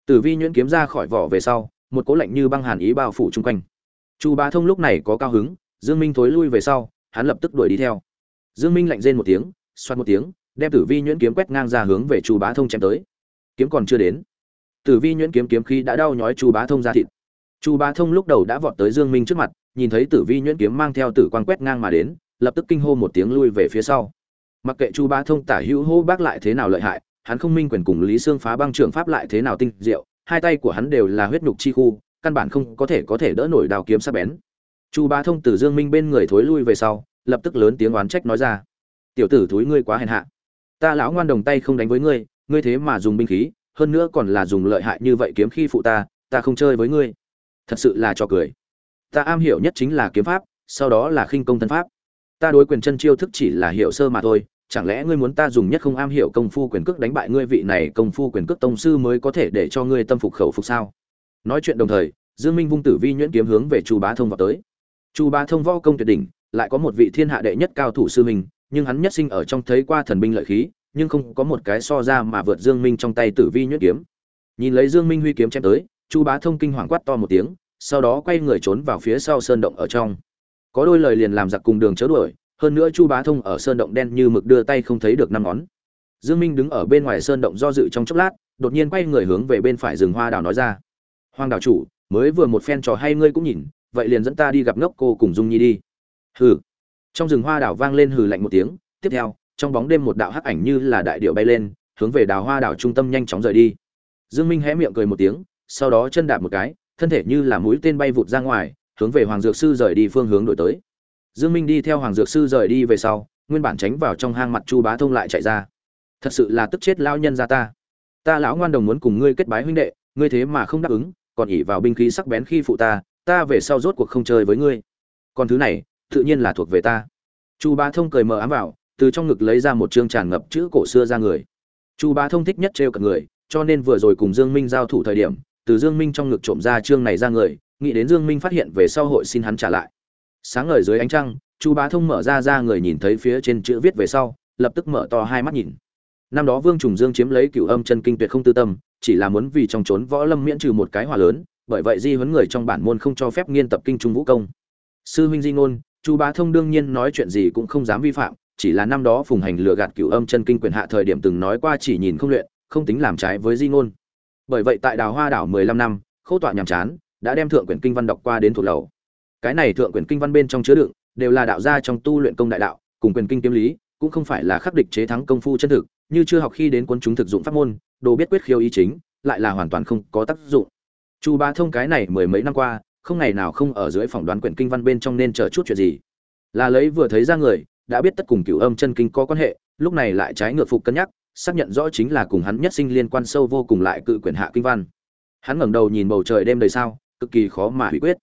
Tử Vi nhuyễn kiếm ra khỏi vỏ về sau, một cỗ lạnh như băng hàn ý bao phủ chung quanh chu bá thông lúc này có cao hứng, dương minh thối lui về sau, hắn lập tức đuổi đi theo. Dương minh lạnh rên một tiếng, xoát một tiếng, đem tử vi nhuyễn kiếm quét ngang ra hướng về chu bá thông chém tới. Kiếm còn chưa đến. Tử vi nhuyễn kiếm kiếm khí đã đau nhói chu bá thông ra thịt. Chu bá thông lúc đầu đã vọt tới dương minh trước mặt, nhìn thấy tử vi nhuyễn kiếm mang theo tử quang quét ngang mà đến, lập tức kinh hô một tiếng lui về phía sau. Mặc kệ chu bá thông tả hữu hô bác lại thế nào lợi hại, hắn không minh quyền cùng lý xương phá băng trưởng pháp lại thế nào tinh diệu, hai tay của hắn đều là huyết nhục chi khu căn bản không có thể có thể đỡ nổi đào kiếm sắc bén. Chu bá thông từ dương minh bên người thối lui về sau, lập tức lớn tiếng oán trách nói ra. Tiểu tử thúi ngươi quá hèn hạ. Ta lão ngoan đồng tay không đánh với ngươi ngươi thế mà dùng binh khí, hơn nữa còn là dùng lợi hại như vậy kiếm khi phụ ta ta không chơi với ngươi. Thật sự là cho cười. Ta am hiểu nhất chính là kiếm pháp, sau đó là khinh công thân pháp. Ta đối quyền chân chiêu thức chỉ là hiểu sơ mà thôi, chẳng lẽ ngươi muốn ta dùng nhất không am hiểu công phu quyền cước đánh bại ngươi vị này công phu quyền cước tông sư mới có thể để cho ngươi tâm phục khẩu phục sao? Nói chuyện đồng thời, dương minh vung tử vi nhuyễn kiếm hướng về chu bá thông vào tới. Chu bá thông võ công tuyệt đỉnh, lại có một vị thiên hạ đệ nhất cao thủ sư mình nhưng hắn nhất sinh ở trong thấy qua thần binh lợi khí, nhưng không có một cái so ra mà vượt dương minh trong tay tử vi nhuyễn kiếm. Nhìn lấy dương minh huy kiếm chém tới, chu bá thông kinh hoàng quát to một tiếng, sau đó quay người trốn vào phía sau sơn động ở trong. Có đôi lời liền làm giặc cùng đường chớ đuổi, hơn nữa chu bá thông ở sơn động đen như mực đưa tay không thấy được năm ngón. Dương minh đứng ở bên ngoài sơn động do dự trong chốc lát, đột nhiên quay người hướng về bên phải rừng hoa đào nói ra hoàng đảo chủ, mới vừa một phen trò hay ngươi cũng nhìn, vậy liền dẫn ta đi gặp ngốc cô cùng dung nhi đi. Hừ. Trong rừng hoa đào vang lên hừ lạnh một tiếng, tiếp theo, trong bóng đêm một đạo hắc ảnh như là đại điệu bay lên, hướng về đào hoa đảo trung tâm nhanh chóng rời đi. Dương minh hé miệng cười một tiếng, sau đó chân đạp một cái, thân thể như là mũi tên bay vụt ra ngoài, hướng về hoàng dược sư rời đi phương hướng đổi tới. Dương minh đi theo hoàng dược sư rời đi về sau, nguyên bản tránh vào trong hang mặt chu bá thông lại chạy ra. Thật sự là tức chết lão nhân gia ta. Ta lão ngoan đồng muốn cùng ngươi kết bái huynh đệ, ngươi thế mà không đáp ứng còn ỉ vào binh khí sắc bén khi phụ ta ta về sau rốt cuộc không chơi với ngươi. Còn thứ này, tự nhiên là thuộc về ta. Chu bá thông cười mờ ám vào, từ trong ngực lấy ra một chương tràn ngập chữ cổ xưa ra người. Chu bá thông thích nhất trêu cận người, cho nên vừa rồi cùng dương minh giao thủ thời điểm, từ dương minh trong ngực trộm ra chương này ra người, nghĩ đến dương minh phát hiện về sau hội xin hắn trả lại. Sáng ngời dưới ánh trăng, chu bá thông mở ra ra người nhìn thấy phía trên chữ viết về sau, lập tức mở to hai mắt nhìn năm đó vương trùng dương chiếm lấy cửu âm chân kinh tuyệt không tư tâm, chỉ là muốn vì trong trốn võ lâm miễn trừ một cái hòa lớn, bởi vậy di huấn người trong bản môn không cho phép nghiên tập kinh trung vũ công. Sư huynh di ngôn, chu bá thông đương nhiên nói chuyện gì cũng không dám vi phạm, chỉ là năm đó phùng hành lừa gạt cửu âm chân kinh quyền hạ thời điểm từng nói qua chỉ nhìn không luyện, không tính làm trái với di ngôn. Bởi vậy tại đào hoa đảo mười lăm năm khâu tọa nhàm chán, đã đem thượng quyển kinh văn đọc qua đến thuộc lầu. Cái này thượng quyển kinh văn bên trong chứa đựng, đều là đạo gia trong tu luyện công đại đạo, cùng quyền kinh kiếm lý, cũng không phải là khắc địch chế thắng công phu chân thực như chưa học khi đến quân chúng thực dụng pháp môn, đồ biết quyết khiêu ý chính, lại là hoàn toàn không có tác dụng. Chu ba thông cái này mười mấy năm qua, không ngày nào không ở dưới phòng đoán quyển kinh văn bên trong nên chờ chút chuyện gì. Là lấy vừa thấy ra người, đã biết tất cùng cửu âm chân kinh có quan hệ, lúc này lại trái ngược phục cân nhắc, xác nhận rõ chính là cùng hắn nhất sinh liên quan sâu vô cùng lại cự quyển hạ kinh văn. Hắn ngẩng đầu nhìn bầu trời đêm đầy sao, cực kỳ khó mà hủy quyết.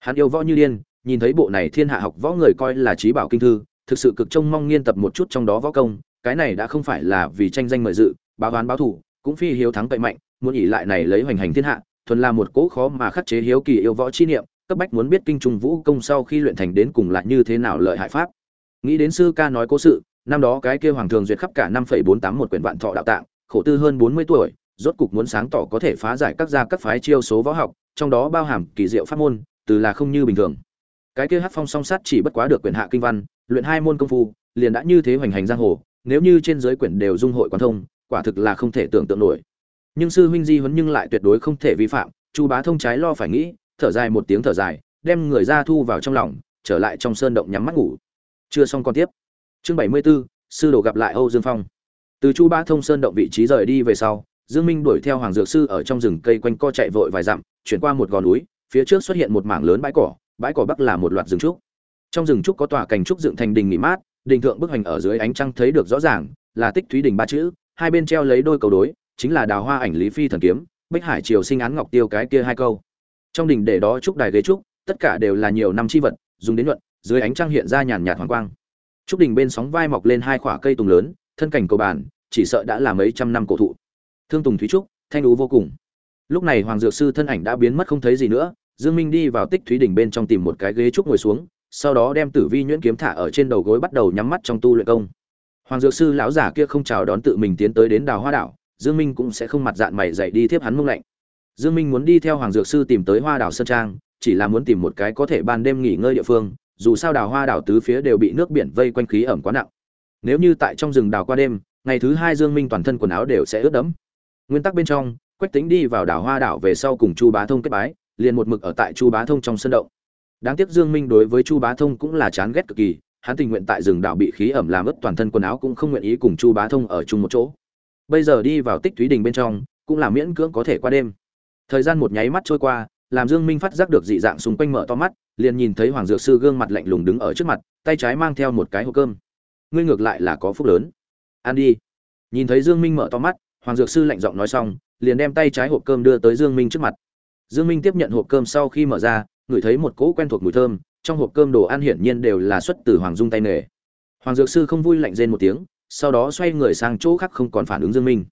Hắn yêu võ như điên, nhìn thấy bộ này thiên hạ học võ người coi là trí bảo kinh thư, thực sự cực trông mong nghiên tập một chút trong đó võ công cái này đã không phải là vì tranh danh mời dự, báo oán báo thủ cũng phi hiếu thắng cậy mạnh, muốn ỉ lại này lấy hoành hành thiên hạ, thuần là một cố khó mà khắc chế hiếu kỳ yêu võ chi niệm, cấp bách muốn biết kinh trung vũ công sau khi luyện thành đến cùng lại như thế nào lợi hại pháp. Nghĩ đến sư ca nói cố sự, năm đó cái kia hoàng thường duyệt khắp cả năm phẩy bốn tám một quyển vạn thọ đạo tạng, khổ tư hơn bốn mươi tuổi, rốt cục muốn sáng tỏ có thể phá giải các gia các phái chiêu số võ học, trong đó bao hàm kỳ diệu pháp môn, từ là không như bình thường. Cái kia hát phong song sát chỉ bất quá được quyển hạ kinh văn, luyện hai môn công phu, liền đã như thế hoành hành giang hồ nếu như trên giới quyển đều dung hội quan thông quả thực là không thể tưởng tượng nổi. Nhưng sư huynh di huấn nhưng lại tuyệt đối không thể vi phạm chu bá thông trái lo phải nghĩ thở dài một tiếng thở dài đem người ra thu vào trong lòng trở lại trong sơn động nhắm mắt ngủ. Chưa xong còn tiếp. Chương bảy mươi 74, sư đồ gặp lại âu dương phong. Từ chu bá thông sơn động vị trí rời đi về sau dương minh đuổi theo hoàng dược sư ở trong rừng cây quanh co chạy vội vài dặm chuyển qua một gò núi phía trước xuất hiện một mảng lớn bãi cỏ bãi cỏ bắc là một loạt rừng trúc. Trong rừng trúc có tòa cành trúc dựng thành đình nghỉ mát đình thượng bức hành ở dưới ánh trăng thấy được rõ ràng là tích thúy đình ba chữ, hai bên treo lấy đôi cầu đối, chính là đào hoa ảnh lý phi thần kiếm, bích hải triều sinh án ngọc tiêu cái kia hai câu. Trong đình để đó trúc đài ghế trúc, tất cả đều là nhiều năm chi vật, dùng đến nhuận, dưới ánh trăng hiện ra nhàn nhạt hoàng quang. Trúc đình bên sóng vai mọc lên hai khỏa cây tùng lớn, thân cảnh cầu bản, chỉ sợ đã là mấy trăm năm cổ thụ. Thương tùng thúy trúc, thanh ú vô cùng. Lúc này hoàng dược sư thân ảnh đã biến mất không thấy gì nữa, dương minh đi vào tích thúy đỉnh bên trong tìm một cái ghế trúc ngồi xuống sau đó đem tử vi nhuyễn kiếm thả ở trên đầu gối bắt đầu nhắm mắt trong tu luyện công. Hoàng dược sư lão giả kia không chào đón tự mình tiến tới đến đào hoa đảo, dương minh cũng sẽ không mặt dạn mày dậy đi tiếp hắn mông lạnh. Dương minh muốn đi theo hoàng dược sư tìm tới hoa đảo sơn trang, chỉ là muốn tìm một cái có thể ban đêm nghỉ ngơi địa phương, dù sao đào hoa đảo tứ phía đều bị nước biển vây quanh khí ẩm quá nặng. Nếu như tại trong rừng đào qua đêm, ngày thứ hai dương minh toàn thân quần áo đều sẽ ướt đẫm. Nguyên tắc bên trong, quách tính đi vào đảo hoa đảo về sau cùng chu bá thông kết bái, liền một mực ở tại chu bá thông trong sân động đáng tiếc dương minh đối với chu bá thông cũng là chán ghét cực kỳ, hắn tình nguyện tại rừng đảo bị khí ẩm làm ướt toàn thân quần áo cũng không nguyện ý cùng chu bá thông ở chung một chỗ. Bây giờ đi vào tích thúy đình bên trong, cũng là miễn cưỡng có thể qua đêm. Thời gian một nháy mắt trôi qua, làm dương minh phát giác được dị dạng xung quanh mở to mắt, liền nhìn thấy hoàng dược sư gương mặt lạnh lùng đứng ở trước mặt, tay trái mang theo một cái hộp cơm. Ngươi ngược lại là có phúc lớn. Ăn đi. Nhìn thấy dương minh mở to mắt, hoàng dược sư lạnh giọng nói xong, liền đem tay trái hộp cơm đưa tới dương minh trước mặt. Dương minh tiếp nhận hộp cơm sau khi mở ra ngửi thấy một cỗ quen thuộc mùi thơm, trong hộp cơm đồ ăn hiển nhiên đều là xuất từ hoàng dung tay nghề. Hoàng dược sư không vui lạnh rên một tiếng, sau đó xoay người sang chỗ khác không còn phản ứng dương minh.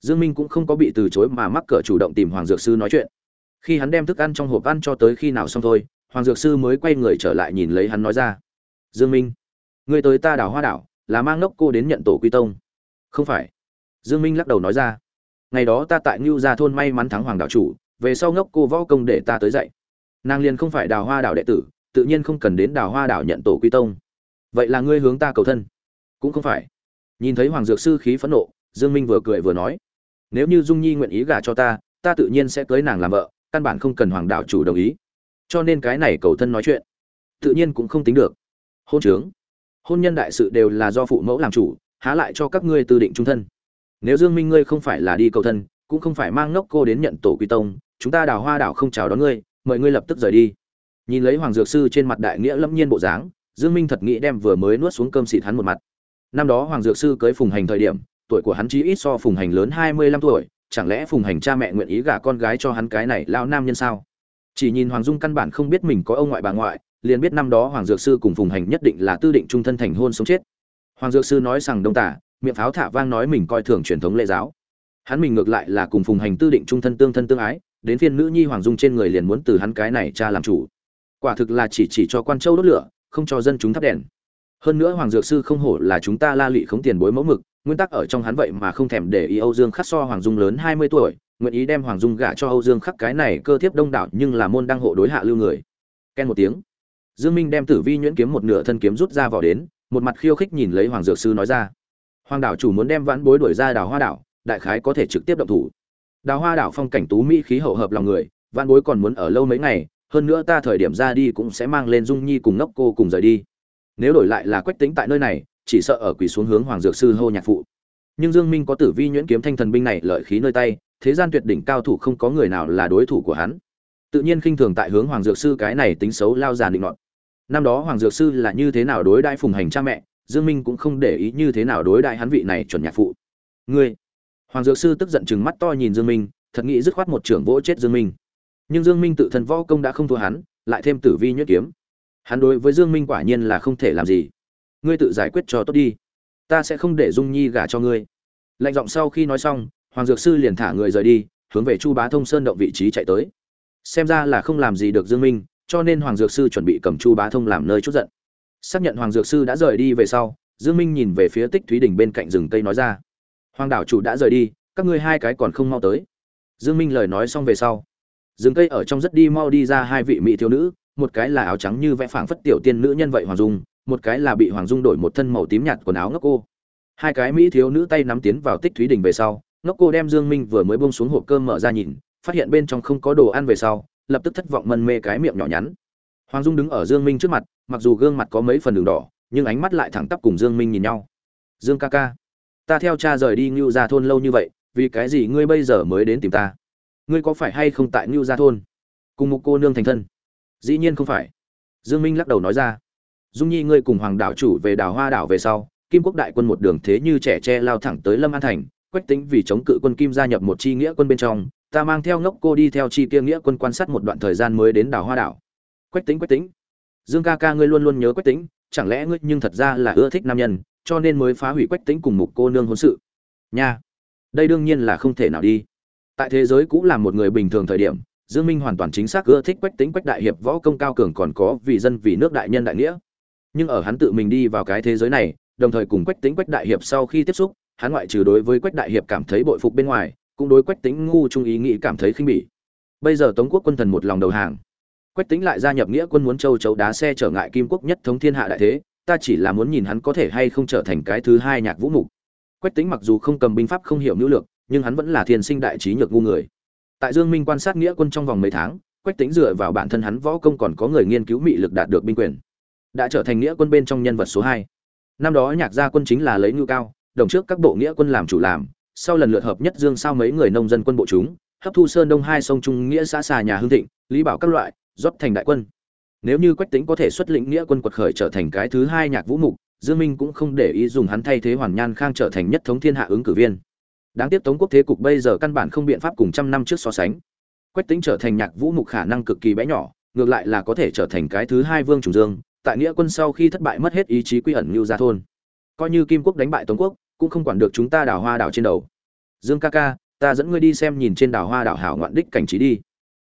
Dương minh cũng không có bị từ chối mà mắc cỡ chủ động tìm hoàng dược sư nói chuyện. Khi hắn đem thức ăn trong hộp ăn cho tới khi nào xong thôi, hoàng dược sư mới quay người trở lại nhìn lấy hắn nói ra. Dương minh, ngươi tới ta đảo hoa đảo, là mang ngốc cô đến nhận tổ quy tông. Không phải. Dương minh lắc đầu nói ra. Ngày đó ta tại ngưu gia thôn may mắn thắng hoàng đảo chủ, về sau ngốc cô võ công để ta tới dạy nàng liền không phải đào hoa đảo đệ tử, tự nhiên không cần đến đào hoa đảo nhận tổ quy tông. Vậy là ngươi hướng ta cầu thân? Cũng không phải. Nhìn thấy hoàng dược sư khí phẫn nộ, dương minh vừa cười vừa nói, nếu như dung nhi nguyện ý gả cho ta ta tự nhiên sẽ cưới nàng làm vợ, căn bản không cần hoàng đạo chủ đồng ý. Cho nên cái này cầu thân nói chuyện, tự nhiên cũng không tính được. Hôn trướng. Hôn nhân đại sự đều là do phụ mẫu làm chủ, há lại cho các ngươi tư định trung thân. Nếu dương minh ngươi không phải là đi cầu thân, cũng không phải mang ngốc cô đến nhận tổ quy tông, chúng ta đào hoa đảo không chào đón ngươi mời ngươi lập tức rời đi. Nhìn lấy hoàng dược sư trên mặt đại nghĩa lâm nhiên bộ dáng, dương minh thật nghĩ đem vừa mới nuốt xuống cơm xịt hắn một mặt. Năm đó hoàng dược sư cưới phùng hành thời điểm, tuổi của hắn chí ít so phùng hành lớn hai mươi lăm tuổi, chẳng lẽ phùng hành cha mẹ nguyện ý gả con gái cho hắn cái này lao nam nhân sao? Chỉ nhìn hoàng dung căn bản không biết mình có ông ngoại bà ngoại, liền biết năm đó hoàng dược sư cùng phùng hành nhất định là tư định trung thân thành hôn sống chết. Hoàng dược sư nói rằng, đông tả, miệng pháo thả vang nói mình coi thường truyền thống lễ giáo. Hắn mình ngược lại là cùng phùng hành tư định trung thân tương thân tương ái đến phiên nữ nhi hoàng dung trên người liền muốn từ hắn cái này cha làm chủ. Quả thực là chỉ chỉ cho quan châu đốt lửa, không cho dân chúng thắp đèn. Hơn nữa hoàng dược sư không hổ là chúng ta la lụy không tiền bối mẫu mực, nguyên tắc ở trong hắn vậy mà không thèm để ý âu dương khắc so hoàng dung lớn hai mươi tuổi, nguyện ý đem hoàng dung gả cho âu dương khắc cái này cơ thiếp đông đảo nhưng là môn đăng hộ đối hạ lưu người. Ken một tiếng. Dương minh đem tử vi nhuyễn kiếm một nửa thân kiếm rút ra vỏ đến, một mặt khiêu khích nhìn lấy hoàng dược sư nói ra. Hoàng đảo chủ muốn đem vãn bối đuổi ra đào hoa đảo, đại khái có thể trực tiếp động thủ đào hoa đảo phong cảnh tú mỹ, khí hậu hợp lòng người văn bối còn muốn ở lâu mấy ngày, hơn nữa ta thời điểm ra đi cũng sẽ mang lên dung nhi cùng ngốc cô cùng rời đi. Nếu đổi lại là quách tính tại nơi này, chỉ sợ ở quỳ xuống hướng hoàng dược sư hô nhạc phụ. Nhưng dương minh có tử vi nhuyễn kiếm thanh thần binh này lợi khí nơi tay, thế gian tuyệt đỉnh cao thủ không có người nào là đối thủ của hắn. Tự nhiên khinh thường tại hướng hoàng dược sư cái này tính xấu lao già định nọt. Năm đó hoàng dược sư là như thế nào đối đãi phùng hành cha mẹ, dương minh cũng không để ý như thế nào đối đãi hắn vị này chuẩn nhạc phụ. Ngươi hoàng dược sư tức giận chừng mắt to nhìn dương minh, thật nghĩ dứt khoát một trưởng vỗ chết dương minh. Nhưng dương minh tự thân võ công đã không thua hắn, lại thêm tử vi nhuyễn kiếm. Hắn đối với dương minh quả nhiên là không thể làm gì. Ngươi tự giải quyết cho tốt đi. Ta sẽ không để dung nhi gả cho ngươi. Lạnh giọng sau khi nói xong, hoàng dược sư liền thả người rời đi, hướng về chu bá thông sơn động vị trí chạy tới. Xem ra là không làm gì được dương minh, cho nên hoàng dược sư chuẩn bị cầm chu bá thông làm nơi chút giận. Xác nhận hoàng dược sư đã rời đi về sau, dương minh nhìn về phía tích thúy đỉnh bên cạnh rừng cây nói ra hoàng đảo chủ đã rời đi, các ngươi hai cái còn không mau tới. Dương minh lời nói xong về sau, rừng cây ở trong rất đi mau đi ra hai vị mỹ thiếu nữ, một cái là áo trắng như vẽ phảng phất tiểu tiên nữ nhân vậy hoàng dung, một cái là bị hoàng dung đổi một thân màu tím nhạt quần áo ngốc cô. Hai cái mỹ thiếu nữ tay nắm tiến vào tích thúy đình về sau, ngốc cô đem dương minh vừa mới buông xuống hộp cơm mở ra nhìn, phát hiện bên trong không có đồ ăn về sau, lập tức thất vọng mân mê cái miệng nhỏ nhắn. Hoàng dung đứng ở dương minh trước mặt, mặc dù gương mặt có mấy phần đường đỏ, nhưng ánh mắt lại thẳng tắp cùng dương minh nhìn nhau. Dương ca ca ta theo cha rời đi ngưu gia thôn lâu như vậy, vì cái gì ngươi bây giờ mới đến tìm ta? Ngươi có phải hay không tại ngưu gia thôn? Cùng một cô nương thành thân. Dĩ nhiên không phải. Dương minh lắc đầu nói ra. Dung nhi ngươi cùng hoàng đảo chủ về đảo hoa đảo về sau, kim quốc đại quân một đường thế như trẻ tre lao thẳng tới lâm an thành, quách tính vì chống cự quân kim gia nhập một chi nghĩa quân bên trong, ta mang theo ngốc cô đi theo chi kia nghĩa quân quan sát một đoạn thời gian mới đến đảo hoa đảo. Quách tính quách tính. Dương ca ca ngươi luôn luôn nhớ quách tính, chẳng lẽ ngươi nhưng thật ra là ưa thích nam nhân cho nên mới phá hủy quách tính cùng mục cô nương hôn sự. Nha, đây đương nhiên là không thể nào đi. Tại thế giới cũng là một người bình thường thời điểm, dương minh hoàn toàn chính xác ưa thích quách tính quách đại hiệp võ công cao cường còn có vì dân, vì nước đại nhân đại nghĩa. Nhưng ở hắn tự mình đi vào cái thế giới này, đồng thời cùng quách tính quách đại hiệp sau khi tiếp xúc, hắn ngoại trừ đối với quách đại hiệp cảm thấy bội phục bên ngoài, cũng đối quách tính ngu trung ý nghĩ cảm thấy khinh bỉ. Bây giờ tống quốc quân thần một lòng đầu hàng. Quách tính lại gia nhập nghĩa quân muốn châu chấu đá xe trở ngại kim quốc nhất thống thiên hạ đại thế ta chỉ là muốn nhìn hắn có thể hay không trở thành cái thứ hai nhạc vũ mục. Quách tính mặc dù không cầm binh pháp không hiểu nữ lược nhưng hắn vẫn là thiên sinh đại trí nhược ngu người. Tại dương minh quan sát nghĩa quân trong vòng mấy tháng, quách tính dựa vào bản thân hắn võ công còn có người nghiên cứu mị lực đạt được binh quyền. Đã trở thành nghĩa quân bên trong nhân vật số hai. Năm đó nhạc gia quân chính là lấy ngưu cao, đồng trước các bộ nghĩa quân làm chủ làm, sau lần lượt hợp nhất dương sao mấy người nông dân quân bộ chúng, hấp thu sơn đông hai sông trung, nghĩa xã xà nhà hương thịnh, lý bảo các loại, rót thành đại quân nếu như quách tính có thể xuất lĩnh nghĩa quân quật khởi trở thành cái thứ hai nhạc vũ mục, dương minh cũng không để ý dùng hắn thay thế hoàn nhan khang trở thành nhất thống thiên hạ ứng cử viên. Đáng tiếc tống quốc thế cục bây giờ căn bản không biện pháp cùng trăm năm trước so sánh. Quách tính trở thành nhạc vũ mục khả năng cực kỳ bé nhỏ, ngược lại là có thể trở thành cái thứ hai vương trùng dương, tại nghĩa quân sau khi thất bại mất hết ý chí quy ẩn lưu gia thôn. Coi như kim quốc đánh bại tống quốc, cũng không quản được chúng ta đào hoa đảo trên đầu. Dương ca ca, ta dẫn ngươi đi xem nhìn trên đảo hoa đảo hảo ngoạn đích cảnh trí đi.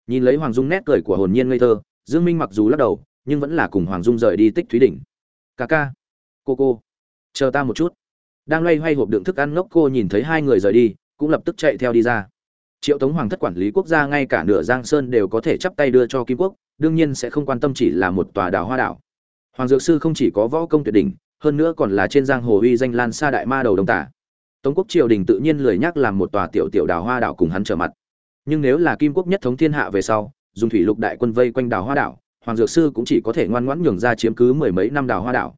Nhìn lấy hoàng dung nét cười của hồn nhiên ngây thơ dương minh mặc dù lắc đầu, nhưng vẫn là cùng hoàng dung rời đi tích thúy đỉnh. Ca ca, cô cô, chờ ta một chút. Đang loay hoay hộp đựng thức ăn ngốc cô nhìn thấy hai người rời đi, cũng lập tức chạy theo đi ra. Triệu tống hoàng thất quản lý quốc gia ngay cả nửa giang sơn đều có thể chắp tay đưa cho kim quốc, đương nhiên sẽ không quan tâm chỉ là một tòa đảo hoa đảo. Hoàng dược sư không chỉ có võ công tuyệt đỉnh, hơn nữa còn là trên giang hồ uy danh lan xa đại ma đầu đồng tả. Tống quốc triều đình tự nhiên lười nhắc làm một tòa tiểu tiểu đảo hoa đảo cùng hắn trở mặt. Nhưng nếu là kim quốc nhất thống thiên hạ về sau dùng thủy lục đại quân vây quanh đảo hoa đảo, hoàng dược sư cũng chỉ có thể ngoan ngoãn nhường ra chiếm cứ mười mấy năm đảo hoa đảo.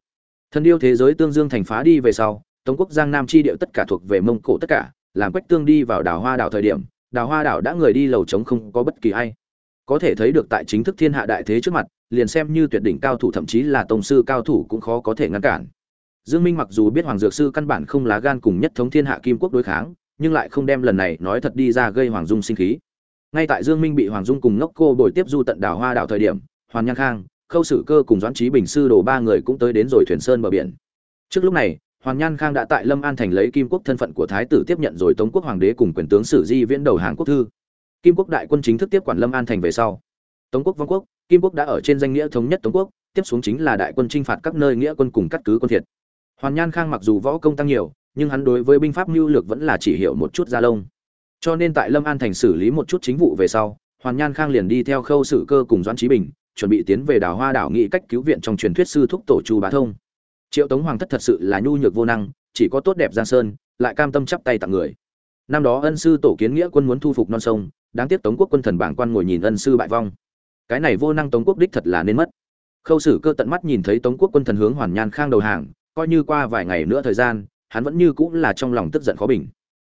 Thần yêu thế giới tương dương thành phá đi về sau, tống quốc giang nam chi điệu tất cả thuộc về mông cổ tất cả, làm quách tương đi vào đảo hoa đảo thời điểm, đảo hoa đảo đã người đi lầu trống không có bất kỳ ai. Có thể thấy được tại chính thức thiên hạ đại thế trước mặt, liền xem như tuyệt đỉnh cao thủ thậm chí là tông sư cao thủ cũng khó có thể ngăn cản. Dương minh mặc dù biết hoàng dược sư căn bản không lá gan cùng nhất thống thiên hạ kim quốc đối kháng, nhưng lại không đem lần này nói thật đi ra gây hoàng dung sinh khí ngay tại dương minh bị hoàng dung cùng ngốc cô bồi tiếp du tận đảo hoa đảo thời điểm hoàn nhan khang khâu sử cơ cùng doãn trí bình sư đồ ba người cũng tới đến rồi thuyền sơn bờ biển trước lúc này Hoàng Nhan Khang đã tại Lâm An thành lấy Kim Quốc thân phận của thái tử tiếp nhận rồi Tống Quốc hoàng đế cùng quyền tướng Sử Di Viễn đầu hàng quốc thư. Kim Quốc đại quân chính thức tiếp quản Lâm An thành về sau. Tống Quốc vong quốc, Kim Quốc đã ở trên danh nghĩa thống nhất Tống Quốc, tiếp xuống chính là đại quân chinh phạt các nơi nghĩa quân cùng cắt cứ quân thiệt. Hoàn Nhan Khang mặc dù võ công tăng nhiều, nhưng hắn đối với binh pháp mưu lược vẫn là chỉ hiểu một chút gia lông. Cho nên tại Lâm An thành xử lý một chút chính vụ về sau, Hoàn Nhan Khang liền đi theo Khâu Sử Cơ cùng Doãn Chí Bình, chuẩn bị tiến về đảo Hoa đảo nghị cách cứu viện trong truyền thuyết sư thúc tổ Chu Bá Thông. Triệu tống hoàng thất thật sự là nhu nhược vô năng chỉ có tốt đẹp giang sơn lại cam tâm chắp tay tặng người. Năm đó ân sư tổ kiến nghĩa quân muốn thu phục non sông đáng tiếc tống quốc quân thần bảng quan ngồi nhìn ân sư bại vong. Cái này vô năng tống quốc đích thật là nên mất. Khâu sử cơ tận mắt nhìn thấy tống quốc quân thần hướng hoàn nhan khang đầu hàng coi như qua vài ngày nữa thời gian hắn vẫn như cũng là trong lòng tức giận khó bình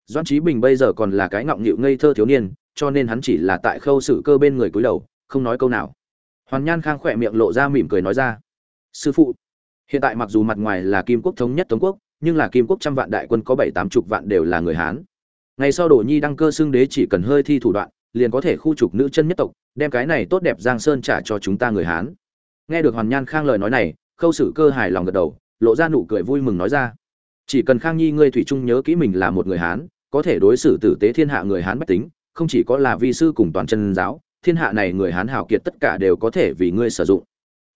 doan trí bình bây giờ còn là cái ngọng nghịu ngây thơ thiếu niên, cho nên hắn chỉ là tại khâu sử cơ bên người cúi đầu, không nói câu nào. Hoàn nhan khang khỏe miệng lộ ra mỉm cười nói ra, sư phụ, hiện tại mặc dù mặt ngoài là kim quốc thống nhất tống quốc, nhưng là kim quốc trăm vạn đại quân có bảy tám chục vạn đều là người hán. Ngày sau đồ nhi đăng cơ xưng đế chỉ cần hơi thi thủ đoạn, liền có thể khu trục nữ chân nhất tộc, đem cái này tốt đẹp giang sơn trả cho chúng ta người hán. Nghe được hoàn nhan khang lời nói này, khâu sử cơ hài lòng gật đầu, lộ ra nụ cười vui mừng nói ra, chỉ cần khang nhi ngươi thủy trung nhớ kỹ mình là một người hán có thể đối xử tử tế thiên hạ người hán bách tính, không chỉ có là vi sư cùng toàn chân giáo, thiên hạ này người hán hào kiệt tất cả đều có thể vì ngươi sử dụng.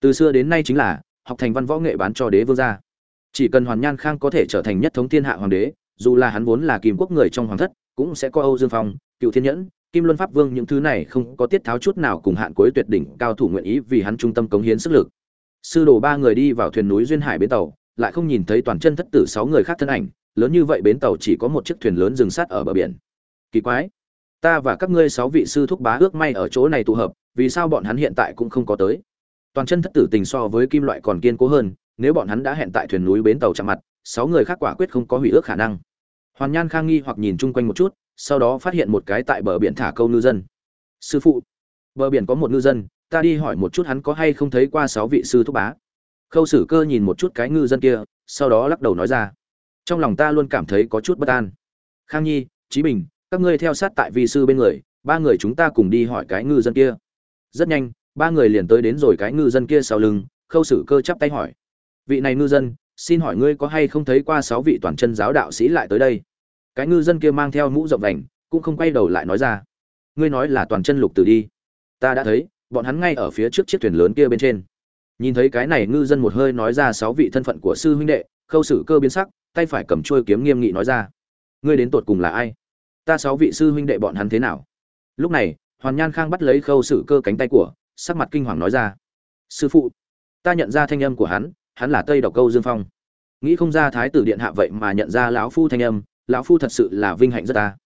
Từ xưa đến nay chính là, học thành văn võ nghệ bán cho đế vương gia. Chỉ cần hoàn nhan khang có thể trở thành nhất thống thiên hạ hoàng đế, dù là hắn vốn là kim quốc người trong hoàng thất, cũng sẽ có âu dương phong, cựu thiên nhẫn, kim luân pháp vương những thứ này không có tiết tháo chút nào cùng hạn cuối tuyệt đỉnh cao thủ nguyện ý vì hắn trung tâm cống hiến sức lực. Sư đồ ba người đi vào thuyền núi duyên hải bến tàu, lại không nhìn thấy toàn chân thất tử sáu người khác thân ảnh lớn như vậy bến tàu chỉ có một chiếc thuyền lớn dừng sát ở bờ biển. Kỳ quái. Ta và các ngươi sáu vị sư thúc bá ước may ở chỗ này tụ hợp, vì sao bọn hắn hiện tại cũng không có tới? Toàn chân thất tử tình so với kim loại còn kiên cố hơn, nếu bọn hắn đã hẹn tại thuyền núi bến tàu chạm mặt, sáu người khác quả quyết không có hủy ước khả năng. Hoàn nhan khang nghi hoặc nhìn chung quanh một chút, sau đó phát hiện một cái tại bờ biển thả câu ngư dân. Sư phụ, bờ biển có một ngư dân, ta đi hỏi một chút hắn có hay không thấy qua sáu vị sư thúc bá. Khâu sử cơ nhìn một chút cái ngư dân kia, sau đó lắc đầu nói ra trong lòng ta luôn cảm thấy có chút bất an. Khang nhi, Chí bình, các ngươi theo sát tại vi sư bên người, ba người chúng ta cùng đi hỏi cái ngư dân kia. Rất nhanh, ba người liền tới đến rồi cái ngư dân kia sau lưng, khâu sử cơ chắp tay hỏi. Vị này ngư dân, xin hỏi ngươi có hay không thấy qua sáu vị toàn chân giáo đạo sĩ lại tới đây? Cái ngư dân kia mang theo mũ rộng vành, cũng không quay đầu lại nói ra. Ngươi nói là toàn chân lục tử đi. Ta đã thấy, bọn hắn ngay ở phía trước chiếc thuyền lớn kia bên trên. Nhìn thấy cái này ngư dân một hơi nói ra sáu vị thân phận của sư huynh đệ, khâu sử cơ biến sắc tay phải cầm chuôi kiếm nghiêm nghị nói ra. Ngươi đến tột cùng là ai? Ta sáu vị sư huynh đệ bọn hắn thế nào? Lúc này, hoàn nhan khang bắt lấy khâu sử cơ cánh tay của, sắc mặt kinh hoàng nói ra. Sư phụ, ta nhận ra thanh âm của hắn hắn là tây độc câu dương phong. Nghĩ không ra thái tử điện hạ vậy mà nhận ra lão phu thanh âm, lão phu thật sự là vinh hạnh rất ta.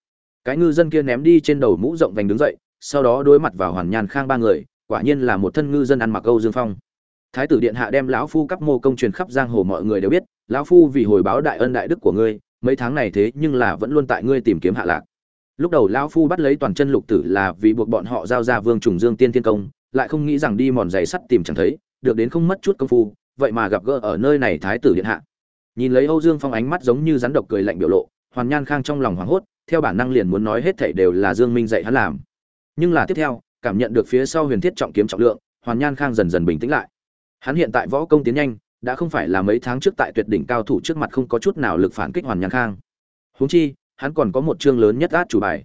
Cái ngư dân kia ném đi trên đầu mũ rộng vành đứng dậy, sau đó đối mặt vào hoàn nhan khang ba người, quả nhiên là một thân ngư dân ăn mặc câu dương phong thái tử điện hạ đem lão phu cấp mô công truyền khắp giang hồ mọi người đều biết, lão phu vì hồi báo đại ân đại đức của ngươi, mấy tháng này thế nhưng là vẫn luôn tại ngươi tìm kiếm hạ lạc. Lúc đầu lão phu bắt lấy toàn chân lục tử là vì buộc bọn họ giao ra vương trùng dương tiên thiên công, lại không nghĩ rằng đi mòn giày sắt tìm chẳng thấy, được đến không mất chút công phu, vậy mà gặp gỡ ở nơi này thái tử điện hạ. Nhìn lấy âu dương phong ánh mắt giống như rắn độc cười lạnh biểu lộ, hoàn nhan khang trong lòng hoảng hốt, theo bản năng liền muốn nói hết thảy đều là dương minh dạy hắn làm. Nhưng là tiếp theo, cảm nhận được phía sau huyền thiết trọng kiếm trọng lượng, hoàn nhan khang dần dần bình tĩnh lại hắn hiện tại võ công tiến nhanh, đã không phải là mấy tháng trước tại tuyệt đỉnh cao thủ trước mặt không có chút nào lực phản kích hoàn nhàn khang. Huống chi, hắn còn có một chương lớn nhất át chủ bài.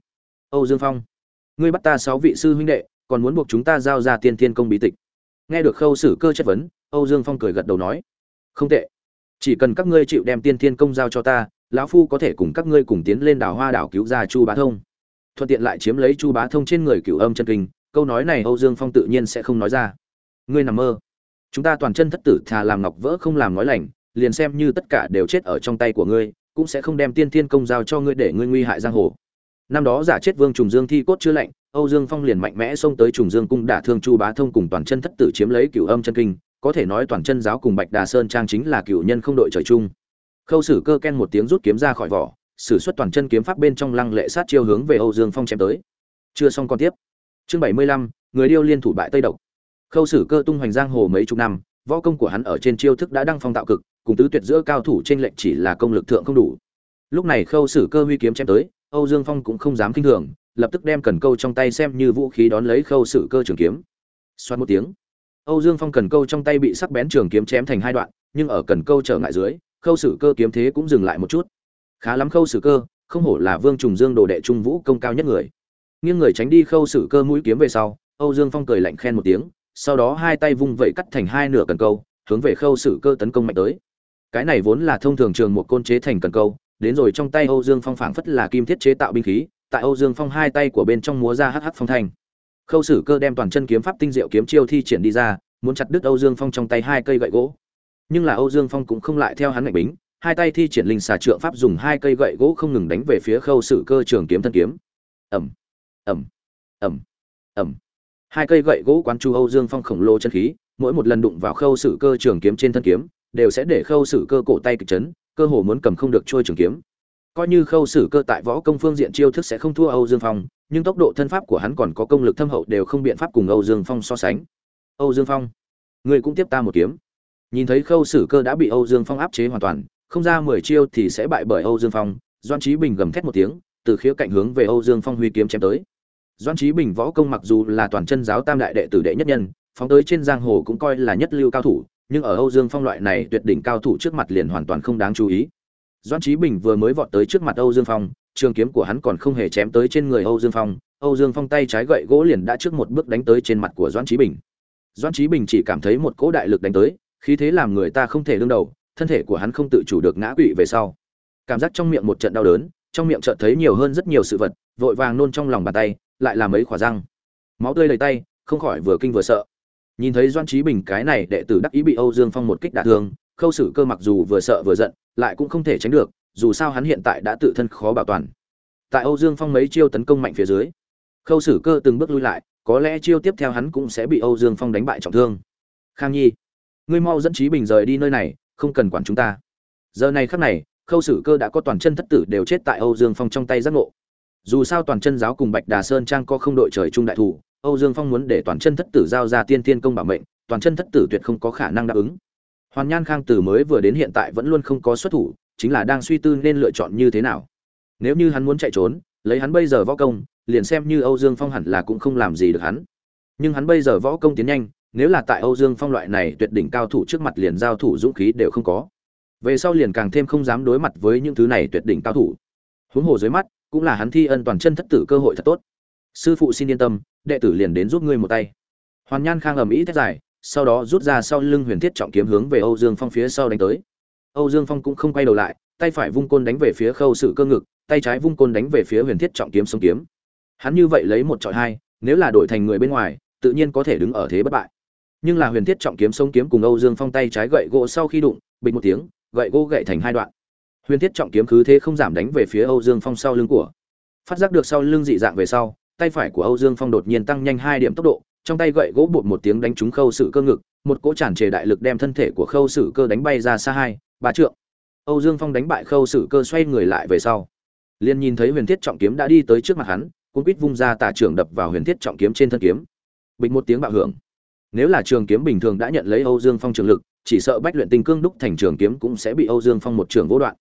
Âu dương phong, ngươi bắt ta sáu vị sư huynh đệ, còn muốn buộc chúng ta giao ra tiên thiên công bí tịch. Nghe được khâu sử cơ chất vấn, âu dương phong cười gật đầu nói, không tệ. Chỉ cần các ngươi chịu đem tiên thiên công giao cho ta, lão phu có thể cùng các ngươi cùng tiến lên đảo hoa đảo cứu ra chu bá thông. Thuận tiện lại chiếm lấy chu bá thông trên người cửu âm chân kinh, câu nói này âu dương phong tự nhiên sẽ không nói ra. Ngươi nằm mơ chúng ta toàn chân thất tử thà làm ngọc vỡ không làm nói lành, liền xem như tất cả đều chết ở trong tay của ngươi, cũng sẽ không đem tiên thiên công giao cho ngươi để ngươi nguy hại giang hồ. Năm đó giả chết vương trùng dương thi cốt chưa lạnh, âu dương phong liền mạnh mẽ xông tới trùng dương cung đả thương chu bá thông cùng toàn chân thất tử chiếm lấy cửu âm chân kinh, có thể nói toàn chân giáo cùng bạch đà sơn trang chính là cửu nhân không đội trời chung. Khâu sử cơ ken một tiếng rút kiếm ra khỏi vỏ, sử xuất toàn chân kiếm pháp bên trong lăng lệ sát chiêu hướng về âu dương phong chém tới. Chưa xong còn tiếp. Chương bảy mươi lăm, người điêu liên thủ bại tây độc khâu sử cơ tung hoành giang hồ mấy chục năm, võ công của hắn ở trên chiêu thức đã đăng phong tạo cực, cùng tứ tuyệt giữa cao thủ trên lệnh chỉ là công lực thượng không đủ. Lúc này khâu sử cơ huy kiếm chém tới, âu dương phong cũng không dám kinh thường, lập tức đem cần câu trong tay xem như vũ khí đón lấy khâu sử cơ trường kiếm. Xoát một tiếng, âu dương phong cần câu trong tay bị sắc bén trường kiếm chém thành hai đoạn, nhưng ở cần câu trở ngại dưới, khâu sử cơ kiếm thế cũng dừng lại một chút. Khá lắm khâu sử cơ, không hổ là vương trùng dương đồ đệ trung vũ công cao nhất người. Nghiêng người tránh đi khâu sử cơ mũi kiếm về sau, âu dương phong cười lạnh khen một tiếng sau đó hai tay vung vẩy cắt thành hai nửa cần câu, hướng về khâu sử cơ tấn công mạnh tới. Cái này vốn là thông thường trường một côn chế thành cần câu, đến rồi trong tay âu dương phong phảng phất là kim thiết chế tạo binh khí, tại âu dương phong hai tay của bên trong múa ra hắc hắc phong thanh. Khâu sử cơ đem toàn chân kiếm pháp tinh diệu kiếm chiêu thi triển đi ra, muốn chặt đứt âu dương phong trong tay hai cây gậy gỗ. Nhưng là âu dương phong cũng không lại theo hắn ngạch bính, hai tay thi triển linh xà trượng pháp dùng hai cây gậy gỗ không ngừng đánh về phía khâu sử cơ trường kiếm thân kiếm. Ẩm ẩm ẩm ẩm hai cây gậy gỗ quán chu âu dương phong khổng lồ chân khí, mỗi một lần đụng vào khâu sử cơ trường kiếm trên thân kiếm, đều sẽ để khâu sử cơ cổ tay kịch chấn, cơ hồ muốn cầm không được trôi trường kiếm. Coi như khâu sử cơ tại võ công phương diện chiêu thức sẽ không thua âu dương phong, nhưng tốc độ thân pháp của hắn còn có công lực thâm hậu đều không biện pháp cùng âu dương phong so sánh. Âu dương phong người cũng tiếp ta một kiếm. Nhìn thấy khâu sử cơ đã bị âu dương phong áp chế hoàn toàn, không ra mười chiêu thì sẽ bại bởi âu dương phong doan trí bình gầm thét một tiếng, từ khía cạnh hướng về âu dương phong huy kiếm chém tới doan trí bình võ công mặc dù là toàn chân giáo tam đại đệ tử đệ nhất nhân, phóng tới trên giang hồ cũng coi là nhất lưu cao thủ, nhưng ở âu dương phong loại này tuyệt đỉnh cao thủ trước mặt liền hoàn toàn không đáng chú ý. Doan trí bình vừa mới vọt tới trước mặt âu dương phong, trường kiếm của hắn còn không hề chém tới trên người âu dương phong, âu dương phong tay trái gậy gỗ liền đã trước một bước đánh tới trên mặt của doan trí bình. Doan trí bình chỉ cảm thấy một cỗ đại lực đánh tới, khí thế làm người ta không thể đương đầu, thân thể của hắn không tự chủ được ngã quỵ về sau. Cảm giác trong miệng một trận đau đớn, trong miệng chợt thấy nhiều hơn rất nhiều sự vật, vội vàng nôn trong lòng bàn tay lại là mấy khỏa răng. Máu tươi đầy tay, không khỏi vừa kinh vừa sợ. Nhìn thấy doan trí bình cái này đệ tử đắc ý bị âu dương phong một kích đả thương, khâu sử cơ mặc dù vừa sợ vừa giận, lại cũng không thể tránh được, dù sao hắn hiện tại đã tự thân khó bảo toàn. Tại âu dương phong mấy chiêu tấn công mạnh phía dưới, khâu sử cơ từng bước lui lại, có lẽ chiêu tiếp theo hắn cũng sẽ bị âu dương phong đánh bại trọng thương. Khang nhi, ngươi mau dẫn trí bình rời đi nơi này, không cần quản chúng ta. Giờ này khắc này, khâu sử cơ đã có toàn chân thất tử đều chết tại âu dương phong trong tay giác ngộ dù sao toàn chân giáo cùng bạch đà sơn trang có không đội trời chung đại thủ, âu dương phong muốn để toàn chân thất tử giao ra tiên tiên công bảo mệnh, toàn chân thất tử tuyệt không có khả năng đáp ứng. Hoàn nhan khang Tử mới vừa đến hiện tại vẫn luôn không có xuất thủ, chính là đang suy tư nên lựa chọn như thế nào. Nếu như hắn muốn chạy trốn, lấy hắn bây giờ võ công, liền xem như âu dương phong hẳn là cũng không làm gì được hắn. Nhưng hắn bây giờ võ công tiến nhanh, nếu là tại âu dương phong loại này tuyệt đỉnh cao thủ trước mặt liền giao thủ dũng khí đều không có. Về sau liền càng thêm không dám đối mặt với những thứ này tuyệt đỉnh cao thủ. Huống hồ dưới mắt cũng là hắn thi ân toàn chân thất tử cơ hội thật tốt. Sư phụ xin yên tâm, đệ tử liền đến giúp ngươi một tay. Hoàn nhan khang ầm ĩ thét dài, sau đó rút ra sau lưng huyền thiết trọng kiếm hướng về âu dương phong phía sau đánh tới. Âu dương phong cũng không quay đầu lại, tay phải vung côn đánh về phía khâu sự cơ ngực, tay trái vung côn đánh về phía huyền thiết trọng kiếm sống kiếm. Hắn như vậy lấy một trọi hai, nếu là đổi thành người bên ngoài, tự nhiên có thể đứng ở thế bất bại. Nhưng là huyền thiết trọng kiếm sông kiếm cùng âu dương phong tay trái gậy gỗ sau khi đụng bình một tiếng, gậy gỗ gậy thành hai đoạn huyền thiết trọng kiếm cứ thế không giảm đánh về phía âu dương phong sau lưng của. Phát giác được sau lưng dị dạng về sau, tay phải của âu dương phong đột nhiên tăng nhanh hai điểm tốc độ, trong tay gậy gỗ bột một tiếng đánh trúng khâu Sử cơ ngực, một cỗ tràn trề đại lực đem thân thể của khâu Sử cơ đánh bay ra xa hai, ba trượng. Âu dương phong đánh bại khâu Sử cơ xoay người lại về sau. Liền nhìn thấy huyền thiết trọng kiếm đã đi tới trước mặt hắn, cuốn quýt vung ra tả trưởng đập vào huyền thiết trọng kiếm trên thân kiếm. Bình một tiếng bạo hưởng. Nếu là trường kiếm bình thường đã nhận lấy âu dương phong trường lực, chỉ sợ bách luyện tinh cương đúc thành trường kiếm cũng sẽ bị âu dương phong một trường vô đoạn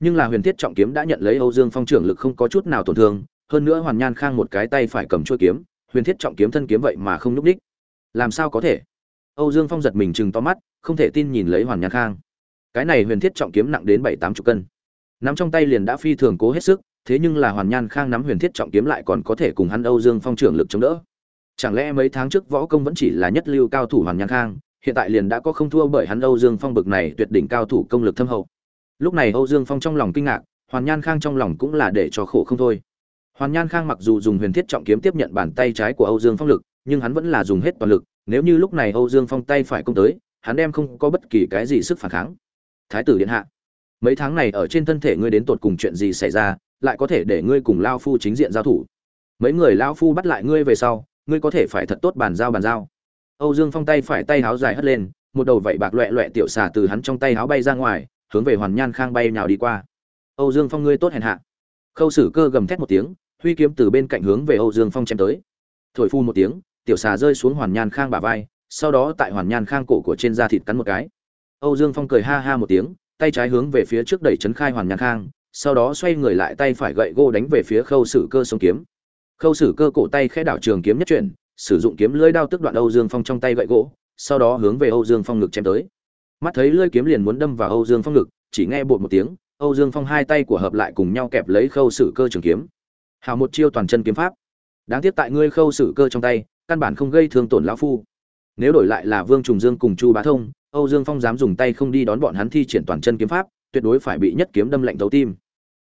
nhưng là huyền thiết trọng kiếm đã nhận lấy âu dương phong trưởng lực không có chút nào tổn thương, hơn nữa hoàn nhan khang một cái tay phải cầm chuôi kiếm, huyền thiết trọng kiếm thân kiếm vậy mà không nhúc đích làm sao có thể? Âu dương phong giật mình chừng to mắt, không thể tin nhìn lấy hoàn nhan khang. Cái này huyền thiết trọng kiếm nặng đến bảy tám chục cân. Nắm trong tay liền đã phi thường cố hết sức, thế nhưng là hoàn nhan khang nắm huyền thiết trọng kiếm lại còn có thể cùng hắn âu dương phong trưởng lực chống đỡ. Chẳng lẽ mấy tháng trước võ công vẫn chỉ là nhất lưu cao thủ hoàn nhan khang, hiện tại liền đã có không thua bởi hắn âu dương phong bực này tuyệt đỉnh cao thủ công lực thâm hậu? Lúc này âu dương phong trong lòng kinh ngạc, hoàn nhan khang trong lòng cũng là để cho khổ không thôi. Hoàn nhan khang mặc dù dùng huyền thiết trọng kiếm tiếp nhận bàn tay trái của âu dương phong lực, nhưng hắn vẫn là dùng hết toàn lực, nếu như lúc này âu dương phong tay phải công tới, hắn đem không có bất kỳ cái gì sức phản kháng. Thái tử điện hạ, mấy tháng này ở trên thân thể ngươi đến tột cùng chuyện gì xảy ra, lại có thể để ngươi cùng lao phu chính diện giao thủ? Mấy người lao phu bắt lại ngươi về sau, ngươi có thể phải thật tốt bàn giao bàn giao. Âu dương phong tay phải tay háo dài hất lên, một đầu vảy bạc loẹ loẹ tiểu xà từ hắn trong tay háo bay ra ngoài hướng về hoàn nhan khang bay nhào đi qua. Âu dương phong ngươi tốt hèn hạ. Khâu sử cơ gầm thét một tiếng, huy kiếm từ bên cạnh hướng về âu dương phong chém tới. Thổi phu một tiếng, tiểu xà rơi xuống hoàn nhan khang bả vai, sau đó tại hoàn nhan khang cổ của trên da thịt cắn một cái. Âu dương phong cười ha ha một tiếng, tay trái hướng về phía trước đẩy chấn khai hoàn nhan khang, sau đó xoay người lại tay phải gậy gô đánh về phía khâu sử cơ sông kiếm. Khâu sử cơ cổ tay khẽ đảo trường kiếm nhất chuyển, sử dụng kiếm lưỡi đao tức đoạn âu dương phong trong tay gậy gỗ, sau đó hướng về âu dương phong ngực chém tới mắt thấy lưỡi kiếm liền muốn đâm vào âu dương phong ngực, chỉ nghe bột một tiếng, âu dương phong hai tay của hợp lại cùng nhau kẹp lấy khâu sử cơ trường kiếm. Hào một chiêu toàn chân kiếm pháp. Đáng tiếc tại ngươi khâu sử cơ trong tay, căn bản không gây thương tổn lão phu. Nếu đổi lại là vương trùng dương cùng chu bá thông, âu dương phong dám dùng tay không đi đón bọn hắn thi triển toàn chân kiếm pháp, tuyệt đối phải bị nhất kiếm đâm lạnh thấu tim.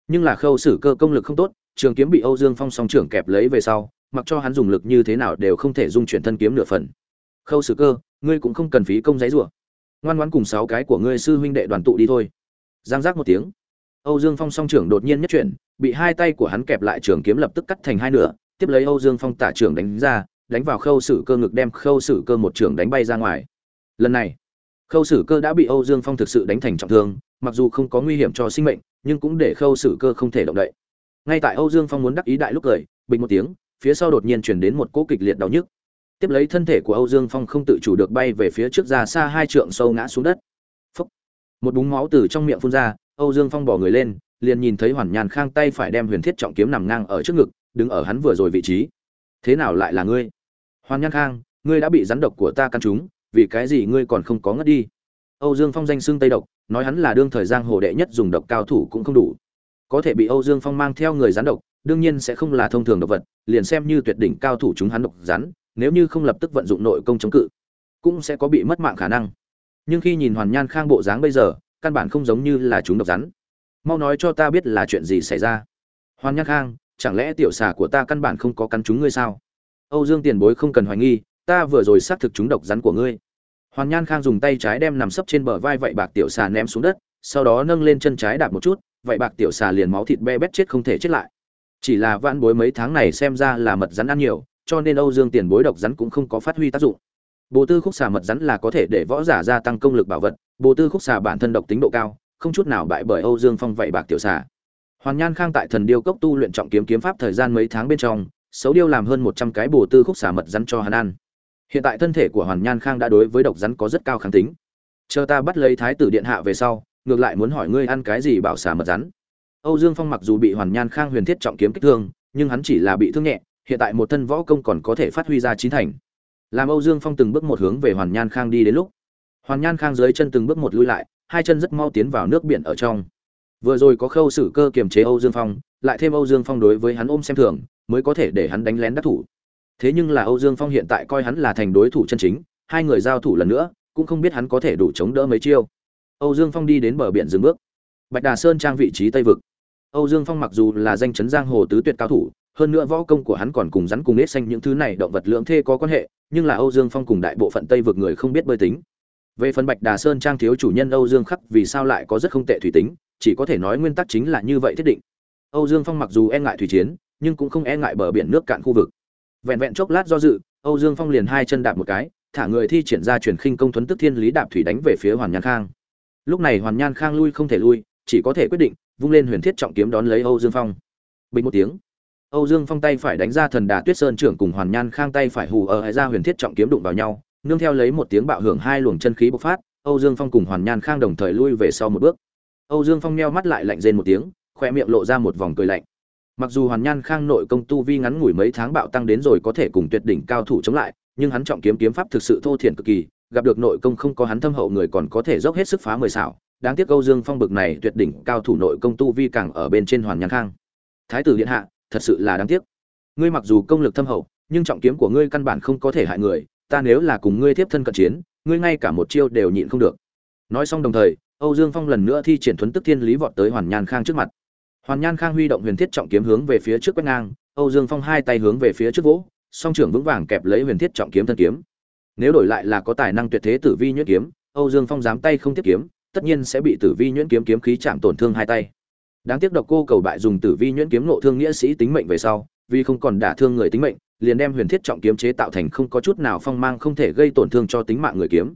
Nhưng là khâu sử cơ công lực không tốt, trường kiếm bị âu dương phong song trưởng kẹp lấy về sau, mặc cho hắn dùng lực như thế nào đều không thể dung chuyển thân kiếm nửa phần. Khâu sử cơ, ngươi cũng không cần phí công giấy rủa ngoan ngoãn cùng sáu cái của ngươi sư huynh đệ đoàn tụ đi thôi. Giang giác một tiếng. Âu dương phong song trưởng đột nhiên nhất chuyển, bị hai tay của hắn kẹp lại trường kiếm lập tức cắt thành hai nửa, tiếp lấy âu dương phong tả trưởng đánh ra, đánh vào khâu sử cơ ngực đem khâu sử cơ một trưởng đánh bay ra ngoài. Lần này, khâu sử cơ đã bị âu dương phong thực sự đánh thành trọng thương, mặc dù không có nguy hiểm cho sinh mệnh, nhưng cũng để khâu sử cơ không thể động đậy. Ngay tại âu dương phong muốn đắc ý đại lúc cười, bình một tiếng, phía sau đột nhiên chuyển đến một cỗ kịch liệt đau nhức tiếp lấy thân thể của âu dương phong không tự chủ được bay về phía trước ra xa hai trượng sâu ngã xuống đất. Phúc. một búng máu từ trong miệng phun ra, âu dương phong bỏ người lên, liền nhìn thấy hoàn nhàn khang tay phải đem huyền thiết trọng kiếm nằm ngang ở trước ngực, đứng ở hắn vừa rồi vị trí. Thế nào lại là ngươi? Hoàn nhàn khang, ngươi đã bị rắn độc của ta căn trúng vì cái gì ngươi còn không có ngất đi? Âu dương phong danh xưng tây độc, nói hắn là đương thời giang hồ đệ nhất dùng độc cao thủ cũng không đủ. Có thể bị âu dương phong mang theo người rắn độc, đương nhiên sẽ không là thông thường độc vật, liền xem như tuyệt đỉnh cao thủ chúng hắn độc rắn nếu như không lập tức vận dụng nội công chống cự, cũng sẽ có bị mất mạng khả năng. Nhưng khi nhìn hoàn nhan khang bộ dáng bây giờ, căn bản không giống như là chúng độc rắn. Mau nói cho ta biết là chuyện gì xảy ra. Hoàn nhan khang, chẳng lẽ tiểu xà của ta căn bản không có cắn chúng ngươi sao? Âu dương tiền bối không cần hoài nghi, ta vừa rồi xác thực chúng độc rắn của ngươi. Hoàn nhan khang dùng tay trái đem nằm sấp trên bờ vai vậy bạc tiểu xà ném xuống đất, sau đó nâng lên chân trái đạp một chút vậy bạc tiểu xà liền máu thịt be bét chết không thể chết lại. Chỉ là vãn bối mấy tháng này xem ra là mật rắn ăn nhiều cho nên âu dương tiền bối độc rắn cũng không có phát huy tác dụng. Bồ tư khúc xà mật rắn là có thể để võ giả gia tăng công lực bảo vật, bồ tư khúc xà bản thân độc tính độ cao, không chút nào bại bởi âu dương phong vậy bạc tiểu xà. Hoàn nhan khang tại thần điêu cốc tu luyện trọng kiếm kiếm pháp thời gian mấy tháng bên trong, xấu điêu làm hơn một trăm cái bồ tư khúc xà mật rắn cho hắn ăn. Hiện tại thân thể của hoàn nhan khang đã đối với độc rắn có rất cao kháng tính. Chờ ta bắt lấy thái tử điện hạ về sau, ngược lại muốn hỏi ngươi ăn cái gì bảo xà mật rắn. Âu dương phong mặc dù bị hoàn nhan khang huyền thiết trọng kiếm kích thương, nhưng hắn chỉ là bị thương nhẹ hiện tại một thân võ công còn có thể phát huy ra chín thành. Làm âu dương phong từng bước một hướng về hoàn nhan khang đi đến lúc, hoàn nhan khang dưới chân từng bước một lui lại, hai chân rất mau tiến vào nước biển ở trong. Vừa rồi có khâu xử cơ kiềm chế âu dương phong, lại thêm âu dương phong đối với hắn ôm xem thường, mới có thể để hắn đánh lén đắc thủ. Thế nhưng là âu dương phong hiện tại coi hắn là thành đối thủ chân chính, hai người giao thủ lần nữa, cũng không biết hắn có thể đủ chống đỡ mấy chiêu. Âu dương phong đi đến bờ biển dừng bước. Bạch đà sơn trang vị trí tây vực. Âu dương phong mặc dù là danh chấn giang hồ tứ tuyệt cao thủ hơn nữa võ công của hắn còn cùng rắn cùng nết xanh những thứ này động vật lưỡng thê có quan hệ, nhưng là âu dương phong cùng đại bộ phận tây vực người không biết bơi tính. Về phần bạch đà sơn trang thiếu chủ nhân âu dương khắc vì sao lại có rất không tệ thủy tính, chỉ có thể nói nguyên tắc chính là như vậy thiết định. Âu dương phong mặc dù e ngại thủy chiến, nhưng cũng không e ngại bờ biển nước cạn khu vực. Vẹn vẹn chốc lát do dự, âu dương phong liền hai chân đạp một cái, thả người thi triển ra truyền khinh công tuấn tức thiên lý đạp thủy đánh về phía hoàn nhan khang. Lúc này hoàn nhan khang lui không thể lui, chỉ có thể quyết định vung lên huyền thiết trọng kiếm đón lấy âu dương phong. Bình một tiếng âu dương phong tay phải đánh ra thần đà tuyết sơn trưởng cùng hoàn nhan khang tay phải hù ở ra huyền thiết trọng kiếm đụng vào nhau nương theo lấy một tiếng bạo hưởng hai luồng chân khí bộc phát âu dương phong cùng hoàn nhan khang đồng thời lui về sau một bước. Âu dương phong nheo mắt lại lạnh rên một tiếng khóe miệng lộ ra một vòng cười lạnh. Mặc dù hoàn nhan khang nội công tu vi ngắn ngủi mấy tháng bạo tăng đến rồi có thể cùng tuyệt đỉnh cao thủ chống lại nhưng hắn trọng kiếm kiếm pháp thực sự thô thiển cực kỳ gặp được nội công không có hắn thâm hậu người còn có thể dốc hết sức phá mười xảo. Đáng tiếc Âu Dương Phong bực này tuyệt đỉnh cao thủ nội công tu vi càng ở bên trên Hoàn Nhan Khang. Thái tử điện hạ, thật sự là đáng tiếc. Ngươi mặc dù công lực thâm hậu, nhưng trọng kiếm của ngươi căn bản không có thể hại người, ta nếu là cùng ngươi tiếp thân cận chiến, ngươi ngay cả một chiêu đều nhịn không được. Nói xong đồng thời, Âu Dương Phong lần nữa thi triển thuấn tức thiên lý vọt tới Hoàn Nhan Khang trước mặt. Hoàn Nhan Khang huy động huyền thiết trọng kiếm hướng về phía trước quét ngang, Âu Dương Phong hai tay hướng về phía trước vỗ, song trưởng vững vàng kẹp lấy huyền thiết trọng kiếm thân kiếm. Nếu đổi lại là có tài năng tuyệt thế tử vi nhuyễn kiếm, Âu Dương Phong dám tay không tiếp kiếm, tất nhiên sẽ bị tử vi nhuyễn kiếm kiếm khí chạm tổn thương hai tay đáng tiếc độc cô cầu bại dùng tử vi nhuyễn kiếm nộ thương nghĩa sĩ tính mệnh về sau, vì không còn đả thương người tính mệnh, liền đem huyền thiết trọng kiếm chế tạo thành không có chút nào phong mang không thể gây tổn thương cho tính mạng người kiếm.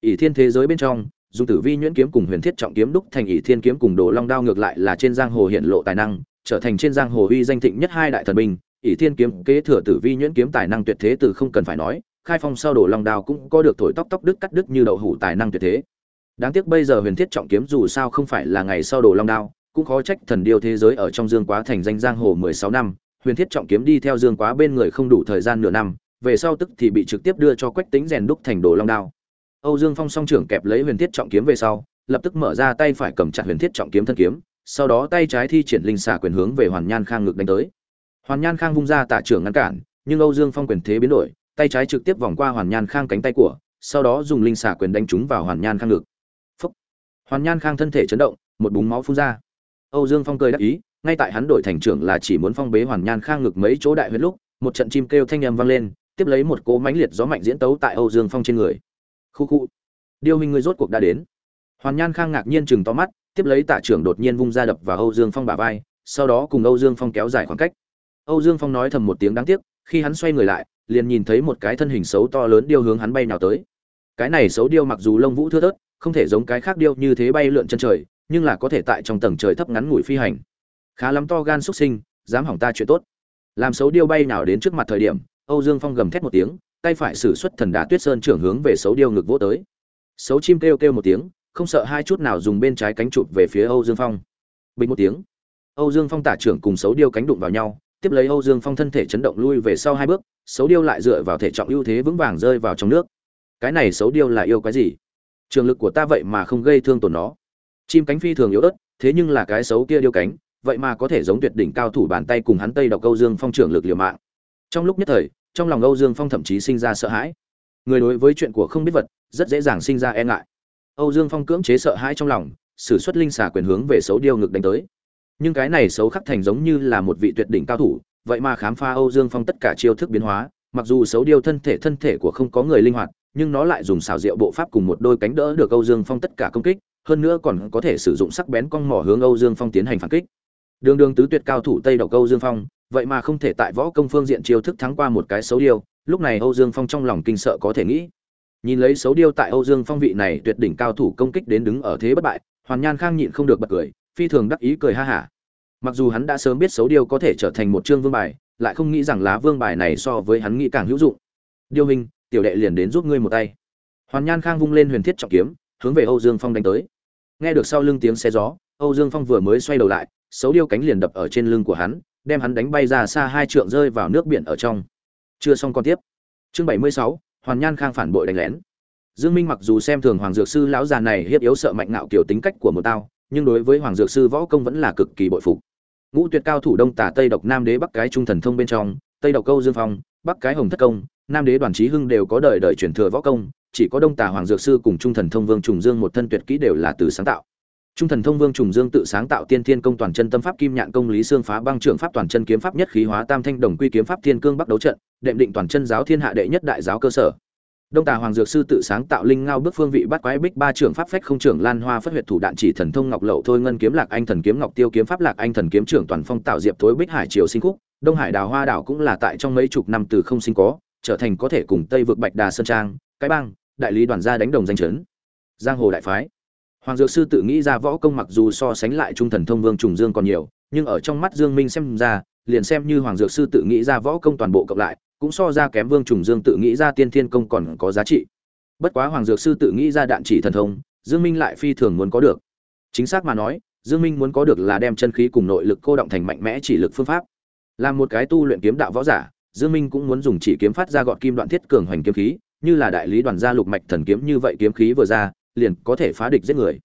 Ỷ thiên thế giới bên trong, dùng tử vi nhuyễn kiếm cùng huyền thiết trọng kiếm đúc thành ỷ thiên kiếm cùng đồ long đao ngược lại là trên giang hồ hiện lộ tài năng, trở thành trên giang hồ uy danh thịnh nhất hai đại thần binh. Ỷ thiên kiếm kế thừa tử vi nhuyễn kiếm tài năng tuyệt thế từ không cần phải nói, khai phong sau đồ long đao cũng có được thổi tóc tóc đứt cắt đứt như đậu hủ tài năng tuyệt thế. Đáng tiếc bây giờ huyền thiết trọng kiếm dù sao không phải là ngày sau đồ long đao cũng khó trách thần điêu thế giới ở trong dương quá thành danh giang hồ mười sáu năm, huyền thiết trọng kiếm đi theo dương quá bên người không đủ thời gian nửa năm, về sau tức thì bị trực tiếp đưa cho quách tĩnh rèn đúc thành đồ long đao. Âu dương phong song trưởng kẹp lấy huyền thiết trọng kiếm về sau, lập tức mở ra tay phải cầm chặt huyền thiết trọng kiếm thân kiếm, sau đó tay trái thi triển linh xà quyền hướng về hoàn nhan khang ngực đánh tới. Hoàn nhan khang vung ra tả trưởng ngăn cản, nhưng âu dương phong quyền thế biến đổi, tay trái trực tiếp vòng qua hoàn nhan khang cánh tay của, sau đó dùng linh xà quyền đánh trúng vào hoàn nhan khang ngực. Hoàn nhan khang thân thể chấn động, một búng máu phun ra âu dương phong cười đắc ý, ngay tại hắn đổi thành trưởng là chỉ muốn phong bế hoàn nhan khang ngực mấy chỗ đại huyết lúc, một trận chim kêu thanh âm vang lên, tiếp lấy một cỗ mãnh liệt gió mạnh diễn tấu tại âu dương phong trên người. Khu khu, điêu hình người rốt cuộc đã đến. Hoàn nhan khang ngạc nhiên chừng to mắt, tiếp lấy tạ trưởng đột nhiên vung ra đập vào âu dương phong bả vai, sau đó cùng âu dương phong kéo dài khoảng cách. Âu dương phong nói thầm một tiếng đáng tiếc, khi hắn xoay người lại, liền nhìn thấy một cái thân hình xấu to lớn điêu hướng hắn bay nào tới. Cái này xấu điêu mặc dù lông vũ thưa thớt, không thể giống cái khác điêu như thế bay lượn chân trời nhưng là có thể tại trong tầng trời thấp ngắn ngủi phi hành. Khá lắm to gan xuất sinh, dám hỏng ta chuyện tốt. Làm xấu điêu bay nào đến trước mặt thời điểm, âu dương phong gầm thét một tiếng, tay phải sử xuất thần đá tuyết sơn trưởng hướng về xấu điêu ngực vỗ tới. Xấu chim kêu kêu một tiếng, không sợ hai chút nào dùng bên trái cánh chụp về phía âu dương phong. Bình một tiếng, âu dương phong tả trưởng cùng xấu điêu cánh đụng vào nhau, tiếp lấy âu dương phong thân thể chấn động lui về sau hai bước, xấu điêu lại dựa vào thể trọng ưu thế vững vàng rơi vào trong nước. Cái này xấu điêu là yêu cái gì? Trường lực của ta vậy mà không gây thương tổn nó chim cánh phi thường yếu ớt thế nhưng là cái xấu kia điêu cánh vậy mà có thể giống tuyệt đỉnh cao thủ bàn tay cùng hắn tây độc âu dương phong trưởng lực liều mạng. Trong lúc nhất thời trong lòng âu dương phong thậm chí sinh ra sợ hãi. Người đối với chuyện của không biết vật rất dễ dàng sinh ra e ngại. Âu dương phong cưỡng chế sợ hãi trong lòng sử xuất linh xà quyền hướng về xấu điêu ngực đánh tới. Nhưng cái này xấu khắc thành giống như là một vị tuyệt đỉnh cao thủ vậy mà khám phá âu dương phong tất cả chiêu thức biến hóa mặc dù xấu điêu thân thể thân thể của không có người linh hoạt nhưng nó lại dùng xảo diệu bộ pháp cùng một đôi cánh đỡ được Âu Dương Phong tất cả công kích, hơn nữa còn có thể sử dụng sắc bén cong mỏ hướng Âu Dương Phong tiến hành phản kích. Đường đường tứ tuyệt cao thủ Tây Độc Âu Dương Phong, vậy mà không thể tại võ công phương diện chiêu thức thắng qua một cái xấu điêu, lúc này Âu Dương Phong trong lòng kinh sợ có thể nghĩ. Nhìn lấy xấu điêu tại Âu Dương Phong vị này tuyệt đỉnh cao thủ công kích đến đứng ở thế bất bại, Hoàn Nhan Khang nhịn không được bật cười, phi thường đắc ý cười ha hả. Mặc dù hắn đã sớm biết xấu điêu có thể trở thành một trương vương bài, lại không nghĩ rằng lá vương bài này so với hắn nghĩ càng hữu dụng. Điêu Minh, tiểu đệ liền đến giúp ngươi một tay hoàn nhan khang vung lên huyền thiết trọng kiếm hướng về âu dương phong đánh tới nghe được sau lưng tiếng xe gió, âu dương phong vừa mới xoay đầu lại, xấu điêu cánh liền đập ở trên lưng của hắn, đem hắn đánh bay ra xa hai trượng rơi vào nước biển ở trong. Chưa xong còn tiếp. Chương bảy mươi sáu, hoàn nhan khang phản bội đánh lén. Dương minh mặc dù xem thường hoàng dược sư lão già này hiếp yếu sợ mạnh ngạo kiểu tính cách của một tao, nhưng đối với hoàng dược sư võ công vẫn là cực kỳ bội phục. Ngũ tuyệt cao thủ đông tả tây độc nam đế bắc cái trung thần thông bên trong, tây độc câu dương phong, bắc cái hồng thất công, nam đế đoàn trí hưng đều có đời đời truyền thừa võ công chỉ có đông tà hoàng dược sư cùng trung thần thông vương trùng dương một thân tuyệt kỹ đều là từ sáng tạo Trung thần thông vương trùng dương tự sáng tạo tiên thiên công toàn chân tâm pháp kim nhạn công lý xương phá băng trưởng pháp toàn chân kiếm pháp nhất khí hóa tam thanh đồng quy kiếm pháp thiên cương bắc đấu trận, đệm định toàn chân giáo thiên hạ đệ nhất đại giáo cơ sở. Đông Tà Hoàng Dược sư tự sáng tạo linh ngao bước phương vị bắt quái bích ba trưởng pháp phách không trưởng lan hoa phất huyệt thủ đạn chỉ thần thông ngọc lậu thôi ngân kiếm lạc anh thần kiếm ngọc tiêu kiếm pháp lạc anh thần kiếm trưởng toàn phong tạo diệp thối bích hải triều sinh khúc, Đông Hải Đào Hoa đảo cũng là tại trong mấy chục năm từ không sinh có, trở thành có thể cùng Tây vượt Bạch Đà Sơn Trang, cái bang, đại lý đoàn gia đánh đồng danh chấn. Giang hồ đại phái. Hoàng Dược sư tự nghĩ ra võ công mặc dù so sánh lại Trung Thần Thông Vương Trùng Dương còn nhiều, nhưng ở trong mắt Dương Minh xem ra, liền xem như Hoàng Dược sư tự nghĩ ra võ công toàn bộ cộng lại, cũng so ra kém Vương Trùng Dương tự nghĩ ra Tiên Thiên công còn có giá trị. Bất quá Hoàng Dược sư tự nghĩ ra đạn chỉ thần thông, Dương Minh lại phi thường muốn có được. Chính xác mà nói, Dương Minh muốn có được là đem chân khí cùng nội lực cô động thành mạnh mẽ chỉ lực phương pháp. Làm một cái tu luyện kiếm đạo võ giả, Dương Minh cũng muốn dùng chỉ kiếm phát ra gọt kim đoạn thiết cường hoành kiếm khí, như là đại lý đoàn gia lục mạch thần kiếm như vậy kiếm khí vừa ra, liền có thể phá địch giết người.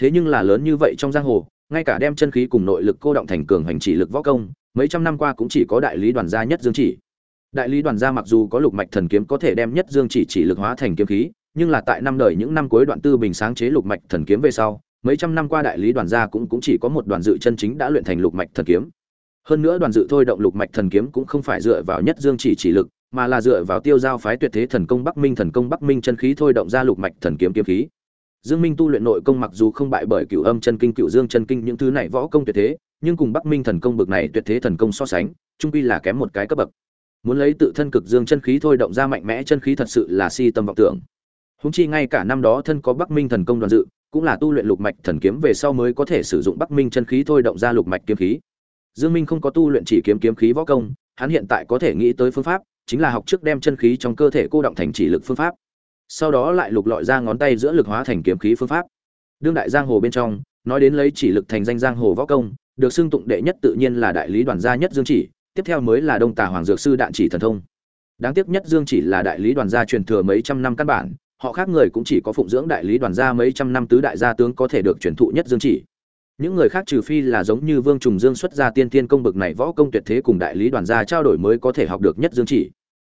Thế nhưng là lớn như vậy trong giang hồ, ngay cả đem chân khí cùng nội lực cô động thành cường hành chỉ lực võ công, mấy trăm năm qua cũng chỉ có đại lý đoàn gia nhất Dương chỉ. Đại lý đoàn gia mặc dù có lục mạch thần kiếm có thể đem nhất Dương chỉ chỉ lực hóa thành kiếm khí, nhưng là tại năm đời những năm cuối đoạn tư bình sáng chế lục mạch thần kiếm về sau, mấy trăm năm qua đại lý đoàn gia cũng cũng chỉ có một đoàn dự chân chính đã luyện thành lục mạch thần kiếm hơn nữa đoàn dự thôi động lục mạch thần kiếm cũng không phải dựa vào nhất dương chỉ chỉ lực mà là dựa vào tiêu giao phái tuyệt thế thần công bắc minh thần công bắc minh chân khí thôi động ra lục mạch thần kiếm kiếm khí. Dương minh tu luyện nội công mặc dù không bại bởi cửu âm chân kinh cửu dương chân kinh những thứ này võ công tuyệt thế nhưng cùng bắc minh thần công bực này tuyệt thế thần công so sánh chung quy là kém một cái cấp bậc. Muốn lấy tự thân cực dương chân khí thôi động ra mạnh mẽ chân khí thật sự là si tâm vọng tưởng. Húng chi ngay cả năm đó thân có bắc minh thần công đoàn dự cũng là tu luyện lục mạch thần kiếm về sau mới có thể sử dụng bắc minh chân khí thôi động ra lục mạch kiếm khí. Dương Minh không có tu luyện chỉ kiếm kiếm khí võ công, hắn hiện tại có thể nghĩ tới phương pháp, chính là học trước đem chân khí trong cơ thể cô động thành chỉ lực phương pháp. Sau đó lại lục lọi ra ngón tay giữa lực hóa thành kiếm khí phương pháp. Đương đại giang hồ bên trong, nói đến lấy chỉ lực thành danh giang hồ võ công, được xưng tụng đệ nhất tự nhiên là đại lý đoàn gia nhất Dương Chỉ, tiếp theo mới là Đông Tà Hoàng Dược sư đạn chỉ thần thông. Đáng tiếc nhất Dương Chỉ là đại lý đoàn gia truyền thừa mấy trăm năm căn bản, họ khác người cũng chỉ có phụng dưỡng đại lý đoàn gia mấy trăm năm tứ đại gia tướng có thể được truyền thụ nhất Dương Chỉ những người khác trừ phi là giống như vương trùng dương xuất ra tiên tiên công bực này võ công tuyệt thế cùng đại lý đoàn gia trao đổi mới có thể học được nhất dương chỉ.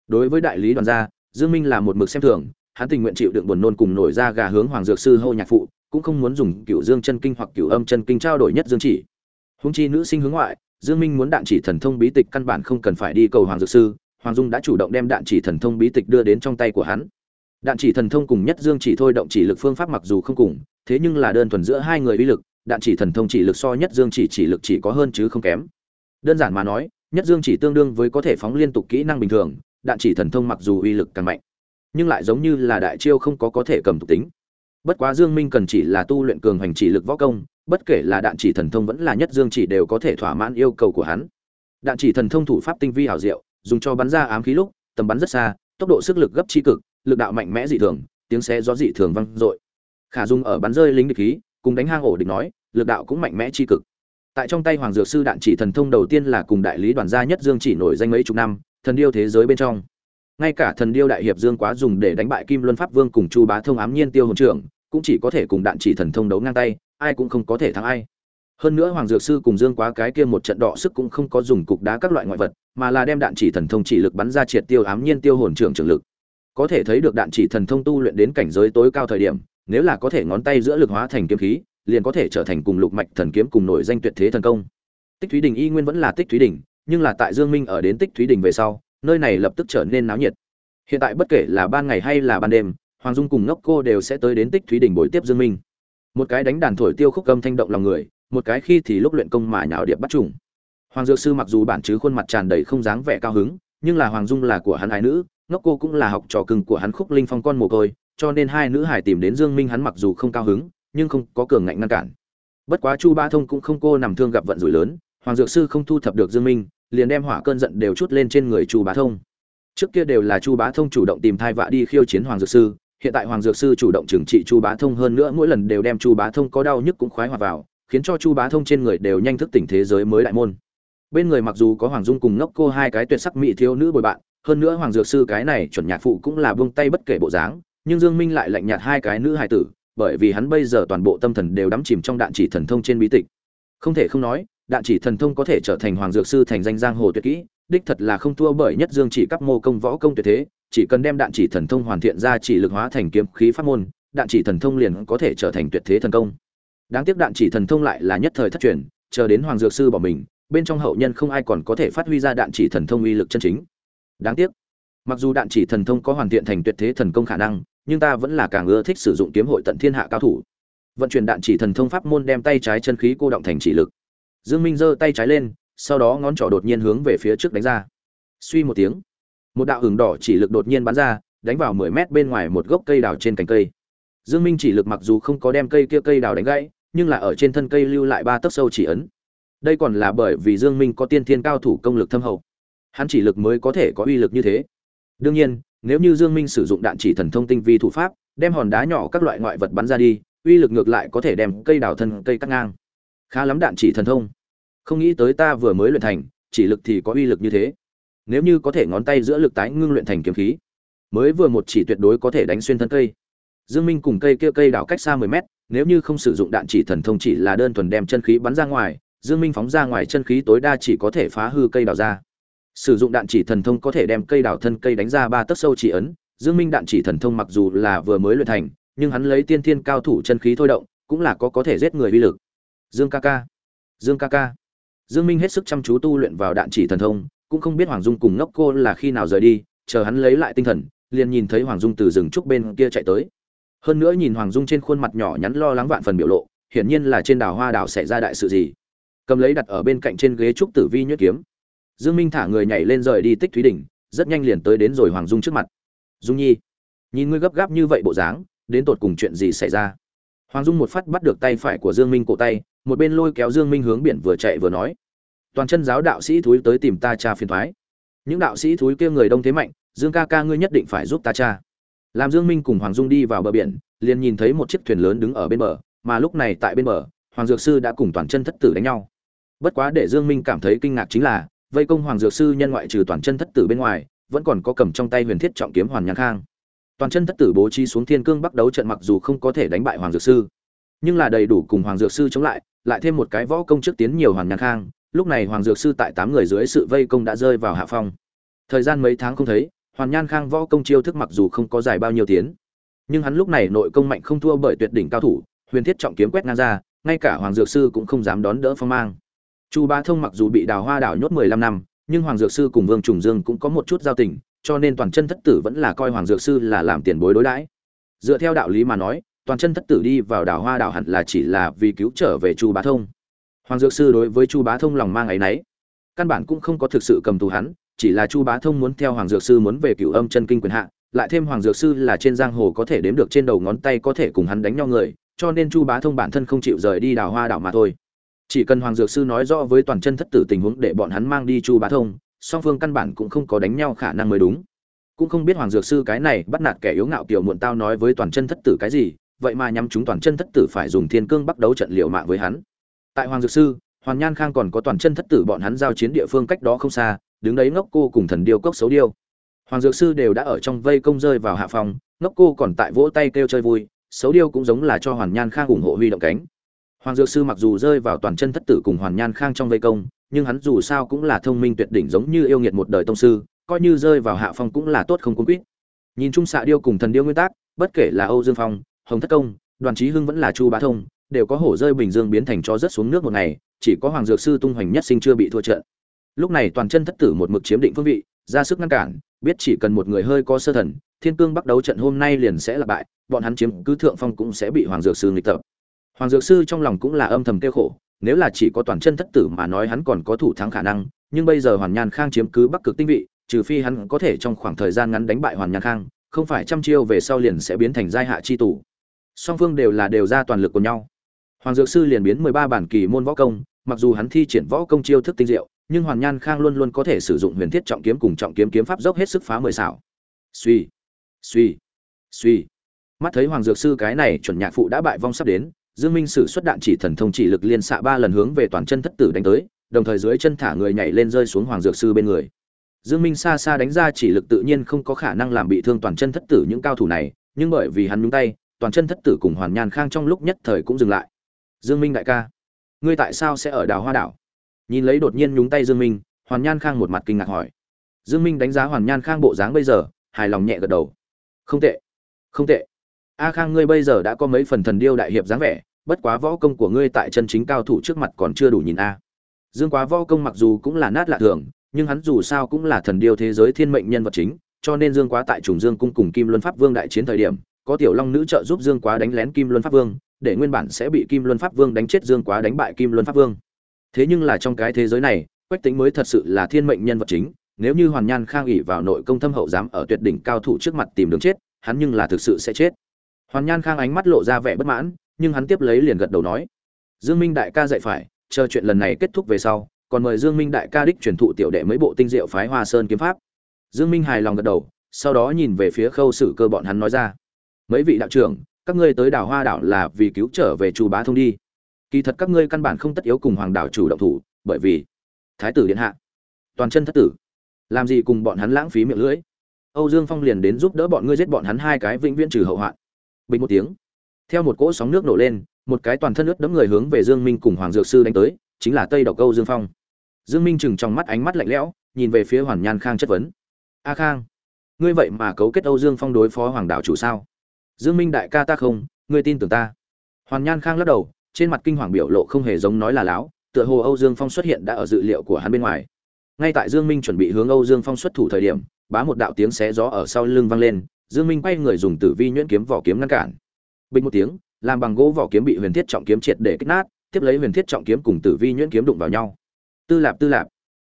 Đối với đại lý đoàn gia, dương minh là một mực xem thường, hắn tình nguyện chịu đựng buồn nôn cùng nổi ra gà hướng hoàng dược sư hô nhạc phụ, cũng không muốn dùng cửu dương chân kinh hoặc cửu âm chân kinh trao đổi nhất dương chỉ. Húng chi nữ sinh hướng ngoại, dương minh muốn đạn chỉ thần thông bí tịch căn bản không cần phải đi cầu hoàng dược sư, hoàng dung đã chủ động đem đạn chỉ thần thông bí tịch đưa đến trong tay của hắn. Đạn chỉ thần thông cùng nhất dương chỉ thôi động chỉ lực phương pháp mặc dù không cùng, thế nhưng là đơn thuần giữa hai người uy lực đạn chỉ thần thông chỉ lực so nhất dương chỉ chỉ lực chỉ có hơn chứ không kém. Đơn giản mà nói, nhất dương chỉ tương đương với có thể phóng liên tục kỹ năng bình thường, đạn chỉ thần thông mặc dù uy lực càng mạnh, nhưng lại giống như là đại chiêu không có có thể cầm tục tính. Bất quá dương minh cần chỉ là tu luyện cường hành chỉ lực võ công, bất kể là đạn chỉ thần thông vẫn là nhất dương chỉ đều có thể thỏa mãn yêu cầu của hắn. Đạn chỉ thần thông thủ pháp tinh vi hảo diệu, dùng cho bắn ra ám khí lúc, tầm bắn rất xa, tốc độ sức lực gấp chi cực, lực đạo mạnh mẽ dị thường, tiếng xe gió dị thường vang dội. Khả dùng ở bắn rơi lính địch khí cùng đánh hang ổ địch nói, lực đạo cũng mạnh mẽ chi cực. Tại trong tay hoàng dược sư đạn chỉ thần thông đầu tiên là cùng đại lý đoàn gia nhất dương chỉ nổi danh mấy chục năm, thần điêu thế giới bên trong. Ngay cả thần điêu đại hiệp dương quá dùng để đánh bại kim luân pháp vương cùng chu bá thông ám nhiên tiêu hồn trưởng, cũng chỉ có thể cùng đạn chỉ thần thông đấu ngang tay, ai cũng không có thể thắng ai. Hơn nữa hoàng dược sư cùng dương quá cái kia một trận đọ sức cũng không có dùng cục đá các loại ngoại vật, mà là đem đạn chỉ thần thông chỉ lực bắn ra triệt tiêu ám nhiên tiêu hồn trưởng trường lực. Có thể thấy được đạn chỉ thần thông tu luyện đến cảnh giới tối cao thời điểm nếu là có thể ngón tay giữa lực hóa thành kiếm khí, liền có thể trở thành cùng lục mạch thần kiếm cùng nổi danh tuyệt thế thần công. Tích thúy đình y nguyên vẫn là tích thúy đình, nhưng là tại dương minh ở đến tích thúy đình về sau, nơi này lập tức trở nên náo nhiệt. Hiện tại bất kể là ban ngày hay là ban đêm, hoàng dung cùng ngốc cô đều sẽ tới đến tích thúy đình buổi tiếp dương minh. Một cái đánh đàn thổi tiêu khúc âm thanh động lòng người, một cái khi thì lúc luyện công mà nhào điệp bắt trùng hoàng dược sư mặc dù bản chứ khuôn mặt tràn đầy không dáng vẻ cao hứng, nhưng là hoàng dung là của hắn ái nữ, ngốc cô cũng là học trò cưng của hắn khúc linh phong con mồ côi cho nên hai nữ hải tìm đến dương minh hắn mặc dù không cao hứng, nhưng không có cường ngạnh ngăn cản. Bất quá chu ba thông cũng không cô nằm thương gặp vận rủi lớn, hoàng dược sư không thu thập được dương minh, liền đem hỏa cơn giận đều chút lên trên người chu bá thông. Trước kia đều là chu bá thông chủ động tìm thai vạ đi khiêu chiến hoàng dược sư, hiện tại hoàng dược sư chủ động trừng trị chu bá thông hơn nữa mỗi lần đều đem chu bá thông có đau nhức cũng khoái hòa vào, khiến cho chu bá thông trên người đều nhanh thức tỉnh thế giới mới đại môn. Bên người mặc dù có hoàng dung cùng ngốc cô hai cái tuyệt sắc mỹ thiếu nữ bồi bạn, hơn nữa hoàng dược sư cái này chuẩn nhạc phụ cũng là buông tay bất kể bộ dáng nhưng dương minh lại lạnh nhạt hai cái nữ hài tử, bởi vì hắn bây giờ toàn bộ tâm thần đều đắm chìm trong đạn chỉ thần thông trên bí tịch. Không thể không nói, đạn chỉ thần thông có thể trở thành hoàng dược sư thành danh giang hồ tuyệt kỹ, đích thật là không thua bởi nhất dương chỉ cấp mô công võ công tuyệt thế, chỉ cần đem đạn chỉ thần thông hoàn thiện ra chỉ lực hóa thành kiếm khí pháp môn, đạn chỉ thần thông liền có thể trở thành tuyệt thế thần công. Đáng tiếc đạn chỉ thần thông lại là nhất thời thất truyền, chờ đến hoàng dược sư bỏ mình, bên trong hậu nhân không ai còn có thể phát huy ra đạn chỉ thần thông uy lực chân chính. Đáng tiếc, mặc dù đạn chỉ thần thông có hoàn thiện thành tuyệt thế thần công khả năng nhưng ta vẫn là càng ưa thích sử dụng kiếm hội tận thiên hạ cao thủ. Vận chuyển đạn chỉ thần thông pháp môn đem tay trái chân khí cô động thành chỉ lực. Dương minh giơ tay trái lên, sau đó ngón trỏ đột nhiên hướng về phía trước đánh ra. Suy một tiếng, một đạo hừng đỏ chỉ lực đột nhiên bắn ra, đánh vào 10 mét bên ngoài một gốc cây đào trên cành cây. Dương minh chỉ lực mặc dù không có đem cây kia cây đào đánh gãy, nhưng là ở trên thân cây lưu lại ba tấc sâu chỉ ấn. Đây còn là bởi vì dương minh có tiên thiên cao thủ công lực thâm hậu. Hắn chỉ lực mới có thể có uy lực như thế. Đương nhiên nếu như dương minh sử dụng đạn chỉ thần thông tinh vi thủ pháp, đem hòn đá nhỏ các loại ngoại vật bắn ra đi, uy lực ngược lại có thể đem cây đào thân, cây cắt ngang. Khá lắm đạn chỉ thần thông. Không nghĩ tới ta vừa mới luyện thành, chỉ lực thì có uy lực như thế. Nếu như có thể ngón tay giữa lực tái ngưng luyện thành kiếm khí, mới vừa một chỉ tuyệt đối có thể đánh xuyên thân cây. Dương minh cùng cây kia cây đào cách xa 10 mét, nếu như không sử dụng đạn chỉ thần thông chỉ là đơn thuần đem chân khí bắn ra ngoài, dương minh phóng ra ngoài chân khí tối đa chỉ có thể phá hư cây đào ra sử dụng đạn chỉ thần thông có thể đem cây đào thân cây đánh ra ba tấc sâu chỉ ấn. Dương minh đạn chỉ thần thông mặc dù là vừa mới luyện thành, nhưng hắn lấy tiên thiên cao thủ chân khí thôi động, cũng là có có thể giết người uy lực. Dương ca ca, dương ca ca. Dương minh hết sức chăm chú tu luyện vào đạn chỉ thần thông, cũng không biết hoàng dung cùng ngốc cô là khi nào rời đi, chờ hắn lấy lại tinh thần, liền nhìn thấy hoàng dung từ rừng trúc bên kia chạy tới. Hơn nữa nhìn hoàng dung trên khuôn mặt nhỏ nhắn lo lắng vạn phần biểu lộ, hiển nhiên là trên đảo hoa đảo xảy ra đại sự gì. Cầm lấy đặt ở bên cạnh trên ghế trúc tử vi nhuyễn kiếm dương minh thả người nhảy lên rời đi tích thúy đỉnh rất nhanh liền tới đến rồi hoàng dung trước mặt. Dung nhi, nhìn ngươi gấp gáp như vậy bộ dáng, đến tột cùng chuyện gì xảy ra? Hoàng dung một phát bắt được tay phải của dương minh cổ tay, một bên lôi kéo dương minh hướng biển vừa chạy vừa nói, toàn chân giáo đạo sĩ thúi tới tìm ta cha phiền thoái. Những đạo sĩ thúi kia người đông thế mạnh, dương ca ca ngươi nhất định phải giúp ta cha. Làm dương minh cùng hoàng dung đi vào bờ biển, liền nhìn thấy một chiếc thuyền lớn đứng ở bên bờ, mà lúc này tại bên bờ, hoàng dược sư đã cùng toàn chân thất tử đánh nhau. Bất quá để dương minh cảm thấy kinh ngạc chính là vây công hoàng dược sư nhân ngoại trừ toàn chân thất tử bên ngoài, vẫn còn có cầm trong tay huyền thiết trọng kiếm hoàn nhàn khang. Toàn chân thất tử bố trí xuống thiên cương bắt đấu trận mặc dù không có thể đánh bại hoàng dược sư, nhưng là đầy đủ cùng hoàng dược sư chống lại lại thêm một cái võ công trước tiến nhiều hoàn nhàn khang, lúc này hoàng dược sư tại tám người dưới sự vây công đã rơi vào hạ phong. Thời gian mấy tháng không thấy, hoàn nhan khang võ công chiêu thức mặc dù không có dài bao nhiêu tiến, nhưng hắn lúc này nội công mạnh không thua bởi tuyệt đỉnh cao thủ, huyền thiết trọng kiếm quét ngang ra, ngay cả hoàng dược sư cũng không dám đón đỡ phong mang chu bá thông mặc dù bị đào hoa đảo nhốt mười lăm năm, nhưng hoàng dược sư cùng vương trùng dương cũng có một chút giao tình, cho nên toàn chân thất tử vẫn là coi hoàng dược sư là làm tiền bối đối đãi. Dựa theo đạo lý mà nói, toàn chân thất tử đi vào đảo hoa đảo hẳn là chỉ là vì cứu trở về chu bá thông. Hoàng dược sư đối với chu bá thông lòng mang áy náy, căn bản cũng không có thực sự cầm tù hắn, chỉ là chu bá thông muốn theo hoàng dược sư muốn về cựu âm chân kinh quyền hạ, lại thêm hoàng dược sư là trên giang hồ có thể đếm được trên đầu ngón tay có thể cùng hắn đánh nhau người, cho nên chu bá thông bản thân không chịu rời đi đào hoa đảo mà thôi chỉ cần hoàng dược sư nói rõ với toàn chân thất tử tình huống để bọn hắn mang đi chu bá thông, song phương căn bản cũng không có đánh nhau khả năng mới đúng. Cũng không biết hoàng dược sư cái này bắt nạt kẻ yếu ngạo kiểu muộn tao nói với toàn chân thất tử cái gì, vậy mà nhắm chúng toàn chân thất tử phải dùng thiên cương bắt đấu trận liệu mạng với hắn. Tại hoàng dược sư hoàn nhan khang còn có toàn chân thất tử bọn hắn giao chiến địa phương cách đó không xa, đứng đấy ngốc cô cùng thần điêu cốc xấu điêu. Hoàng dược sư đều đã ở trong vây công rơi vào hạ phòng, ngốc cô còn tại vỗ tay kêu chơi vui, xấu điêu cũng giống là cho hoàn nhan khang ủng hộ huy động cánh hoàng dược sư mặc dù rơi vào toàn chân thất tử cùng hoàn nhan khang trong vây công, nhưng hắn dù sao cũng là thông minh tuyệt đỉnh giống như yêu nghiệt một đời tông sư, coi như rơi vào hạ phong cũng là tốt không cuốn quýt. Nhìn chung xạ điêu cùng thần điêu nguyên tắc bất kể là âu dương phong, hồng thất công, đoàn Chí hưng vẫn là chu bá thông, đều có hổ rơi bình dương biến thành cho rất xuống nước một ngày, chỉ có hoàng dược sư tung hoành nhất sinh chưa bị thua trận. Lúc này toàn chân thất tử một mực chiếm định phương vị, ra sức ngăn cản, biết chỉ cần một người hơi có sơ thần, thiên cương bắt đấu trận hôm nay liền sẽ là bại, bọn hắn chiếm cứ thượng phong cũng sẽ bị hoàng dược sư nghịch tập hoàng dược sư trong lòng cũng là âm thầm kêu khổ, nếu là chỉ có toàn chân thất tử mà nói hắn còn có thủ thắng khả năng, nhưng bây giờ hoàn nhan khang chiếm cứ bắc cực tinh vị, trừ phi hắn có thể trong khoảng thời gian ngắn đánh bại hoàn nhan khang, không phải trăm chiêu về sau liền sẽ biến thành giai hạ chi tù. Song phương đều là đều ra toàn lực của nhau. Hoàng dược sư liền biến mười ba bản kỳ môn võ công, mặc dù hắn thi triển võ công chiêu thức tinh diệu, nhưng hoàn nhan khang luôn luôn có thể sử dụng huyền thiết trọng kiếm cùng trọng kiếm kiếm pháp dốc hết sức phá mười xảo. Suy suy suy. Mắt thấy hoàng dược sư cái này chuẩn nhạc phụ đã bại vong sắp đến dương minh sử xuất đạn chỉ thần thông chỉ lực liên xạ ba lần hướng về toàn chân thất tử đánh tới, đồng thời dưới chân thả người nhảy lên rơi xuống hoàng dược sư bên người. Dương minh xa xa đánh ra chỉ lực tự nhiên không có khả năng làm bị thương toàn chân thất tử những cao thủ này, nhưng bởi vì hắn nhúng tay, toàn chân thất tử cùng hoàn nhan khang trong lúc nhất thời cũng dừng lại. Dương minh đại ca, ngươi tại sao sẽ ở đào hoa đảo? Nhìn lấy đột nhiên nhúng tay dương minh, hoàn nhan khang một mặt kinh ngạc hỏi. Dương minh đánh giá hoàn nhan khang bộ dáng bây giờ, hài lòng nhẹ gật đầu. Không tệ không tệ a khang, ngươi bây giờ đã có mấy phần thần điêu đại hiệp dáng vẻ, bất quá võ công của ngươi tại chân chính cao thủ trước mặt còn chưa đủ nhìn a. Dương quá võ công mặc dù cũng là nát lạ thường, nhưng hắn dù sao cũng là thần điêu thế giới thiên mệnh nhân vật chính, cho nên dương quá tại trùng dương cung cùng kim luân pháp vương đại chiến thời điểm, có tiểu long nữ trợ giúp dương quá đánh lén kim luân pháp vương, để nguyên bản sẽ bị kim luân pháp vương đánh chết dương quá đánh bại kim luân pháp vương. Thế nhưng là trong cái thế giới này, quách tính mới thật sự là thiên mệnh nhân vật chính, nếu như hoàn nhan khang ỉ vào nội công thâm hậu dám ở tuyệt đỉnh cao thủ trước mặt tìm đường chết, hắn nhưng là thực sự sẽ chết hoàn nhan khang ánh mắt lộ ra vẻ bất mãn, nhưng hắn tiếp lấy liền gật đầu nói, dương minh đại ca dạy phải, chờ chuyện lần này kết thúc về sau, còn mời dương minh đại ca đích truyền thụ tiểu đệ mấy bộ tinh diệu phái hoa sơn kiếm pháp. Dương minh hài lòng gật đầu, sau đó nhìn về phía khâu sử cơ bọn hắn nói ra, mấy vị đạo trưởng, các ngươi tới đảo hoa đảo là vì cứu trở về chu bá thông đi. Kỳ thật các ngươi căn bản không tất yếu cùng hoàng đảo chủ động thủ, bởi vì thái tử điện hạ, toàn chân thất tử, làm gì cùng bọn hắn lãng phí miệng lưỡi? Âu dương phong liền đến giúp đỡ bọn ngươi giết bọn hắn hai cái vĩnh viễn trừ hậu hoạn bình một tiếng. Theo một cỗ sóng nước nổ lên, một cái toàn thân ướt đẫm người hướng về dương minh cùng hoàng dược sư đánh tới, chính là tây độc Câu dương phong. Dương minh chừng trong mắt ánh mắt lạnh lẽo, nhìn về phía hoàn nhan khang chất vấn. A khang, ngươi vậy mà cấu kết âu dương phong đối phó hoàng đạo chủ sao? Dương minh đại ca ta không, ngươi tin tưởng ta. Hoàn nhan khang lắc đầu, trên mặt kinh hoàng biểu lộ không hề giống nói là láo, tựa hồ âu dương phong xuất hiện đã ở dự liệu của hắn bên ngoài. Ngay tại dương minh chuẩn bị hướng âu dương phong xuất thủ thời điểm, bá một đạo tiếng xé gió ở sau lưng vang lên dương minh quay người dùng tử vi nhuyễn kiếm vỏ kiếm ngăn cản. Bình một tiếng, làm bằng gỗ vỏ kiếm bị huyền thiết trọng kiếm triệt để kích nát, tiếp lấy huyền thiết trọng kiếm cùng tử vi nhuyễn kiếm đụng vào nhau. Tư lạp tư lạp.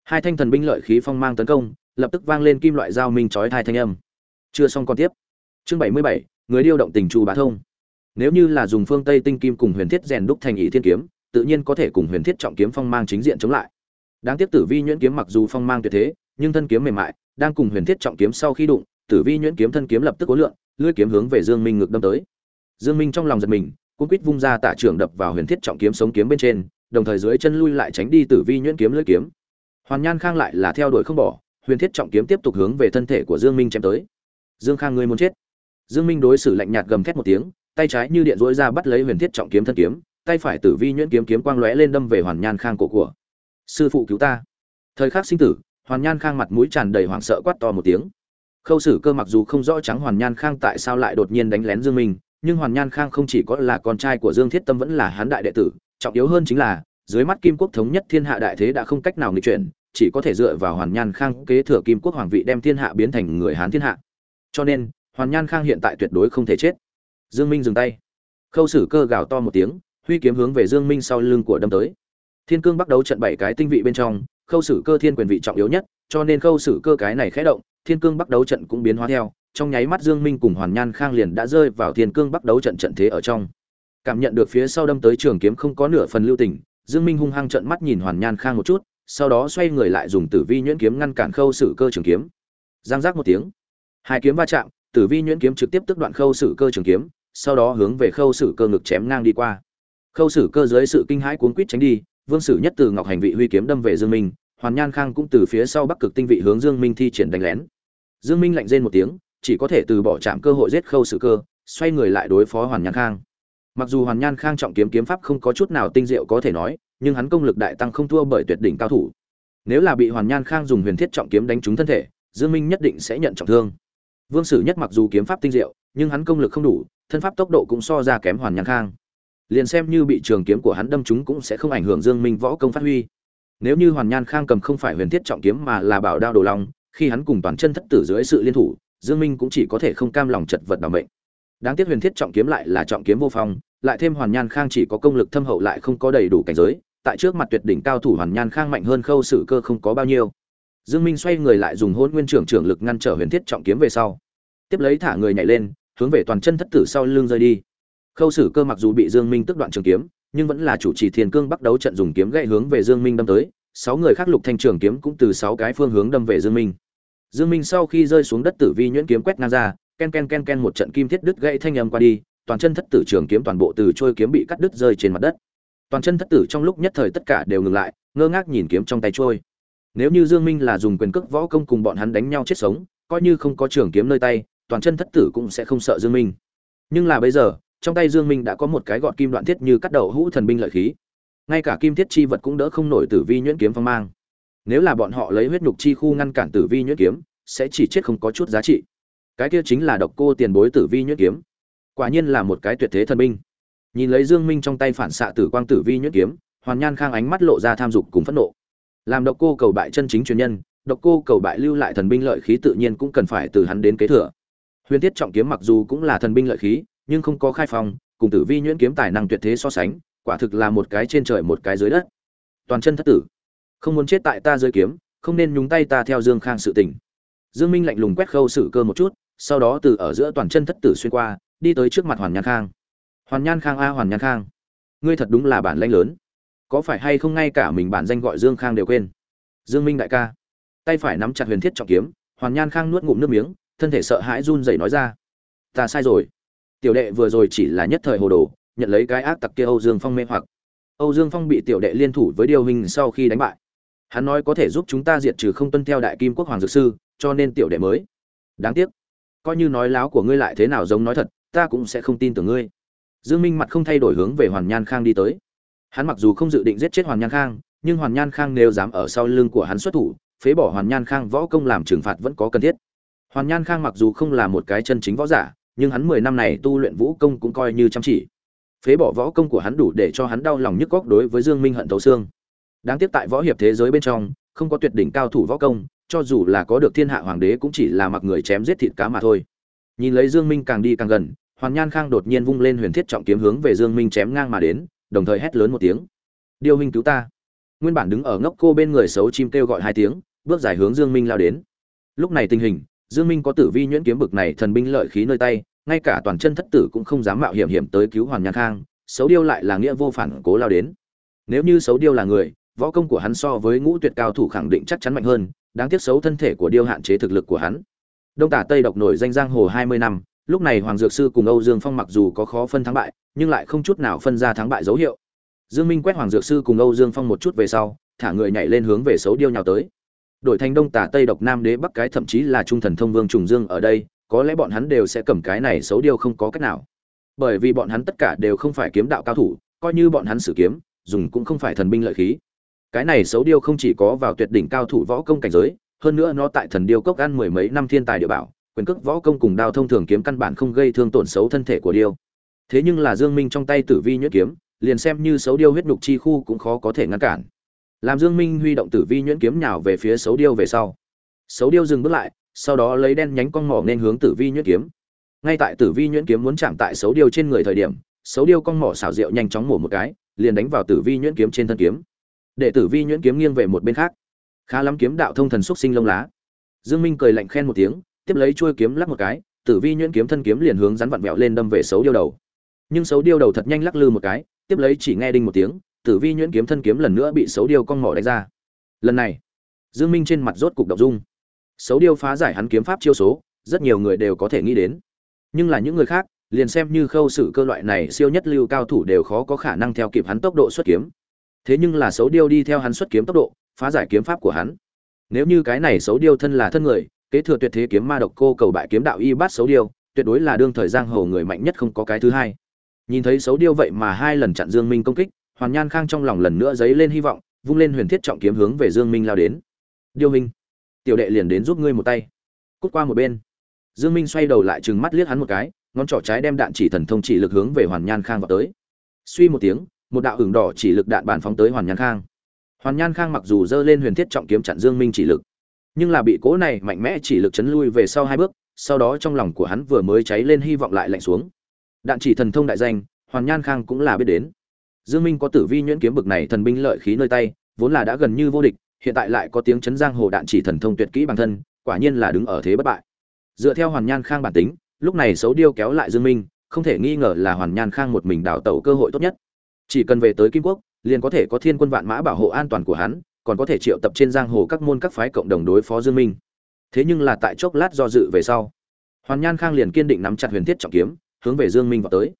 Hai thanh thần binh lợi khí phong mang tấn công, lập tức vang lên kim loại dao minh chói tai thanh âm. Chưa xong còn tiếp. Chương bảy mươi bảy, người điêu động tình chu bá thông. Nếu như là dùng phương tây tinh kim cùng huyền thiết rèn đúc thành ý thiên kiếm, tự nhiên có thể cùng huyền thiết trọng kiếm phong mang chính diện chống lại. Đáng tiếc tử vi nhuyễn kiếm mặc dù phong mang tuyệt thế, nhưng thân kiếm mềm mại, đang cùng huyền thiết trọng kiếm sau khi đụng tử vi nhuyễn kiếm thân kiếm lập tức cố lượn, lưỡi kiếm hướng về dương minh ngực đâm tới. Dương minh trong lòng giật mình cũng quýt vung ra tạ trưởng đập vào huyền thiết trọng kiếm sống kiếm bên trên đồng thời dưới chân lui lại tránh đi tử vi nhuyễn kiếm lưỡi kiếm. Hoàn nhan khang lại là theo đuổi không bỏ huyền thiết trọng kiếm tiếp tục hướng về thân thể của dương minh chém tới. Dương khang ngươi muốn chết. Dương minh đối xử lạnh nhạt gầm thét một tiếng tay trái như điện rỗi ra bắt lấy huyền thiết trọng kiếm thân kiếm tay phải tử vi nhuyễn kiếm kiếm quang lóe lên đâm về hoàn nhan khang cổ của. Sư phụ cứu ta. Thời khắc sinh tử hoàn nhan khang mặt mũi tràn đầy hoảng sợ quát to một tiếng khâu sử cơ mặc dù không rõ trắng hoàn nhan khang tại sao lại đột nhiên đánh lén dương minh, nhưng hoàn nhan khang không chỉ có là con trai của dương thiết tâm vẫn là hán đại đệ tử, trọng yếu hơn chính là, dưới mắt kim quốc thống nhất thiên hạ đại thế đã không cách nào nghịch chuyển, chỉ có thể dựa vào hoàn nhan khang kế thừa kim quốc hoàng vị đem thiên hạ biến thành người hán thiên hạ. Cho nên, hoàn nhan khang hiện tại tuyệt đối không thể chết. Dương minh dừng tay. Khâu sử cơ gào to một tiếng, huy kiếm hướng về dương minh sau lưng của đâm tới. Thiên cương bắt đầu trận bảy cái tinh vị bên trong khâu sử cơ thiên quyền vị trọng yếu nhất, cho nên khâu sử cơ cái này khẽ động, thiên cương bắt đấu trận cũng biến hóa theo, trong nháy mắt dương minh cùng hoàn nhan khang liền đã rơi vào thiên cương bắt đấu trận trận thế ở trong. Cảm nhận được phía sau đâm tới trường kiếm không có nửa phần lưu tình, dương minh hung hăng trận mắt nhìn hoàn nhan khang một chút, sau đó xoay người lại dùng tử vi nhuyễn kiếm ngăn cản khâu sử cơ trường kiếm. Giang giác một tiếng. Hai kiếm va chạm, tử vi nhuyễn kiếm trực tiếp tức đoạn khâu sử cơ trường kiếm, sau đó hướng về khâu sử cơ ngực chém ngang đi qua. Khâu sử cơ dưới sự kinh hãi cuốn quýt tránh đi, vương sử nhất từ ngọc hành vị huy kiếm đâm về dương minh hoàn nhan khang cũng từ phía sau bắc cực tinh vị hướng dương minh thi triển đánh lén. Dương minh lạnh rên một tiếng, chỉ có thể từ bỏ chạm cơ hội giết khâu sử cơ, xoay người lại đối phó hoàn nhan khang. Mặc dù hoàn nhan khang trọng kiếm kiếm pháp không có chút nào tinh diệu có thể nói, nhưng hắn công lực đại tăng không thua bởi tuyệt đỉnh cao thủ. Nếu là bị hoàn nhan khang dùng huyền thiết trọng kiếm đánh trúng thân thể, dương minh nhất định sẽ nhận trọng thương. Vương sử nhất mặc dù kiếm pháp tinh diệu, nhưng hắn công lực không đủ, thân pháp tốc độ cũng so ra kém hoàn nhan khang. Liền xem như bị trường kiếm của hắn đâm trúng cũng sẽ không ảnh hưởng dương minh võ công phát huy nếu như hoàn nhan khang cầm không phải huyền thiết trọng kiếm mà là bảo đao đồ long, khi hắn cùng toàn chân thất tử dưới sự liên thủ, dương minh cũng chỉ có thể không cam lòng chật vật bảo mệnh. Đáng tiếc huyền thiết trọng kiếm lại là trọng kiếm vô phong, lại thêm hoàn nhan khang chỉ có công lực thâm hậu lại không có đầy đủ cảnh giới, tại trước mặt tuyệt đỉnh cao thủ hoàn nhan khang mạnh hơn khâu sử cơ không có bao nhiêu. Dương minh xoay người lại dùng hôn nguyên trưởng trưởng lực ngăn trở huyền thiết trọng kiếm về sau. Tiếp lấy thả người nhảy lên, hướng về toàn chân thất tử sau lưng rơi đi. Khâu sử cơ mặc dù bị dương minh tức đoạn trường kiếm nhưng vẫn là chủ trì thiên cương bắt đấu trận dùng kiếm gậy hướng về dương minh đâm tới. Sáu người khác lục thanh trường kiếm cũng từ sáu cái phương hướng đâm về dương minh. Dương minh sau khi rơi xuống đất tử vi nhuyễn kiếm quét ngang ra, ken ken ken ken một trận kim thiết đứt gãy thanh âm qua đi, toàn chân thất tử trường kiếm toàn bộ từ trôi kiếm bị cắt đứt rơi trên mặt đất. Toàn chân thất tử trong lúc nhất thời tất cả đều ngừng lại, ngơ ngác nhìn kiếm trong tay trôi. Nếu như dương minh là dùng quyền cước võ công cùng bọn hắn đánh nhau chết sống, coi như không có trường kiếm nơi tay, toàn chân thất tử cũng sẽ không sợ dương minh. Nhưng là bây giờ trong tay dương minh đã có một cái gọt kim đoạn thiết như cắt đầu hũ thần binh lợi khí. Ngay cả kim thiết chi vật cũng đỡ không nổi tử vi nhuyễn kiếm phong mang. Nếu là bọn họ lấy huyết nhục chi khu ngăn cản tử vi nhuyễn kiếm, sẽ chỉ chết không có chút giá trị. Cái kia chính là độc cô tiền bối tử vi nhuyễn kiếm. Quả nhiên là một cái tuyệt thế thần binh. Nhìn lấy dương minh trong tay phản xạ tử quang tử vi nhuyễn kiếm, hoàn nhan khang ánh mắt lộ ra tham dục cùng phẫn nộ. Làm độc cô cầu bại chân chính truyền nhân, độc cô cầu bại lưu lại thần binh lợi khí tự nhiên cũng cần phải từ hắn đến kế thừa. Huyền thiết trọng kiếm mặc dù cũng là thần binh lợi khí nhưng không có khai phòng cùng tử vi nhuyễn kiếm tài năng tuyệt thế so sánh, quả thực là một cái trên trời một cái dưới đất. Toàn chân thất tử. Không muốn chết tại ta dưới kiếm, không nên nhúng tay ta theo dương khang sự tình. Dương minh lạnh lùng quét khâu sự cơ một chút, sau đó từ ở giữa toàn chân thất tử xuyên qua, đi tới trước mặt hoàn nhan khang. Hoàn nhan khang a, hoàn nhan khang, ngươi thật đúng là bản lãnh lớn. Có phải hay không ngay cả mình bản danh gọi dương khang đều quên? Dương minh đại ca. Tay phải nắm chặt huyền thiết trọng kiếm, hoàn nhan khang nuốt ngụm nước miếng, thân thể sợ hãi run rẩy nói ra. Ta sai rồi tiểu đệ vừa rồi chỉ là nhất thời hồ đồ, nhận lấy cái ác tặc kia âu dương phong mê hoặc. Âu dương phong bị tiểu đệ liên thủ với điều hình sau khi đánh bại. Hắn nói có thể giúp chúng ta diệt trừ không tuân theo đại kim quốc hoàng dược sư, cho nên tiểu đệ mới. Đáng tiếc. Coi như nói láo của ngươi lại thế nào giống nói thật, ta cũng sẽ không tin tưởng ngươi. Dương minh mặt không thay đổi hướng về hoàn nhan khang đi tới. Hắn mặc dù không dự định giết chết hoàn nhan khang, nhưng hoàn nhan khang nếu dám ở sau lưng của hắn xuất thủ, phế bỏ hoàn nhan khang võ công làm trừng phạt vẫn có cần thiết. Hoàn nhan khang mặc dù không là một cái chân chính võ giả nhưng hắn mười năm này tu luyện vũ công cũng coi như chăm chỉ. Phế bỏ võ công của hắn đủ để cho hắn đau lòng nhức góc đối với dương minh hận thấu xương. Đáng tiếc tại võ hiệp thế giới bên trong, không có tuyệt đỉnh cao thủ võ công, cho dù là có được thiên hạ hoàng đế cũng chỉ là mặc người chém giết thịt cá mà thôi. Nhìn lấy dương minh càng đi càng gần, hoàn nhan khang đột nhiên vung lên huyền thiết trọng kiếm hướng về dương minh chém ngang mà đến, đồng thời hét lớn một tiếng. Điêu huynh cứu ta. Nguyên bản đứng ở ngốc cô bên người xấu chim kêu gọi hai tiếng, bước dài hướng dương minh lao đến. Lúc này tình hình dương minh có tử vi nhuyễn kiếm bực này thần binh lợi khí nơi tay, ngay cả toàn chân thất tử cũng không dám mạo hiểm hiểm tới cứu hoàn nhan khang, xấu điêu lại là nghĩa vô phản cố lao đến. Nếu như xấu điêu là người, võ công của hắn so với ngũ tuyệt cao thủ khẳng định chắc chắn mạnh hơn, đáng tiếc xấu thân thể của điêu hạn chế thực lực của hắn. Đông tả tây độc nổi danh giang hồ hai mươi năm, lúc này hoàng dược sư cùng âu dương phong mặc dù có khó phân thắng bại, nhưng lại không chút nào phân ra thắng bại dấu hiệu. Dương minh quét hoàng dược sư cùng âu dương phong một chút về sau, thả người nhảy lên hướng về xấu điêu nhào tới đổi thành đông tả tây độc nam đế bắc cái thậm chí là trung thần thông vương trùng dương ở đây, có lẽ bọn hắn đều sẽ cầm cái này xấu điêu không có cách nào. Bởi vì bọn hắn tất cả đều không phải kiếm đạo cao thủ, coi như bọn hắn sử kiếm, dùng cũng không phải thần binh lợi khí. Cái này xấu điêu không chỉ có vào tuyệt đỉnh cao thủ võ công cảnh giới, hơn nữa nó tại thần điêu cốc ăn mười mấy năm thiên tài địa bảo, quyền cước võ công cùng đao thông thường kiếm căn bản không gây thương tổn xấu thân thể của điêu. Thế nhưng là dương minh trong tay tử vi nhuyễn kiếm, liền xem như xấu điêu huyết nhục chi khu cũng khó có thể ngăn cản làm dương minh huy động tử vi nhuyễn kiếm nhào về phía xấu điêu về sau. Xấu điêu dừng bước lại, sau đó lấy đen nhánh cong mỏ nên hướng tử vi nhuyễn kiếm. Ngay tại tử vi nhuyễn kiếm muốn chạm tại xấu điêu trên người thời điểm xấu điêu cong mỏ xảo diệu nhanh chóng mổ một cái, liền đánh vào tử vi nhuyễn kiếm trên thân kiếm. Để tử vi nhuyễn kiếm nghiêng về một bên khác. Khá lắm kiếm đạo thông thần xúc sinh lông lá. Dương minh cười lạnh khen một tiếng, tiếp lấy chuôi kiếm lắc một cái, tử vi nhuyễn kiếm thân kiếm liền hướng rắn vặn vẹo lên đâm về xấu điêu đầu. Nhưng xấu điêu đầu thật nhanh lắc lư một cái, tiếp lấy chỉ nghe đinh một tiếng tử vi nhuyễn kiếm thân kiếm lần nữa bị xấu điêu cong mỏ đánh ra. Lần này, dương minh trên mặt rốt cục động dung. Xấu điêu phá giải hắn kiếm pháp chiêu số, rất nhiều người đều có thể nghĩ đến. Nhưng là những người khác, liền xem như khâu sự cơ loại này siêu nhất lưu cao thủ đều khó có khả năng theo kịp hắn tốc độ xuất kiếm. Thế nhưng là xấu điêu đi theo hắn xuất kiếm tốc độ, phá giải kiếm pháp của hắn. Nếu như cái này xấu điêu thân là thân người, kế thừa tuyệt thế kiếm ma độc cô cầu bại kiếm đạo y bát xấu điêu, tuyệt đối là đương thời giang hồ người mạnh nhất không có cái thứ hai. Nhìn thấy xấu điêu vậy mà hai lần chặn dương minh công kích hoàn nhan khang trong lòng lần nữa dấy lên hy vọng, vung lên huyền thiết trọng kiếm hướng về dương minh lao đến. Điêu minh, tiểu đệ liền đến giúp ngươi một tay. Cút qua một bên. Dương minh xoay đầu lại trừng mắt liếc hắn một cái, ngón trỏ trái đem đạn chỉ thần thông chỉ lực hướng về hoàn nhan khang vào tới. Suy một tiếng, một đạo hưởng đỏ chỉ lực đạn bàn phóng tới hoàn nhan khang. Hoàn nhan khang mặc dù dơ lên huyền thiết trọng kiếm chặn dương minh chỉ lực, nhưng là bị cố này mạnh mẽ chỉ lực chấn lui về sau hai bước, sau đó trong lòng của hắn vừa mới cháy lên hy vọng lại lạnh xuống. Đạn chỉ thần thông đại danh, hoàn nhan khang cũng là biết đến dương minh có tử vi nhuyễn kiếm bực này thần binh lợi khí nơi tay, vốn là đã gần như vô địch, hiện tại lại có tiếng chấn giang hồ đạn chỉ thần thông tuyệt kỹ bản thân, quả nhiên là đứng ở thế bất bại. Dựa theo hoàn nhan khang bản tính, lúc này xấu điêu kéo lại dương minh, không thể nghi ngờ là hoàn nhan khang một mình đào tẩu cơ hội tốt nhất. Chỉ cần về tới kim quốc, liền có thể có thiên quân vạn mã bảo hộ an toàn của hắn, còn có thể triệu tập trên giang hồ các môn các phái cộng đồng đối phó dương minh. Thế nhưng là tại chốc lát do dự về sau, hoàn nhan khang liền kiên định nắm chặt huyền thiết trọng kiếm, hướng về dương minh vào tới.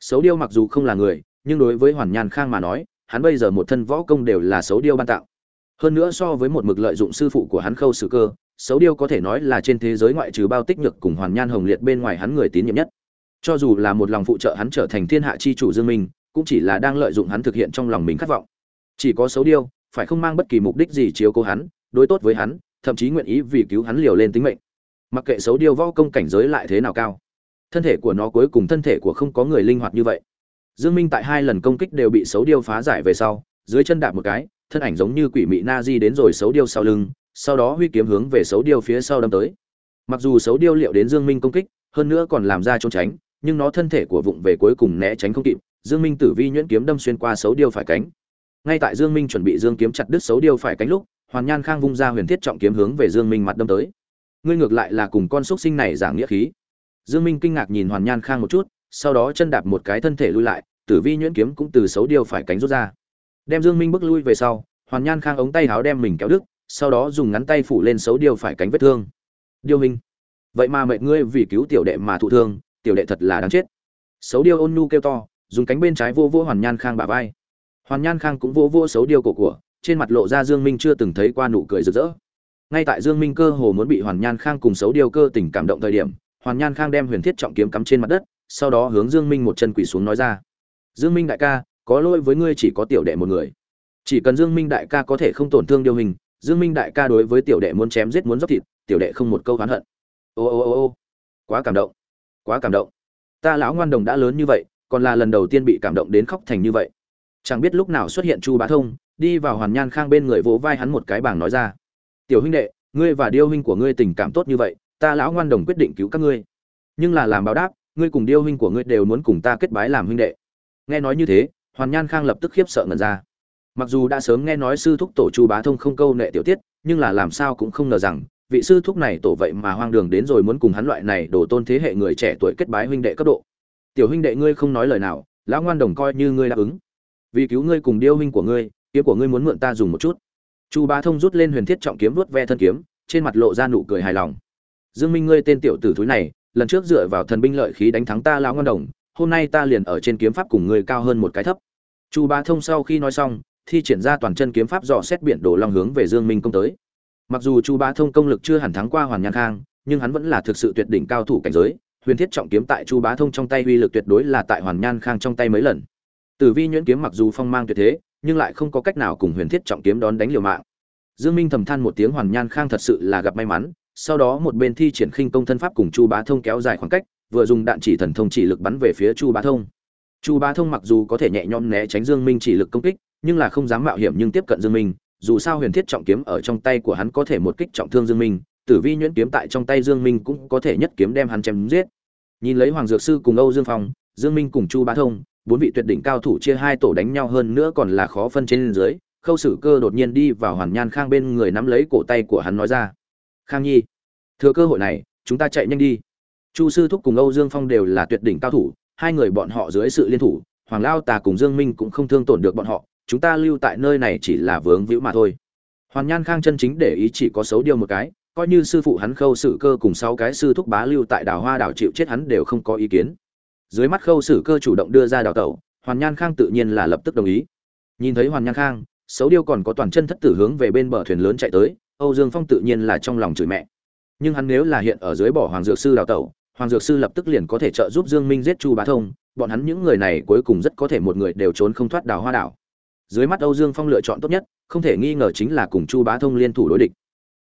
Xấu điêu mặc dù không là người nhưng đối với hoàn nhan khang mà nói, hắn bây giờ một thân võ công đều là xấu điêu ban tạo. Hơn nữa so với một mực lợi dụng sư phụ của hắn khâu sử cơ, xấu điêu có thể nói là trên thế giới ngoại trừ bao tích nhược cùng hoàn nhan hồng liệt bên ngoài hắn người tín nhiệm nhất. Cho dù là một lòng phụ trợ hắn trở thành thiên hạ chi chủ dương minh, cũng chỉ là đang lợi dụng hắn thực hiện trong lòng mình khát vọng. Chỉ có xấu điêu, phải không mang bất kỳ mục đích gì chiếu cố hắn, đối tốt với hắn, thậm chí nguyện ý vì cứu hắn liều lên tính mệnh. Mặc kệ xấu điêu võ công cảnh giới lại thế nào cao, thân thể của nó cuối cùng thân thể của không có người linh hoạt như vậy dương minh tại hai lần công kích đều bị xấu điêu phá giải về sau, dưới chân đạp một cái, thân ảnh giống như quỷ mị na di đến rồi xấu điêu sau lưng, sau đó huy kiếm hướng về xấu điêu phía sau đâm tới. Mặc dù xấu điêu liệu đến dương minh công kích, hơn nữa còn làm ra trốn tránh, nhưng nó thân thể của vụng về cuối cùng né tránh không kịp, dương minh tử vi nhuyễn kiếm đâm xuyên qua xấu điêu phải cánh. Ngay tại dương minh chuẩn bị dương kiếm chặt đứt xấu điêu phải cánh lúc, hoàn nhan khang vung ra huyền thiết trọng kiếm hướng về dương minh mặt đâm tới. Ngươi ngược lại là cùng con xúc sinh này giảng nghĩa khí. Dương minh kinh ngạc nhìn hoàn nhan khang một chút sau đó chân đạp một cái thân thể lui lại, tử vi nhuyễn kiếm cũng từ xấu điêu phải cánh rút ra. Đem dương minh bước lui về sau, hoàn nhan khang ống tay háo đem mình kéo đứt, sau đó dùng ngắn tay phủ lên xấu điêu phải cánh vết thương. Điêu minh, vậy mà mệnh ngươi vì cứu tiểu đệ mà thụ thương, tiểu đệ thật là đáng chết. Xấu điêu ôn nhu kêu to, dùng cánh bên trái vô vô hoàn nhan khang bả vai. Hoàn nhan khang cũng vô vô xấu điêu cổ của, trên mặt lộ ra dương minh chưa từng thấy qua nụ cười rực rỡ. Ngay tại dương minh cơ hồ muốn bị hoàn nhan khang cùng xấu điêu cơ tình cảm động thời điểm, hoàn nhan khang đem huyền thiết trọng kiếm cắm trên mặt đất sau đó hướng dương minh một chân quỳ xuống nói ra. Dương minh đại ca, có lỗi với ngươi chỉ có tiểu đệ một người. Chỉ cần dương minh đại ca có thể không tổn thương điều hình, dương minh đại ca đối với tiểu đệ muốn chém giết muốn dốc thịt, tiểu đệ không một câu oán hận. Ô ô ô ô. Quá cảm động. Quá cảm động. Ta lão ngoan đồng đã lớn như vậy, còn là lần đầu tiên bị cảm động đến khóc thành như vậy. Chẳng biết lúc nào xuất hiện chu bá thông, đi vào hoàn nhan khang bên người vỗ vai hắn một cái bảng nói ra. Tiểu huynh đệ, ngươi và điêu huynh của ngươi tình cảm tốt như vậy, ta lão ngoan đồng quyết định cứu các ngươi. Nhưng là làm báo đáp ngươi cùng điêu huynh của ngươi đều muốn cùng ta kết bái làm huynh đệ. Nghe nói như thế, hoàn nhan khang lập tức khiếp sợ ngẩn ra. Mặc dù đã sớm nghe nói sư thúc tổ chu bá thông không câu nệ tiểu tiết, nhưng là làm sao cũng không ngờ rằng, vị sư thúc này tổ vậy mà hoang đường đến rồi muốn cùng hắn loại này đổ tôn thế hệ người trẻ tuổi kết bái huynh đệ cấp độ. Tiểu huynh đệ ngươi không nói lời nào, lão ngoan đồng coi như ngươi đáp ứng. Vì cứu ngươi cùng điêu huynh của ngươi kiếm của ngươi muốn mượn ta dùng một chút. Chu bá thông rút lên huyền thiết trọng kiếm vuốt ve thân kiếm, trên mặt lộ ra nụ cười hài lòng. Dương minh ngươi tên tiểu tử thúi này lần trước dựa vào thần binh lợi khí đánh thắng ta lão ngân đồng, hôm nay ta liền ở trên kiếm pháp cùng ngươi cao hơn một cái thấp. Chu bá thông sau khi nói xong, thi triển ra toàn chân kiếm pháp dò xét biển đồ long hướng về dương minh công tới. Mặc dù chu bá thông công lực chưa hẳn thắng qua hoàn nhan khang, nhưng hắn vẫn là thực sự tuyệt đỉnh cao thủ cảnh giới, huyền thiết trọng kiếm tại chu bá thông trong tay uy lực tuyệt đối là tại hoàn nhan khang trong tay mấy lần. Tử vi nhuyễn kiếm mặc dù phong mang tuyệt thế, nhưng lại không có cách nào cùng huyền thiết trọng kiếm đón đánh liều mạng. Dương minh thầm than một tiếng hoàn nhan khang thật sự là gặp may mắn sau đó một bên thi triển khinh công thân pháp cùng chu bá thông kéo dài khoảng cách, vừa dùng đạn chỉ thần thông chỉ lực bắn về phía chu bá thông. Chu bá thông mặc dù có thể nhẹ nhõm né tránh dương minh chỉ lực công kích, nhưng là không dám mạo hiểm nhưng tiếp cận dương minh, dù sao huyền thiết trọng kiếm ở trong tay của hắn có thể một kích trọng thương dương minh, tử vi nhuyễn kiếm tại trong tay dương minh cũng có thể nhất kiếm đem hắn chém giết. Nhìn lấy hoàng dược sư cùng âu dương phong, dương minh cùng chu bá thông, bốn vị tuyệt đỉnh cao thủ chia hai tổ đánh nhau hơn nữa còn là khó phân trên dưới, khâu sử cơ đột nhiên đi vào hoàn nhan khang bên người nắm lấy cổ tay của hắn nói ra khang nhi, thừa cơ hội này, chúng ta chạy nhanh đi. Chu sư thúc cùng âu dương phong đều là tuyệt đỉnh cao thủ, hai người bọn họ dưới sự liên thủ, hoàng lao tà cùng dương minh cũng không thương tổn được bọn họ, chúng ta lưu tại nơi này chỉ là vướng víu mà thôi. Hoàn nhan khang chân chính để ý chỉ có xấu điều một cái, coi như sư phụ hắn khâu sử cơ cùng sáu cái sư thúc bá lưu tại đảo hoa đảo chịu chết hắn đều không có ý kiến. Dưới mắt khâu sử cơ chủ động đưa ra đào tẩu, hoàn nhan khang tự nhiên là lập tức đồng ý. Nhìn thấy hoàn nhan khang, xấu điêu còn có toàn chân thất tử hướng về bên bờ thuyền lớn chạy tới âu dương phong tự nhiên là trong lòng chửi mẹ. Nhưng hắn nếu là hiện ở dưới bỏ hoàng dược sư đào tẩu hoàng dược sư lập tức liền có thể trợ giúp dương minh giết chu bá thông bọn hắn những người này cuối cùng rất có thể một người đều trốn không thoát đào hoa đảo. Dưới mắt âu dương phong lựa chọn tốt nhất không thể nghi ngờ chính là cùng chu bá thông liên thủ đối địch.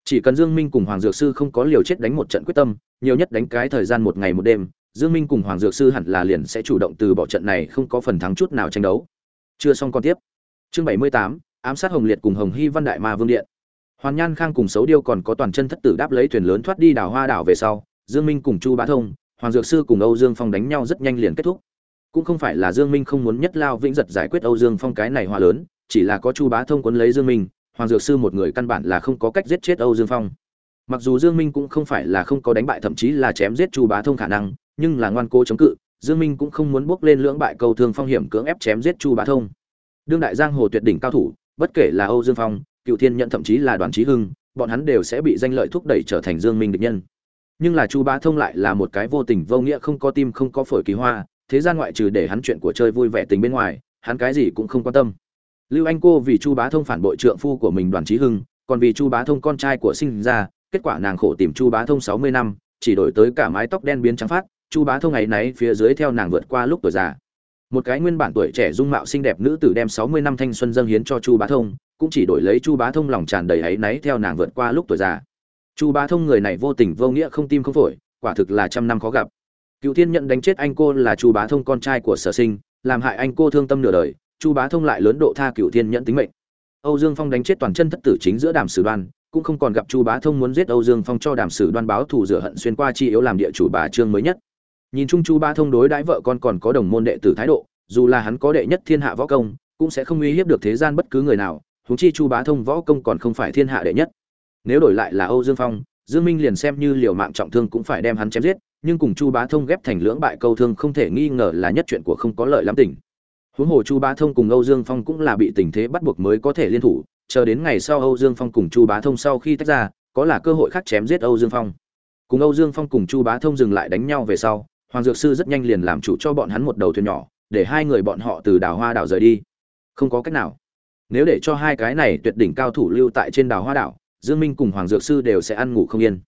Chỉ cần dương minh cùng hoàng dược sư không có liều chết đánh một trận quyết tâm nhiều nhất đánh cái thời gian một ngày một đêm dương minh cùng hoàng dược sư hẳn là liền sẽ chủ động từ bỏ trận này không có phần thắng chút nào tranh đấu. Chưa xong con tiếp. Chương 78, ám sát hồng liệt cùng hồng hy văn đại ma vương điện hoàn nhan khang cùng xấu điêu còn có toàn chân thất tử đáp lấy thuyền lớn thoát đi đảo hoa đảo về sau, dương minh cùng chu bá thông, hoàng dược sư cùng âu dương phong đánh nhau rất nhanh liền kết thúc. Cũng không phải là dương minh không muốn nhất lao vĩnh giật giải quyết âu dương phong cái này hoa lớn, chỉ là có chu bá thông quấn lấy dương minh, hoàng dược sư một người căn bản là không có cách giết chết âu dương phong. Mặc dù dương minh cũng không phải là không có đánh bại, thậm chí là chém giết chu bá thông khả năng, nhưng là ngoan cố chống cự, dương minh cũng không muốn bước lên lưỡng bại câu thương phong hiểm cưỡng ép chém giết chu bá thông. Đương đại giang hồ tuyệt đỉnh cao thủ, bất kể là âu dương phong cựu thiên nhận thậm chí là đoàn trí hưng, bọn hắn đều sẽ bị danh lợi thúc đẩy trở thành dương minh địch nhân. Nhưng là chu bá thông lại là một cái vô tình vô nghĩa, không có tim, không có phổi kỳ hoa, thế gian ngoại trừ để hắn chuyện của chơi vui vẻ tình bên ngoài, hắn cái gì cũng không quan tâm. Lưu anh cô vì chu bá thông phản bội trượng phu của mình đoàn trí hưng, còn vì chu bá thông con trai của sinh ra, kết quả nàng khổ tìm chu bá thông sáu mươi năm, chỉ đổi tới cả mái tóc đen biến trắng phát chu bá thông ngày náy phía dưới theo nàng vượt qua lúc tuổi già. Một cái nguyên bản tuổi trẻ dung mạo xinh đẹp nữ tử đem sáu mươi năm thanh xuân dâng hiến cho chu bá thông cũng chỉ đổi lấy chu bá thông lòng tràn đầy ấy náy theo nàng vượt qua lúc tuổi già. Chu bá thông người này vô tình vô nghĩa không tim không phổi, quả thực là trăm năm khó gặp. Cựu thiên nhận đánh chết anh cô là chu bá thông con trai của sở sinh, làm hại anh cô thương tâm nửa đời, chu bá thông lại lớn độ tha cựu thiên nhẫn tính mệnh. Âu dương phong đánh chết toàn chân thất tử chính giữa đàm sử đoan, cũng không còn gặp chu bá thông muốn giết âu dương phong cho đàm sử đoan báo thù rửa hận xuyên qua chi yếu làm địa chủ bà trương mới nhất. Nhìn chung chu bá thông đối đãi vợ con còn có đồng môn đệ tử thái độ, dù là hắn có đệ nhất thiên hạ võ công, cũng sẽ không uy hiếp được thế gian bất cứ người nào huống chi chu bá thông võ công còn không phải thiên hạ đệ nhất. Nếu đổi lại là âu dương phong, dương minh liền xem như liều mạng trọng thương cũng phải đem hắn chém giết, nhưng cùng chu bá thông ghép thành lưỡng bại câu thương không thể nghi ngờ là nhất chuyện của không có lợi lắm tỉnh huống hồ chu bá thông cùng âu dương phong cũng là bị tình thế bắt buộc mới có thể liên thủ, chờ đến ngày sau âu dương phong cùng chu bá thông sau khi tách ra, có là cơ hội khác chém giết âu dương phong. Cùng âu dương phong cùng chu bá thông dừng lại đánh nhau về sau, hoàng dược sư rất nhanh liền làm chủ cho bọn hắn một đầu thuyền nhỏ, để hai người bọn họ từ đào hoa đảo rời đi. Không có cách nào nếu để cho hai cái này tuyệt đỉnh cao thủ lưu tại trên đào hoa đảo, dương minh cùng hoàng dược sư đều sẽ ăn ngủ không yên.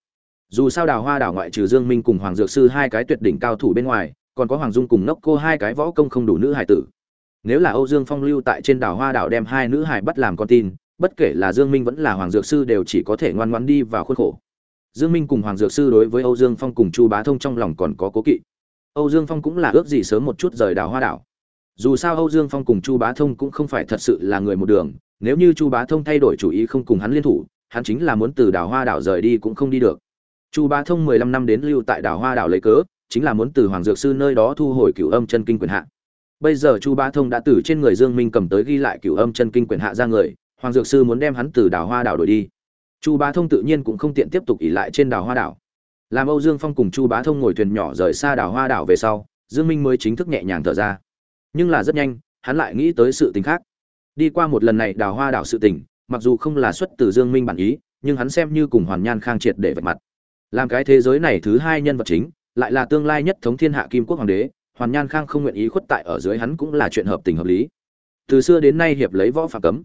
Dù sao đào hoa đảo ngoại trừ dương minh cùng hoàng dược sư hai cái tuyệt đỉnh cao thủ bên ngoài, còn có hoàng dung cùng nốc cô hai cái võ công không đủ nữ hải tử. Nếu là âu dương phong lưu tại trên đảo hoa đảo đem hai nữ hải bắt làm con tin, bất kể là dương minh vẫn là hoàng dược sư đều chỉ có thể ngoan ngoãn đi vào khuôn khổ. Dương minh cùng hoàng dược sư đối với âu dương phong cùng chu bá thông trong lòng còn có cố kỵ. Âu dương phong cũng là ước gì sớm một chút rời đảo hoa đảo dù sao âu dương phong cùng chu bá thông cũng không phải thật sự là người một đường, nếu như chu bá thông thay đổi chủ ý không cùng hắn liên thủ, hắn chính là muốn từ đảo hoa đảo rời đi cũng không đi được. Chu bá thông mười lăm năm đến lưu tại đảo hoa đảo lấy cớ, chính là muốn từ hoàng dược sư nơi đó thu hồi cửu âm chân kinh quyền hạ. Bây giờ chu bá thông đã từ trên người dương minh cầm tới ghi lại cửu âm chân kinh quyền hạ ra người, hoàng dược sư muốn đem hắn từ đảo hoa đảo đổi đi. Chu bá thông tự nhiên cũng không tiện tiếp tục ỉ lại trên đảo hoa đảo. Làm âu dương phong cùng chu bá thông ngồi thuyền nhỏ rời xa đảo hoa đảo về sau, dương minh mới chính thức nhẹ nhàng thở ra nhưng là rất nhanh, hắn lại nghĩ tới sự tình khác. Đi qua một lần này đào hoa đảo sự tình, mặc dù không là xuất từ dương minh bản ý, nhưng hắn xem như cùng hoàn nhan khang triệt để vạch mặt. Làm cái thế giới này thứ hai nhân vật chính, lại là tương lai nhất thống thiên hạ kim quốc hoàng đế, hoàn nhan khang không nguyện ý khuất tại ở dưới hắn cũng là chuyện hợp tình hợp lý. Từ xưa đến nay hiệp lấy võ phạm cấm.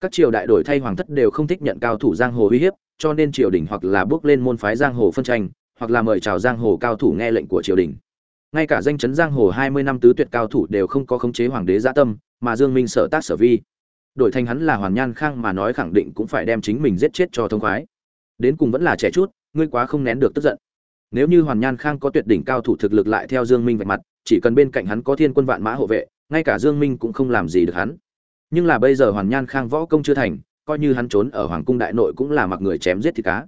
Các triều đại đổi thay hoàng thất đều không thích nhận cao thủ giang hồ uy hiếp, cho nên triều đình hoặc là bước lên môn phái giang hồ phân tranh, hoặc là mời chào giang hồ cao thủ nghe lệnh của triều đình ngay cả danh chấn giang hồ hai mươi năm tứ tuyệt cao thủ đều không có khống chế hoàng đế gia tâm, mà dương minh sở tác sở vi. Đổi thành hắn là hoàn nhan khang mà nói khẳng định cũng phải đem chính mình giết chết cho thông khoái. Đến cùng vẫn là trẻ chút, ngươi quá không nén được tức giận. Nếu như hoàn nhan khang có tuyệt đỉnh cao thủ thực lực lại theo dương minh vạch mặt, chỉ cần bên cạnh hắn có thiên quân vạn mã hộ vệ, ngay cả dương minh cũng không làm gì được hắn. Nhưng là bây giờ hoàn nhan khang võ công chưa thành, coi như hắn trốn ở hoàng cung đại nội cũng là mặc người chém giết thì cá.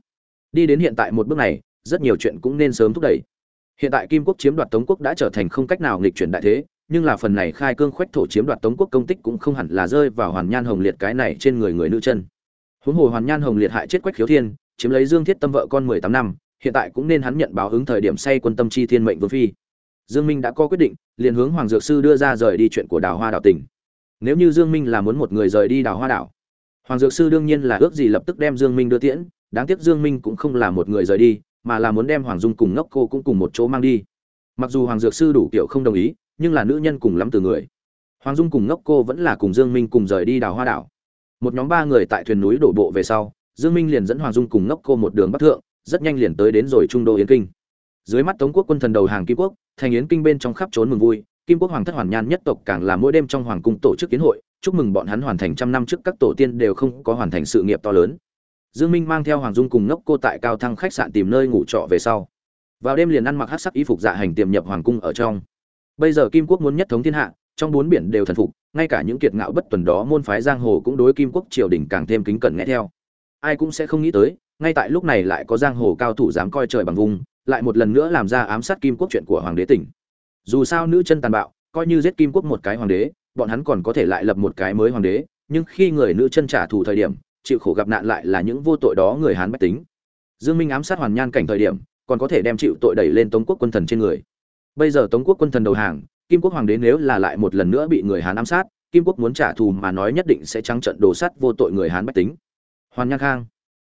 Đi đến hiện tại một bước này, rất nhiều chuyện cũng nên sớm thúc đẩy hiện tại kim quốc chiếm đoạt tống quốc đã trở thành không cách nào nghịch chuyển đại thế, nhưng là phần này khai cương khoách thổ chiếm đoạt tống quốc công tích cũng không hẳn là rơi vào hoàn nhan hồng liệt cái này trên người người nữ chân. Huống hồ hoàn nhan hồng liệt hại chết quách khiếu thiên, chiếm lấy dương thiết tâm vợ con mười tám năm, hiện tại cũng nên hắn nhận báo ứng thời điểm say quân tâm chi thiên mệnh vương phi. Dương minh đã có quyết định, liền hướng hoàng dược sư đưa ra rời đi chuyện của đào hoa đảo tỉnh. Nếu như dương minh là muốn một người rời đi đào hoa đảo, hoàng dược sư đương nhiên là ước gì lập tức đem dương minh đưa tiễn, đáng tiếc dương minh cũng không là một người rời đi mà là muốn đem hoàng dung cùng ngốc cô cũng cùng một chỗ mang đi. Mặc dù hoàng dược sư đủ kiểu không đồng ý, nhưng là nữ nhân cùng lắm từ người. Hoàng dung cùng ngốc cô vẫn là cùng dương minh cùng rời đi đào hoa đảo. Một nhóm ba người tại thuyền núi đổ bộ về sau, dương minh liền dẫn hoàng dung cùng ngốc cô một đường bắc thượng, rất nhanh liền tới đến rồi trung đô yến kinh. Dưới mắt tống quốc quân thần đầu hàng kim quốc, thành yến kinh bên trong khắp trốn mừng vui, kim quốc hoàng thất hoàn nhan nhất tộc càng là mỗi đêm trong hoàng cung tổ chức kiến hội, chúc mừng bọn hắn hoàn thành trăm năm trước các tổ tiên đều không có hoàn thành sự nghiệp to lớn. Dương Minh mang theo Hoàng Dung cùng ngốc cô tại cao thăng khách sạn tìm nơi ngủ trọ về sau. Vào đêm liền ăn mặc hắc sắc y phục dạ hành tiềm nhập hoàng cung ở trong. Bây giờ Kim quốc muốn nhất thống thiên hạ, trong bốn biển đều thần phục, ngay cả những kiệt ngạo bất tuần đó môn phái giang hồ cũng đối Kim quốc triều đình càng thêm kính cẩn nghe theo. Ai cũng sẽ không nghĩ tới, ngay tại lúc này lại có giang hồ cao thủ dám coi trời bằng vùng, lại một lần nữa làm ra ám sát Kim quốc chuyện của hoàng đế tỉnh. Dù sao nữ chân tàn bạo, coi như giết Kim quốc một cái hoàng đế, bọn hắn còn có thể lại lập một cái mới hoàng đế, nhưng khi người nữ chân trả thù thời điểm, chịu khổ gặp nạn lại là những vô tội đó người hán bách tính. Dương minh ám sát hoàn nhan cảnh thời điểm, còn có thể đem chịu tội đẩy lên tống quốc quân thần trên người. Bây giờ tống quốc quân thần đầu hàng, kim quốc hoàng đế nếu là lại một lần nữa bị người hán ám sát, kim quốc muốn trả thù mà nói nhất định sẽ trắng trận đổ sắt vô tội người hán bách tính. Hoàn nhan khang,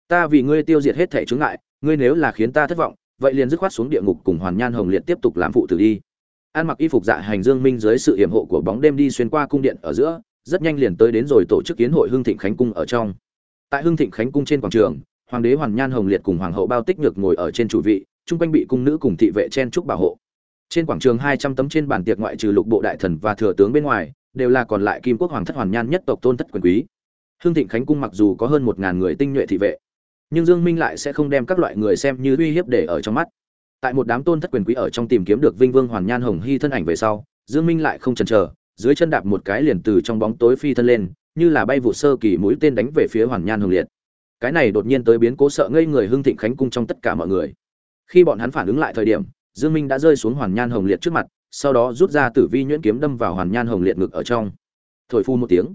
ta vì ngươi tiêu diệt hết thể chướng ngại, ngươi nếu là khiến ta thất vọng, vậy liền dứt khoát xuống địa ngục cùng hoàn nhan hồng liệt tiếp tục làm phụ tử đi. An mặc y phục dạ hành dương minh dưới sự hiểm hộ của bóng đêm đi xuyên qua cung điện ở giữa, rất nhanh liền tới đến rồi tổ chức kiến hội hưng thịnh khánh cung ở trong tại hưng thịnh khánh cung trên quảng trường, hoàng đế hoàn nhan hồng liệt cùng hoàng hậu bao tích nhược ngồi ở trên chủ vị, chung quanh bị cung nữ cùng thị vệ chen trúc bảo hộ. Trên quảng trường hai trăm tấm trên bàn tiệc ngoại trừ lục bộ đại thần và thừa tướng bên ngoài, đều là còn lại kim quốc hoàng thất hoàn nhan nhất tộc tôn thất quyền quý. Hưng thịnh khánh cung mặc dù có hơn một ngàn người tinh nhuệ thị vệ, nhưng dương minh lại sẽ không đem các loại người xem như uy hiếp để ở trong mắt. Tại một đám tôn thất quyền quý ở trong tìm kiếm được vinh vương hoàn nhan hồng hy thân ảnh về sau, dương minh lại không chần chờ, dưới chân đạp một cái liền từ trong bóng tối phi thân lên như là bay vụ sơ kỳ mũi tên đánh về phía hoàn nhan hồng liệt. Cái này đột nhiên tới biến cố sợ ngây người hưng thịnh khánh cung trong tất cả mọi người. Khi bọn hắn phản ứng lại thời điểm, dương minh đã rơi xuống hoàn nhan hồng liệt trước mặt, sau đó rút ra tử vi nhuyễn kiếm đâm vào hoàn nhan hồng liệt ngực ở trong. Thổi phu một tiếng,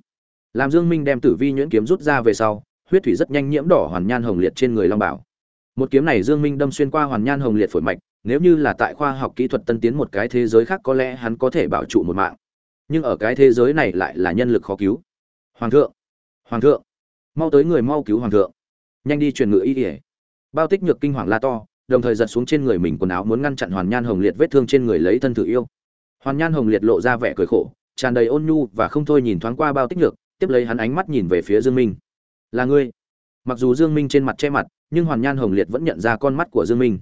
làm dương minh đem tử vi nhuyễn kiếm rút ra về sau, huyết thủy rất nhanh nhiễm đỏ hoàn nhan hồng liệt trên người long bảo. Một kiếm này dương minh đâm xuyên qua hoàn nhan hồng liệt phổi mạch, nếu như là tại khoa học kỹ thuật tân tiến một cái thế giới khác có lẽ hắn có thể bảo trụ một mạng. Nhưng ở cái thế giới này lại là nhân lực khó cứu hoàng thượng hoàng thượng, mau tới người mau cứu hoàng thượng. Nhanh đi truyền ngự y ỉa bao tích nhược kinh hoàng la to, đồng thời giật xuống trên người mình quần áo muốn ngăn chặn hoàn nhan hồng liệt vết thương trên người lấy thân thử yêu. Hoàn nhan hồng liệt lộ ra vẻ cười khổ, tràn đầy ôn nhu và không thôi nhìn thoáng qua bao tích nhược, tiếp lấy hắn ánh mắt nhìn về phía dương minh. Là ngươi. Mặc dù dương minh trên mặt che mặt, nhưng hoàn nhan hồng liệt vẫn nhận ra con mắt của dương minh.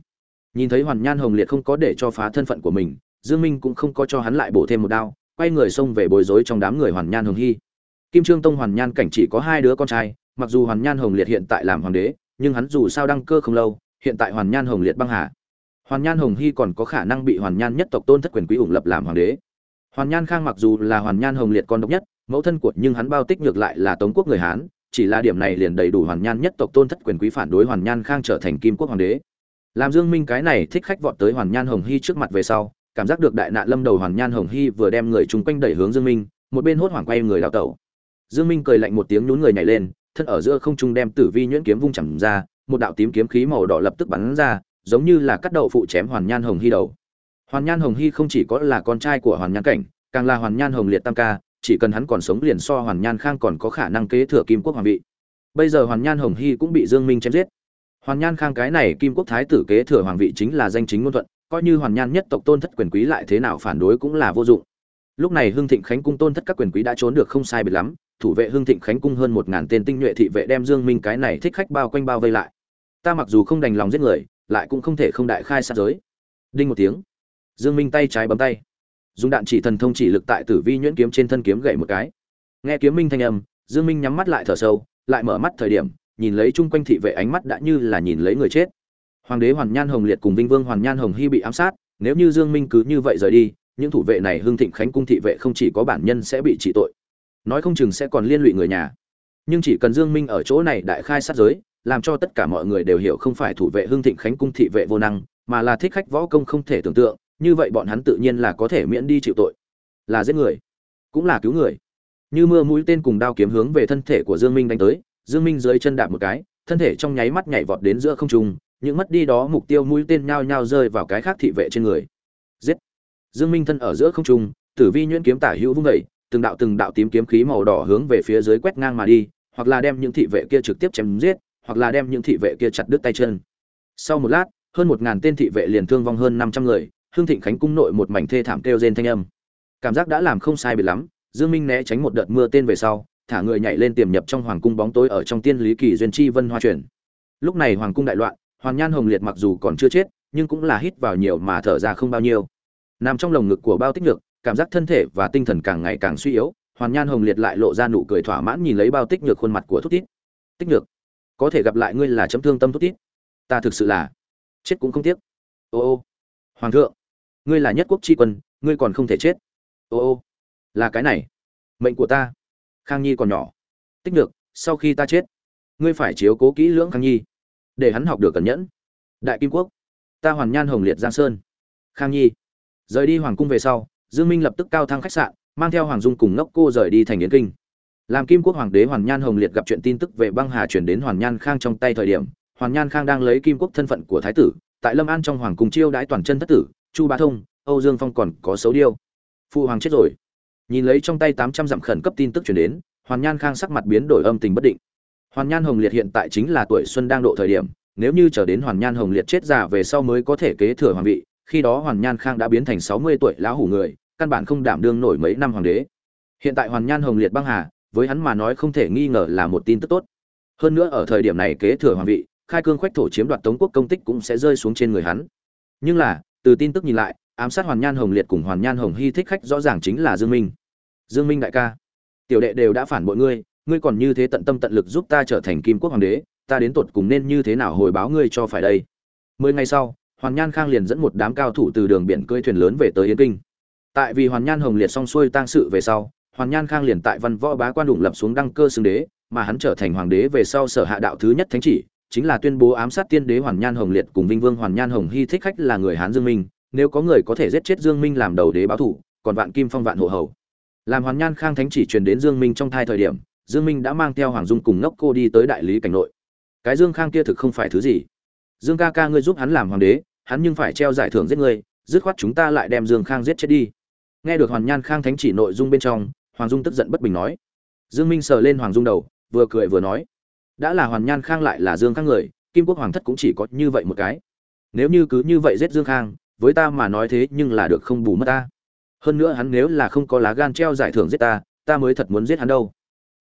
Nhìn thấy hoàn nhan hồng liệt không có để cho phá thân phận của mình, dương minh cũng không có cho hắn lại bổ thêm một đao, quay người xông về bối rối trong đám người hoàn nhan hồng hy kim trương tông hoàn nhan cảnh chỉ có hai đứa con trai mặc dù hoàn nhan hồng liệt hiện tại làm hoàng đế nhưng hắn dù sao đăng cơ không lâu hiện tại hoàn nhan hồng liệt băng hà hoàn nhan hồng hy còn có khả năng bị hoàn nhan nhất tộc tôn thất quyền quý ủng lập làm hoàng đế hoàn nhan khang mặc dù là hoàn nhan hồng liệt con độc nhất mẫu thân của nhưng hắn bao tích ngược lại là tống quốc người hán chỉ là điểm này liền đầy đủ hoàn nhan nhất tộc tôn thất quyền quý phản đối hoàn nhan khang trở thành kim quốc hoàng đế làm dương minh cái này thích khách vọt tới hoàn nhan hồng hy trước mặt về sau cảm giác được đại nạn lâm đầu hoàn nhan hồng hy vừa đem người chung quanh đẩy hướng dương minh một bên hốt hoảng quay người đào tẩu dương minh cười lạnh một tiếng nhún người nhảy lên, thân ở giữa không trung đem tử vi nhuyễn kiếm vung chầm ra, một đạo tím kiếm khí màu đỏ lập tức bắn ra, giống như là cắt đậu phụ chém hoàn nhan hồng hy đầu. Hoàn nhan hồng hy không chỉ có là con trai của hoàn nhan cảnh, càng là hoàn nhan hồng liệt tam ca, chỉ cần hắn còn sống liền so hoàn nhan khang còn có khả năng kế thừa kim quốc hoàng vị. Bây giờ hoàn nhan hồng hy cũng bị dương minh chém giết. Hoàn nhan khang cái này kim quốc thái tử kế thừa hoàng vị chính là danh chính ngôn thuận, coi như hoàn nhan nhất tộc tôn thất quyền quý lại thế nào phản đối cũng là vô dụng. Lúc này hưng thịnh khánh cung tôn thất các quyền quý đã trốn được không sai biệt lắm thủ vệ hưng thịnh khánh cung hơn một ngàn tên tinh nhuệ thị vệ đem dương minh cái này thích khách bao quanh bao vây lại. Ta mặc dù không đành lòng giết người, lại cũng không thể không đại khai sát giới. Đinh một tiếng, dương minh tay trái bấm tay. Dùng đạn chỉ thần thông chỉ lực tại tử vi nhuyễn kiếm trên thân kiếm gậy một cái. Nghe kiếm minh thanh âm, dương minh nhắm mắt lại thở sâu, lại mở mắt thời điểm, nhìn lấy chung quanh thị vệ ánh mắt đã như là nhìn lấy người chết. Hoàng đế hoàn nhan hồng liệt cùng vinh vương hoàn nhan hồng hy bị ám sát, nếu như dương minh cứ như vậy rời đi, những thủ vệ này hưng thịnh khánh cung thị vệ không chỉ có bản nhân sẽ bị trị tội nói không chừng sẽ còn liên lụy người nhà. Nhưng chỉ cần dương minh ở chỗ này đại khai sát giới, làm cho tất cả mọi người đều hiểu không phải thủ vệ Hương thịnh khánh cung thị vệ vô năng, mà là thích khách võ công không thể tưởng tượng, như vậy bọn hắn tự nhiên là có thể miễn đi chịu tội. Là giết người, cũng là cứu người. Như mưa mũi tên cùng đao kiếm hướng về thân thể của dương minh đánh tới, dương minh dưới chân đạp một cái, thân thể trong nháy mắt nhảy vọt đến giữa không trung, những mất đi đó mục tiêu mũi tên nhao nhao rơi vào cái khác thị vệ trên người. Giết! Dương minh thân ở giữa không trung, tử vi nhuyễn kiếm tả hữu vung dậy từng đạo từng đạo tím kiếm khí màu đỏ hướng về phía dưới quét ngang mà đi, hoặc là đem những thị vệ kia trực tiếp chém giết, hoặc là đem những thị vệ kia chặt đứt tay chân. Sau một lát, hơn một ngàn tên thị vệ liền thương vong hơn năm trăm người, hương thịnh khánh cung nội một mảnh thê thảm kêu rên thanh âm. Cảm giác đã làm không sai biệt lắm, dương minh né tránh một đợt mưa tên về sau, thả người nhảy lên tiềm nhập trong hoàng cung bóng tối ở trong tiên lý kỳ duyên chi vân hoa chuyển. lúc này hoàng cung đại loạn hoàn nhan hồng liệt mặc dù còn chưa chết, nhưng cũng là hít vào nhiều mà thở ra không bao nhiêu. Nằm trong lồng ngực của bao tích nhược cảm giác thân thể và tinh thần càng ngày càng suy yếu, hoàn nhan hồng liệt lại lộ ra nụ cười thỏa mãn nhìn lấy bao tích nhược khuôn mặt của thúc tít tích nhược, có thể gặp lại ngươi là chấm thương tâm thúc tít ta thực sự là chết cũng không tiếc. Ô ô, hoàng thượng, ngươi là nhất quốc tri quân, ngươi còn không thể chết. Ô ô, là cái này, mệnh của ta. Khang nhi còn nhỏ. Tích nhược, sau khi ta chết, ngươi phải chiếu cố kỹ lưỡng khang nhi, để hắn học được cẩn nhẫn. Đại kim quốc, ta hoàn nhan hồng liệt giang sơn. Khang nhi, rời đi hoàng cung về sau dương minh lập tức cao thang khách sạn, mang theo hoàng dung cùng ngốc cô rời đi thành yến kinh. Làm kim quốc hoàng đế hoàn nhan hồng liệt gặp chuyện tin tức về băng hà chuyển đến hoàn nhan khang trong tay thời điểm, hoàn nhan khang đang lấy kim quốc thân phận của thái tử, tại lâm an trong hoàng cung chiêu đãi toàn chân thất tử, chu bá thông, âu dương phong còn có xấu điêu. Phụ hoàng chết rồi. Nhìn lấy trong tay tám trăm dặm khẩn cấp tin tức truyền đến, hoàn nhan khang sắc mặt biến đổi âm tình bất định. Hoàn nhan hồng liệt hiện tại chính là tuổi xuân đang độ thời điểm, nếu như chờ đến hoàn nhan hồng liệt chết già về sau mới có thể kế thừa hoàng vị khi đó hoàn nhan khang đã biến thành sáu mươi tuổi lão hủ người, căn bản không đảm đương nổi mấy năm hoàng đế. Hiện tại hoàn nhan hồng liệt băng hà, với hắn mà nói không thể nghi ngờ là một tin tức tốt. Hơn nữa ở thời điểm này kế thừa hoàng vị, khai cương khoách thổ chiếm đoạt tống quốc công tích cũng sẽ rơi xuống trên người hắn. Nhưng là, từ tin tức nhìn lại, ám sát hoàn nhan hồng liệt cùng hoàn nhan hồng hy thích khách rõ ràng chính là dương minh. Dương minh đại ca, tiểu đệ đều đã phản bội ngươi ngươi còn như thế tận tâm tận lực giúp ta trở thành kim quốc hoàng đế, ta đến tột cùng nên như thế nào hồi báo ngươi cho phải đây? Mười ngày sau hoàn nhan khang liền dẫn một đám cao thủ từ đường biển cưỡi thuyền lớn về tới Yên kinh. Tại vì hoàn nhan hồng liệt xong xuôi tang sự về sau, hoàn nhan khang liền tại văn võ bá quan đụng lập xuống đăng cơ xưng đế, mà hắn trở thành hoàng đế về sau sở hạ đạo thứ nhất thánh chỉ, chính là tuyên bố ám sát tiên đế hoàn nhan hồng liệt cùng vinh vương hoàn nhan hồng hy thích khách là người hán dương minh, nếu có người có thể giết chết dương minh làm đầu đế báo thủ, còn vạn kim phong vạn hộ hầu. Làm hoàn nhan khang thánh chỉ truyền đến dương minh trong thai thời điểm, dương minh đã mang theo hoàng dung cùng ngốc cô đi tới đại lý cảnh nội. Cái dương khang kia thực không phải thứ gì. Dương ca ca ngươi giúp hắn làm hoàng đế hắn nhưng phải treo giải thưởng giết ngươi dứt khoát chúng ta lại đem dương khang giết chết đi. Nghe được hoàn nhan khang thánh chỉ nội dung bên trong, hoàng dung tức giận bất bình nói. Dương minh sờ lên hoàng dung đầu, vừa cười vừa nói. Đã là hoàn nhan khang lại là dương khang người, kim quốc hoàng thất cũng chỉ có như vậy một cái. Nếu như cứ như vậy giết dương khang, với ta mà nói thế nhưng là được không bù mất ta. Hơn nữa hắn nếu là không có lá gan treo giải thưởng giết ta ta mới thật muốn giết hắn đâu.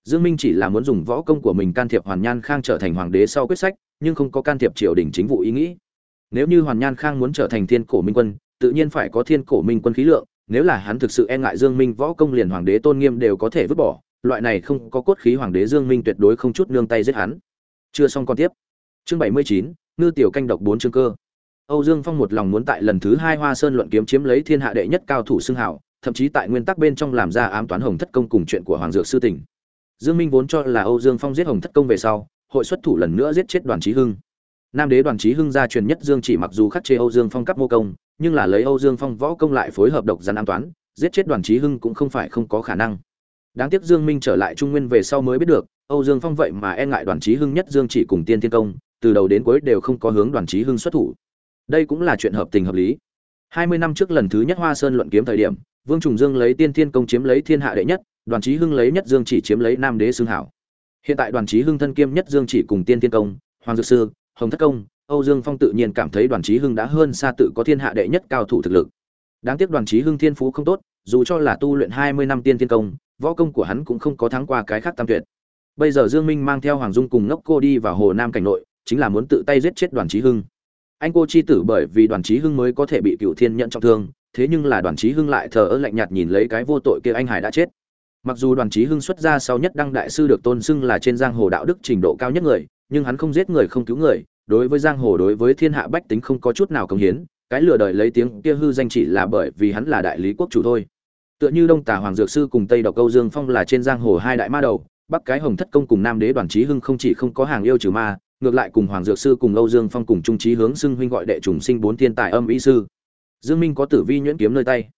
Dương minh chỉ là muốn dùng võ công của mình can thiệp hoàn nhan khang trở thành hoàng đế sau quyết sách, nhưng không có can thiệp triều đình chính vụ ý nghĩ nếu như hoàn nhan khang muốn trở thành thiên cổ minh quân tự nhiên phải có thiên cổ minh quân khí lượng nếu là hắn thực sự e ngại dương minh võ công liền hoàng đế tôn nghiêm đều có thể vứt bỏ loại này không có cốt khí hoàng đế dương minh tuyệt đối không chút nương tay giết hắn. Chưa xong con tiếp. Chương 79, ngư tiểu canh độc bốn chương cơ. Âu dương phong một lòng muốn tại lần thứ hai hoa sơn luận kiếm chiếm lấy thiên hạ đệ nhất cao thủ xưng hảo thậm chí tại nguyên tắc bên trong làm ra ám toán hồng thất công cùng chuyện của hoàng dược sư tỉnh. Dương minh vốn cho là âu dương phong giết hồng thất công về sau hội xuất thủ lần nữa giết chết đoàn trí hưng nam đế đoàn trí hưng gia truyền nhất dương chỉ mặc dù khắc chế âu dương phong cấp mô công, nhưng là lấy âu dương phong võ công lại phối hợp độc gian an toán, giết chết đoàn trí hưng cũng không phải không có khả năng. Đáng tiếc dương minh trở lại trung nguyên về sau mới biết được, âu dương phong vậy mà e ngại đoàn trí hưng nhất dương chỉ cùng tiên thiên công, từ đầu đến cuối đều không có hướng đoàn trí hưng xuất thủ. Đây cũng là chuyện hợp tình hợp lý. Hai mươi năm trước lần thứ nhất hoa sơn luận kiếm thời điểm, vương trùng dương lấy tiên thiên công chiếm lấy thiên hạ đệ nhất, đoàn trí hưng lấy nhất dương chỉ chiếm lấy nam đế xương hảo. Hiện tại đoàn trí hưng thân kiêm nhất dương chỉ cùng tiên thiên công, hoàng dược sư hồng thất công, âu dương phong tự nhiên cảm thấy đoàn trí hưng đã hơn xa tự có thiên hạ đệ nhất cao thủ thực lực. Đáng tiếc đoàn trí hưng thiên phú không tốt, dù cho là tu luyện hai mươi năm tiên thiên công, võ công của hắn cũng không có thắng qua cái khác tam tuyệt. Bây giờ dương minh mang theo hoàng dung cùng ngốc cô đi vào hồ nam cảnh nội, chính là muốn tự tay giết chết đoàn trí hưng. Anh cô chi tử bởi vì đoàn trí hưng mới có thể bị cựu thiên nhận trọng thương, thế nhưng là đoàn trí hưng lại thờ ơ lạnh nhạt nhìn lấy cái vô tội kia anh hải đã chết. Mặc dù đoàn trí hưng xuất ra sau nhất đăng đại sư được tôn xưng là trên giang hồ đạo đức trình độ cao nhất người nhưng hắn không giết người không cứu người, đối với giang hồ đối với thiên hạ bách tính không có chút nào công hiến, cái lừa đời lấy tiếng kia hư danh chỉ là bởi vì hắn là đại lý quốc chủ thôi. Tựa như đông tà hoàng dược sư cùng tây độc câu dương phong là trên giang hồ hai đại ma đầu, bắc cái hồng thất công cùng nam đế đoàn trí hưng không chỉ không có hàng yêu trừ ma, ngược lại cùng hoàng dược sư cùng âu dương phong cùng trung trí hướng xưng huynh gọi đệ trùng sinh bốn thiên tài âm ý sư. Dương minh có tử vi nhuyễn kiếm nơi tay.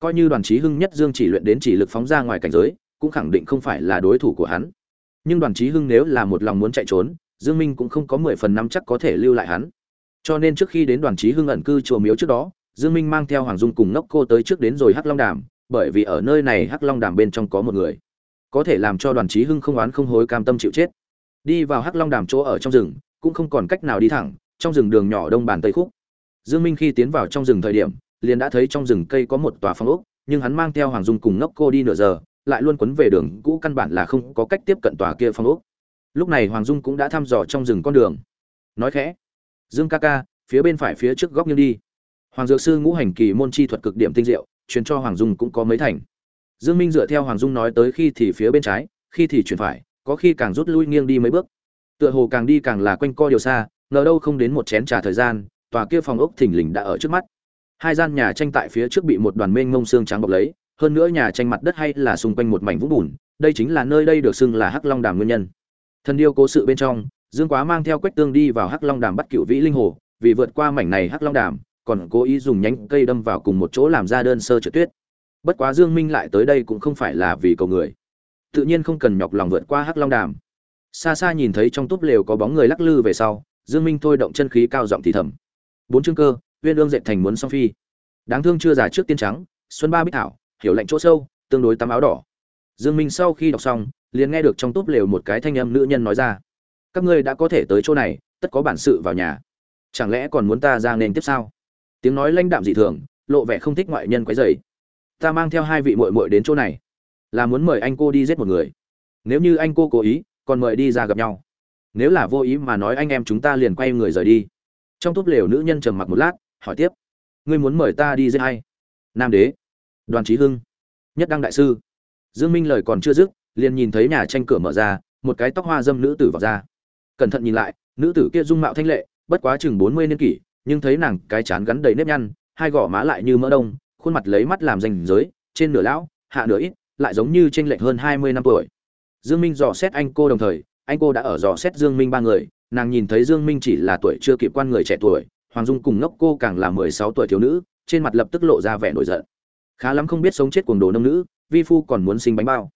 Coi như đoàn trí hưng nhất dương chỉ luyện đến chỉ lực phóng ra ngoài cảnh giới, cũng khẳng định không phải là đối thủ của hắn. Nhưng đoàn trí hưng nếu là một lòng muốn chạy trốn dương minh cũng không có mười phần năm chắc có thể lưu lại hắn. Cho nên trước khi đến đoàn Chí hưng ẩn cư chùa miếu trước đó, dương minh mang theo hoàng dung cùng nốc cô tới trước đến rồi hắc long đàm, bởi vì ở nơi này hắc long đàm bên trong có một người. Có thể làm cho đoàn Chí hưng không oán không hối cam tâm chịu chết. Đi vào hắc long đàm chỗ ở trong rừng, cũng không còn cách nào đi thẳng, trong rừng đường nhỏ đông bàn tây khúc. Dương minh khi tiến vào trong rừng thời điểm, liền đã thấy trong rừng cây có một tòa phong ốc, nhưng hắn mang theo hoàng dung cùng ngốc cô đi nửa giờ, lại luôn quấn về đường, cũ căn bản là không có cách tiếp cận tòa kia phong ốc lúc này hoàng dung cũng đã thăm dò trong rừng con đường. Nói khẽ, dương ca ca, phía bên phải phía trước góc nghiêng đi. Hoàng dược sư ngũ hành kỳ môn chi thuật cực điểm tinh diệu, truyền cho hoàng dung cũng có mấy thành. Dương minh dựa theo hoàng dung nói tới khi thì phía bên trái, khi thì chuyển phải, có khi càng rút lui nghiêng đi mấy bước. Tựa hồ càng đi càng là quanh co điều xa, ngờ đâu không đến một chén trà thời gian, tòa kia phòng ốc thình lình đã ở trước mắt. Hai gian nhà tranh tại phía trước bị một đoàn mênh mông xương trắng bọc lấy, hơn nữa nhà tranh mặt đất hay là xung quanh một mảnh vũng bùn, đây chính là nơi đây được xưng là hắc long đàm nguyên nhân thần điêu cố sự bên trong, dương quá mang theo quách tương đi vào hắc long đàm bắt cựu vĩ linh hồ, vì vượt qua mảnh này hắc long đàm, còn cố ý dùng nhánh cây đâm vào cùng một chỗ làm ra đơn sơ trượt tuyết. Bất quá dương minh lại tới đây cũng không phải là vì cầu người. Tự nhiên không cần nhọc lòng vượt qua hắc long đàm. Xa xa nhìn thấy trong túp lều có bóng người lắc lư về sau, dương minh thôi động chân khí cao giọng thì thầm. Bốn chương cơ, uyên ương dệt thành muốn song phi. Đáng thương chưa già trước tiên trắng, xuân ba bích thảo, hiểu lệnh chỗ sâu, tương đối tắm áo đỏ dương minh sau khi đọc xong, liền nghe được trong túp lều một cái thanh âm nữ nhân nói ra. Các ngươi đã có thể tới chỗ này, tất có bản sự vào nhà. Chẳng lẽ còn muốn ta ra nên tiếp sao? Tiếng nói lãnh đạm dị thường, lộ vẻ không thích ngoại nhân quấy rầy. Ta mang theo hai vị muội muội đến chỗ này, là muốn mời anh cô đi giết một người. Nếu như anh cô cố ý, còn mời đi ra gặp nhau. Nếu là vô ý mà nói anh em chúng ta liền quay người rời đi. Trong túp lều nữ nhân trầm mặc một lát, hỏi tiếp. Ngươi muốn mời ta đi giết hay nam đế. Đoàn trí hưng. Nhất đăng đại sư dương minh lời còn chưa dứt, liền nhìn thấy nhà tranh cửa mở ra, một cái tóc hoa dâm nữ tử vào ra. Cẩn thận nhìn lại, nữ tử kia dung mạo thanh lệ, bất quá chừng bốn mươi niên kỷ, nhưng thấy nàng cái chán gắn đầy nếp nhăn, hai gò má lại như mỡ đông, khuôn mặt lấy mắt làm danh giới trên nửa lão, hạ nửa ít, lại giống như trên lệch hơn hai mươi năm tuổi. Dương minh dò xét anh cô đồng thời, anh cô đã ở dò xét dương minh ba người, nàng nhìn thấy dương minh chỉ là tuổi chưa kịp quan người trẻ tuổi, hoàng dung cùng ngốc cô càng là mười sáu tuổi thiếu nữ, trên mặt lập tức lộ ra vẻ nổi giận. Khá lắm không biết sống chết cuồng đồ nông nữ vi phu còn muốn sinh bánh bao.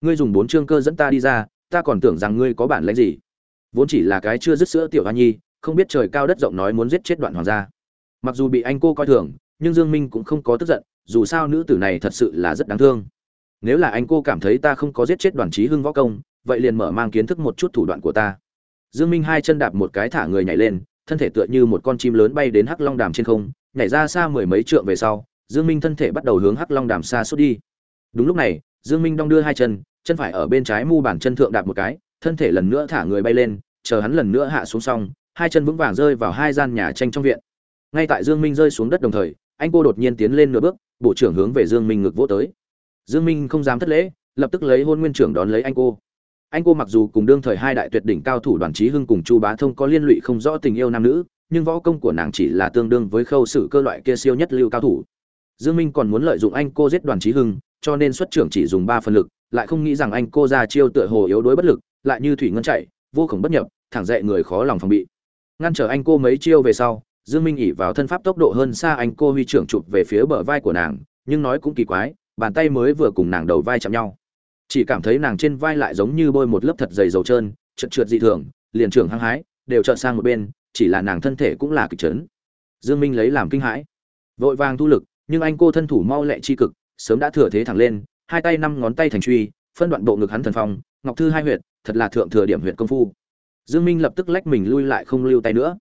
Ngươi dùng bốn chương cơ dẫn ta đi ra, ta còn tưởng rằng ngươi có bản lãnh gì. Vốn chỉ là cái chưa dứt sữa tiểu hoa nhi, không biết trời cao đất rộng nói muốn giết chết đoạn hoàng gia. Mặc dù bị anh cô coi thường, nhưng dương minh cũng không có tức giận, dù sao nữ tử này thật sự là rất đáng thương. Nếu là anh cô cảm thấy ta không có giết chết đoàn trí hưng võ công, vậy liền mở mang kiến thức một chút thủ đoạn của ta. Dương minh hai chân đạp một cái thả người nhảy lên, thân thể tựa như một con chim lớn bay đến hắc long đàm trên không, nhảy ra xa mười mấy trượng về sau, dương minh thân thể bắt đầu hướng hắc long đàm xa suốt đi đúng lúc này, dương minh đong đưa hai chân chân phải ở bên trái mu bàn chân thượng đạp một cái, thân thể lần nữa thả người bay lên, chờ hắn lần nữa hạ xuống xong, hai chân vững vàng rơi vào hai gian nhà tranh trong viện. Ngay tại dương minh rơi xuống đất đồng thời, anh cô đột nhiên tiến lên nửa bước, bộ trưởng hướng về dương minh ngực vỗ tới. Dương minh không dám thất lễ, lập tức lấy hôn nguyên trưởng đón lấy anh cô. Anh cô mặc dù cùng đương thời hai đại tuyệt đỉnh cao thủ đoàn trí hưng cùng chu bá thông có liên lụy không rõ tình yêu nam nữ, nhưng võ công của nàng chỉ là tương đương với khâu sử cơ loại kia siêu nhất lưu cao thủ. Dương minh còn muốn lợi dụng anh cô giết đoàn trí hưng cho nên xuất trưởng chỉ dùng ba phần lực, lại không nghĩ rằng anh cô ra chiêu tựa hồ yếu đuối bất lực, lại như thủy ngân chạy, vô cùng bất nhập, thẳng dậy người khó lòng phòng bị. Ngăn trở anh cô mấy chiêu về sau, dương minh ỉ vào thân pháp tốc độ hơn xa anh cô huy trưởng chụp về phía bờ vai của nàng, nhưng nói cũng kỳ quái, bàn tay mới vừa cùng nàng đầu vai chạm nhau. Chỉ cảm thấy nàng trên vai lại giống như bôi một lớp thật dày dầu trơn, trượt trượt dị thường, liền trưởng hăng hái, đều trợn sang một bên, chỉ là nàng thân thể cũng là kịch trấn dương minh lấy làm kinh hãi. Vội vàng thu lực, nhưng anh cô thân thủ mau lẹ chi cực sớm đã thừa thế thẳng lên, hai tay năm ngón tay thành truy, phân đoạn bộ ngực hắn thần phong, ngọc thư hai huyệt, thật là thượng thừa điểm huyệt công phu. Dương minh lập tức lách mình lui lại không lưu tay nữa.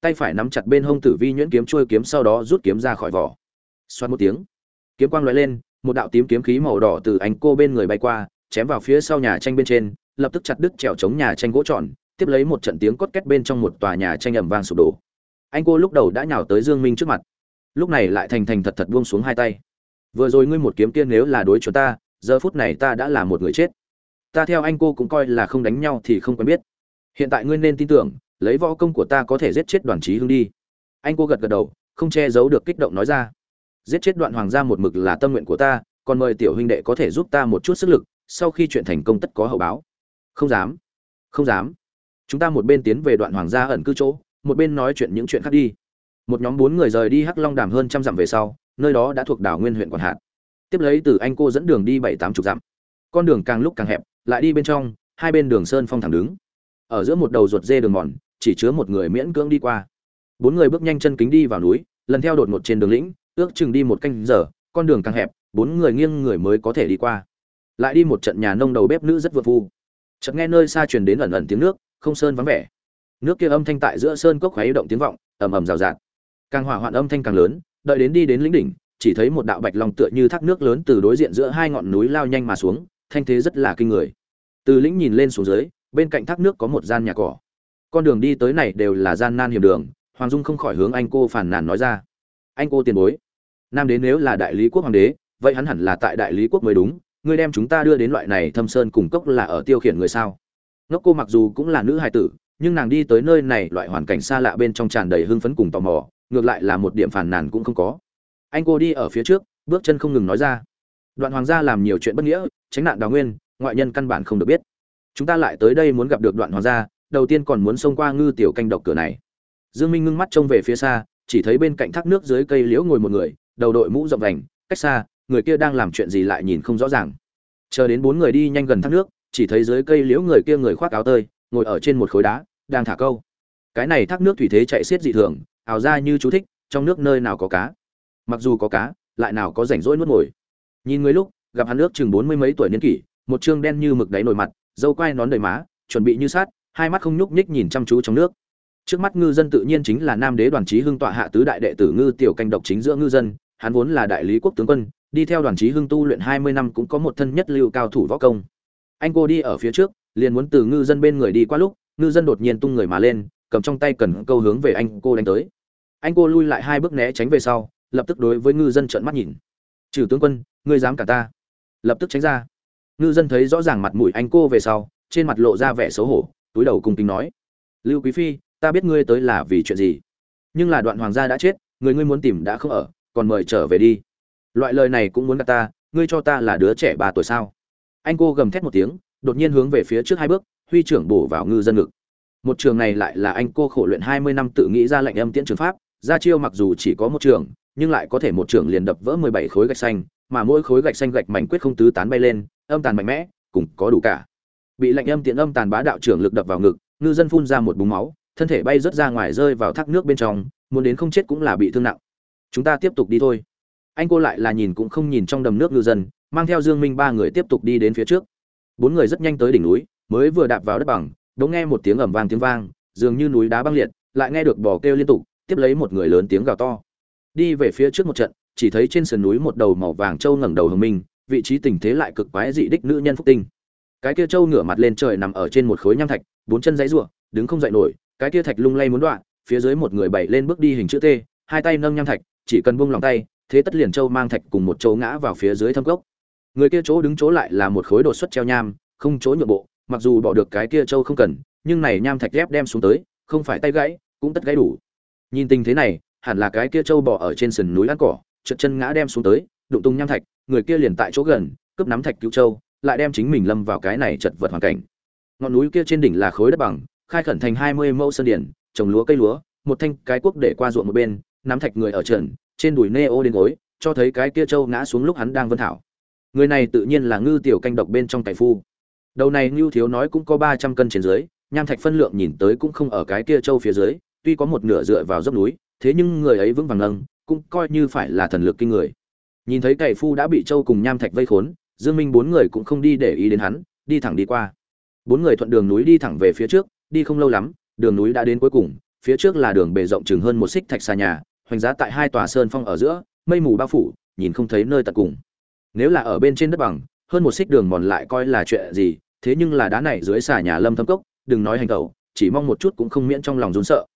Tay phải nắm chặt bên hông tử vi nhuyễn kiếm trôi kiếm sau đó rút kiếm ra khỏi vỏ. Xoát một tiếng, kiếm quang lóe lên, một đạo tím kiếm khí màu đỏ từ anh cô bên người bay qua, chém vào phía sau nhà tranh bên trên, lập tức chặt đứt trèo chống nhà tranh gỗ tròn, tiếp lấy một trận tiếng cốt két bên trong một tòa nhà tranh ầm vang sụp đổ. Anh cô lúc đầu đã nhào tới dương minh trước mặt, lúc này lại thành thành thật thật buông xuống hai tay vừa rồi ngươi một kiếm kia nếu là đối cho ta, giờ phút này ta đã là một người chết. Ta theo anh cô cũng coi là không đánh nhau thì không quen biết. Hiện tại ngươi nên tin tưởng, lấy võ công của ta có thể giết chết đoàn trí hưng đi. Anh cô gật gật đầu, không che giấu được kích động nói ra. Giết chết đoạn hoàng gia một mực là tâm nguyện của ta, còn mời tiểu huynh đệ có thể giúp ta một chút sức lực, sau khi chuyện thành công tất có hậu báo. Không dám. Không dám. Chúng ta một bên tiến về đoạn hoàng gia ẩn cư chỗ, một bên nói chuyện những chuyện khác đi. Một nhóm bốn người rời đi hắc long đàm hơn trăm dặm về sau nơi đó đã thuộc đảo nguyên huyện quản hạt. Tiếp lấy từ anh cô dẫn đường đi bảy tám chục dặm. Con đường càng lúc càng hẹp, lại đi bên trong, hai bên đường sơn phong thẳng đứng. Ở giữa một đầu ruột dê đường mòn, chỉ chứa một người miễn cưỡng đi qua. Bốn người bước nhanh chân kính đi vào núi, lần theo đột ngột trên đường lĩnh, ước chừng đi một canh giờ, con đường càng hẹp, bốn người nghiêng người mới có thể đi qua. Lại đi một trận nhà nông đầu bếp nữ rất vượt vu chợt nghe nơi xa truyền đến ẩn ẩn tiếng nước, không sơn vắng vẻ. Nước kia âm thanh tại giữa sơn cốc khẽ động tiếng vọng, ầm ầm rào rạt. Càng hỏa hoạn âm thanh càng lớn đợi đến đi đến lĩnh đỉnh, chỉ thấy một đạo bạch long tựa như thác nước lớn từ đối diện giữa hai ngọn núi lao nhanh mà xuống, thanh thế rất là kinh người. Từ lĩnh nhìn lên xuống dưới, bên cạnh thác nước có một gian nhà cỏ. Con đường đi tới này đều là gian nan hiểm đường, hoàng dung không khỏi hướng anh cô phàn nàn nói ra. Anh cô tiền bối, nam đến nếu là đại lý quốc hoàng đế, vậy hắn hẳn là tại đại lý quốc mới đúng, ngươi đem chúng ta đưa đến loại này thâm sơn cùng cốc là ở tiêu khiển người sao? Ngốc cô mặc dù cũng là nữ hài tử, nhưng nàng đi tới nơi này, loại hoàn cảnh xa lạ bên trong tràn đầy hưng phấn cùng tò mò ngược lại là một điểm phản nàn cũng không có. Anh cô đi ở phía trước, bước chân không ngừng nói ra. Đoạn hoàng gia làm nhiều chuyện bất nghĩa, tránh nạn đào nguyên, ngoại nhân căn bản không được biết. Chúng ta lại tới đây muốn gặp được đoạn hoàng gia, đầu tiên còn muốn xông qua ngư tiểu canh độc cửa này. Dương minh ngưng mắt trông về phía xa, chỉ thấy bên cạnh thác nước dưới cây liễu ngồi một người, đầu đội mũ rộng vành, cách xa, người kia đang làm chuyện gì lại nhìn không rõ ràng. Chờ đến bốn người đi nhanh gần thác nước, chỉ thấy dưới cây liễu người kia người khoác áo tơi, ngồi ở trên một khối đá, đang thả câu. Cái này thác nước thủy thế chạy xiết dị thường ảo ra như chú thích, trong nước nơi nào có cá. Mặc dù có cá, lại nào có rảnh rỗi nuốt ngồi. Nhìn người lúc, gặp hắn nước chừng bốn mươi mấy tuổi niên kỷ, một trương đen như mực đáy nổi mặt, dâu quai nón đầy má, chuẩn bị như sát hai mắt không nhúc nhích nhìn chăm chú trong nước. Trước mắt ngư dân tự nhiên chính là nam đế đoàn trí hưng tọa hạ tứ đại đệ tử ngư tiểu canh độc chính giữa ngư dân, hắn vốn là đại lý quốc tướng quân, đi theo đoàn trí hưng tu luyện hai mươi năm cũng có một thân nhất lưu cao thủ võ công. Anh cô đi ở phía trước, liền muốn từ ngư dân bên người đi qua lúc, ngư dân đột nhiên tung người mà lên, cầm trong tay cần câu hướng về anh cô đánh tới anh cô lui lại hai bước né tránh về sau, lập tức đối với ngư dân trợn mắt nhìn. Trừ tướng quân, ngươi dám cả ta? Lập tức tránh ra. Ngư dân thấy rõ ràng mặt mũi anh cô về sau, trên mặt lộ ra vẻ xấu hổ, túi đầu cung kính nói. Lưu quý phi, ta biết ngươi tới là vì chuyện gì, nhưng là đoạn hoàng gia đã chết, người ngươi muốn tìm đã không ở, còn mời trở về đi. Loại lời này cũng muốn gạt ta, ngươi cho ta là đứa trẻ ba tuổi sao? Anh cô gầm thét một tiếng, đột nhiên hướng về phía trước hai bước, huy trưởng bổ vào ngư dân ngực. Một trường này lại là anh cô khổ luyện hai mươi năm tự nghĩ ra lệnh âm tiễn trường pháp ra chiêu mặc dù chỉ có một trường, nhưng lại có thể một trường liền đập vỡ mười bảy khối gạch xanh, mà mỗi khối gạch xanh gạch mảnh quyết không tứ tán bay lên, âm tàn mạnh mẽ, cùng có đủ cả. Bị lạnh âm tiện âm tàn bá đạo trưởng lực đập vào ngực, ngư dân phun ra một búng máu, thân thể bay rớt ra ngoài rơi vào thác nước bên trong, muốn đến không chết cũng là bị thương nặng. Chúng ta tiếp tục đi thôi. Anh cô lại là nhìn cũng không nhìn trong đầm nước ngư dân, mang theo dương minh ba người tiếp tục đi đến phía trước. Bốn người rất nhanh tới đỉnh núi, mới vừa đạp vào đất bằng đống nghe một tiếng ầm vang tiếng vang, dường như núi đá băng liệt, lại nghe được bò kêu liên tục tiếp lấy một người lớn tiếng gào to đi về phía trước một trận chỉ thấy trên sườn núi một đầu màu vàng trâu ngẩng đầu hồng minh vị trí tình thế lại cực quái dị đích nữ nhân phúc tinh cái kia trâu ngửa mặt lên trời nằm ở trên một khối nham thạch bốn chân dãy rủa đứng không dậy nổi cái kia thạch lung lay muốn đoạn phía dưới một người bảy lên bước đi hình chữ T, hai tay nâng nham thạch, chỉ cần buông lòng tay, thế tất liền trâu mang thạch cùng một chỗ ngã vào phía dưới thâm cốc. Người kia chỗ đứng chỗ lại là một khối đột xuất treo nham, không chỗ nhượng bộ, mặc dù bỏ được cái kia trâu không cần, nhưng này nham thạch ghép đem xuống tới, không phải tay gãy, cũng tất gãy đủ. Nhìn tình thế này, hẳn là cái kia châu bỏ ở trên sườn núi ăn cỏ, trượt chân ngã đem xuống tới, đụng tung nham thạch, người kia liền tại chỗ gần, cướp nắm thạch cứu châu, lại đem chính mình lâm vào cái này chật vật hoàn cảnh. Ngọn núi kia trên đỉnh là khối đất bằng, khai khẩn thành 20 mẫu sơn điển, trồng lúa cây lúa, một thanh cái cuốc để qua ruộng một bên nắm thạch người ở trần trên đùi nê ô đến gối cho thấy cái kia trâu ngã xuống lúc hắn đang vân thảo người này tự nhiên là ngư tiểu canh độc bên trong cải phu đầu này ngưu thiếu nói cũng có ba trăm cân trên dưới nham thạch phân lượng nhìn tới cũng không ở cái kia trâu phía dưới tuy có một nửa dựa vào dốc núi, thế nhưng người ấy vững vàng nâng, cũng coi như phải là thần lực kinh người. Nhìn thấy cậy phu đã bị trâu cùng nham thạch vây khốn, dương minh bốn người cũng không đi để ý đến hắn, đi thẳng đi qua. Bốn người thuận đường núi đi thẳng về phía trước, đi không lâu lắm, đường núi đã đến cuối cùng, phía trước là đường bề rộng chừng hơn một xích thạch xà nhà, hoành giá tại hai tòa sơn phong ở giữa, mây mù bao phủ, nhìn không thấy nơi tận cùng. Nếu là ở bên trên đất bằng, hơn một xích đường mòn lại coi là chuyện gì, thế nhưng là đá này dưới xà nhà lâm thâm cốc, đừng nói hành tẩu, chỉ mong một chút cũng không miễn trong lòng run sợ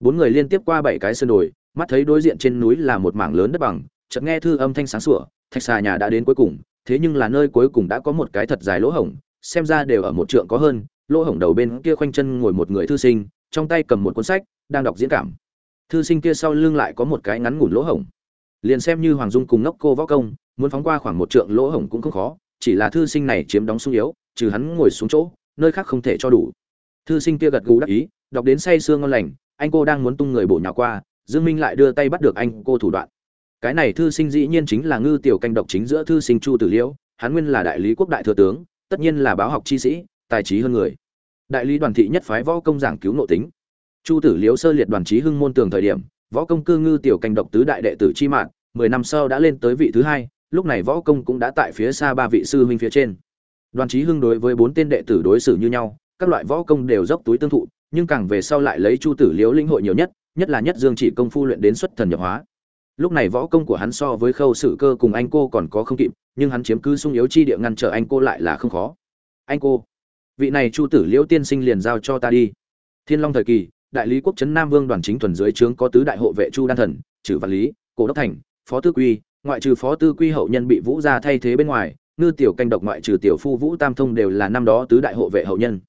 bốn người liên tiếp qua bảy cái sơn đồi, mắt thấy đối diện trên núi là một mảng lớn đất bằng, chợt nghe thư âm thanh sáng sủa, thạch xà nhà đã đến cuối cùng, thế nhưng là nơi cuối cùng đã có một cái thật dài lỗ hổng, xem ra đều ở một trượng có hơn, lỗ hổng đầu bên kia khoanh chân ngồi một người thư sinh, trong tay cầm một cuốn sách, đang đọc diễn cảm. Thư sinh kia sau lưng lại có một cái ngắn ngủn lỗ hổng. Liền xem như hoàng dung cùng ngốc cô võ công, muốn phóng qua khoảng một trượng lỗ hổng cũng không khó, chỉ là thư sinh này chiếm đóng sung yếu, trừ hắn ngồi xuống chỗ, nơi khác không thể cho đủ. Thư sinh kia gật gù đắc ý, đọc đến say sương ngon lành anh cô đang muốn tung người bổ nhào qua, dương minh lại đưa tay bắt được anh cô thủ đoạn. Cái này thư sinh dĩ nhiên chính là ngư tiểu canh độc chính giữa thư sinh chu tử liễu, hắn nguyên là đại lý quốc đại thừa tướng, tất nhiên là báo học chi sĩ, tài trí hơn người. Đại lý đoàn thị nhất phái võ công giảng cứu nội tính. Chu tử Liễu sơ liệt đoàn trí hưng môn tường thời điểm, võ công cư ngư tiểu canh độc tứ đại đệ tử chi mạng, mười năm sau đã lên tới vị thứ hai, lúc này võ công cũng đã tại phía xa ba vị sư huynh phía trên. Đoàn trí hưng đối với bốn tên đệ tử đối xử như nhau, các loại võ công đều dốc túi tương thụ nhưng càng về sau lại lấy chu tử liếu linh hội nhiều nhất nhất là nhất dương chỉ công phu luyện đến xuất thần nhập hóa. Lúc này võ công của hắn so với khâu sử cơ cùng anh cô còn có không kịp, nhưng hắn chiếm cứ sung yếu chi địa ngăn trở anh cô lại là không khó. Anh cô, vị này chu tử liễu tiên sinh liền giao cho ta đi. Thiên long thời kỳ, đại lý quốc trấn nam vương đoàn chính thuần dưới trướng có tứ đại hộ vệ chu đan thần trừ văn lý, cổ đốc thành, phó tư quy, ngoại trừ phó tư quy hậu nhân bị vũ gia thay thế bên ngoài, ngư tiểu canh độc ngoại trừ tiểu phu vũ tam thông đều là năm đó tứ đại hộ vệ hậu nhân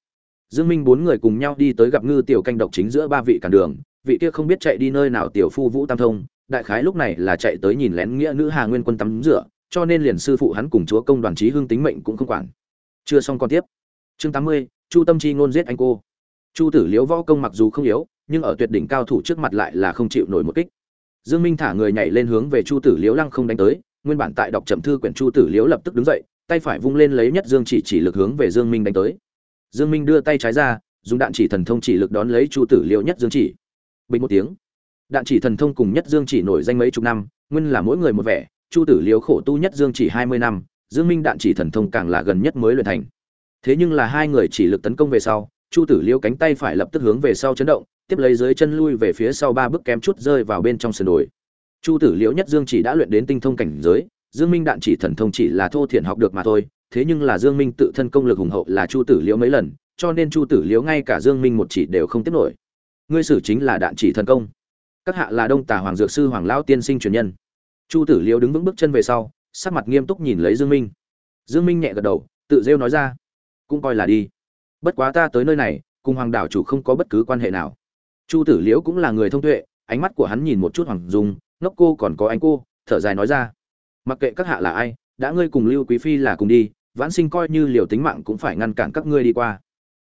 dương minh bốn người cùng nhau đi tới gặp ngư tiểu canh độc chính giữa ba vị cản đường, vị kia không biết chạy đi nơi nào tiểu phu vũ tam thông, đại khái lúc này là chạy tới nhìn lén nghĩa nữ hà nguyên quân tắm rửa, cho nên liền sư phụ hắn cùng chúa công đoàn trí hương tính mệnh cũng không quản. Chưa xong còn tiếp. Chương tám mươi, chu tâm chi ngôn giết anh cô. Chu tử liễu võ công mặc dù không yếu, nhưng ở tuyệt đỉnh cao thủ trước mặt lại là không chịu nổi một kích. Dương minh thả người nhảy lên hướng về chu tử liễu lăng không đánh tới, nguyên bản tại đọc chậm thư quyển chu tử liễu lập tức đứng dậy, tay phải vung lên lấy nhất dương chỉ chỉ lực hướng về dương minh đánh tới dương minh đưa tay trái ra, dùng đạn chỉ thần thông chỉ lực đón lấy chu tử liễu nhất dương chỉ. Bình một tiếng. Đạn chỉ thần thông cùng nhất dương chỉ nổi danh mấy chục năm, nguyên là mỗi người một vẻ, chu tử liễu khổ tu nhất dương chỉ 20 năm, dương minh đạn chỉ thần thông càng là gần nhất mới luyện thành. Thế nhưng là hai người chỉ lực tấn công về sau, chu tử liêu cánh tay phải lập tức hướng về sau chấn động, tiếp lấy dưới chân lui về phía sau ba bước kém chút rơi vào bên trong sườn đồi. Chu tử liễu nhất dương chỉ đã luyện đến tinh thông cảnh giới, dương minh đạn chỉ thần thông chỉ là thô thiển học được mà thôi thế nhưng là dương minh tự thân công lực hùng hậu là chu tử liễu mấy lần, cho nên chu tử liễu ngay cả dương minh một chỉ đều không tiếp nổi. Ngươi sử chính là đạn chỉ thần công. Các hạ là đông tà hoàng dược sư hoàng lão tiên sinh truyền nhân. Chu tử liễu đứng vững bước chân về sau, sắc mặt nghiêm túc nhìn lấy dương minh. Dương minh nhẹ gật đầu, tự rêu nói ra, cũng coi là đi. Bất quá ta tới nơi này, cùng hoàng đảo chủ không có bất cứ quan hệ nào. Chu tử liễu cũng là người thông tuệ, ánh mắt của hắn nhìn một chút hoàng dung, ngốc cô còn có anh cô, thở dài nói ra, mặc kệ các hạ là ai, đã ngươi cùng lưu quý phi là cùng đi vãn sinh coi như liều tính mạng cũng phải ngăn cản các ngươi đi qua.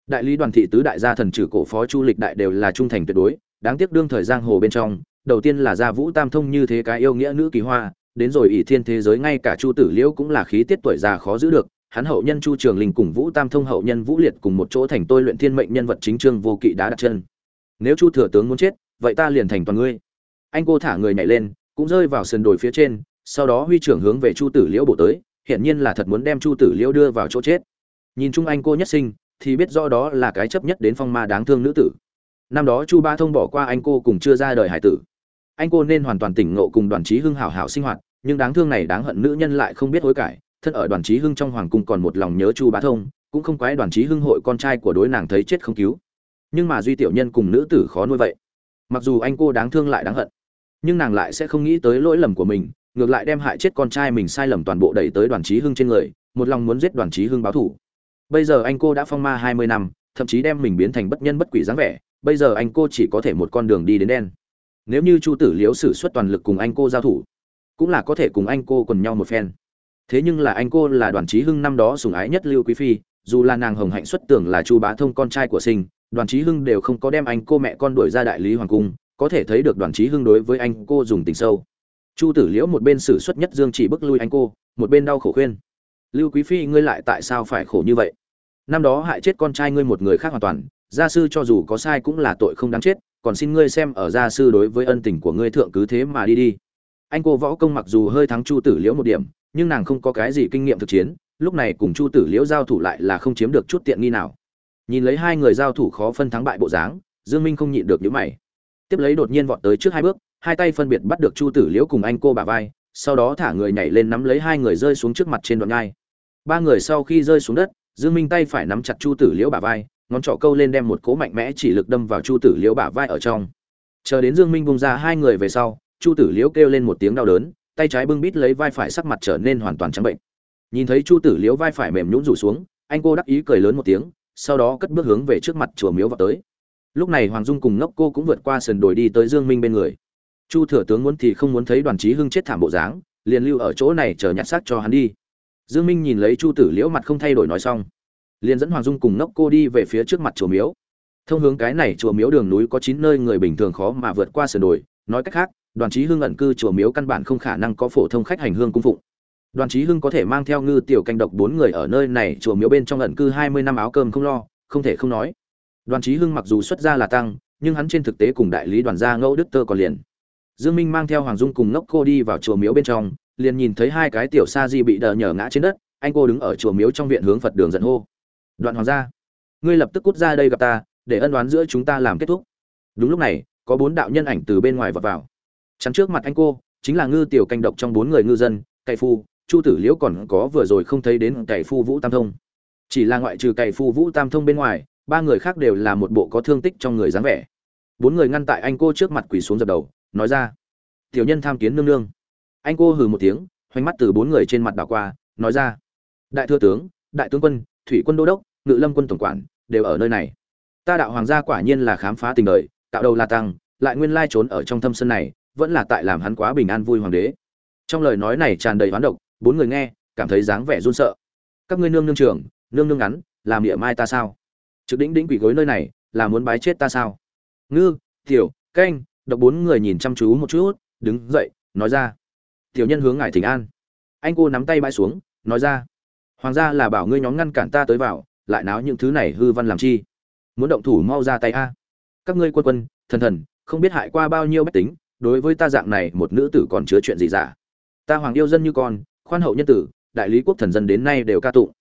Đại lý đoàn thị tứ đại gia thần trừ cổ phó chu lịch đại đều là trung thành tuyệt đối, đáng tiếc đương thời giang hồ bên trong, đầu tiên là gia vũ tam thông như thế cái yêu nghĩa nữ kỳ hoa, đến rồi ỷ thiên thế giới ngay cả chu tử liễu cũng là khí tiết tuổi già khó giữ được, hắn hậu nhân chu trường linh cùng vũ tam thông hậu nhân vũ liệt cùng một chỗ thành tôi luyện thiên mệnh nhân vật chính trương vô kỵ đã đặt chân. Nếu chu thừa tướng muốn chết, vậy ta liền thành toàn ngươi. Anh cô thả người nhảy lên, cũng rơi vào sườn đồi phía trên, sau đó huy trưởng hướng về chu tử liễu bổ tới hiển nhiên là thật muốn đem chu tử liễu đưa vào chỗ chết. Nhìn chung anh cô nhất sinh, thì biết rõ đó là cái chấp nhất đến phong ma đáng thương nữ tử. Năm đó chu ba thông bỏ qua anh cô cùng chưa ra đời hải tử. Anh cô nên hoàn toàn tỉnh ngộ cùng đoàn Chí hưng hảo hảo sinh hoạt, nhưng đáng thương này đáng hận nữ nhân lại không biết hối cải, thân ở đoàn Chí hưng trong hoàng cung còn một lòng nhớ chu bá thông, cũng không quái đoàn Chí hưng hội con trai của đối nàng thấy chết không cứu. Nhưng mà duy tiểu nhân cùng nữ tử khó nuôi vậy. Mặc dù anh cô đáng thương lại đáng hận, nhưng nàng lại sẽ không nghĩ tới lỗi lầm của mình ngược lại đem hại chết con trai mình sai lầm toàn bộ đẩy tới đoàn trí hưng trên người, một lòng muốn giết đoàn trí hưng báo thủ. Bây giờ anh cô đã phong ma hai mươi năm, thậm chí đem mình biến thành bất nhân bất quỷ dáng vẻ, bây giờ anh cô chỉ có thể một con đường đi đến đen. Nếu như chu tử liếu xử suất toàn lực cùng anh cô giao thủ, cũng là có thể cùng anh cô quần nhau một phen. Thế nhưng là anh cô là đoàn trí hưng năm đó sùng ái nhất lưu quý phi, dù là nàng hồng hạnh xuất tưởng là chu bá thông con trai của sinh, đoàn trí hưng đều không có đem anh cô mẹ con đuổi ra đại lý hoàng cung, có thể thấy được đoàn trí hưng đối với anh cô dùng tình sâu chu tử liễu một bên xử suất nhất dương chỉ bức lui anh cô, một bên đau khổ khuyên. Lưu quý phi, ngươi lại tại sao phải khổ như vậy? Năm đó hại chết con trai ngươi một người khác hoàn toàn, gia sư cho dù có sai cũng là tội không đáng chết, còn xin ngươi xem ở gia sư đối với ân tình của ngươi thượng cứ thế mà đi đi. Anh cô võ công mặc dù hơi thắng chu tử liễu một điểm, nhưng nàng không có cái gì kinh nghiệm thực chiến, lúc này cùng chu tử liễu giao thủ lại là không chiếm được chút tiện nghi nào. Nhìn lấy hai người giao thủ khó phân thắng bại bộ dáng, dương minh không nhịn được những mày. Tiếp lấy đột nhiên vọt tới trước hai bước hai tay phân biệt bắt được chu tử liễu cùng anh cô bà vai, sau đó thả người nhảy lên nắm lấy hai người rơi xuống trước mặt trên đoạn ngai. Ba người sau khi rơi xuống đất, dương minh tay phải nắm chặt chu tử liễu bà vai, ngón trỏ câu lên đem một cỗ mạnh mẽ chỉ lực đâm vào chu tử liễu bà vai ở trong. Chờ đến dương minh bung ra hai người về sau, chu tử liễu kêu lên một tiếng đau đớn, tay trái bưng bít lấy vai phải sắc mặt trở nên hoàn toàn trắng bệnh. Nhìn thấy chu tử liễu vai phải mềm nhũn rủ xuống, anh cô đắc ý cười lớn một tiếng, sau đó cất bước hướng về trước mặt chùa miếu vào tới. Lúc này hoàng dung cùng ngốc cô cũng vượt qua sườn đồi đi tới dương minh bên người chu thừa tướng muốn thì không muốn thấy đoàn trí hưng chết thảm bộ dáng, liền lưu ở chỗ này chờ nhặt xác cho hắn đi. Dương minh nhìn lấy chu tử liễu mặt không thay đổi nói xong, liền dẫn hoàng dung cùng Nốc cô đi về phía trước mặt chùa miếu. Thông hướng cái này chùa miếu đường núi có chín nơi người bình thường khó mà vượt qua sườn đồi, nói cách khác, đoàn trí hưng ẩn cư chùa miếu căn bản không khả năng có phổ thông khách hành hương cung phụng. Đoàn trí hưng có thể mang theo ngư tiểu canh độc bốn người ở nơi này, chùa miếu bên trong ẩn cư hai mươi năm áo cơm không lo, không thể không nói. Đoàn trí hưng mặc dù xuất gia là tăng, nhưng hắn trên thực tế cùng đại lý đoàn gia ngẫu đức tơ còn liền dương minh mang theo hoàng dung cùng ngốc cô đi vào chùa miếu bên trong, liền nhìn thấy hai cái tiểu sa di bị đờ nhở ngã trên đất, anh cô đứng ở chùa miếu trong viện hướng phật đường giận hô. Đoạn hoàng gia, ngươi lập tức cút ra đây gặp ta, để ân đoán giữa chúng ta làm kết thúc. Đúng lúc này, có bốn đạo nhân ảnh từ bên ngoài vọt vào. Chắn trước mặt anh cô, chính là ngư tiểu canh độc trong bốn người ngư dân cậy phu, chu tử liễu còn có vừa rồi không thấy đến cậy phu vũ tam thông. Chỉ là ngoại trừ cậy phu vũ tam thông bên ngoài, ba người khác đều là một bộ có thương tích trong người dáng vẻ. Bốn người ngăn tại anh cô trước mặt quỳ xuống dập đầu nói ra. Tiểu nhân tham kiến nương nương. Anh cô hừ một tiếng, hoành mắt từ bốn người trên mặt đảo qua, nói ra. Đại thừa tướng, đại tướng quân, thủy quân đô đốc, ngự lâm quân tổng quản, đều ở nơi này. Ta đạo hoàng gia quả nhiên là khám phá tình đời tạo đầu là tăng, lại nguyên lai trốn ở trong thâm sân này, vẫn là tại làm hắn quá bình an vui hoàng đế. Trong lời nói này tràn đầy hoán độc, bốn người nghe, cảm thấy dáng vẻ run sợ. Các ngươi nương nương trưởng, nương nương ngắn, làm địa mai ta sao? Trực đỉnh đỉnh quỷ gối nơi này, là muốn bái chết ta sao? Ngư, tiểu, canh độc bốn người nhìn chăm chú một chút, đứng dậy, nói ra. Tiểu nhân hướng ngài thỉnh an. Anh cô nắm tay bãi xuống, nói ra. Hoàng gia là bảo ngươi nhóm ngăn cản ta tới vào, lại náo những thứ này hư văn làm chi? Muốn động thủ mau ra tay a. Các ngươi quân quân, thần thần, không biết hại qua bao nhiêu bách tính, đối với ta dạng này một nữ tử còn chứa chuyện gì giả? Ta hoàng yêu dân như con, khoan hậu nhân tử, đại lý quốc thần dân đến nay đều ca tụng.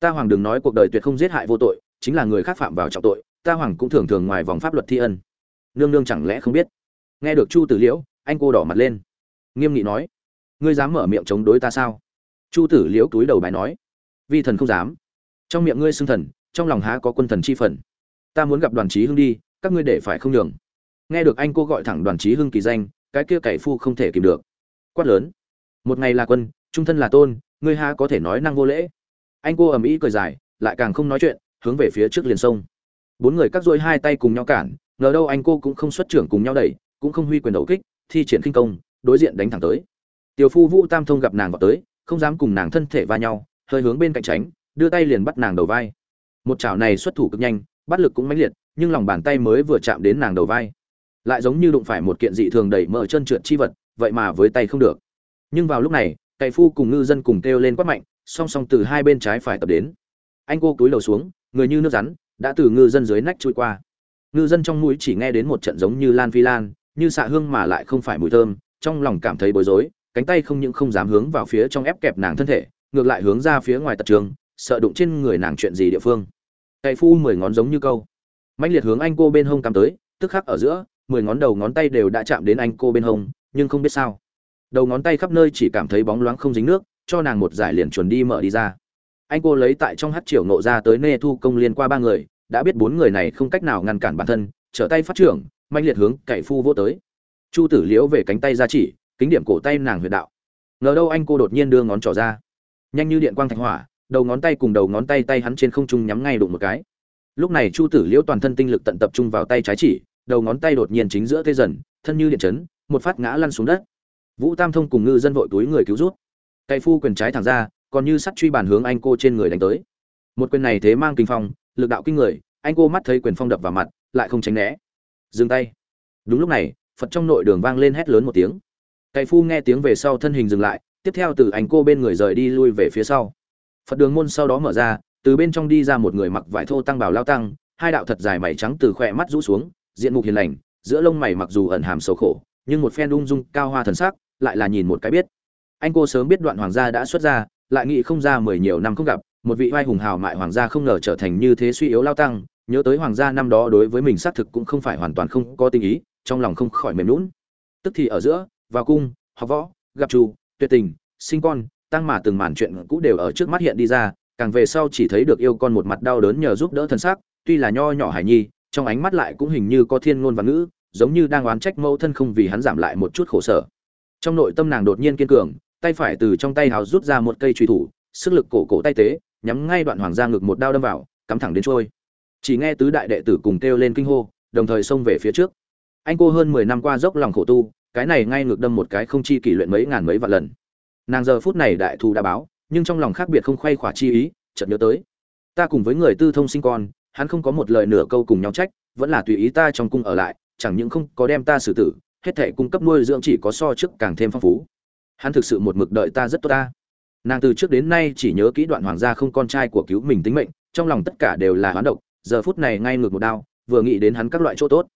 Ta hoàng đừng nói cuộc đời tuyệt không giết hại vô tội, chính là người khác phạm vào trọng tội, ta hoàng cũng thường thường ngoài vòng pháp luật thi ân. Nương nương chẳng lẽ không biết? Nghe được chu tử liễu, anh cô đỏ mặt lên. Nghiêm nghị nói, ngươi dám mở miệng chống đối ta sao? Chu tử liễu túi đầu bài nói, vi thần không dám. Trong miệng ngươi xưng thần, trong lòng há có quân thần chi phần? Ta muốn gặp đoàn trí hưng đi, các ngươi để phải không nhường. Nghe được anh cô gọi thẳng đoàn trí hưng kỳ danh, cái kia cậy phu không thể kìm được. Quát lớn, một ngày là quân, trung thân là tôn, ngươi ha có thể nói năng vô lễ? Anh cô ầm ĩ cười dài, lại càng không nói chuyện, hướng về phía trước liền sông. Bốn người cắt dôi hai tay cùng nhau cản, ngờ đâu anh cô cũng không xuất trưởng cùng nhau đẩy cũng không huy quyền đấu kích, thi triển khinh công, đối diện đánh thẳng tới. Tiểu phu vũ tam thông gặp nàng vào tới, không dám cùng nàng thân thể va nhau, hơi hướng bên cạnh tránh, đưa tay liền bắt nàng đầu vai. Một chảo này xuất thủ cực nhanh, bắt lực cũng mãnh liệt, nhưng lòng bàn tay mới vừa chạm đến nàng đầu vai. Lại giống như đụng phải một kiện dị thường đẩy mở chân trượt chi vật, vậy mà với tay không được. Nhưng vào lúc này cậy phu cùng ngư dân cùng kêu lên quát mạnh, song song từ hai bên trái phải tập đến. Anh cô túi đầu xuống, người như nước rắn, đã từ ngư dân dưới nách trôi qua. Ngư dân trong mũi chỉ nghe đến một trận giống như lan phi lan như xạ hương mà lại không phải mùi thơm, trong lòng cảm thấy bối rối, cánh tay không những không dám hướng vào phía trong ép kẹp nàng thân thể, ngược lại hướng ra phía ngoài tật trường, sợ đụng trên người nàng chuyện gì địa phương. Cậy phu mười ngón giống như câu. Mạnh liệt hướng anh cô bên hông cắm tới, tức khắc ở giữa, mười ngón đầu ngón tay đều đã chạm đến anh cô bên hông, nhưng không biết sao. Đầu ngón tay khắp nơi chỉ cảm thấy bóng loáng không dính nước, cho nàng một giải liền chuẩn đi mở đi ra. Anh cô lấy tại trong hát triều nộ ra tới nê thu công liên qua ba người, đã biết bốn người này không cách nào ngăn cản bản thân, trở tay phát trưởng manh liệt hướng cậy phu vô tới. Chu tử liễu về cánh tay ra chỉ, kính điểm cổ tay nàng huyệt đạo. Ngờ đâu anh cô đột nhiên đưa ngón trỏ ra. Nhanh như điện quang thạch hỏa, đầu ngón tay cùng đầu ngón tay tay hắn trên không trung nhắm ngay đụng một cái. Lúc này chu tử liễu toàn thân tinh lực tận tập trung vào tay trái chỉ, đầu ngón tay đột nhiên chính giữa thế dần, thân như điện chấn, một phát ngã lăn xuống đất. Vũ tam thông cùng ngư dân vội túi người cứu rút. Cậy phu quyền trái thẳng ra, còn như sắt truy bàn hướng anh cô trên người đánh tới. Một quyền này thế mang kinh phong, lực đạo kinh người, anh cô mắt thấy quyền phong đập vào mặt, lại không tránh né dừng tay. Đúng lúc này, phật trong nội đường vang lên hét lớn một tiếng. Cái phu nghe tiếng về sau thân hình dừng lại, tiếp theo từ anh cô bên người rời đi lui về phía sau. Phật đường môn sau đó mở ra, từ bên trong đi ra một người mặc vải thô tăng bảo lao tăng, hai đạo thật dài mày trắng từ khỏe mắt rũ xuống, diện mục hiền lành, giữa lông mày mặc dù ẩn hàm sầu khổ, nhưng một phen ung dung cao hoa thần sắc, lại là nhìn một cái biết. Anh cô sớm biết đoạn hoàng gia đã xuất ra lại nghĩ không ra mười nhiều năm không gặp, một vị oai hùng hào mại hoàng gia không ngờ trở thành như thế suy yếu lao tăng nhớ tới hoàng gia năm đó đối với mình xác thực cũng không phải hoàn toàn không có tình ý, trong lòng không khỏi mềm lún tức thì ở giữa, vào cung, học võ, gặp chủ tuyệt tình, sinh con, tăng mà từng màn chuyện cũ đều ở trước mắt hiện đi ra, càng về sau chỉ thấy được yêu con một mặt đau đớn nhờ giúp đỡ thân xác, tuy là nho nhỏ hải nhi, trong ánh mắt lại cũng hình như có thiên ngôn và ngữ, giống như đang oán trách mẫu thân không vì hắn giảm lại một chút khổ sở. Trong nội tâm nàng đột nhiên kiên cường, tay phải từ trong tay hào rút ra một cây truy thủ, sức lực cổ cổ tay tế, nhắm ngay đoạn hoàng gia ngực một đao đâm vào, cắm thẳng đến trôi chỉ nghe tứ đại đệ tử cùng kêu lên kinh hô, đồng thời xông về phía trước. Anh cô hơn mười năm qua dốc lòng khổ tu, cái này ngay ngược đâm một cái không chi kỷ luyện mấy ngàn mấy vạn lần. Nàng giờ phút này đại thù đã báo, nhưng trong lòng khác biệt không khoay khỏa chi ý, chợt nhớ tới. Ta cùng với người tư thông sinh con, hắn không có một lời nửa câu cùng nhau trách, vẫn là tùy ý ta trong cung ở lại, chẳng những không có đem ta xử tử, hết thể cung cấp nuôi dưỡng chỉ có so trước càng thêm phong phú. Hắn thực sự một mực đợi ta rất tốt ta. Nàng từ trước đến nay chỉ nhớ kỹ đoạn hoàng gia không con trai của cứu mình tính mệnh, trong lòng tất cả đều là hoán độc giờ phút này ngay ngược một đao, vừa nghĩ đến hắn các loại chỗ tốt.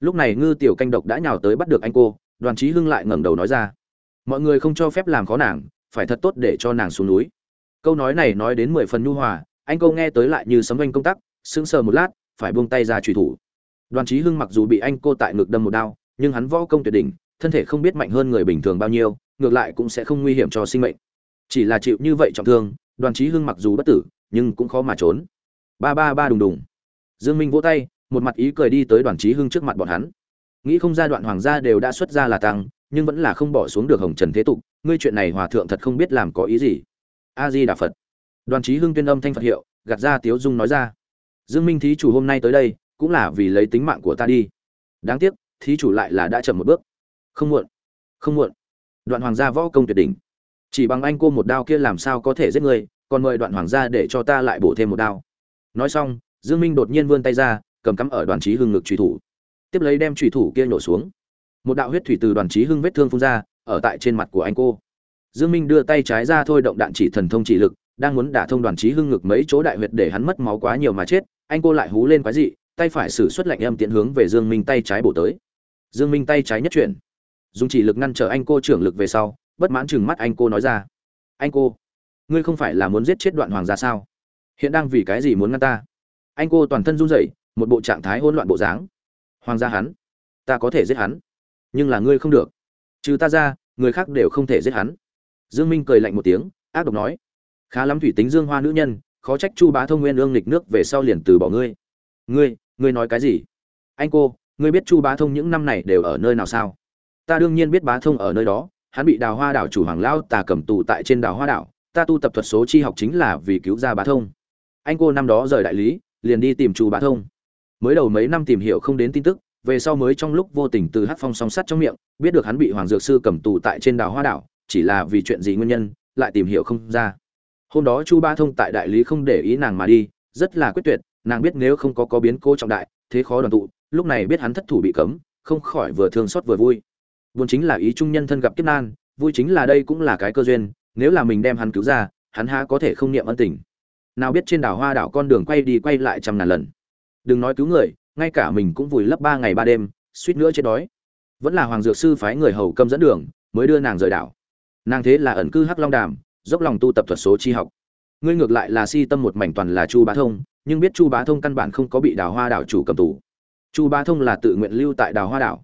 Lúc này ngư tiểu canh độc đã nhào tới bắt được anh cô, đoàn trí hưng lại ngẩng đầu nói ra, mọi người không cho phép làm khó nàng, phải thật tốt để cho nàng xuống núi. Câu nói này nói đến mười phần nhu hòa, anh câu nghe tới lại như sấm oanh công tắc, sững sờ một lát, phải buông tay ra truy thủ. Đoàn trí hưng mặc dù bị anh cô tại ngực đâm một đao, nhưng hắn võ công tuyệt đỉnh, thân thể không biết mạnh hơn người bình thường bao nhiêu, ngược lại cũng sẽ không nguy hiểm cho sinh mệnh. Chỉ là chịu như vậy trọng thương, đoàn trí hưng mặc dù bất tử, nhưng cũng khó mà trốn. Ba ba ba đùng đùng dương minh vỗ tay, một mặt ý cười đi tới đoàn trí hưng trước mặt bọn hắn. Nghĩ không ra đoạn hoàng gia đều đã xuất ra là tăng, nhưng vẫn là không bỏ xuống được hồng trần thế tục, ngươi chuyện này hòa thượng thật không biết làm có ý gì. A di đà phật. Đoàn trí hưng tuyên âm thanh phật hiệu, gạt ra tiếu dung nói ra. Dương minh thí chủ hôm nay tới đây, cũng là vì lấy tính mạng của ta đi. Đáng tiếc, thí chủ lại là đã chậm một bước. Không muộn không muộn. Đoạn hoàng gia võ công tuyệt đỉnh. Chỉ bằng anh cô một đao kia làm sao có thể giết người còn mời đoạn hoàng gia để cho ta lại bổ thêm một đao. Nói xong dương minh đột nhiên vươn tay ra, cầm cắm ở đoàn trí hưng ngực truy thủ. Tiếp lấy đem truy thủ kia nổ xuống. Một đạo huyết thủy từ đoàn trí hưng vết thương phun ra, ở tại trên mặt của anh cô. Dương minh đưa tay trái ra thôi động đạn chỉ thần thông chỉ lực, đang muốn đả thông đoàn trí hưng ngực mấy chỗ đại huyệt để hắn mất máu quá nhiều mà chết, anh cô lại hú lên quái dị, tay phải sử xuất lạnh âm tiến hướng về dương minh tay trái bổ tới. Dương minh tay trái nhất chuyển. Dùng chỉ lực ngăn trở anh cô trưởng lực về sau, bất mãn chừng mắt anh cô nói ra. Anh cô, ngươi không phải là muốn giết chết đoạn hoàng gia sao? Hiện đang vì cái gì muốn ngăn ta? Anh cô toàn thân run rẩy, một bộ trạng thái hỗn loạn bộ dáng. Hoàng gia hắn, ta có thể giết hắn, nhưng là ngươi không được. Trừ ta ra, người khác đều không thể giết hắn. Dương minh cười lạnh một tiếng, ác độc nói. Khá lắm thủy tính dương hoa nữ nhân, khó trách chu bá thông nguyên ương lịch nước về sau liền từ bỏ ngươi. Ngươi ngươi nói cái gì? Anh cô, ngươi biết chu bá thông những năm này đều ở nơi nào sao? Ta đương nhiên biết bá thông ở nơi đó, hắn bị đào hoa đảo chủ hoàng lao tà cầm tù tại trên đào hoa đảo. Ta tu tập thuật số chi học chính là vì cứu ra bá thông. Anh cô năm đó rời đại lý liền đi tìm chu bá thông. Mới đầu mấy năm tìm hiểu không đến tin tức, về sau mới trong lúc vô tình từ hát phong song sắt trong miệng, biết được hắn bị hoàng dược sư cầm tù tại trên đảo hoa đảo, chỉ là vì chuyện gì nguyên nhân, lại tìm hiểu không ra. Hôm đó chu ba thông tại đại lý không để ý nàng mà đi, rất là quyết tuyệt, nàng biết nếu không có có biến cố trọng đại, thế khó đoàn tụ, lúc này biết hắn thất thủ bị cấm, không khỏi vừa thương xót vừa vui. Buồn chính là ý trung nhân thân gặp kiếp nan, vui chính là đây cũng là cái cơ duyên, nếu là mình đem hắn cứu ra, hắn há có thể không niệm ân tình nào biết trên đảo hoa đảo con đường quay đi quay lại trăm ngàn lần. Đừng nói cứu người, ngay cả mình cũng vùi lấp ba ngày ba đêm, suýt nữa chết đói. Vẫn là hoàng dược sư phái người hầu câm dẫn đường, mới đưa nàng rời đảo. Nàng thế là ẩn cư hắc long đàm, dốc lòng tu tập thuật số chi học. Ngươi ngược lại là si tâm một mảnh toàn là chu bá thông, nhưng biết chu bá thông căn bản không có bị đào hoa đảo chủ cầm tù. Chu bá thông là tự nguyện lưu tại đào hoa đảo.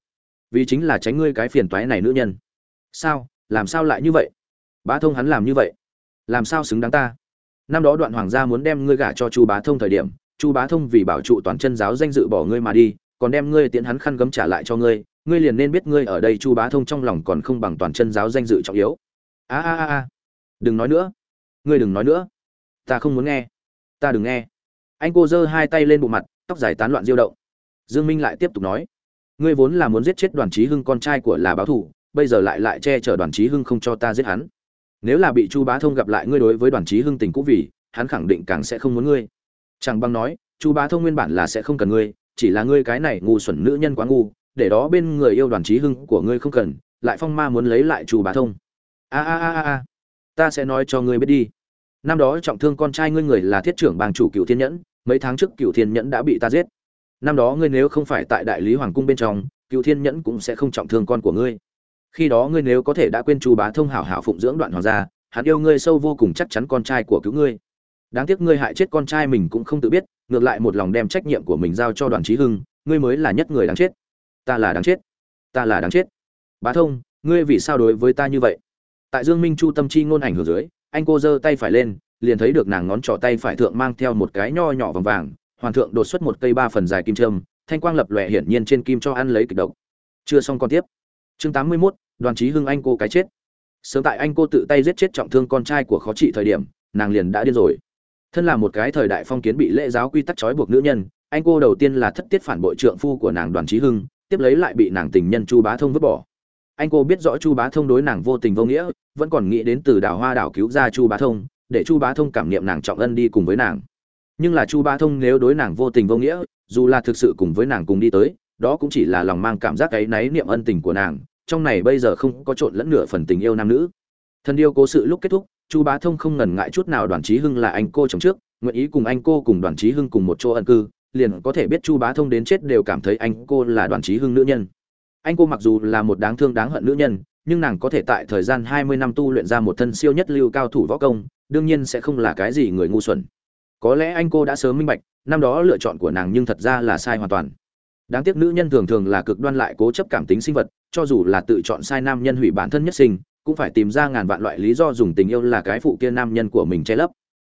Vì chính là tránh ngươi cái phiền toái này nữ nhân. Sao? Làm sao lại như vậy? Bá thông hắn làm như vậy? Làm sao xứng đáng ta? Năm đó đoạn hoàng gia muốn đem ngươi gả cho chu bá thông thời điểm, chu bá thông vì bảo trụ toàn chân giáo danh dự bỏ ngươi mà đi, còn đem ngươi tiễn hắn khăn gấm trả lại cho ngươi ngươi liền nên biết ngươi ở đây chu bá thông trong lòng còn không bằng toàn chân giáo danh dự trọng yếu. A a a a. Đừng nói nữa. Ngươi đừng nói nữa. Ta không muốn nghe. Ta đừng nghe. Anh cô giơ hai tay lên bộ mặt, tóc dài tán loạn diêu động. Dương minh lại tiếp tục nói. Ngươi vốn là muốn giết chết đoàn trí hưng con trai của là báo thủ, bây giờ lại lại che chở đoàn trí hưng không cho ta giết hắn nếu là bị chu bá thông gặp lại ngươi đối với đoàn trí hưng tình cũ vì, hắn khẳng định càng sẽ không muốn ngươi. Chẳng bằng nói, chu bá thông nguyên bản là sẽ không cần ngươi, chỉ là ngươi cái này ngu xuẩn nữ nhân quá ngu, để đó bên người yêu đoàn trí hưng của ngươi không cần, lại phong ma muốn lấy lại chu bá thông. A a a a ta sẽ nói cho ngươi biết đi. Năm đó trọng thương con trai ngươi người là thiết trưởng bang chủ cựu thiên nhẫn, mấy tháng trước cựu thiên nhẫn đã bị ta giết. Năm đó ngươi nếu không phải tại đại lý hoàng cung bên trong cựu thiên nhẫn cũng sẽ không trọng thương con của ngươi khi đó ngươi nếu có thể đã quên chu bá thông hảo hảo phụng dưỡng đoạn hoàng gia hắn yêu ngươi sâu vô cùng chắc chắn con trai của cứu ngươi. Đáng tiếc ngươi hại chết con trai mình cũng không tự biết ngược lại một lòng đem trách nhiệm của mình giao cho đoàn trí hưng ngươi mới là nhất người đáng chết. Ta là đáng chết. Ta là đáng chết. Bá thông ngươi vì sao đối với ta như vậy? Tại dương minh chu tâm chi ngôn ảnh hưởng dưới anh cô giơ tay phải lên liền thấy được nàng ngón trỏ tay phải thượng mang theo một cái nho nhỏ vòng vàng hoàn thượng đột xuất một cây ba phần dài kim trâm thanh quang lập lòe hiển nhiên trên kim cho ăn lấy kịch độc. Chưa xong con tiếp. Chương tám mươi 81, đoàn trí hưng anh cô cái chết. Sớm tại anh cô tự tay giết chết trọng thương con trai của khó trị thời điểm, nàng liền đã điên rồi. Thân là một cái thời đại phong kiến bị lễ giáo quy tắc trói buộc nữ nhân, anh cô đầu tiên là thất tiết phản bội trượng phu của nàng đoàn trí hưng, tiếp lấy lại bị nàng tình nhân chu bá thông vứt bỏ. Anh cô biết rõ chu bá thông đối nàng vô tình vô nghĩa, vẫn còn nghĩ đến từ đảo hoa đảo cứu ra chu bá thông, để chu bá thông cảm niệm nàng trọng ân đi cùng với nàng. Nhưng là chu bá thông nếu đối nàng vô tình vô nghĩa, dù là thực sự cùng với nàng cùng đi tới, đó cũng chỉ là lòng mang cảm giác ấy náy niệm ân tình của nàng trong này bây giờ không có trộn lẫn nửa phần tình yêu nam nữ. Thân yêu cố sự lúc kết thúc, chu bá thông không ngần ngại chút nào đoàn trí hưng là anh cô chồng trước, nguyện ý cùng anh cô cùng đoàn trí hưng cùng một chỗ ẩn cư, liền có thể biết chu bá thông đến chết đều cảm thấy anh cô là đoàn trí hưng nữ nhân. Anh cô mặc dù là một đáng thương đáng hận nữ nhân, nhưng nàng có thể tại thời gian hai mươi năm tu luyện ra một thân siêu nhất lưu cao thủ võ công, đương nhiên sẽ không là cái gì người ngu xuẩn. Có lẽ anh cô đã sớm minh bạch, năm đó lựa chọn của nàng nhưng thật ra là sai hoàn toàn đáng tiếc nữ nhân thường thường là cực đoan lại cố chấp cảm tính sinh vật, cho dù là tự chọn sai nam nhân hủy bản thân nhất sinh, cũng phải tìm ra ngàn vạn loại lý do dùng tình yêu là cái phụ kia nam nhân của mình che lấp.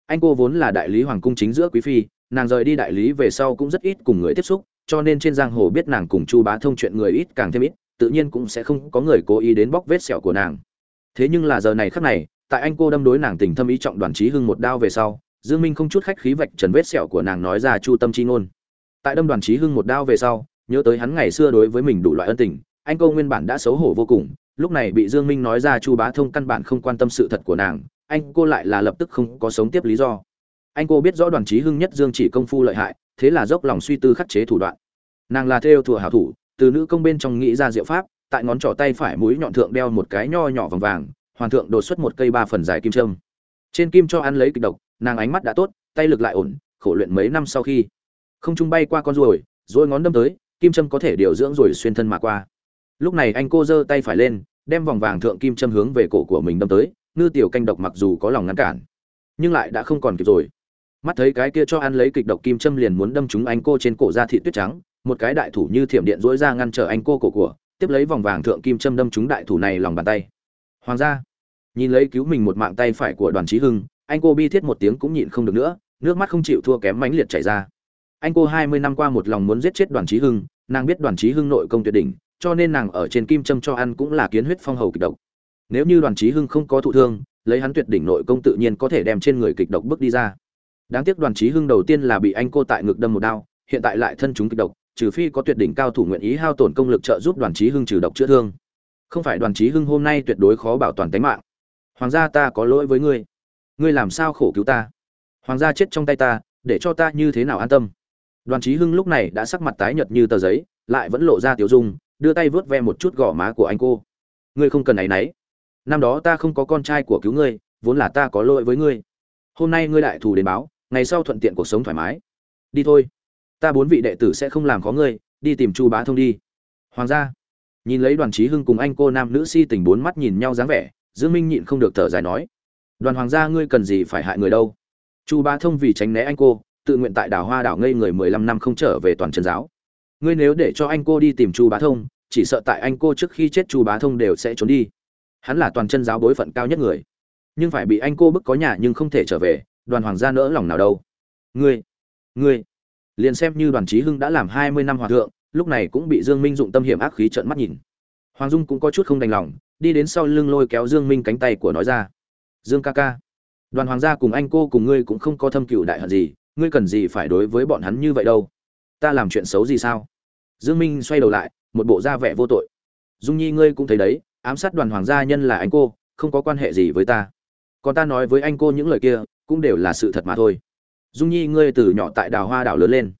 Anh cô vốn là đại lý hoàng cung chính giữa quý phi, nàng rời đi đại lý về sau cũng rất ít cùng người tiếp xúc, cho nên trên giang hồ biết nàng cùng chu bá thông chuyện người ít càng thêm ít, tự nhiên cũng sẽ không có người cố ý đến bóc vết sẹo của nàng. Thế nhưng là giờ này khắc này, tại anh cô đâm đối nàng tình thâm ý trọng đoàn trí hưng một đao về sau, dương minh không chút khách khí vạch trần vết sẹo của nàng nói ra chu tâm chi ngôn tại đâm đoàn trí hưng một đao về sau, nhớ tới hắn ngày xưa đối với mình đủ loại ân tình, anh cô nguyên bản đã xấu hổ vô cùng, lúc này bị dương minh nói ra chu bá thông căn bản không quan tâm sự thật của nàng, anh cô lại là lập tức không có sống tiếp lý do. Anh cô biết rõ đoàn trí hưng nhất dương chỉ công phu lợi hại, thế là dốc lòng suy tư khắc chế thủ đoạn. Nàng là theo thùa hảo thủ, từ nữ công bên trong nghĩ ra diệu pháp, tại ngón trỏ tay phải mũi nhọn thượng đeo một cái nho nhỏ vàng vàng, hoàn thượng đột xuất một cây ba phần dài kim trâm trên kim cho ăn lấy kịch độc, nàng ánh mắt đã tốt, tay lực lại ổn, khổ luyện mấy năm sau khi không trung bay qua con ruồi rồi ngón đâm tới, kim trâm có thể điều dưỡng rồi xuyên thân mà qua. Lúc này anh cô giơ tay phải lên, đem vòng vàng thượng kim châm hướng về cổ của mình đâm tới, ngư tiểu canh độc mặc dù có lòng ngăn cản, nhưng lại đã không còn kịp rồi. Mắt thấy cái kia cho ăn lấy kịch độc kim châm liền muốn đâm trúng anh cô trên cổ da thị tuyết trắng, một cái đại thủ như thiểm điện dỗi ra ngăn trở anh cô cổ của, tiếp lấy vòng vàng thượng kim châm đâm trúng đại thủ này lòng bàn tay. Hoàng gia, nhìn lấy cứu mình một mạng tay phải của đoàn trí hưng, anh cô bi thiết một tiếng cũng nhịn không được nữa, nước mắt không chịu thua kém mãnh liệt chảy ra anh cô hai mươi năm qua một lòng muốn giết chết đoàn trí hưng, nàng biết đoàn trí hưng nội công tuyệt đỉnh, cho nên nàng ở trên kim châm cho ăn cũng là kiến huyết phong hầu kịch độc. Nếu như đoàn trí hưng không có thụ thương, lấy hắn tuyệt đỉnh nội công tự nhiên có thể đem trên người kịch độc bước đi ra. Đáng tiếc đoàn trí hưng đầu tiên là bị anh cô tại ngực đâm một đao, hiện tại lại thân chúng kịch độc, trừ phi có tuyệt đỉnh cao thủ nguyện ý hao tổn công lực trợ giúp đoàn trí hưng trừ độc chữa thương. Không phải đoàn chí hưng hôm nay tuyệt đối khó bảo toàn tính mạng. Hoàng gia ta có lỗi với ngươi. Ngươi làm sao khổ cứu ta? Hoàng gia chết trong tay ta, để cho ta như thế nào an tâm? Đoàn chí hưng lúc này đã sắc mặt tái nhợt như tờ giấy, lại vẫn lộ ra tiểu dung, đưa tay vướt ve một chút gò má của anh cô. Ngươi không cần ấy nấy. năm đó ta không có con trai của cứu ngươi, vốn là ta có lỗi với ngươi. Hôm nay ngươi đại thù đến báo, ngày sau thuận tiện cuộc sống thoải mái. Đi thôi. Ta bốn vị đệ tử sẽ không làm khó ngươi, đi tìm chu bá thông đi. Hoàng gia. Nhìn lấy đoàn Chí hưng cùng anh cô nam nữ si tình bốn mắt nhìn nhau dáng vẻ, dương minh nhịn không được thở dài nói. Đoàn hoàng gia, ngươi cần gì phải hại người đâu? Chu bá thông vì tránh né anh cô tự nguyện tại đảo hoa đảo ngây người mười lăm năm không trở về toàn trần giáo. Ngươi nếu để cho anh cô đi tìm chu bá thông, chỉ sợ tại anh cô trước khi chết chu bá thông đều sẽ trốn đi. Hắn là toàn chân giáo bối phận cao nhất người. Nhưng phải bị anh cô bức có nhà nhưng không thể trở về, đoàn hoàng gia nỡ lòng nào đâu. Ngươi ngươi, liền xem như đoàn trí hưng đã làm hai mươi năm hòa thượng, lúc này cũng bị dương minh dụng tâm hiểm ác khí trợn mắt nhìn. Hoàng dung cũng có chút không đành lòng, đi đến sau lưng lôi kéo dương minh cánh tay của nói ra. Dương ca ca, đoàn hoàng gia cùng anh cô cùng ngươi cũng không có thâm cựu đại hận gì ngươi cần gì phải đối với bọn hắn như vậy đâu? Ta làm chuyện xấu gì sao? Dương minh xoay đầu lại, một bộ da vẻ vô tội. Dung nhi ngươi cũng thấy đấy, ám sát đoàn hoàng gia nhân là anh cô, không có quan hệ gì với ta. Còn ta nói với anh cô những lời kia, cũng đều là sự thật mà thôi. Dung nhi ngươi từ nhỏ tại đào hoa đảo lớn lên,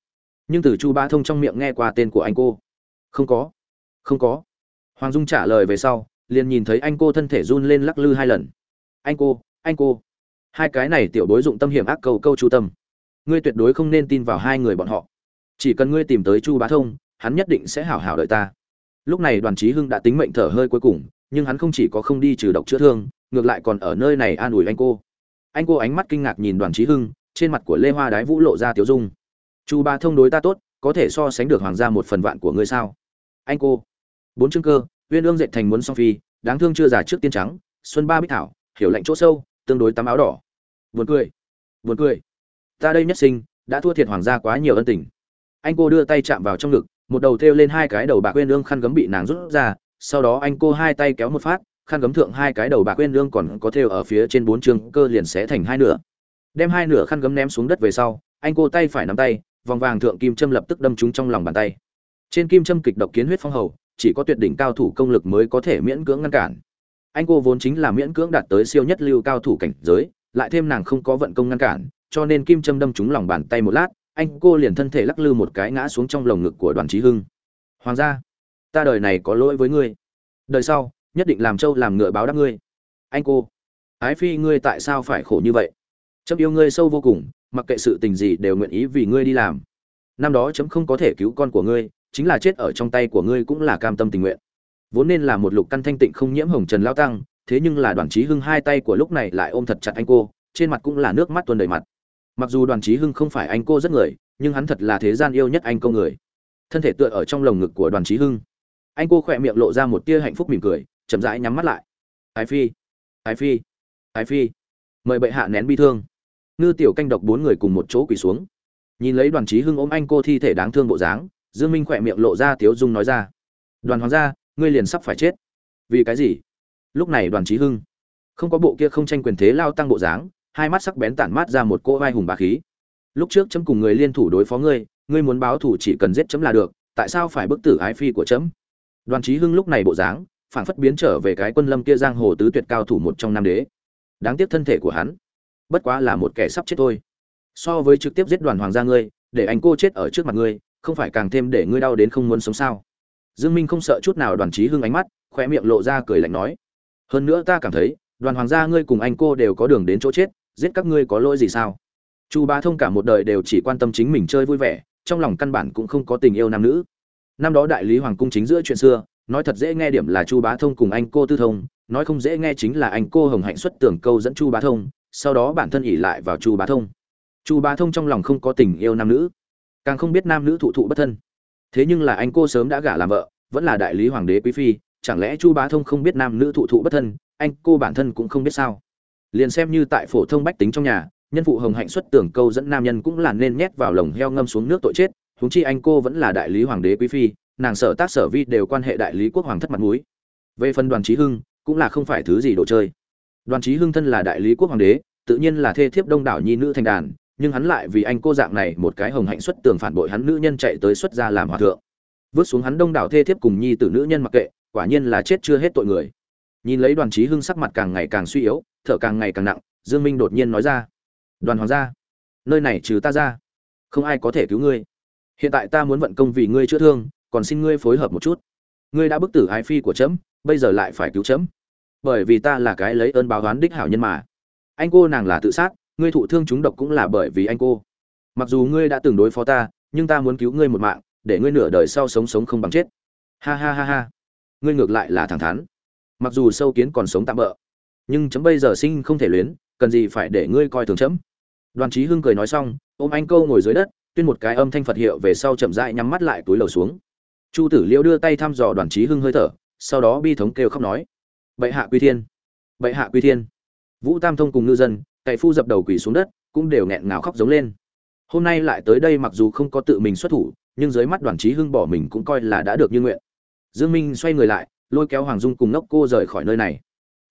nhưng từ chu ba thông trong miệng nghe qua tên của anh cô. Không có không có. Hoàng dung trả lời về sau, liền nhìn thấy anh cô thân thể run lên lắc lư hai lần. Anh cô anh cô. Hai cái này tiểu bối dụng tâm hiểm ác câu câu chu tâm ngươi tuyệt đối không nên tin vào hai người bọn họ. Chỉ cần ngươi tìm tới chu bá thông, hắn nhất định sẽ hảo hảo đợi ta. Lúc này đoàn trí hưng đã tính mệnh thở hơi cuối cùng, nhưng hắn không chỉ có không đi trừ độc chữa thương, ngược lại còn ở nơi này an ủi anh cô. Anh cô ánh mắt kinh ngạc nhìn đoàn trí hưng, trên mặt của lê hoa đái vũ lộ ra tiếu dung. Chu ba thông đối ta tốt, có thể so sánh được hoàng gia một phần vạn của ngươi sao? Anh cô. Bốn chương cơ, uyên ương dệt thành muốn song phi, đáng thương chưa già trước tiên trắng, xuân ba bích thảo, hiểu lạnh chỗ sâu, tương đối tắm áo đỏ. Buồn cười. Buồn cười ta đây nhất sinh đã thua thiệt hoàng gia quá nhiều ân tình. Anh cô đưa tay chạm vào trong ngực một đầu thêu lên hai cái đầu bạc uyên lương khăn gấm bị nàng rút ra sau đó anh cô hai tay kéo một phát khăn gấm thượng hai cái đầu bạc uyên lương còn có thêu ở phía trên bốn trường, cơ liền xé thành hai nửa. Đem hai nửa khăn gấm ném xuống đất về sau anh cô tay phải nắm tay vòng vàng thượng kim châm lập tức đâm trúng trong lòng bàn tay. Trên kim châm kịch độc kiến huyết phong hầu chỉ có tuyệt đỉnh cao thủ công lực mới có thể miễn cưỡng ngăn cản. Anh cô vốn chính là miễn cưỡng đạt tới siêu nhất lưu cao thủ cảnh giới lại thêm nàng không có vận công ngăn cản cho nên kim châm đâm trúng lòng bàn tay một lát, anh cô liền thân thể lắc lư một cái ngã xuống trong lồng ngực của đoàn trí hưng. Hoàng gia, ta đời này có lỗi với ngươi. Đời sau, nhất định làm trâu làm ngựa báo đáp ngươi. Anh cô, ái phi ngươi tại sao phải khổ như vậy? Chấm yêu ngươi sâu vô cùng, mặc kệ sự tình gì đều nguyện ý vì ngươi đi làm. Năm đó chấm không có thể cứu con của ngươi, chính là chết ở trong tay của ngươi cũng là cam tâm tình nguyện. Vốn nên là một lục căn thanh tịnh không nhiễm hồng trần lao tăng, thế nhưng là đoàn trí hưng hai tay của lúc này lại ôm thật chặt anh cô, trên mặt cũng là nước mắt tuôn đầy mặt mặc dù đoàn trí hưng không phải anh cô rất người, nhưng hắn thật là thế gian yêu nhất anh cô người. Thân thể tựa ở trong lồng ngực của đoàn trí hưng. Anh cô khỏe miệng lộ ra một tia hạnh phúc mỉm cười, chậm rãi nhắm mắt lại. Ái phi ái phi ái phi, mời bệ hạ nén bi thương. Ngư tiểu canh độc bốn người cùng một chỗ quỳ xuống. Nhìn lấy đoàn trí hưng ôm anh cô thi thể đáng thương bộ dáng, dương minh khỏe miệng lộ ra tiếu dung nói ra. Đoàn hoàng gia, ngươi liền sắp phải chết. Vì cái gì? Lúc này đoàn trí hưng không có bộ kia không tranh quyền thế lao tăng bộ dáng hai mắt sắc bén tản mát ra một cỗ vai hùng bá khí. Lúc trước chấm cùng người liên thủ đối phó ngươi ngươi muốn báo thủ chỉ cần giết chấm là được, tại sao phải bức tử ái phi của chấm? Đoàn Chí hưng lúc này bộ dáng phản phất biến trở về cái quân lâm kia giang hồ tứ tuyệt cao thủ một trong năm đế. Đáng tiếc thân thể của hắn, bất quá là một kẻ sắp chết thôi. So với trực tiếp giết đoàn hoàng gia ngươi, để anh cô chết ở trước mặt ngươi, không phải càng thêm để ngươi đau đến không muốn sống sao? Dương minh không sợ chút nào đoàn Chí hưng ánh mắt khoe miệng lộ ra cười lạnh nói. Hơn nữa ta cảm thấy, đoàn hoàng gia ngươi cùng anh cô đều có đường đến chỗ chết giết các ngươi có lỗi gì sao? Chu bá thông cả một đời đều chỉ quan tâm chính mình chơi vui vẻ, trong lòng căn bản cũng không có tình yêu nam nữ. Năm đó đại lý hoàng cung chính giữa chuyện xưa, nói thật dễ nghe điểm là chu bá thông cùng anh cô tư thông, nói không dễ nghe chính là anh cô hồng hạnh xuất tưởng câu dẫn chu bá thông, sau đó bản thân ỉ lại vào chu bá thông. Chu bá thông trong lòng không có tình yêu nam nữ, càng không biết nam nữ thụ thụ bất thân. Thế nhưng là anh cô sớm đã gả làm vợ, vẫn là đại lý hoàng đế quý phi, chẳng lẽ chu bá thông không biết nam nữ thụ thụ bất thân, anh cô bản thân cũng không biết sao? Liền xem như tại phổ thông bách tính trong nhà, nhân phụ hồng hạnh xuất tưởng câu dẫn nam nhân cũng là nên nhét vào lồng heo ngâm xuống nước tội chết, huống chi anh cô vẫn là đại lý hoàng đế quý phi, nàng sở tác sở vi đều quan hệ đại lý quốc hoàng thất mặt mũi. Về phần đoàn trí hưng, cũng là không phải thứ gì đồ chơi. Đoàn trí hưng thân là đại lý quốc hoàng đế, tự nhiên là thê thiếp đông đảo nhi nữ thành đàn, nhưng hắn lại vì anh cô dạng này một cái hồng hạnh xuất tường phản bội hắn nữ nhân chạy tới xuất gia làm hòa thượng. Vứt xuống hắn đông đảo thê thiếp cùng nhi tử nữ nhân mặc kệ, quả nhiên là chết chưa hết tội người. Nhìn lấy đoàn trí hưng sắc mặt càng ngày càng suy yếu thở càng ngày càng nặng, dương minh đột nhiên nói ra. Đoàn hoàng gia, nơi này trừ ta ra, không ai có thể cứu ngươi. Hiện tại ta muốn vận công vì ngươi chữa thương, còn xin ngươi phối hợp một chút. Ngươi đã bức tử ái phi của trẫm bây giờ lại phải cứu trẫm bởi vì ta là cái lấy ơn báo oán đích hảo nhân mà. Anh cô nàng là tự sát, ngươi thụ thương chúng độc cũng là bởi vì anh cô. Mặc dù ngươi đã từng đối phó ta, nhưng ta muốn cứu ngươi một mạng, để ngươi nửa đời sau sống sống không bằng chết. Ha ha ha ha. Ngươi ngược lại là thẳng thắn. Mặc dù sâu kiến còn sống tạm bỡ nhưng chấm bây giờ sinh không thể luyến, cần gì phải để ngươi coi thường chấm? Đoàn trí hưng cười nói xong, ôm anh câu ngồi dưới đất, tuyên một cái âm thanh phật hiệu về sau chậm rãi nhắm mắt lại túi lầu xuống. Chu tử liễu đưa tay thăm dò đoàn trí hưng hơi thở, sau đó bi thống kêu khóc nói, bệ hạ quy thiên! Bệ hạ quy thiên! Vũ tam thông cùng ngư dân, cậy phu dập đầu quỳ xuống đất, cũng đều nghẹn ngào khóc giống lên. Hôm nay lại tới đây mặc dù không có tự mình xuất thủ, nhưng dưới mắt đoàn trí hưng bỏ mình cũng coi là đã được như nguyện. Dương minh xoay người lại, lôi kéo hoàng dung cùng ngốc cô rời khỏi nơi này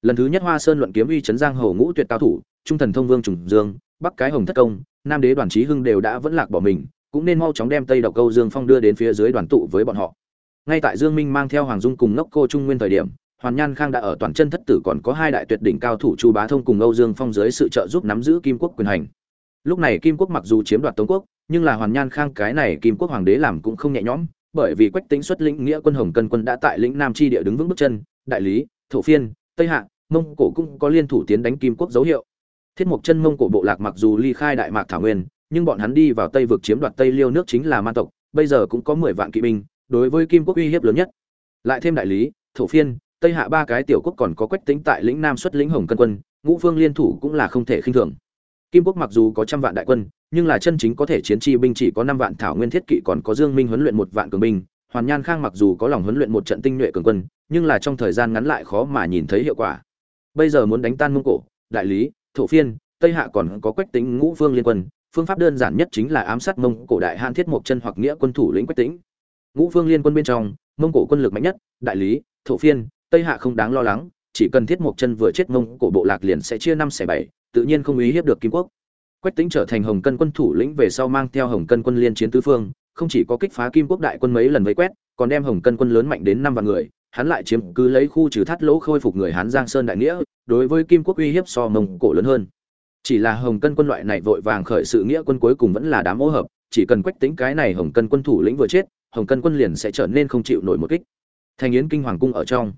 lần thứ nhất hoa sơn luận kiếm uy chấn giang hầu ngũ tuyệt cao thủ, trung thần thông vương trùng dương, bắc cái hồng thất công, nam đế đoàn trí hưng đều đã vẫn lạc bỏ mình, cũng nên mau chóng đem tây độc câu dương phong đưa đến phía dưới đoàn tụ với bọn họ. Ngay tại dương minh mang theo hoàng dung cùng ngốc cô trung nguyên thời điểm, hoàn nhan khang đã ở toàn chân thất tử còn có hai đại tuyệt đỉnh cao thủ chu bá thông cùng âu dương phong dưới sự trợ giúp nắm giữ kim quốc quyền hành. Lúc này kim quốc mặc dù chiếm đoạt tống quốc, nhưng là hoàn nhan khang cái này kim quốc hoàng đế làm cũng không nhẹ nhõm, bởi vì quách tính xuất lĩnh nghĩa quân hồng cân quân đã tại lĩnh nam chi địa đứng vững bước chân, đại lý, thổ phiên tây hạ, mông cổ cũng có liên thủ tiến đánh kim quốc dấu hiệu. Thiết mộc chân mông cổ bộ lạc mặc dù ly khai đại mạc thảo nguyên, nhưng bọn hắn đi vào tây vực chiếm đoạt tây liêu nước chính là man tộc, bây giờ cũng có mười vạn kỵ binh, đối với kim quốc uy hiếp lớn nhất. Lại thêm đại lý, thổ phiên, tây hạ ba cái tiểu quốc còn có quách tính tại lĩnh nam xuất lĩnh hồng cân quân, ngũ phương liên thủ cũng là không thể khinh thường. Kim quốc mặc dù có trăm vạn đại quân, nhưng là chân chính có thể chiến chi binh chỉ có năm vạn thảo nguyên thiết kỵ còn có dương minh huấn luyện một vạn cường binh hoàn nhan khang mặc dù có lòng huấn luyện một trận tinh nhuệ cường quân, nhưng là trong thời gian ngắn lại khó mà nhìn thấy hiệu quả. Bây giờ muốn đánh tan mông cổ, đại lý, thổ phiên, tây hạ còn có quách Tĩnh, ngũ Vương liên quân, phương pháp đơn giản nhất chính là ám sát mông cổ đại Hàn thiết mộc chân hoặc nghĩa quân thủ lĩnh quách Tĩnh. Ngũ Vương liên quân bên trong, mông cổ quân lực mạnh nhất, đại lý, thổ phiên, tây hạ không đáng lo lắng, chỉ cần thiết mộc chân vừa chết mông cổ bộ lạc liền sẽ chia năm xẻ bảy, tự nhiên không ý hiếp được kim quốc. Quách Tĩnh trở thành hồng cân quân thủ lĩnh về sau mang theo hồng cân quân liên chiến tứ phương không chỉ có kích phá kim quốc đại quân mấy lần vây quét, còn đem hồng cân quân lớn mạnh đến năm vạn người, hắn lại chiếm cứ lấy khu trừ thắt lỗ khôi phục người hán giang sơn đại nghĩa, đối với kim quốc uy hiếp so mông cổ lớn hơn. Chỉ là hồng cân quân loại này vội vàng khởi sự nghĩa quân cuối cùng vẫn là đám ô hợp, chỉ cần quách tính cái này hồng cân quân thủ lĩnh vừa chết, hồng cân quân liền sẽ trở nên không chịu nổi một kích. Thành yến kinh hoàng cung ở trong.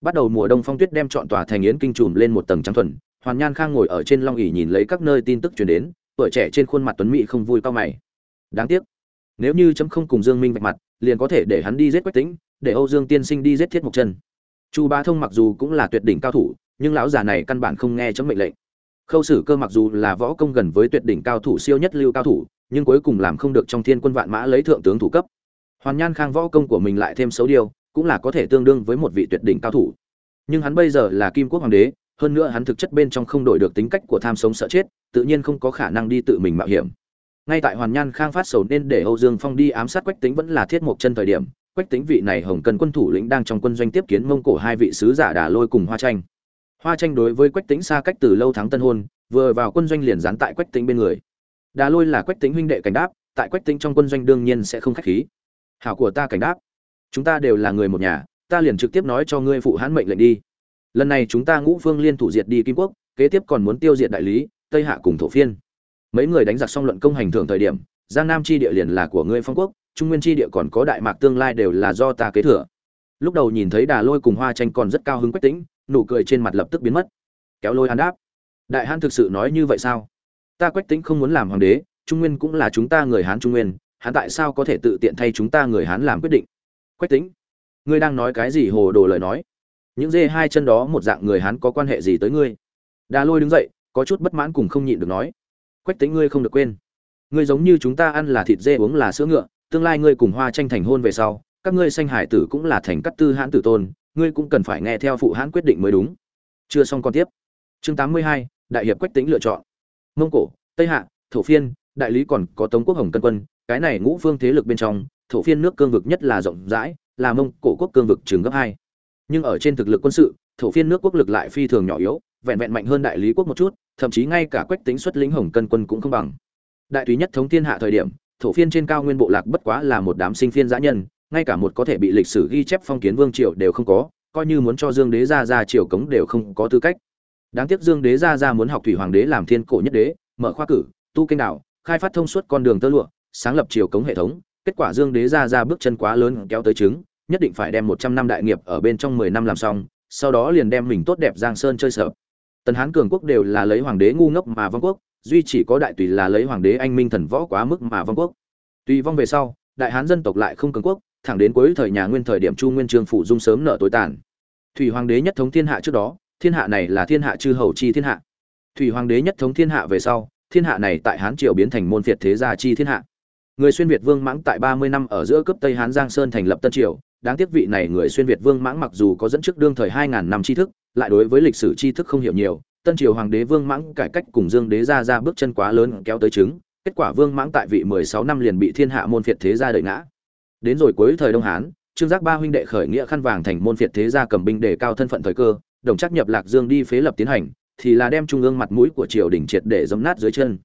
Bắt đầu mùa đông phong tuyết đem chọn tòa thành yến kinh trùm lên một tầng trắng thuần, hoàn nhan khang ngồi ở trên long ỉ nhìn lấy các nơi tin tức truyền đến, tuổi trẻ trên khuôn mặt tuấn mỹ không vui cao mày. Đáng tiếc nếu như chấm không cùng dương minh vạch mặt, liền có thể để hắn đi giết quách tính để âu dương tiên sinh đi giết thiết mộc chân chu bá thông mặc dù cũng là tuyệt đỉnh cao thủ, nhưng lão già này căn bản không nghe chấm mệnh lệnh. Khâu sử cơ mặc dù là võ công gần với tuyệt đỉnh cao thủ siêu nhất lưu cao thủ, nhưng cuối cùng làm không được trong thiên quân vạn mã lấy thượng tướng thủ cấp. Hoàn nhan khang võ công của mình lại thêm xấu điều, cũng là có thể tương đương với một vị tuyệt đỉnh cao thủ. Nhưng hắn bây giờ là kim quốc hoàng đế, hơn nữa hắn thực chất bên trong không đổi được tính cách của tham sống sợ chết, tự nhiên không có khả năng đi tự mình mạo hiểm ngay tại hoàn nhan khang phát sầu nên để âu dương phong đi ám sát quách tính vẫn là thiết mộc chân thời điểm, quách tính vị này hồng cần quân thủ lĩnh đang trong quân doanh tiếp kiến mông cổ hai vị sứ giả đà lôi cùng hoa tranh hoa tranh đối với quách tính xa cách từ lâu tháng tân hôn, vừa vào quân doanh liền dán tại quách tính bên người. Đà lôi là quách tính huynh đệ cảnh đáp, tại quách tính trong quân doanh đương nhiên sẽ không khách khí. Hảo của ta cảnh đáp, chúng ta đều là người một nhà, ta liền trực tiếp nói cho ngươi phụ hãn mệnh lệnh đi. Lần này chúng ta ngũ phương liên thủ diệt đi kim quốc, kế tiếp còn muốn tiêu diệt đại lý, tây hạ cùng thổ phiên mấy người đánh giặc xong luận công hành thưởng thời điểm, giang nam chi địa liền là của ngươi phong quốc, trung nguyên chi địa còn có đại mạc tương lai đều là do ta kế thừa. Lúc đầu nhìn thấy đà lôi cùng hoa tranh còn rất cao hứng quách tĩnh, nụ cười trên mặt lập tức biến mất. Kéo lôi hàn đáp. Đại hán thực sự nói như vậy sao? Ta quách tĩnh không muốn làm hoàng đế, trung nguyên cũng là chúng ta người hán trung nguyên, hắn tại sao có thể tự tiện thay chúng ta người hán làm quyết định? Quách tĩnh, ngươi đang nói cái gì hồ đồ lời nói? Những dê hai chân đó một dạng người hán có quan hệ gì tới ngươi? Đà lôi đứng dậy, có chút bất mãn cùng không nhịn được nói quách tính ngươi không được quên. Ngươi giống như chúng ta ăn là thịt dê, uống là sữa ngựa, tương lai ngươi cùng hoa tranh thành hôn về sau, các ngươi sanh hải tử cũng là thành cắt tư hãn tử tôn, ngươi cũng cần phải nghe theo phụ hãn quyết định mới đúng. Chưa xong còn tiếp. Chương tám mươi hai, đại hiệp quách tính lựa chọn. Mông cổ, tây hạ, thổ phiên, đại lý còn có tống quốc hồng cân quân, cái này ngũ phương thế lực bên trong, thổ phiên nước cương vực nhất là rộng rãi, là mông cổ quốc cương vực trường gấp hai. Nhưng ở trên thực lực quân sự, thổ phiên nước quốc lực lại phi thường nhỏ yếu vẹn vẹn mạnh hơn đại lý quốc một chút, thậm chí ngay cả quách tính xuất lính hồng cân quân cũng không bằng. Đại túy nhất thống thiên hạ thời điểm, thổ phiên trên cao nguyên bộ lạc bất quá là một đám sinh phiên giã nhân, ngay cả một có thể bị lịch sử ghi chép phong kiến vương triều đều không có, coi như muốn cho dương đế ra ra triều cống đều không có tư cách. Đáng tiếc dương đế ra ra muốn học thủy hoàng đế làm thiên cổ nhất đế, mở khoa cử, tu kênh đạo, khai phát thông suốt con đường tơ lụa, sáng lập triều cống hệ thống, kết quả dương đế ra ra bước chân quá lớn kéo tới trứng, nhất định phải đem một trăm năm đại nghiệp ở bên trong mười năm làm xong, sau đó liền đem mình tốt đẹp giang sơn chơi sợ tần hán cường quốc đều là lấy hoàng đế ngu ngốc mà vong quốc, duy chỉ có đại tùy là lấy hoàng đế anh minh thần võ quá mức mà vong quốc. Tùy vong về sau, đại hán dân tộc lại không cường quốc, thẳng đến cuối thời nhà nguyên thời điểm chu nguyên trương phủ dung sớm nợ tối tàn. Thủy hoàng đế nhất thống thiên hạ trước đó, thiên hạ này là thiên hạ chư hầu chi thiên hạ. Thủy hoàng đế nhất thống thiên hạ về sau, thiên hạ này tại hán triều biến thành môn việt thế gia chi thiên hạ. Người xuyên việt vương mãng tại ba mươi năm ở giữa cấp tây hán giang sơn thành lập tân triều, đáng tiếc vị này người xuyên việt vương mãng mặc dù có dẫn trước đương thời hai ngàn năm tri thức lại đối với lịch sử tri thức không hiểu nhiều, tân triều hoàng đế vương mãng cải cách cùng dương đế ra ra bước chân quá lớn kéo tới chứng kết quả vương mãng tại vị mười sáu năm liền bị thiên hạ môn phiệt thế gia đợi ngã. Đến rồi cuối thời đông hán, trương giác ba huynh đệ khởi nghĩa khăn vàng thành môn phiệt thế gia cầm binh để cao thân phận thời cơ, đồng chắc nhập lạc dương đi phế lập tiến hành, thì là đem trung ương mặt mũi của triều đình triệt để giấm nát dưới chân.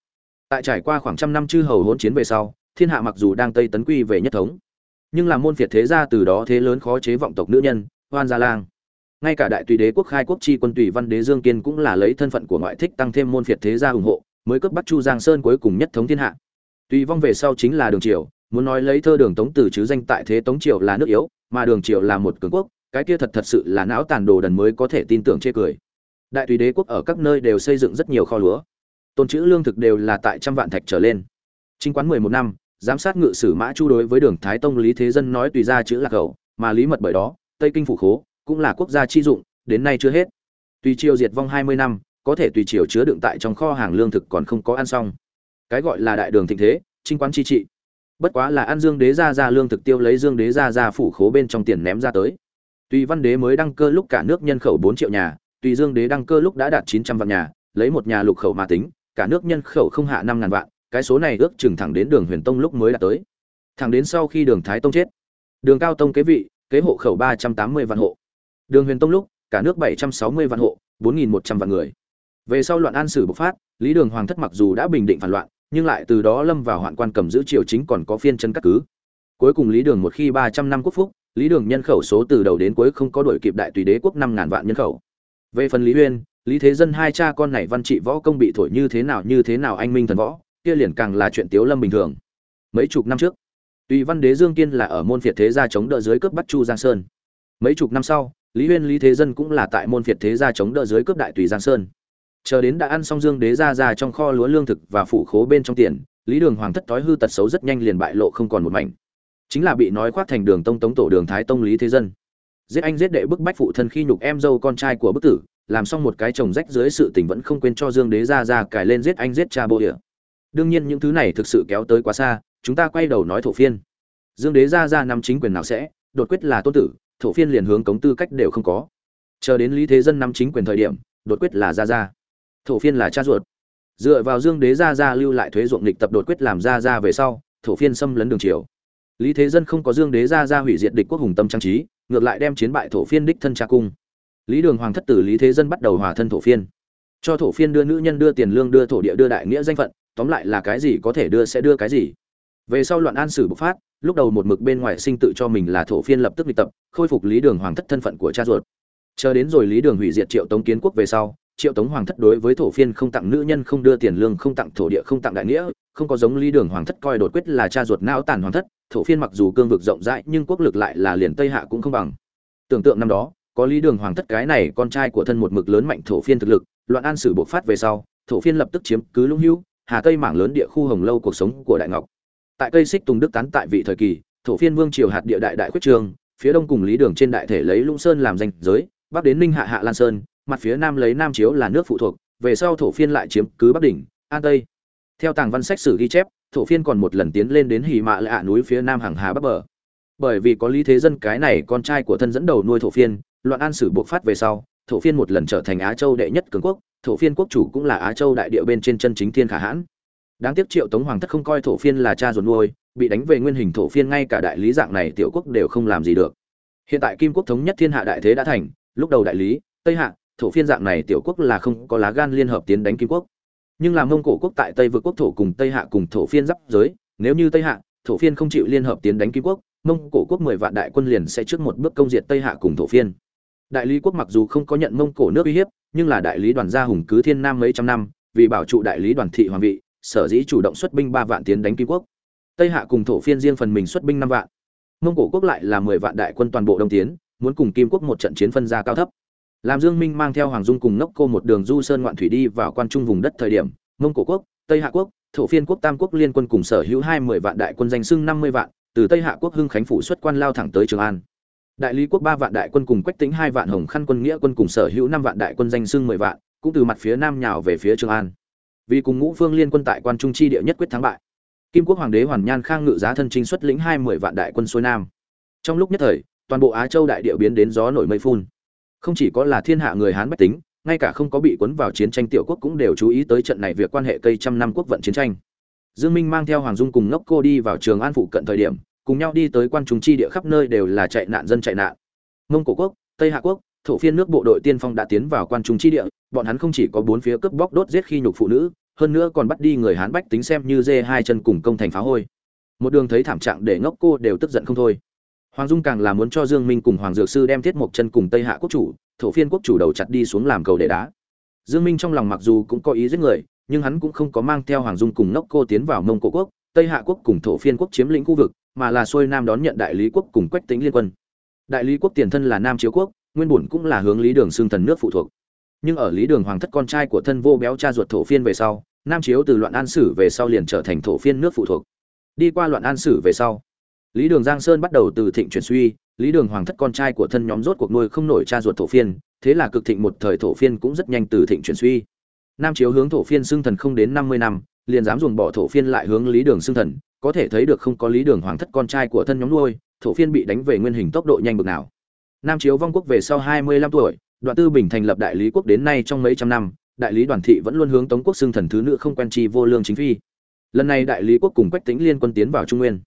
Tại trải qua khoảng trăm năm chư hầu hỗn chiến về sau, thiên hạ mặc dù đang tây tấn quy về nhất thống, nhưng là môn phiệt thế gia từ đó thế lớn khó chế vọng tộc nữ nhân, hoan gia lang ngay cả đại tùy đế quốc khai quốc chi quân tùy văn đế dương kiên cũng là lấy thân phận của ngoại thích tăng thêm môn phiệt thế gia ủng hộ, mới cướp bắt chu giang sơn cuối cùng nhất thống thiên hạ. Tùy vong về sau chính là đường triều, muốn nói lấy thơ đường tống từ chứ danh tại thế tống triều là nước yếu, mà đường triều là một cường quốc, cái kia thật thật sự là não tàn đồ đần mới có thể tin tưởng chê cười. Đại tùy đế quốc ở các nơi đều xây dựng rất nhiều kho lúa. Tồn trữ lương thực đều là tại trăm vạn thạch trở lên. Chính quán mười một năm, giám sát ngự sử mã chu đối với đường thái tông lý thế dân nói tùy ra chữ lạc khẩu mà lý mật bởi đó, tây kinh phủ khố cũng là quốc gia chi dụng, đến nay chưa hết. Tùy triều diệt vong hai mươi năm, có thể tùy triều chứa đựng tại trong kho hàng lương thực còn không có ăn xong. Cái gọi là đại đường thịnh thế, trinh quán chi trị. Bất quá là ăn dương đế ra ra lương thực tiêu lấy dương đế ra ra phủ khố bên trong tiền ném ra tới. Tùy văn đế mới đăng cơ lúc cả nước nhân khẩu bốn triệu nhà, tùy dương đế đăng cơ lúc đã đạt chín trăm vạn nhà, lấy một nhà lục khẩu mà tính, cả nước nhân khẩu không hạ năm ngàn vạn, cái số này ước chừng thẳng đến đường huyền tông lúc mới đạt tới. Thẳng đến sau khi đường thái tông chết, đường cao tông kế vị, kế hộ khẩu ba trăm tám mươi vạn hộ đường huyền tông lúc cả nước bảy trăm sáu mươi vạn hộ bốn nghìn một trăm vạn người. Về sau loạn an sử bộc phát lý đường hoàng thất mặc dù đã bình định phản loạn nhưng lại từ đó lâm vào hoạn quan cầm giữ triều chính còn có phiên chân các cứ. Cuối cùng lý đường một khi ba trăm năm quốc phúc lý đường nhân khẩu số từ đầu đến cuối không có đổi kịp đại tùy đế quốc năm ngàn vạn nhân khẩu. Về phần lý uyên, lý thế dân hai cha con này văn trị võ công bị thổi như thế nào như thế nào anh minh thần võ kia liền càng là chuyện tiếu lâm bình thường. Mấy chục năm trước tùy văn đế dương kiên là ở môn phiệt thế gia chống đỡ dưới cướp bắt chu giang sơn. Mấy chục năm sau lý huyên, lý thế dân cũng là tại môn phiệt thế gia chống đỡ dưới cướp đại tùy giang sơn. Chờ đến đã ăn xong dương đế ra ra trong kho lúa lương thực và phủ khố bên trong tiền, lý đường hoàng thất thói hư tật xấu rất nhanh liền bại lộ không còn một mảnh. Chính là bị nói khoác thành đường tông tống tổ đường thái tông lý thế dân. Giết anh giết đệ bức bách phụ thân khi nhục em dâu con trai của bức tử, làm xong một cái chồng rách dưới sự tình vẫn không quên cho dương đế ra ra cài lên giết anh giết cha bộ địa đương nhiên những thứ này thực sự kéo tới quá xa, chúng ta quay đầu nói thổ phiên. Dương đế ra ra năm chính quyền nào sẽ, đột quyết là tôn tử thổ phiên liền hướng cống tư cách đều không có. Chờ đến lý thế dân nắm chính quyền thời điểm, đột quyết là ra ra thổ phiên là cha ruột. Dựa vào dương đế ra ra lưu lại thuế ruộng địch tập đột quyết làm ra ra về sau, thổ phiên xâm lấn đường triều. Lý thế dân không có dương đế ra ra hủy diệt địch quốc hùng tâm trang trí, ngược lại đem chiến bại thổ phiên đích thân cha cung. Lý đường hoàng thất tử lý thế dân bắt đầu hòa thân thổ phiên. Cho thổ phiên đưa nữ nhân đưa tiền lương đưa thổ địa đưa đại nghĩa danh phận, tóm lại là cái gì có thể đưa sẽ đưa cái gì. Về sau loạn an sử bộc phát lúc đầu một mực bên ngoài sinh tự cho mình là thổ phiên lập tức lịch tập, khôi phục lý đường hoàng thất thân phận của cha ruột. Chờ đến rồi lý đường hủy diệt triệu tống kiến quốc về sau, triệu tống hoàng thất đối với thổ phiên không tặng nữ nhân, không đưa tiền lương, không tặng thổ địa, không tặng đại nghĩa, không có giống lý đường hoàng thất coi đột quyết là cha ruột não tàn hoàng thất, thổ phiên mặc dù cương vực rộng rãi, nhưng quốc lực lại là liền tây hạ cũng không bằng. Tưởng tượng năm đó, có lý đường hoàng thất cái này con trai của thân một mực lớn mạnh thổ phiên thực lực, loạn an sử bộc phát về sau, thổ phiên lập tức chiếm cứ lũng hữu hà tây mảng lớn địa khu hồng lâu cuộc sống của đại ngọc tại cây xích tùng đức tán tại vị thời kỳ, thổ phiên vương triều hạt địa đại đại quyết trường, phía đông cùng lý đường trên đại thể lấy lũng sơn làm danh giới, bắc đến ninh hạ hạ lan sơn, mặt phía nam lấy nam chiếu là nước phụ thuộc, về sau thổ phiên lại chiếm cứ bắc đỉnh, an tây. Theo tàng văn sách sử ghi chép, thổ phiên còn một lần tiến lên đến hì mạ lạ núi phía nam hàng hà bắc bờ. Bởi vì có lý thế dân cái này con trai của thân dẫn đầu nuôi thổ phiên, loạn an sử buộc phát về sau, thổ phiên một lần trở thành á châu đệ nhất cường quốc, thổ phiên quốc chủ cũng là á châu đại địa bên trên chân chính thiên khả hãn đáng tiếc triệu tống hoàng thất không coi thổ phiên là cha ruột nuôi, bị đánh về nguyên hình thổ phiên ngay cả đại lý dạng này tiểu quốc đều không làm gì được. Hiện tại kim quốc thống nhất thiên hạ đại thế đã thành, lúc đầu đại lý, tây hạ, thổ phiên dạng này tiểu quốc là không có lá gan liên hợp tiến đánh kim quốc. Nhưng làm mông cổ quốc tại tây vượt quốc thổ cùng tây hạ cùng thổ phiên giáp giới, nếu như tây hạ, thổ phiên không chịu liên hợp tiến đánh kim quốc, mông cổ quốc mười vạn đại quân liền sẽ trước một bước công diệt tây hạ cùng thổ phiên. Đại lý quốc mặc dù không có nhận mông cổ nước uy hiếp, nhưng là đại lý đoàn gia hùng cứ thiên nam mấy trăm năm, vì bảo trụ đại lý đoàn thị hoàng vị sở dĩ chủ động xuất binh ba vạn tiến đánh kim quốc. Tây hạ cùng thổ phiên riêng phần mình xuất binh năm vạn. Mông cổ quốc lại là mười vạn đại quân toàn bộ đông tiến, muốn cùng kim quốc một trận chiến phân ra cao thấp. Làm dương minh mang theo hoàng dung cùng ngốc cô một đường du sơn ngoạn thủy đi vào quan trung vùng đất thời điểm, mông cổ quốc, tây hạ quốc, thổ phiên quốc tam quốc liên quân cùng sở hữu hai mười vạn đại quân danh sưng năm mươi vạn, từ tây hạ quốc hưng khánh phủ xuất quan lao thẳng tới trường an. Đại lý quốc ba vạn đại quân cùng quách tính hai vạn, hồng khăn quân nghĩa quân cùng sở hữu năm vạn đại quân danh sưng mười vạn, cũng từ mặt phía nam nhào về phía trường an vì cùng ngũ phương liên quân tại quan trung chi địa nhất quyết thắng bại. Kim quốc hoàng đế hoàn nhan khang ngự giá thân chính xuất lĩnh hai mười vạn đại quân xuôi nam. Trong lúc nhất thời, toàn bộ á châu đại địa biến đến gió nổi mây phun. Không chỉ có là thiên hạ người hán bách tính, ngay cả không có bị cuốn vào chiến tranh tiểu quốc cũng đều chú ý tới trận này việc quan hệ cây trăm năm quốc vận chiến tranh. Dương minh mang theo hoàng dung cùng ngốc cô đi vào trường an phụ cận thời điểm, cùng nhau đi tới quan trung chi địa khắp nơi đều là chạy nạn dân chạy nạn. Mông cổ quốc, tây hạ quốc thổ phiên nước bộ đội tiên phong đã tiến vào quan trung chi địa, bọn hắn không chỉ có bốn phía cướp bóc đốt giết khi nhục phụ nữ, hơn nữa còn bắt đi người hán bách tính xem như dê hai chân cùng công thành phá hôi. Một đường thấy thảm trạng để ngốc cô đều tức giận không thôi. Hoàng dung càng là muốn cho dương minh cùng hoàng dược sư đem thiết mộc chân cùng tây hạ quốc chủ, thổ phiên quốc chủ đầu chặt đi xuống làm cầu để đá. Dương minh trong lòng mặc dù cũng có ý giết người, nhưng hắn cũng không có mang theo hoàng dung cùng ngốc cô tiến vào mông cổ quốc, tây hạ quốc cùng thổ phiên quốc chiếm lĩnh khu vực, mà là xuôi nam đón nhận đại lý quốc cùng quách tính liên quân. Đại lý quốc tiền thân là nam chiếu quốc nguyên bổn cũng là hướng lý đường xương thần nước phụ thuộc. Nhưng ở lý đường hoàng thất con trai của thân vô béo cha ruột thổ phiên về sau, nam chiếu từ loạn an sử về sau liền trở thành thổ phiên nước phụ thuộc. Đi qua loạn an sử về sau, lý đường giang sơn bắt đầu từ thịnh chuyển suy, lý đường hoàng thất con trai của thân nhóm rốt cuộc nuôi không nổi cha ruột thổ phiên, thế là cực thịnh một thời thổ phiên cũng rất nhanh từ thịnh chuyển suy. Nam chiếu hướng thổ phiên xưng thần không đến năm mươi năm, liền dám dùng bỏ thổ phiên lại hướng lý đường xưng thần, có thể thấy được không có lý đường hoàng thất con trai của thân nhóm nuôi, thổ phiên bị đánh về nguyên hình tốc độ nhanh bực nào nam chiếu vong quốc về sau hai mươi lăm tuổi, đoạn tư bình thành lập đại lý quốc đến nay trong mấy trăm năm, đại lý đoàn thị vẫn luôn hướng tống quốc xưng thần thứ nữ không quen chi vô lương chính phi. Lần này đại lý quốc cùng quách Tĩnh liên quân tiến vào trung nguyên.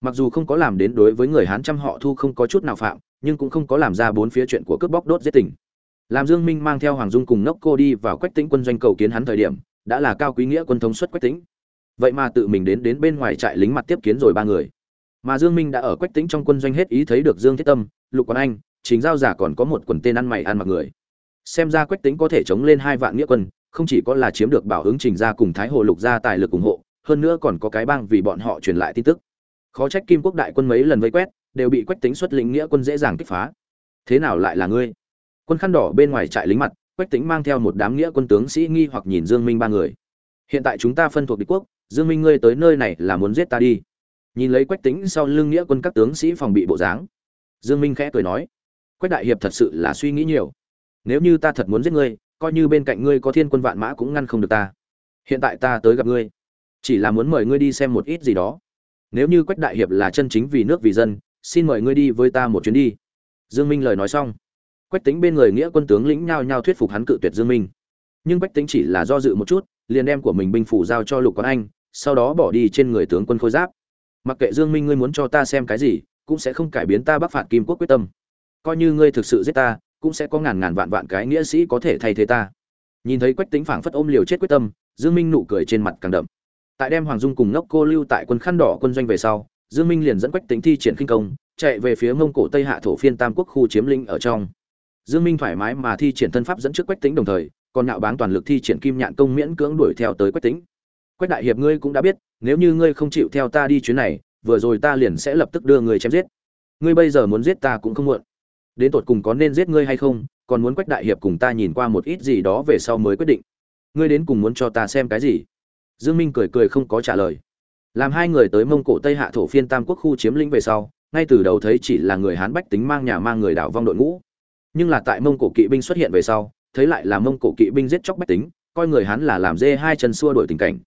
Mặc dù không có làm đến đối với người hán trăm họ thu không có chút nào phạm, nhưng cũng không có làm ra bốn phía chuyện của cướp bóc đốt giết tỉnh làm dương minh mang theo hoàng dung cùng nốc cô đi vào quách Tĩnh quân doanh cầu kiến hắn thời điểm, đã là cao quý nghĩa quân thống suất quách Tĩnh. vậy mà tự mình đến đến bên ngoài trại lính mặt tiếp kiến rồi ba người. Mà dương minh đã ở quách Tĩnh trong quân doanh hết ý thấy được dương thiết tâm, lục quán anh chính giao giả còn có một quần tên ăn mày ăn mặc người. Xem ra quách tính có thể chống lên hai vạn nghĩa quân, không chỉ có là chiếm được bảo ứng trình ra cùng thái hồ lục gia tài lực ủng hộ, hơn nữa còn có cái bang vì bọn họ truyền lại tin tức. Khó trách kim quốc đại quân mấy lần vây quét, đều bị quách tính xuất lĩnh nghĩa quân dễ dàng kích phá. Thế nào lại là ngươi? Quân khăn đỏ bên ngoài trại lính mặt, quách tính mang theo một đám nghĩa quân tướng sĩ nghi hoặc nhìn dương minh ba người. Hiện tại chúng ta phân thuộc địch quốc, dương minh ngươi tới nơi này là muốn giết ta đi. Nhìn lấy quách tính sau lưng nghĩa quân các tướng sĩ phòng bị bộ dáng. Dương minh khẽ cười nói quách đại hiệp thật sự là suy nghĩ nhiều. Nếu như ta thật muốn giết ngươi, coi như bên cạnh ngươi có thiên quân vạn mã cũng ngăn không được ta. Hiện tại ta tới gặp ngươi. Chỉ là muốn mời ngươi đi xem một ít gì đó. Nếu như quách đại hiệp là chân chính vì nước vì dân, xin mời ngươi đi với ta một chuyến đi. Dương minh lời nói xong. Quách tính bên người nghĩa quân tướng lĩnh nhao nhao thuyết phục hắn cự tuyệt dương minh. Nhưng quách tính chỉ là do dự một chút, liền đem của mình binh phủ giao cho lục quán anh, sau đó bỏ đi trên người tướng quân khôi giáp. Mặc kệ dương minh ngươi muốn cho ta xem cái gì, cũng sẽ không cải biến ta bắc phạt kim quốc quyết tâm coi như ngươi thực sự giết ta, cũng sẽ có ngàn ngàn vạn vạn cái nghĩa sĩ có thể thay thế ta. Nhìn thấy quách tính phảng phất ôm liều chết quyết tâm, dương minh nụ cười trên mặt càng đậm. Tại đem hoàng dung cùng ngốc cô lưu tại quân khăn đỏ quân doanh về sau, dương minh liền dẫn quách tính thi triển khinh công, chạy về phía mông cổ tây hạ thổ phiên tam quốc khu chiếm lĩnh ở trong. Dương minh thoải mái mà thi triển thân pháp dẫn trước quách tính đồng thời, còn nạo báng toàn lực thi triển kim nhạn công miễn cưỡng đuổi theo tới quách tính quách đại hiệp ngươi cũng đã biết, nếu như ngươi không chịu theo ta đi chuyến này, vừa rồi ta liền sẽ lập tức đưa người chém giết. Ngươi bây giờ muốn giết ta cũng không muộn đến tột cùng có nên giết ngươi hay không, còn muốn quách đại hiệp cùng ta nhìn qua một ít gì đó về sau mới quyết định. Ngươi đến cùng muốn cho ta xem cái gì? Dương minh cười cười không có trả lời. Làm hai người tới mông cổ tây hạ thổ phiên tam quốc khu chiếm lĩnh về sau, ngay từ đầu thấy chỉ là người hán bách tính mang nhà mang người đảo vong đội ngũ. Nhưng là tại mông cổ kỵ binh xuất hiện về sau, thấy lại là mông cổ kỵ binh giết chóc bách tính, coi người hán là làm dê hai chân xua đổi tình cảnh.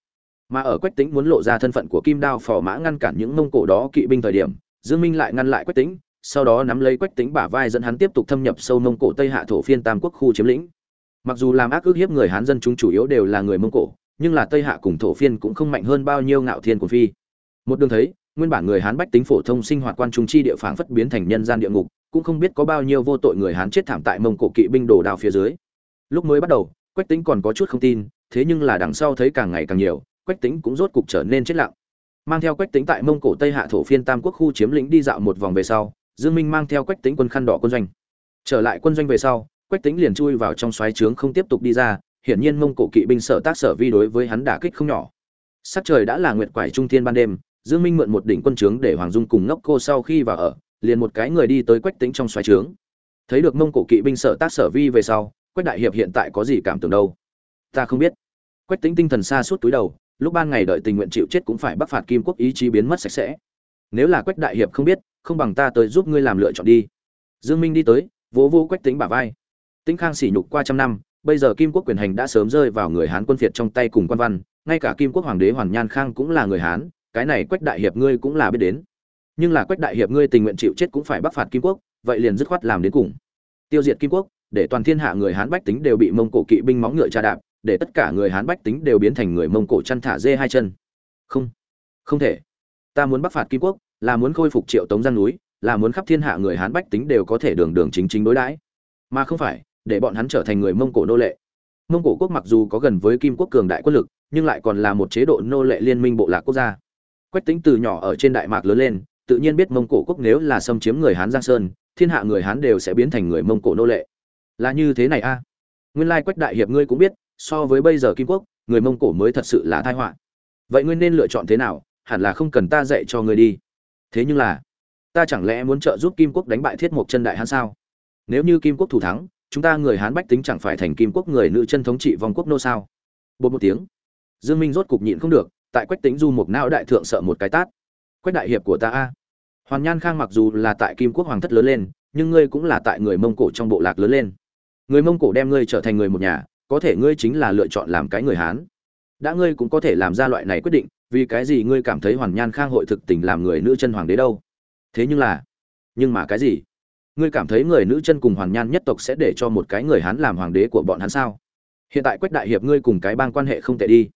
Mà ở quách tính muốn lộ ra thân phận của kim đao phò mã ngăn cản những mông cổ đó kỵ binh thời điểm, dương minh lại ngăn lại quách tính sau đó nắm lấy quách tính bả vai dẫn hắn tiếp tục thâm nhập sâu mông cổ tây hạ thổ phiên tam quốc khu chiếm lĩnh. Mặc dù làm ác ước hiếp người hán dân chúng chủ yếu đều là người mông cổ, nhưng là tây hạ cùng thổ phiên cũng không mạnh hơn bao nhiêu ngạo thiên của phi. Một đường thấy, nguyên bản người hán bách tính phổ thông sinh hoạt quan trung chi địa phảng phất biến thành nhân gian địa ngục, cũng không biết có bao nhiêu vô tội người hán chết thảm tại mông cổ kỵ binh đổ đào phía dưới. Lúc mới bắt đầu, quách tính còn có chút không tin, thế nhưng là đằng sau thấy càng ngày càng nhiều, quách tính cũng rốt cục trở nên chết lặng. Mang theo quách tính tại mông cổ tây hạ thổ phiên tam quốc khu chiếm lĩnh đi dạo một vòng về sau dương minh mang theo quách tính quân khăn đỏ quân doanh. Trở lại quân doanh về sau, quách tính liền chui vào trong xoáy trướng không tiếp tục đi ra, hiển nhiên mông cổ kỵ binh sở tác sở vi đối với hắn đả kích không nhỏ. Sắc trời đã là nguyệt quải trung thiên ban đêm, dương minh mượn một đỉnh quân trướng để hoàng dung cùng ngốc cô sau khi vào ở, liền một cái người đi tới quách tính trong xoáy trướng. Thấy được mông cổ kỵ binh sở tác sở vi về sau, quách đại hiệp hiện tại có gì cảm tưởng đâu? Ta không biết. Quách tính tinh thần xa suốt túi đầu, lúc ban ngày đợi tình nguyện chịu chết cũng phải bắc phạt kim quốc ý chí biến mất sạch sẽ. Nếu là quách đại hiệp không biết không bằng ta tới giúp ngươi làm lựa chọn đi. Dương minh đi tới, vỗ vỗ quách tính bả vai. Tĩnh khang sỉ nhục qua trăm năm, bây giờ kim quốc quyền hành đã sớm rơi vào người hán quân phiệt trong tay cùng quan văn, ngay cả kim quốc hoàng đế hoàn nhan khang cũng là người hán, cái này quách đại hiệp ngươi cũng là biết đến. Nhưng là quách đại hiệp ngươi tình nguyện chịu chết cũng phải bắc phạt kim quốc, vậy liền dứt khoát làm đến cùng. Tiêu diệt kim quốc, để toàn thiên hạ người hán bách tính đều bị mông cổ kỵ binh móng ngựa tra đạp, để tất cả người hán bách tính đều biến thành người mông cổ chăn thả dê hai chân. Không không thể. Ta muốn bắc phạt kim quốc là muốn khôi phục triệu tống giang núi, là muốn khắp thiên hạ người hán bách tính đều có thể đường đường chính chính đối đãi. Mà không phải, để bọn hắn trở thành người mông cổ nô lệ. Mông cổ quốc mặc dù có gần với kim quốc cường đại quân lực, nhưng lại còn là một chế độ nô lệ liên minh bộ lạc quốc gia. Quách tính từ nhỏ ở trên đại mạc lớn lên, tự nhiên biết mông cổ quốc nếu là xâm chiếm người hán giang sơn, thiên hạ người hán đều sẽ biến thành người mông cổ nô lệ. Là như thế này a. Nguyên lai quách đại hiệp ngươi cũng biết, so với bây giờ kim quốc, người mông cổ mới thật sự là tai họa. Vậy ngươi nên lựa chọn thế nào? Hẳn là không cần ta dạy cho ngươi đi thế nhưng là, ta chẳng lẽ muốn trợ giúp kim quốc đánh bại thiết mộc chân đại hán sao? Nếu như kim quốc thủ thắng, chúng ta người hán bách tính chẳng phải thành kim quốc người nữ chân thống trị vòng quốc nô sao? Bột một tiếng. Dương minh rốt cục nhịn không được, tại quách tính du mục não đại thượng sợ một cái tát. Quách đại hiệp của ta a. Hoàn nhan khang mặc dù là tại kim quốc hoàng thất lớn lên, nhưng ngươi cũng là tại người mông cổ trong bộ lạc lớn lên. Người mông cổ đem ngươi trở thành người một nhà, có thể ngươi chính là lựa chọn làm cái người hán đã ngươi cũng có thể làm ra loại này quyết định, vì cái gì ngươi cảm thấy hoàn nhan khang hội thực tình làm người nữ chân hoàng đế đâu? Thế nhưng là, nhưng mà cái gì? Ngươi cảm thấy người nữ chân cùng hoàn nhan nhất tộc sẽ để cho một cái người hán làm hoàng đế của bọn hắn sao? Hiện tại quách đại hiệp ngươi cùng cái bang quan hệ không tệ đi.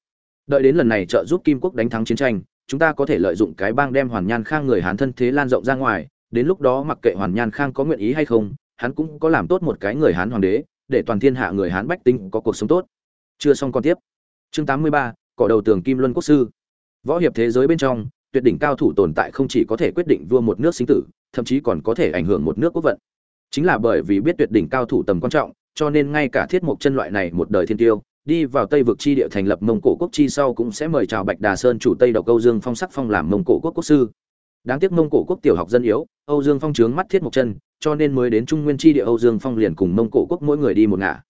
Đợi đến lần này trợ giúp kim quốc đánh thắng chiến tranh, chúng ta có thể lợi dụng cái bang đem hoàn nhan khang người hán thân thế lan rộng ra ngoài. Đến lúc đó mặc kệ hoàn nhan khang có nguyện ý hay không, hắn cũng có làm tốt một cái người hán hoàng đế, để toàn thiên hạ người hán bách tính có cuộc sống tốt. Chưa xong còn tiếp chương tám mươi ba, cỏ đầu tường kim luân quốc sư. Võ hiệp thế giới bên trong, tuyệt đỉnh cao thủ tồn tại không chỉ có thể quyết định vua một nước sinh tử, thậm chí còn có thể ảnh hưởng một nước quốc vận. Chính là bởi vì biết tuyệt đỉnh cao thủ tầm quan trọng, cho nên ngay cả thiết mộc chân loại này một đời thiên tiêu, đi vào tây vực chi địa thành lập mông cổ quốc chi sau cũng sẽ mời chào bạch đà sơn chủ tây độc âu dương phong sắc phong làm mông cổ quốc quốc sư. Đáng tiếc mông cổ quốc tiểu học dân yếu, âu dương phong trướng mắt thiết mộc chân, cho nên mới đến trung nguyên chi địa âu dương phong liền cùng mông cổ quốc mỗi người đi một ngả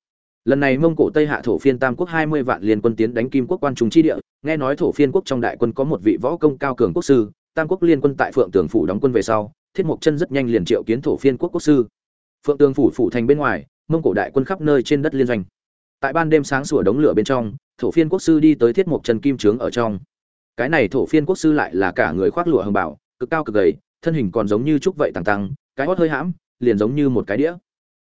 lần này mông cổ tây hạ thổ phiên tam quốc hai mươi vạn liên quân tiến đánh kim quốc quan trung chi địa, nghe nói thổ phiên quốc trong đại quân có một vị võ công cao cường quốc sư, tam quốc liên quân tại phượng tường phủ đóng quân về sau, thiết mộc chân rất nhanh liền triệu kiến thổ phiên quốc quốc sư. Phượng tường phủ phủ thành bên ngoài, mông cổ đại quân khắp nơi trên đất liên doanh. Tại ban đêm sáng sủa đống lửa bên trong, thổ phiên quốc sư đi tới thiết mộc chân kim trướng ở trong. Cái này thổ phiên quốc sư lại là cả người khoác lụa hồng bảo cực cao cực gầy, thân hình còn giống như trúc vậy tàng tăng cái hót hơi hãm, liền giống như một cái đĩa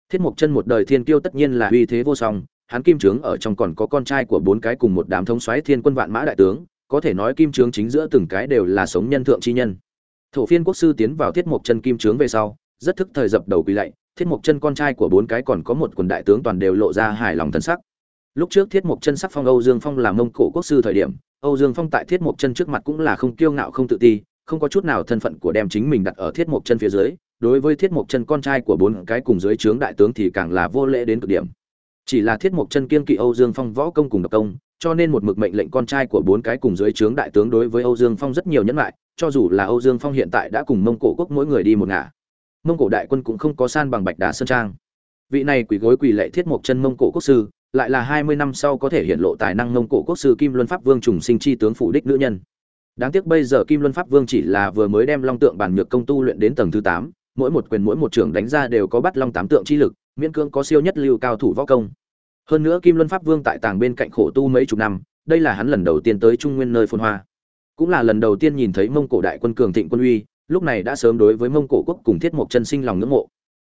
thiết mộc chân một đời thiên kiêu tất nhiên là uy thế vô song, hắn kim trướng ở trong còn có con trai của bốn cái cùng một đám thống soái thiên quân vạn mã đại tướng, có thể nói kim trướng chính giữa từng cái đều là sống nhân thượng chi nhân. Thổ phiên quốc sư tiến vào thiết mộc chân kim trướng về sau, rất thức thời dập đầu quỳ lạy, thiết mộc chân con trai của bốn cái còn có một quần đại tướng toàn đều lộ ra hài lòng thân sắc. Lúc trước thiết mộc chân sắc phong âu dương phong làm mông cổ quốc sư thời điểm, âu dương phong tại thiết mộc chân trước mặt cũng là không kiêu ngạo không tự ti, không có chút nào thân phận của đem chính mình đặt ở thiết mộc chân phía dưới đối với thiết mộc chân con trai của bốn cái cùng dưới trướng đại tướng thì càng là vô lễ đến cực điểm. Chỉ là thiết mộc chân kiên kỵ âu dương phong võ công cùng độc công, cho nên một mực mệnh lệnh con trai của bốn cái cùng dưới trướng đại tướng đối với âu dương phong rất nhiều nhẫn lại cho dù là âu dương phong hiện tại đã cùng mông cổ quốc mỗi người đi một ngả. Mông cổ đại quân cũng không có san bằng bạch đà sơn trang. Vị này quỳ gối quỳ lệ thiết mộc chân mông cổ quốc sư, lại là hai mươi năm sau có thể hiện lộ tài năng mông cổ quốc sư kim luân pháp vương trùng sinh chi tướng phủ đích nữ nhân. Đáng tiếc bây giờ kim luân pháp vương chỉ là vừa mới đem long tượng bản nhược công tu luyện đến tầng thứ tám mỗi một quyền mỗi một trưởng đánh ra đều có bắt long tám tượng chi lực, miễn cưỡng có siêu nhất lưu cao thủ võ công. Hơn nữa kim luân pháp vương tại tàng bên cạnh khổ tu mấy chục năm, đây là hắn lần đầu tiên tới trung nguyên nơi phồn hoa. Cũng là lần đầu tiên nhìn thấy mông cổ đại quân cường thịnh quân uy, lúc này đã sớm đối với mông cổ quốc cùng thiết mộc chân sinh lòng ngưỡng mộ.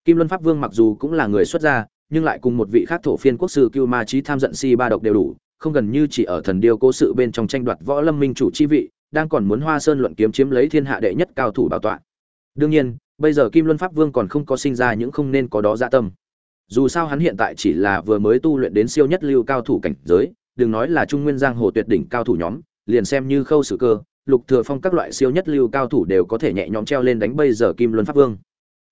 Kim luân pháp vương mặc dù cũng là người xuất gia, nhưng lại cùng một vị khác thổ phiên quốc sư cưu ma trí tham giận si ba độc đều đủ, không gần như chỉ ở thần điêu cố sự bên trong tranh đoạt võ lâm minh chủ chi vị, đang còn muốn hoa sơn luận kiếm chiếm lấy thiên hạ đệ nhất cao thủ bảo tọa. Đương nhiên bây giờ kim luân pháp vương còn không có sinh ra những không nên có đó dạ tâm. Dù sao hắn hiện tại chỉ là vừa mới tu luyện đến siêu nhất lưu cao thủ cảnh giới, đừng nói là trung nguyên giang hồ tuyệt đỉnh cao thủ nhóm, liền xem như khâu sử cơ, lục thừa phong các loại siêu nhất lưu cao thủ đều có thể nhẹ nhõm treo lên đánh bây giờ kim luân pháp vương.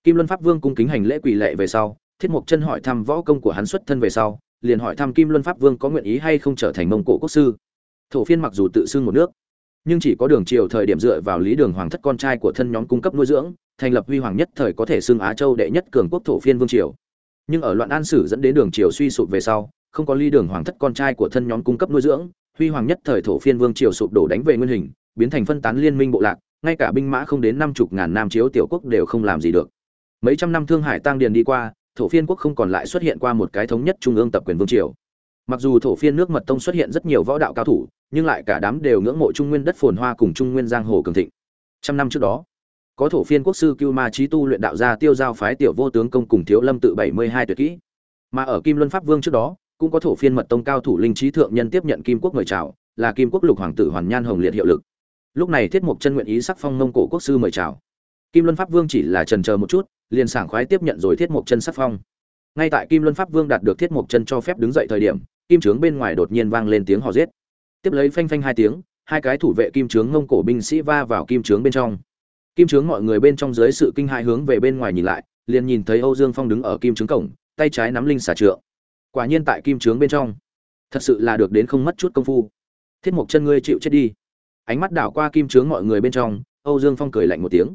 Kim luân pháp vương cung kính hành lễ quỳ lệ về sau, thiết mục chân hỏi thăm võ công của hắn xuất thân về sau, liền hỏi thăm kim luân pháp vương có nguyện ý hay không trở thành mông cổ quốc sư. Thổ phiên mặc dù tự xưng một nước, nhưng chỉ có đường triều thời điểm dựa vào lý đường hoàng thất con trai của thân nhóm cung cấp nuôi dưỡng thành lập huy hoàng nhất thời có thể xưng á châu đệ nhất cường quốc thổ phiên vương triều. Nhưng ở loạn an sử dẫn đến đường triều suy sụp về sau, không có ly đường hoàng thất con trai của thân nhóm cung cấp nuôi dưỡng, huy hoàng nhất thời thổ phiên vương triều sụp đổ đánh về nguyên hình, biến thành phân tán liên minh bộ lạc, ngay cả binh mã không đến năm chục ngàn nam chiếu tiểu quốc đều không làm gì được. Mấy trăm năm thương hải tăng điền đi qua, thổ phiên quốc không còn lại xuất hiện qua một cái thống nhất trung ương tập quyền vương triều. Mặc dù thổ phiên nước mật tông xuất hiện rất nhiều võ đạo cao thủ, nhưng lại cả đám đều ngưỡng mộ trung nguyên đất phồn hoa cùng trung nguyên giang hồ cường thịnh. Trăm năm trước đó có thổ phiên quốc sư cưu ma trí tu luyện đạo gia tiêu giao phái tiểu vô tướng công cùng thiếu lâm tự bảy mươi hai tuyệt kỹ. Mà ở kim luân pháp vương trước đó, cũng có thổ phiên mật tông cao thủ linh trí thượng nhân tiếp nhận kim quốc mời chào, là kim quốc lục hoàng tử hoàn nhan hồng liệt hiệu lực. Lúc này thiết mục chân nguyện ý sắc phong mông cổ quốc sư mời chào. Kim luân pháp vương chỉ là trần chờ một chút, liền sảng khoái tiếp nhận rồi thiết mục chân sắc phong. Ngay tại kim luân pháp vương đạt được thiết mục chân cho phép đứng dậy thời điểm, kim trướng bên ngoài đột nhiên vang lên tiếng hò giết. Tiếp lấy phanh phanh hai tiếng, hai cái thủ vệ kim trướng ngông cổ binh sĩ va vào kim trướng bên trong kim trướng mọi người bên trong dưới sự kinh hãi hướng về bên ngoài nhìn lại, liền nhìn thấy âu dương phong đứng ở kim trướng cổng, tay trái nắm linh xà trượng. Quả nhiên tại kim trướng bên trong, thật sự là được đến không mất chút công phu. Thiết mục chân ngươi chịu chết đi. Ánh mắt đảo qua kim trướng mọi người bên trong, âu dương phong cười lạnh một tiếng.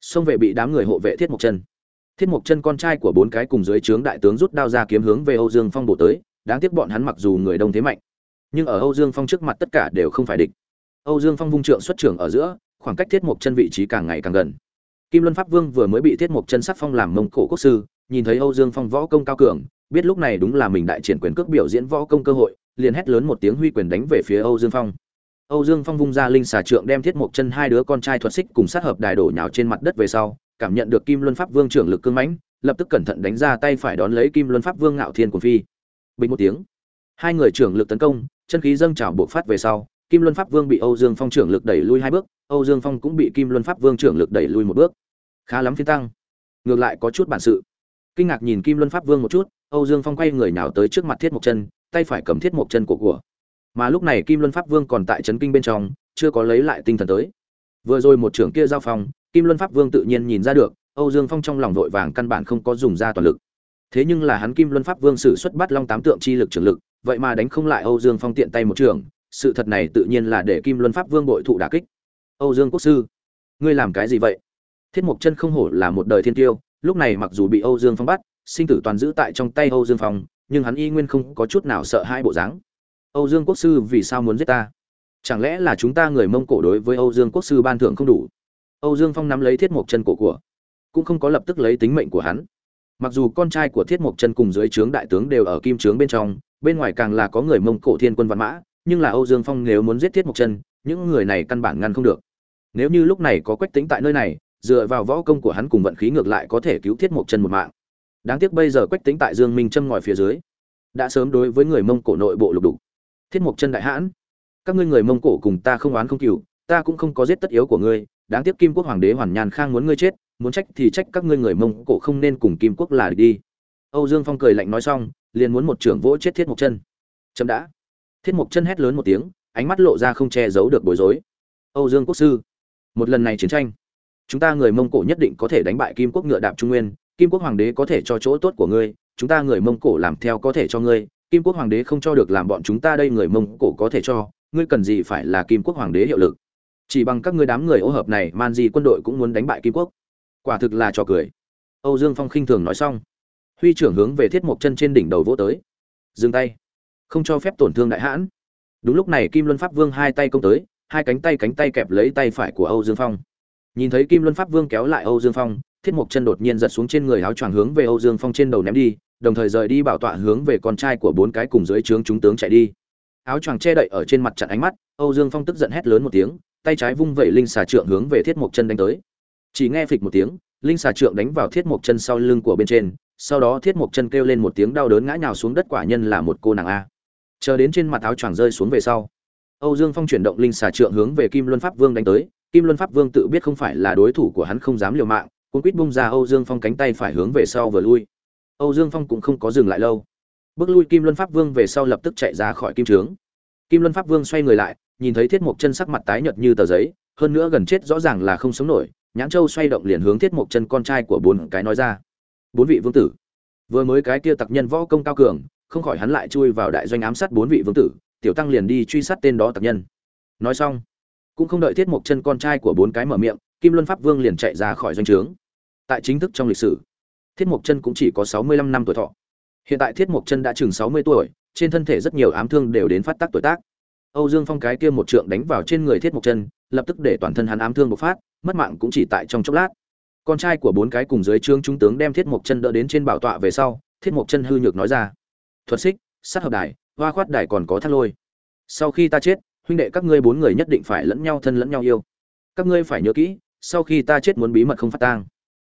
Xông về bị đám người hộ vệ thiết mục chân. Thiết mục chân con trai của bốn cái cùng dưới trướng đại tướng rút đao ra kiếm hướng về âu dương phong bổ tới, đáng tiếc bọn hắn mặc dù người đông thế mạnh, nhưng ở âu dương phong trước mặt tất cả đều không phải địch. Âu dương phong vung trượng xuất trưởng ở giữa khoảng cách thiết mục chân vị trí càng ngày càng gần. Kim luân pháp vương vừa mới bị thiết mục chân sắc phong làm mông cổ quốc sư, nhìn thấy âu dương phong võ công cao cường, biết lúc này đúng là mình đại triển quyền cước biểu diễn võ công cơ hội, liền hét lớn một tiếng huy quyền đánh về phía âu dương phong. Âu dương phong vung ra linh xà trượng đem thiết mục chân hai đứa con trai thuật xích cùng sát hợp đài đổ nhào trên mặt đất về sau, cảm nhận được kim luân pháp vương trưởng lực cương mãnh, lập tức cẩn thận đánh ra tay phải đón lấy kim luân pháp vương ngạo thiên của phi. Bình một tiếng, hai người trưởng lực tấn công, chân khí dâng trào bộc phát về sau, kim luân pháp vương bị âu dương phong trưởng lực đẩy lui hai bước âu dương phong cũng bị kim luân pháp vương trưởng lực đẩy lui một bước. Khá lắm phiên tăng. Ngược lại có chút bản sự. Kinh ngạc nhìn kim luân pháp vương một chút, âu dương phong quay người nào tới trước mặt thiết mộc chân, tay phải cầm thiết mộc chân của của. Mà lúc này kim luân pháp vương còn tại chấn kinh bên trong, chưa có lấy lại tinh thần tới. Vừa rồi một trưởng kia giao phong, kim luân pháp vương tự nhiên nhìn ra được, âu dương phong trong lòng vội vàng căn bản không có dùng ra toàn lực. Thế nhưng là hắn kim luân pháp vương sử xuất bắt long tám tượng chi lực trưởng lực, vậy mà đánh không lại âu dương phong tiện tay một trường, sự thật này tự nhiên là để kim luân pháp vương bội thụ đả kích âu dương quốc sư, ngươi làm cái gì vậy? Thiết mục chân không hổ là một đời thiên tiêu, lúc này mặc dù bị âu dương phong bắt, sinh tử toàn giữ tại trong tay âu dương phong, nhưng hắn y nguyên không có chút nào sợ hai bộ dáng. Âu dương quốc sư vì sao muốn giết ta? Chẳng lẽ là chúng ta người mông cổ đối với âu dương quốc sư ban thưởng không đủ? Âu dương phong nắm lấy thiết mục chân cổ của, cũng không có lập tức lấy tính mệnh của hắn. Mặc dù con trai của thiết mục chân cùng dưới trướng đại tướng đều ở kim trướng bên trong, bên ngoài càng là có người mông cổ thiên quân văn mã, nhưng là âu dương phong nếu muốn giết thiết mục chân, những người này căn bản ngăn không được nếu như lúc này có quách tính tại nơi này, dựa vào võ công của hắn cùng vận khí ngược lại có thể cứu thiết mục chân một mạng. Đáng tiếc bây giờ quách tính tại dương minh châm ngòi phía dưới, đã sớm đối với người mông cổ nội bộ lục đục. Thiết mục chân đại hãn. Các ngươi người mông cổ cùng ta không oán không cừu, ta cũng không có giết tất yếu của ngươi. Đáng tiếc kim quốc hoàng đế hoàn nhàn khang muốn ngươi chết, muốn trách thì trách các ngươi người mông cổ không nên cùng kim quốc là đi. Âu dương phong cười lạnh nói xong, liền muốn một trưởng vỗ chết thiết mục chân. Chậm đã. Thiết mục chân hét lớn một tiếng, ánh mắt lộ ra không che giấu được bối rối. Âu dương quốc sư một lần này chiến tranh, chúng ta người mông cổ nhất định có thể đánh bại kim quốc ngựa đạp trung nguyên. Kim quốc hoàng đế có thể cho chỗ tốt của ngươi, chúng ta người mông cổ làm theo có thể cho ngươi. Kim quốc hoàng đế không cho được làm bọn chúng ta đây người mông cổ có thể cho, ngươi cần gì phải là kim quốc hoàng đế hiệu lực? Chỉ bằng các ngươi đám người ô hợp này, man gì quân đội cũng muốn đánh bại kim quốc. Quả thực là trò cười. Âu dương phong khinh thường nói xong, huy trưởng hướng về thiết mộc chân trên đỉnh đầu vỗ tới. Dừng tay. Không cho phép tổn thương đại hãn. Đúng lúc này kim luân pháp vương hai tay công tới hai cánh tay cánh tay kẹp lấy tay phải của âu dương phong. Nhìn thấy kim luân pháp vương kéo lại âu dương phong, thiết mộc chân đột nhiên giật xuống trên người áo choàng hướng về âu dương phong trên đầu ném đi, đồng thời rời đi bảo tọa hướng về con trai của bốn cái cùng dưới trướng chúng tướng chạy đi. Áo choàng che đậy ở trên mặt chặn ánh mắt, âu dương phong tức giận hét lớn một tiếng, tay trái vung vẩy linh xà trượng hướng về thiết mộc chân đánh tới. Chỉ nghe phịch một tiếng, linh xà trượng đánh vào thiết mộc chân sau lưng của bên trên, sau đó thiết mộc chân kêu lên một tiếng đau đớn ngã nhào xuống đất, quả nhân là một cô nàng a. Chờ đến trên mặt áo choàng rơi xuống về sau âu dương phong chuyển động linh xà trượng hướng về kim luân pháp vương đánh tới. Kim luân pháp vương tự biết không phải là đối thủ của hắn không dám liều mạng cũng quýt bung ra âu dương phong cánh tay phải hướng về sau vừa lui. Âu dương phong cũng không có dừng lại lâu. Bước lui kim luân pháp vương về sau lập tức chạy ra khỏi kim trướng. Kim luân pháp vương xoay người lại, nhìn thấy thiết mộc chân sắc mặt tái nhợt như tờ giấy, hơn nữa gần chết rõ ràng là không sống nổi, nhãn châu xoay động liền hướng thiết mộc chân con trai của bốn cái nói ra. Bốn vị vương tử. Vừa mới cái kia tặc nhân võ công cao cường, không khỏi hắn lại chui vào đại doanh ám sát bốn vị vương tử tiểu tăng liền đi truy sát tên đó tặc nhân. Nói xong, cũng không đợi thiết mộc chân con trai của bốn cái mở miệng, kim luân pháp vương liền chạy ra khỏi doanh trướng. Tại chính thức trong lịch sử, thiết mộc chân cũng chỉ có sáu mươi lăm năm tuổi thọ. Hiện tại thiết mộc chân đã chừng sáu mươi tuổi, trên thân thể rất nhiều ám thương đều đến phát tác tuổi tác. Âu dương phong cái kia một trượng đánh vào trên người thiết mộc chân, lập tức để toàn thân hắn ám thương bộc phát, mất mạng cũng chỉ tại trong chốc lát. Con trai của bốn cái cùng dưới trướng trung tướng đem thiết mộc chân đỡ đến trên bảo tọa về sau, thiết mộc chân hư nhược nói ra, thuật xích, sát hợp đài hoa khoát đài còn có thác lôi. Sau khi ta chết, huynh đệ các ngươi bốn người nhất định phải lẫn nhau thân lẫn nhau yêu. Các ngươi phải nhớ kỹ, sau khi ta chết muốn bí mật không phát tang.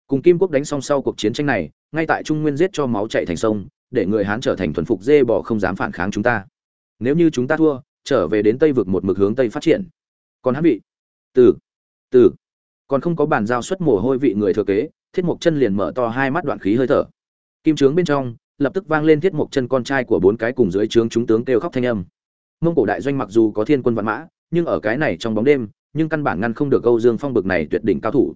Cùng kim quốc đánh xong sau cuộc chiến tranh này, ngay tại trung nguyên giết cho máu chạy thành sông, để người hán trở thành thuần phục dê bò không dám phản kháng chúng ta. Nếu như chúng ta thua, trở về đến tây vực một mực hướng tây phát triển. Còn hán vị? Từ từ. Còn không có bàn giao xuất mồ hôi vị người thừa kế, thiết mộc chân liền mở to hai mắt đoạn khí hơi thở. Kim trướng bên trong lập tức vang lên thiết mộc chân con trai của bốn cái cùng dưới trướng chúng tướng kêu khóc thanh âm. Mông cổ đại doanh mặc dù có thiên quân vạn mã, nhưng ở cái này trong bóng đêm, nhưng căn bản ngăn không được âu dương phong bực này tuyệt đỉnh cao thủ.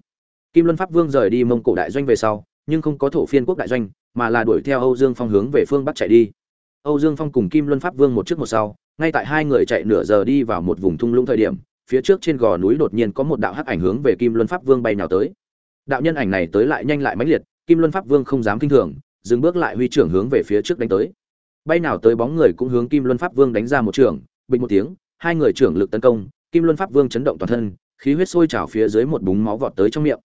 Kim luân pháp vương rời đi mông cổ đại doanh về sau, nhưng không có thổ phiên quốc đại doanh, mà là đuổi theo âu dương phong hướng về phương bắc chạy đi. Âu dương phong cùng kim luân pháp vương một trước một sau, ngay tại hai người chạy nửa giờ đi vào một vùng thung lũng thời điểm, phía trước trên gò núi đột nhiên có một đạo hắc ảnh hướng về kim luân pháp vương bay nào tới. Đạo nhân ảnh này tới lại nhanh lại mãnh liệt, kim luân pháp vương không dám kinh thường dừng bước lại huy trưởng hướng về phía trước đánh tới. Bay nào tới bóng người cũng hướng kim luân pháp vương đánh ra một trường, bình một tiếng, hai người trưởng lực tấn công, kim luân pháp vương chấn động toàn thân, khí huyết sôi trào phía dưới một búng máu vọt tới trong miệng.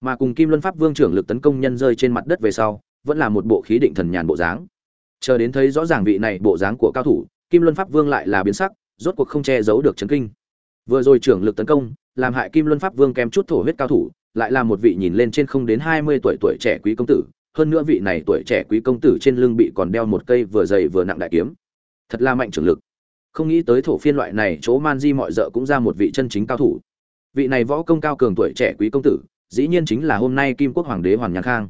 Mà cùng kim luân pháp vương trưởng lực tấn công nhân rơi trên mặt đất về sau, vẫn là một bộ khí định thần nhàn bộ dáng. Chờ đến thấy rõ ràng vị này bộ dáng của cao thủ, kim luân pháp vương lại là biến sắc, rốt cuộc không che giấu được chấn kinh. Vừa rồi trưởng lực tấn công, làm hại kim luân pháp vương kém chút thổ huyết cao thủ, lại là một vị nhìn lên trên không đến hai mươi tuổi tuổi trẻ quý công tử hơn nữa vị này tuổi trẻ quý công tử trên lưng bị còn đeo một cây vừa dày vừa nặng đại kiếm. Thật là mạnh trưởng lực. Không nghĩ tới thổ phiên loại này, chỗ man di mọi dợ cũng ra một vị chân chính cao thủ. Vị này võ công cao cường tuổi trẻ quý công tử, dĩ nhiên chính là hôm nay kim quốc hoàng đế hoàn nhàn khang.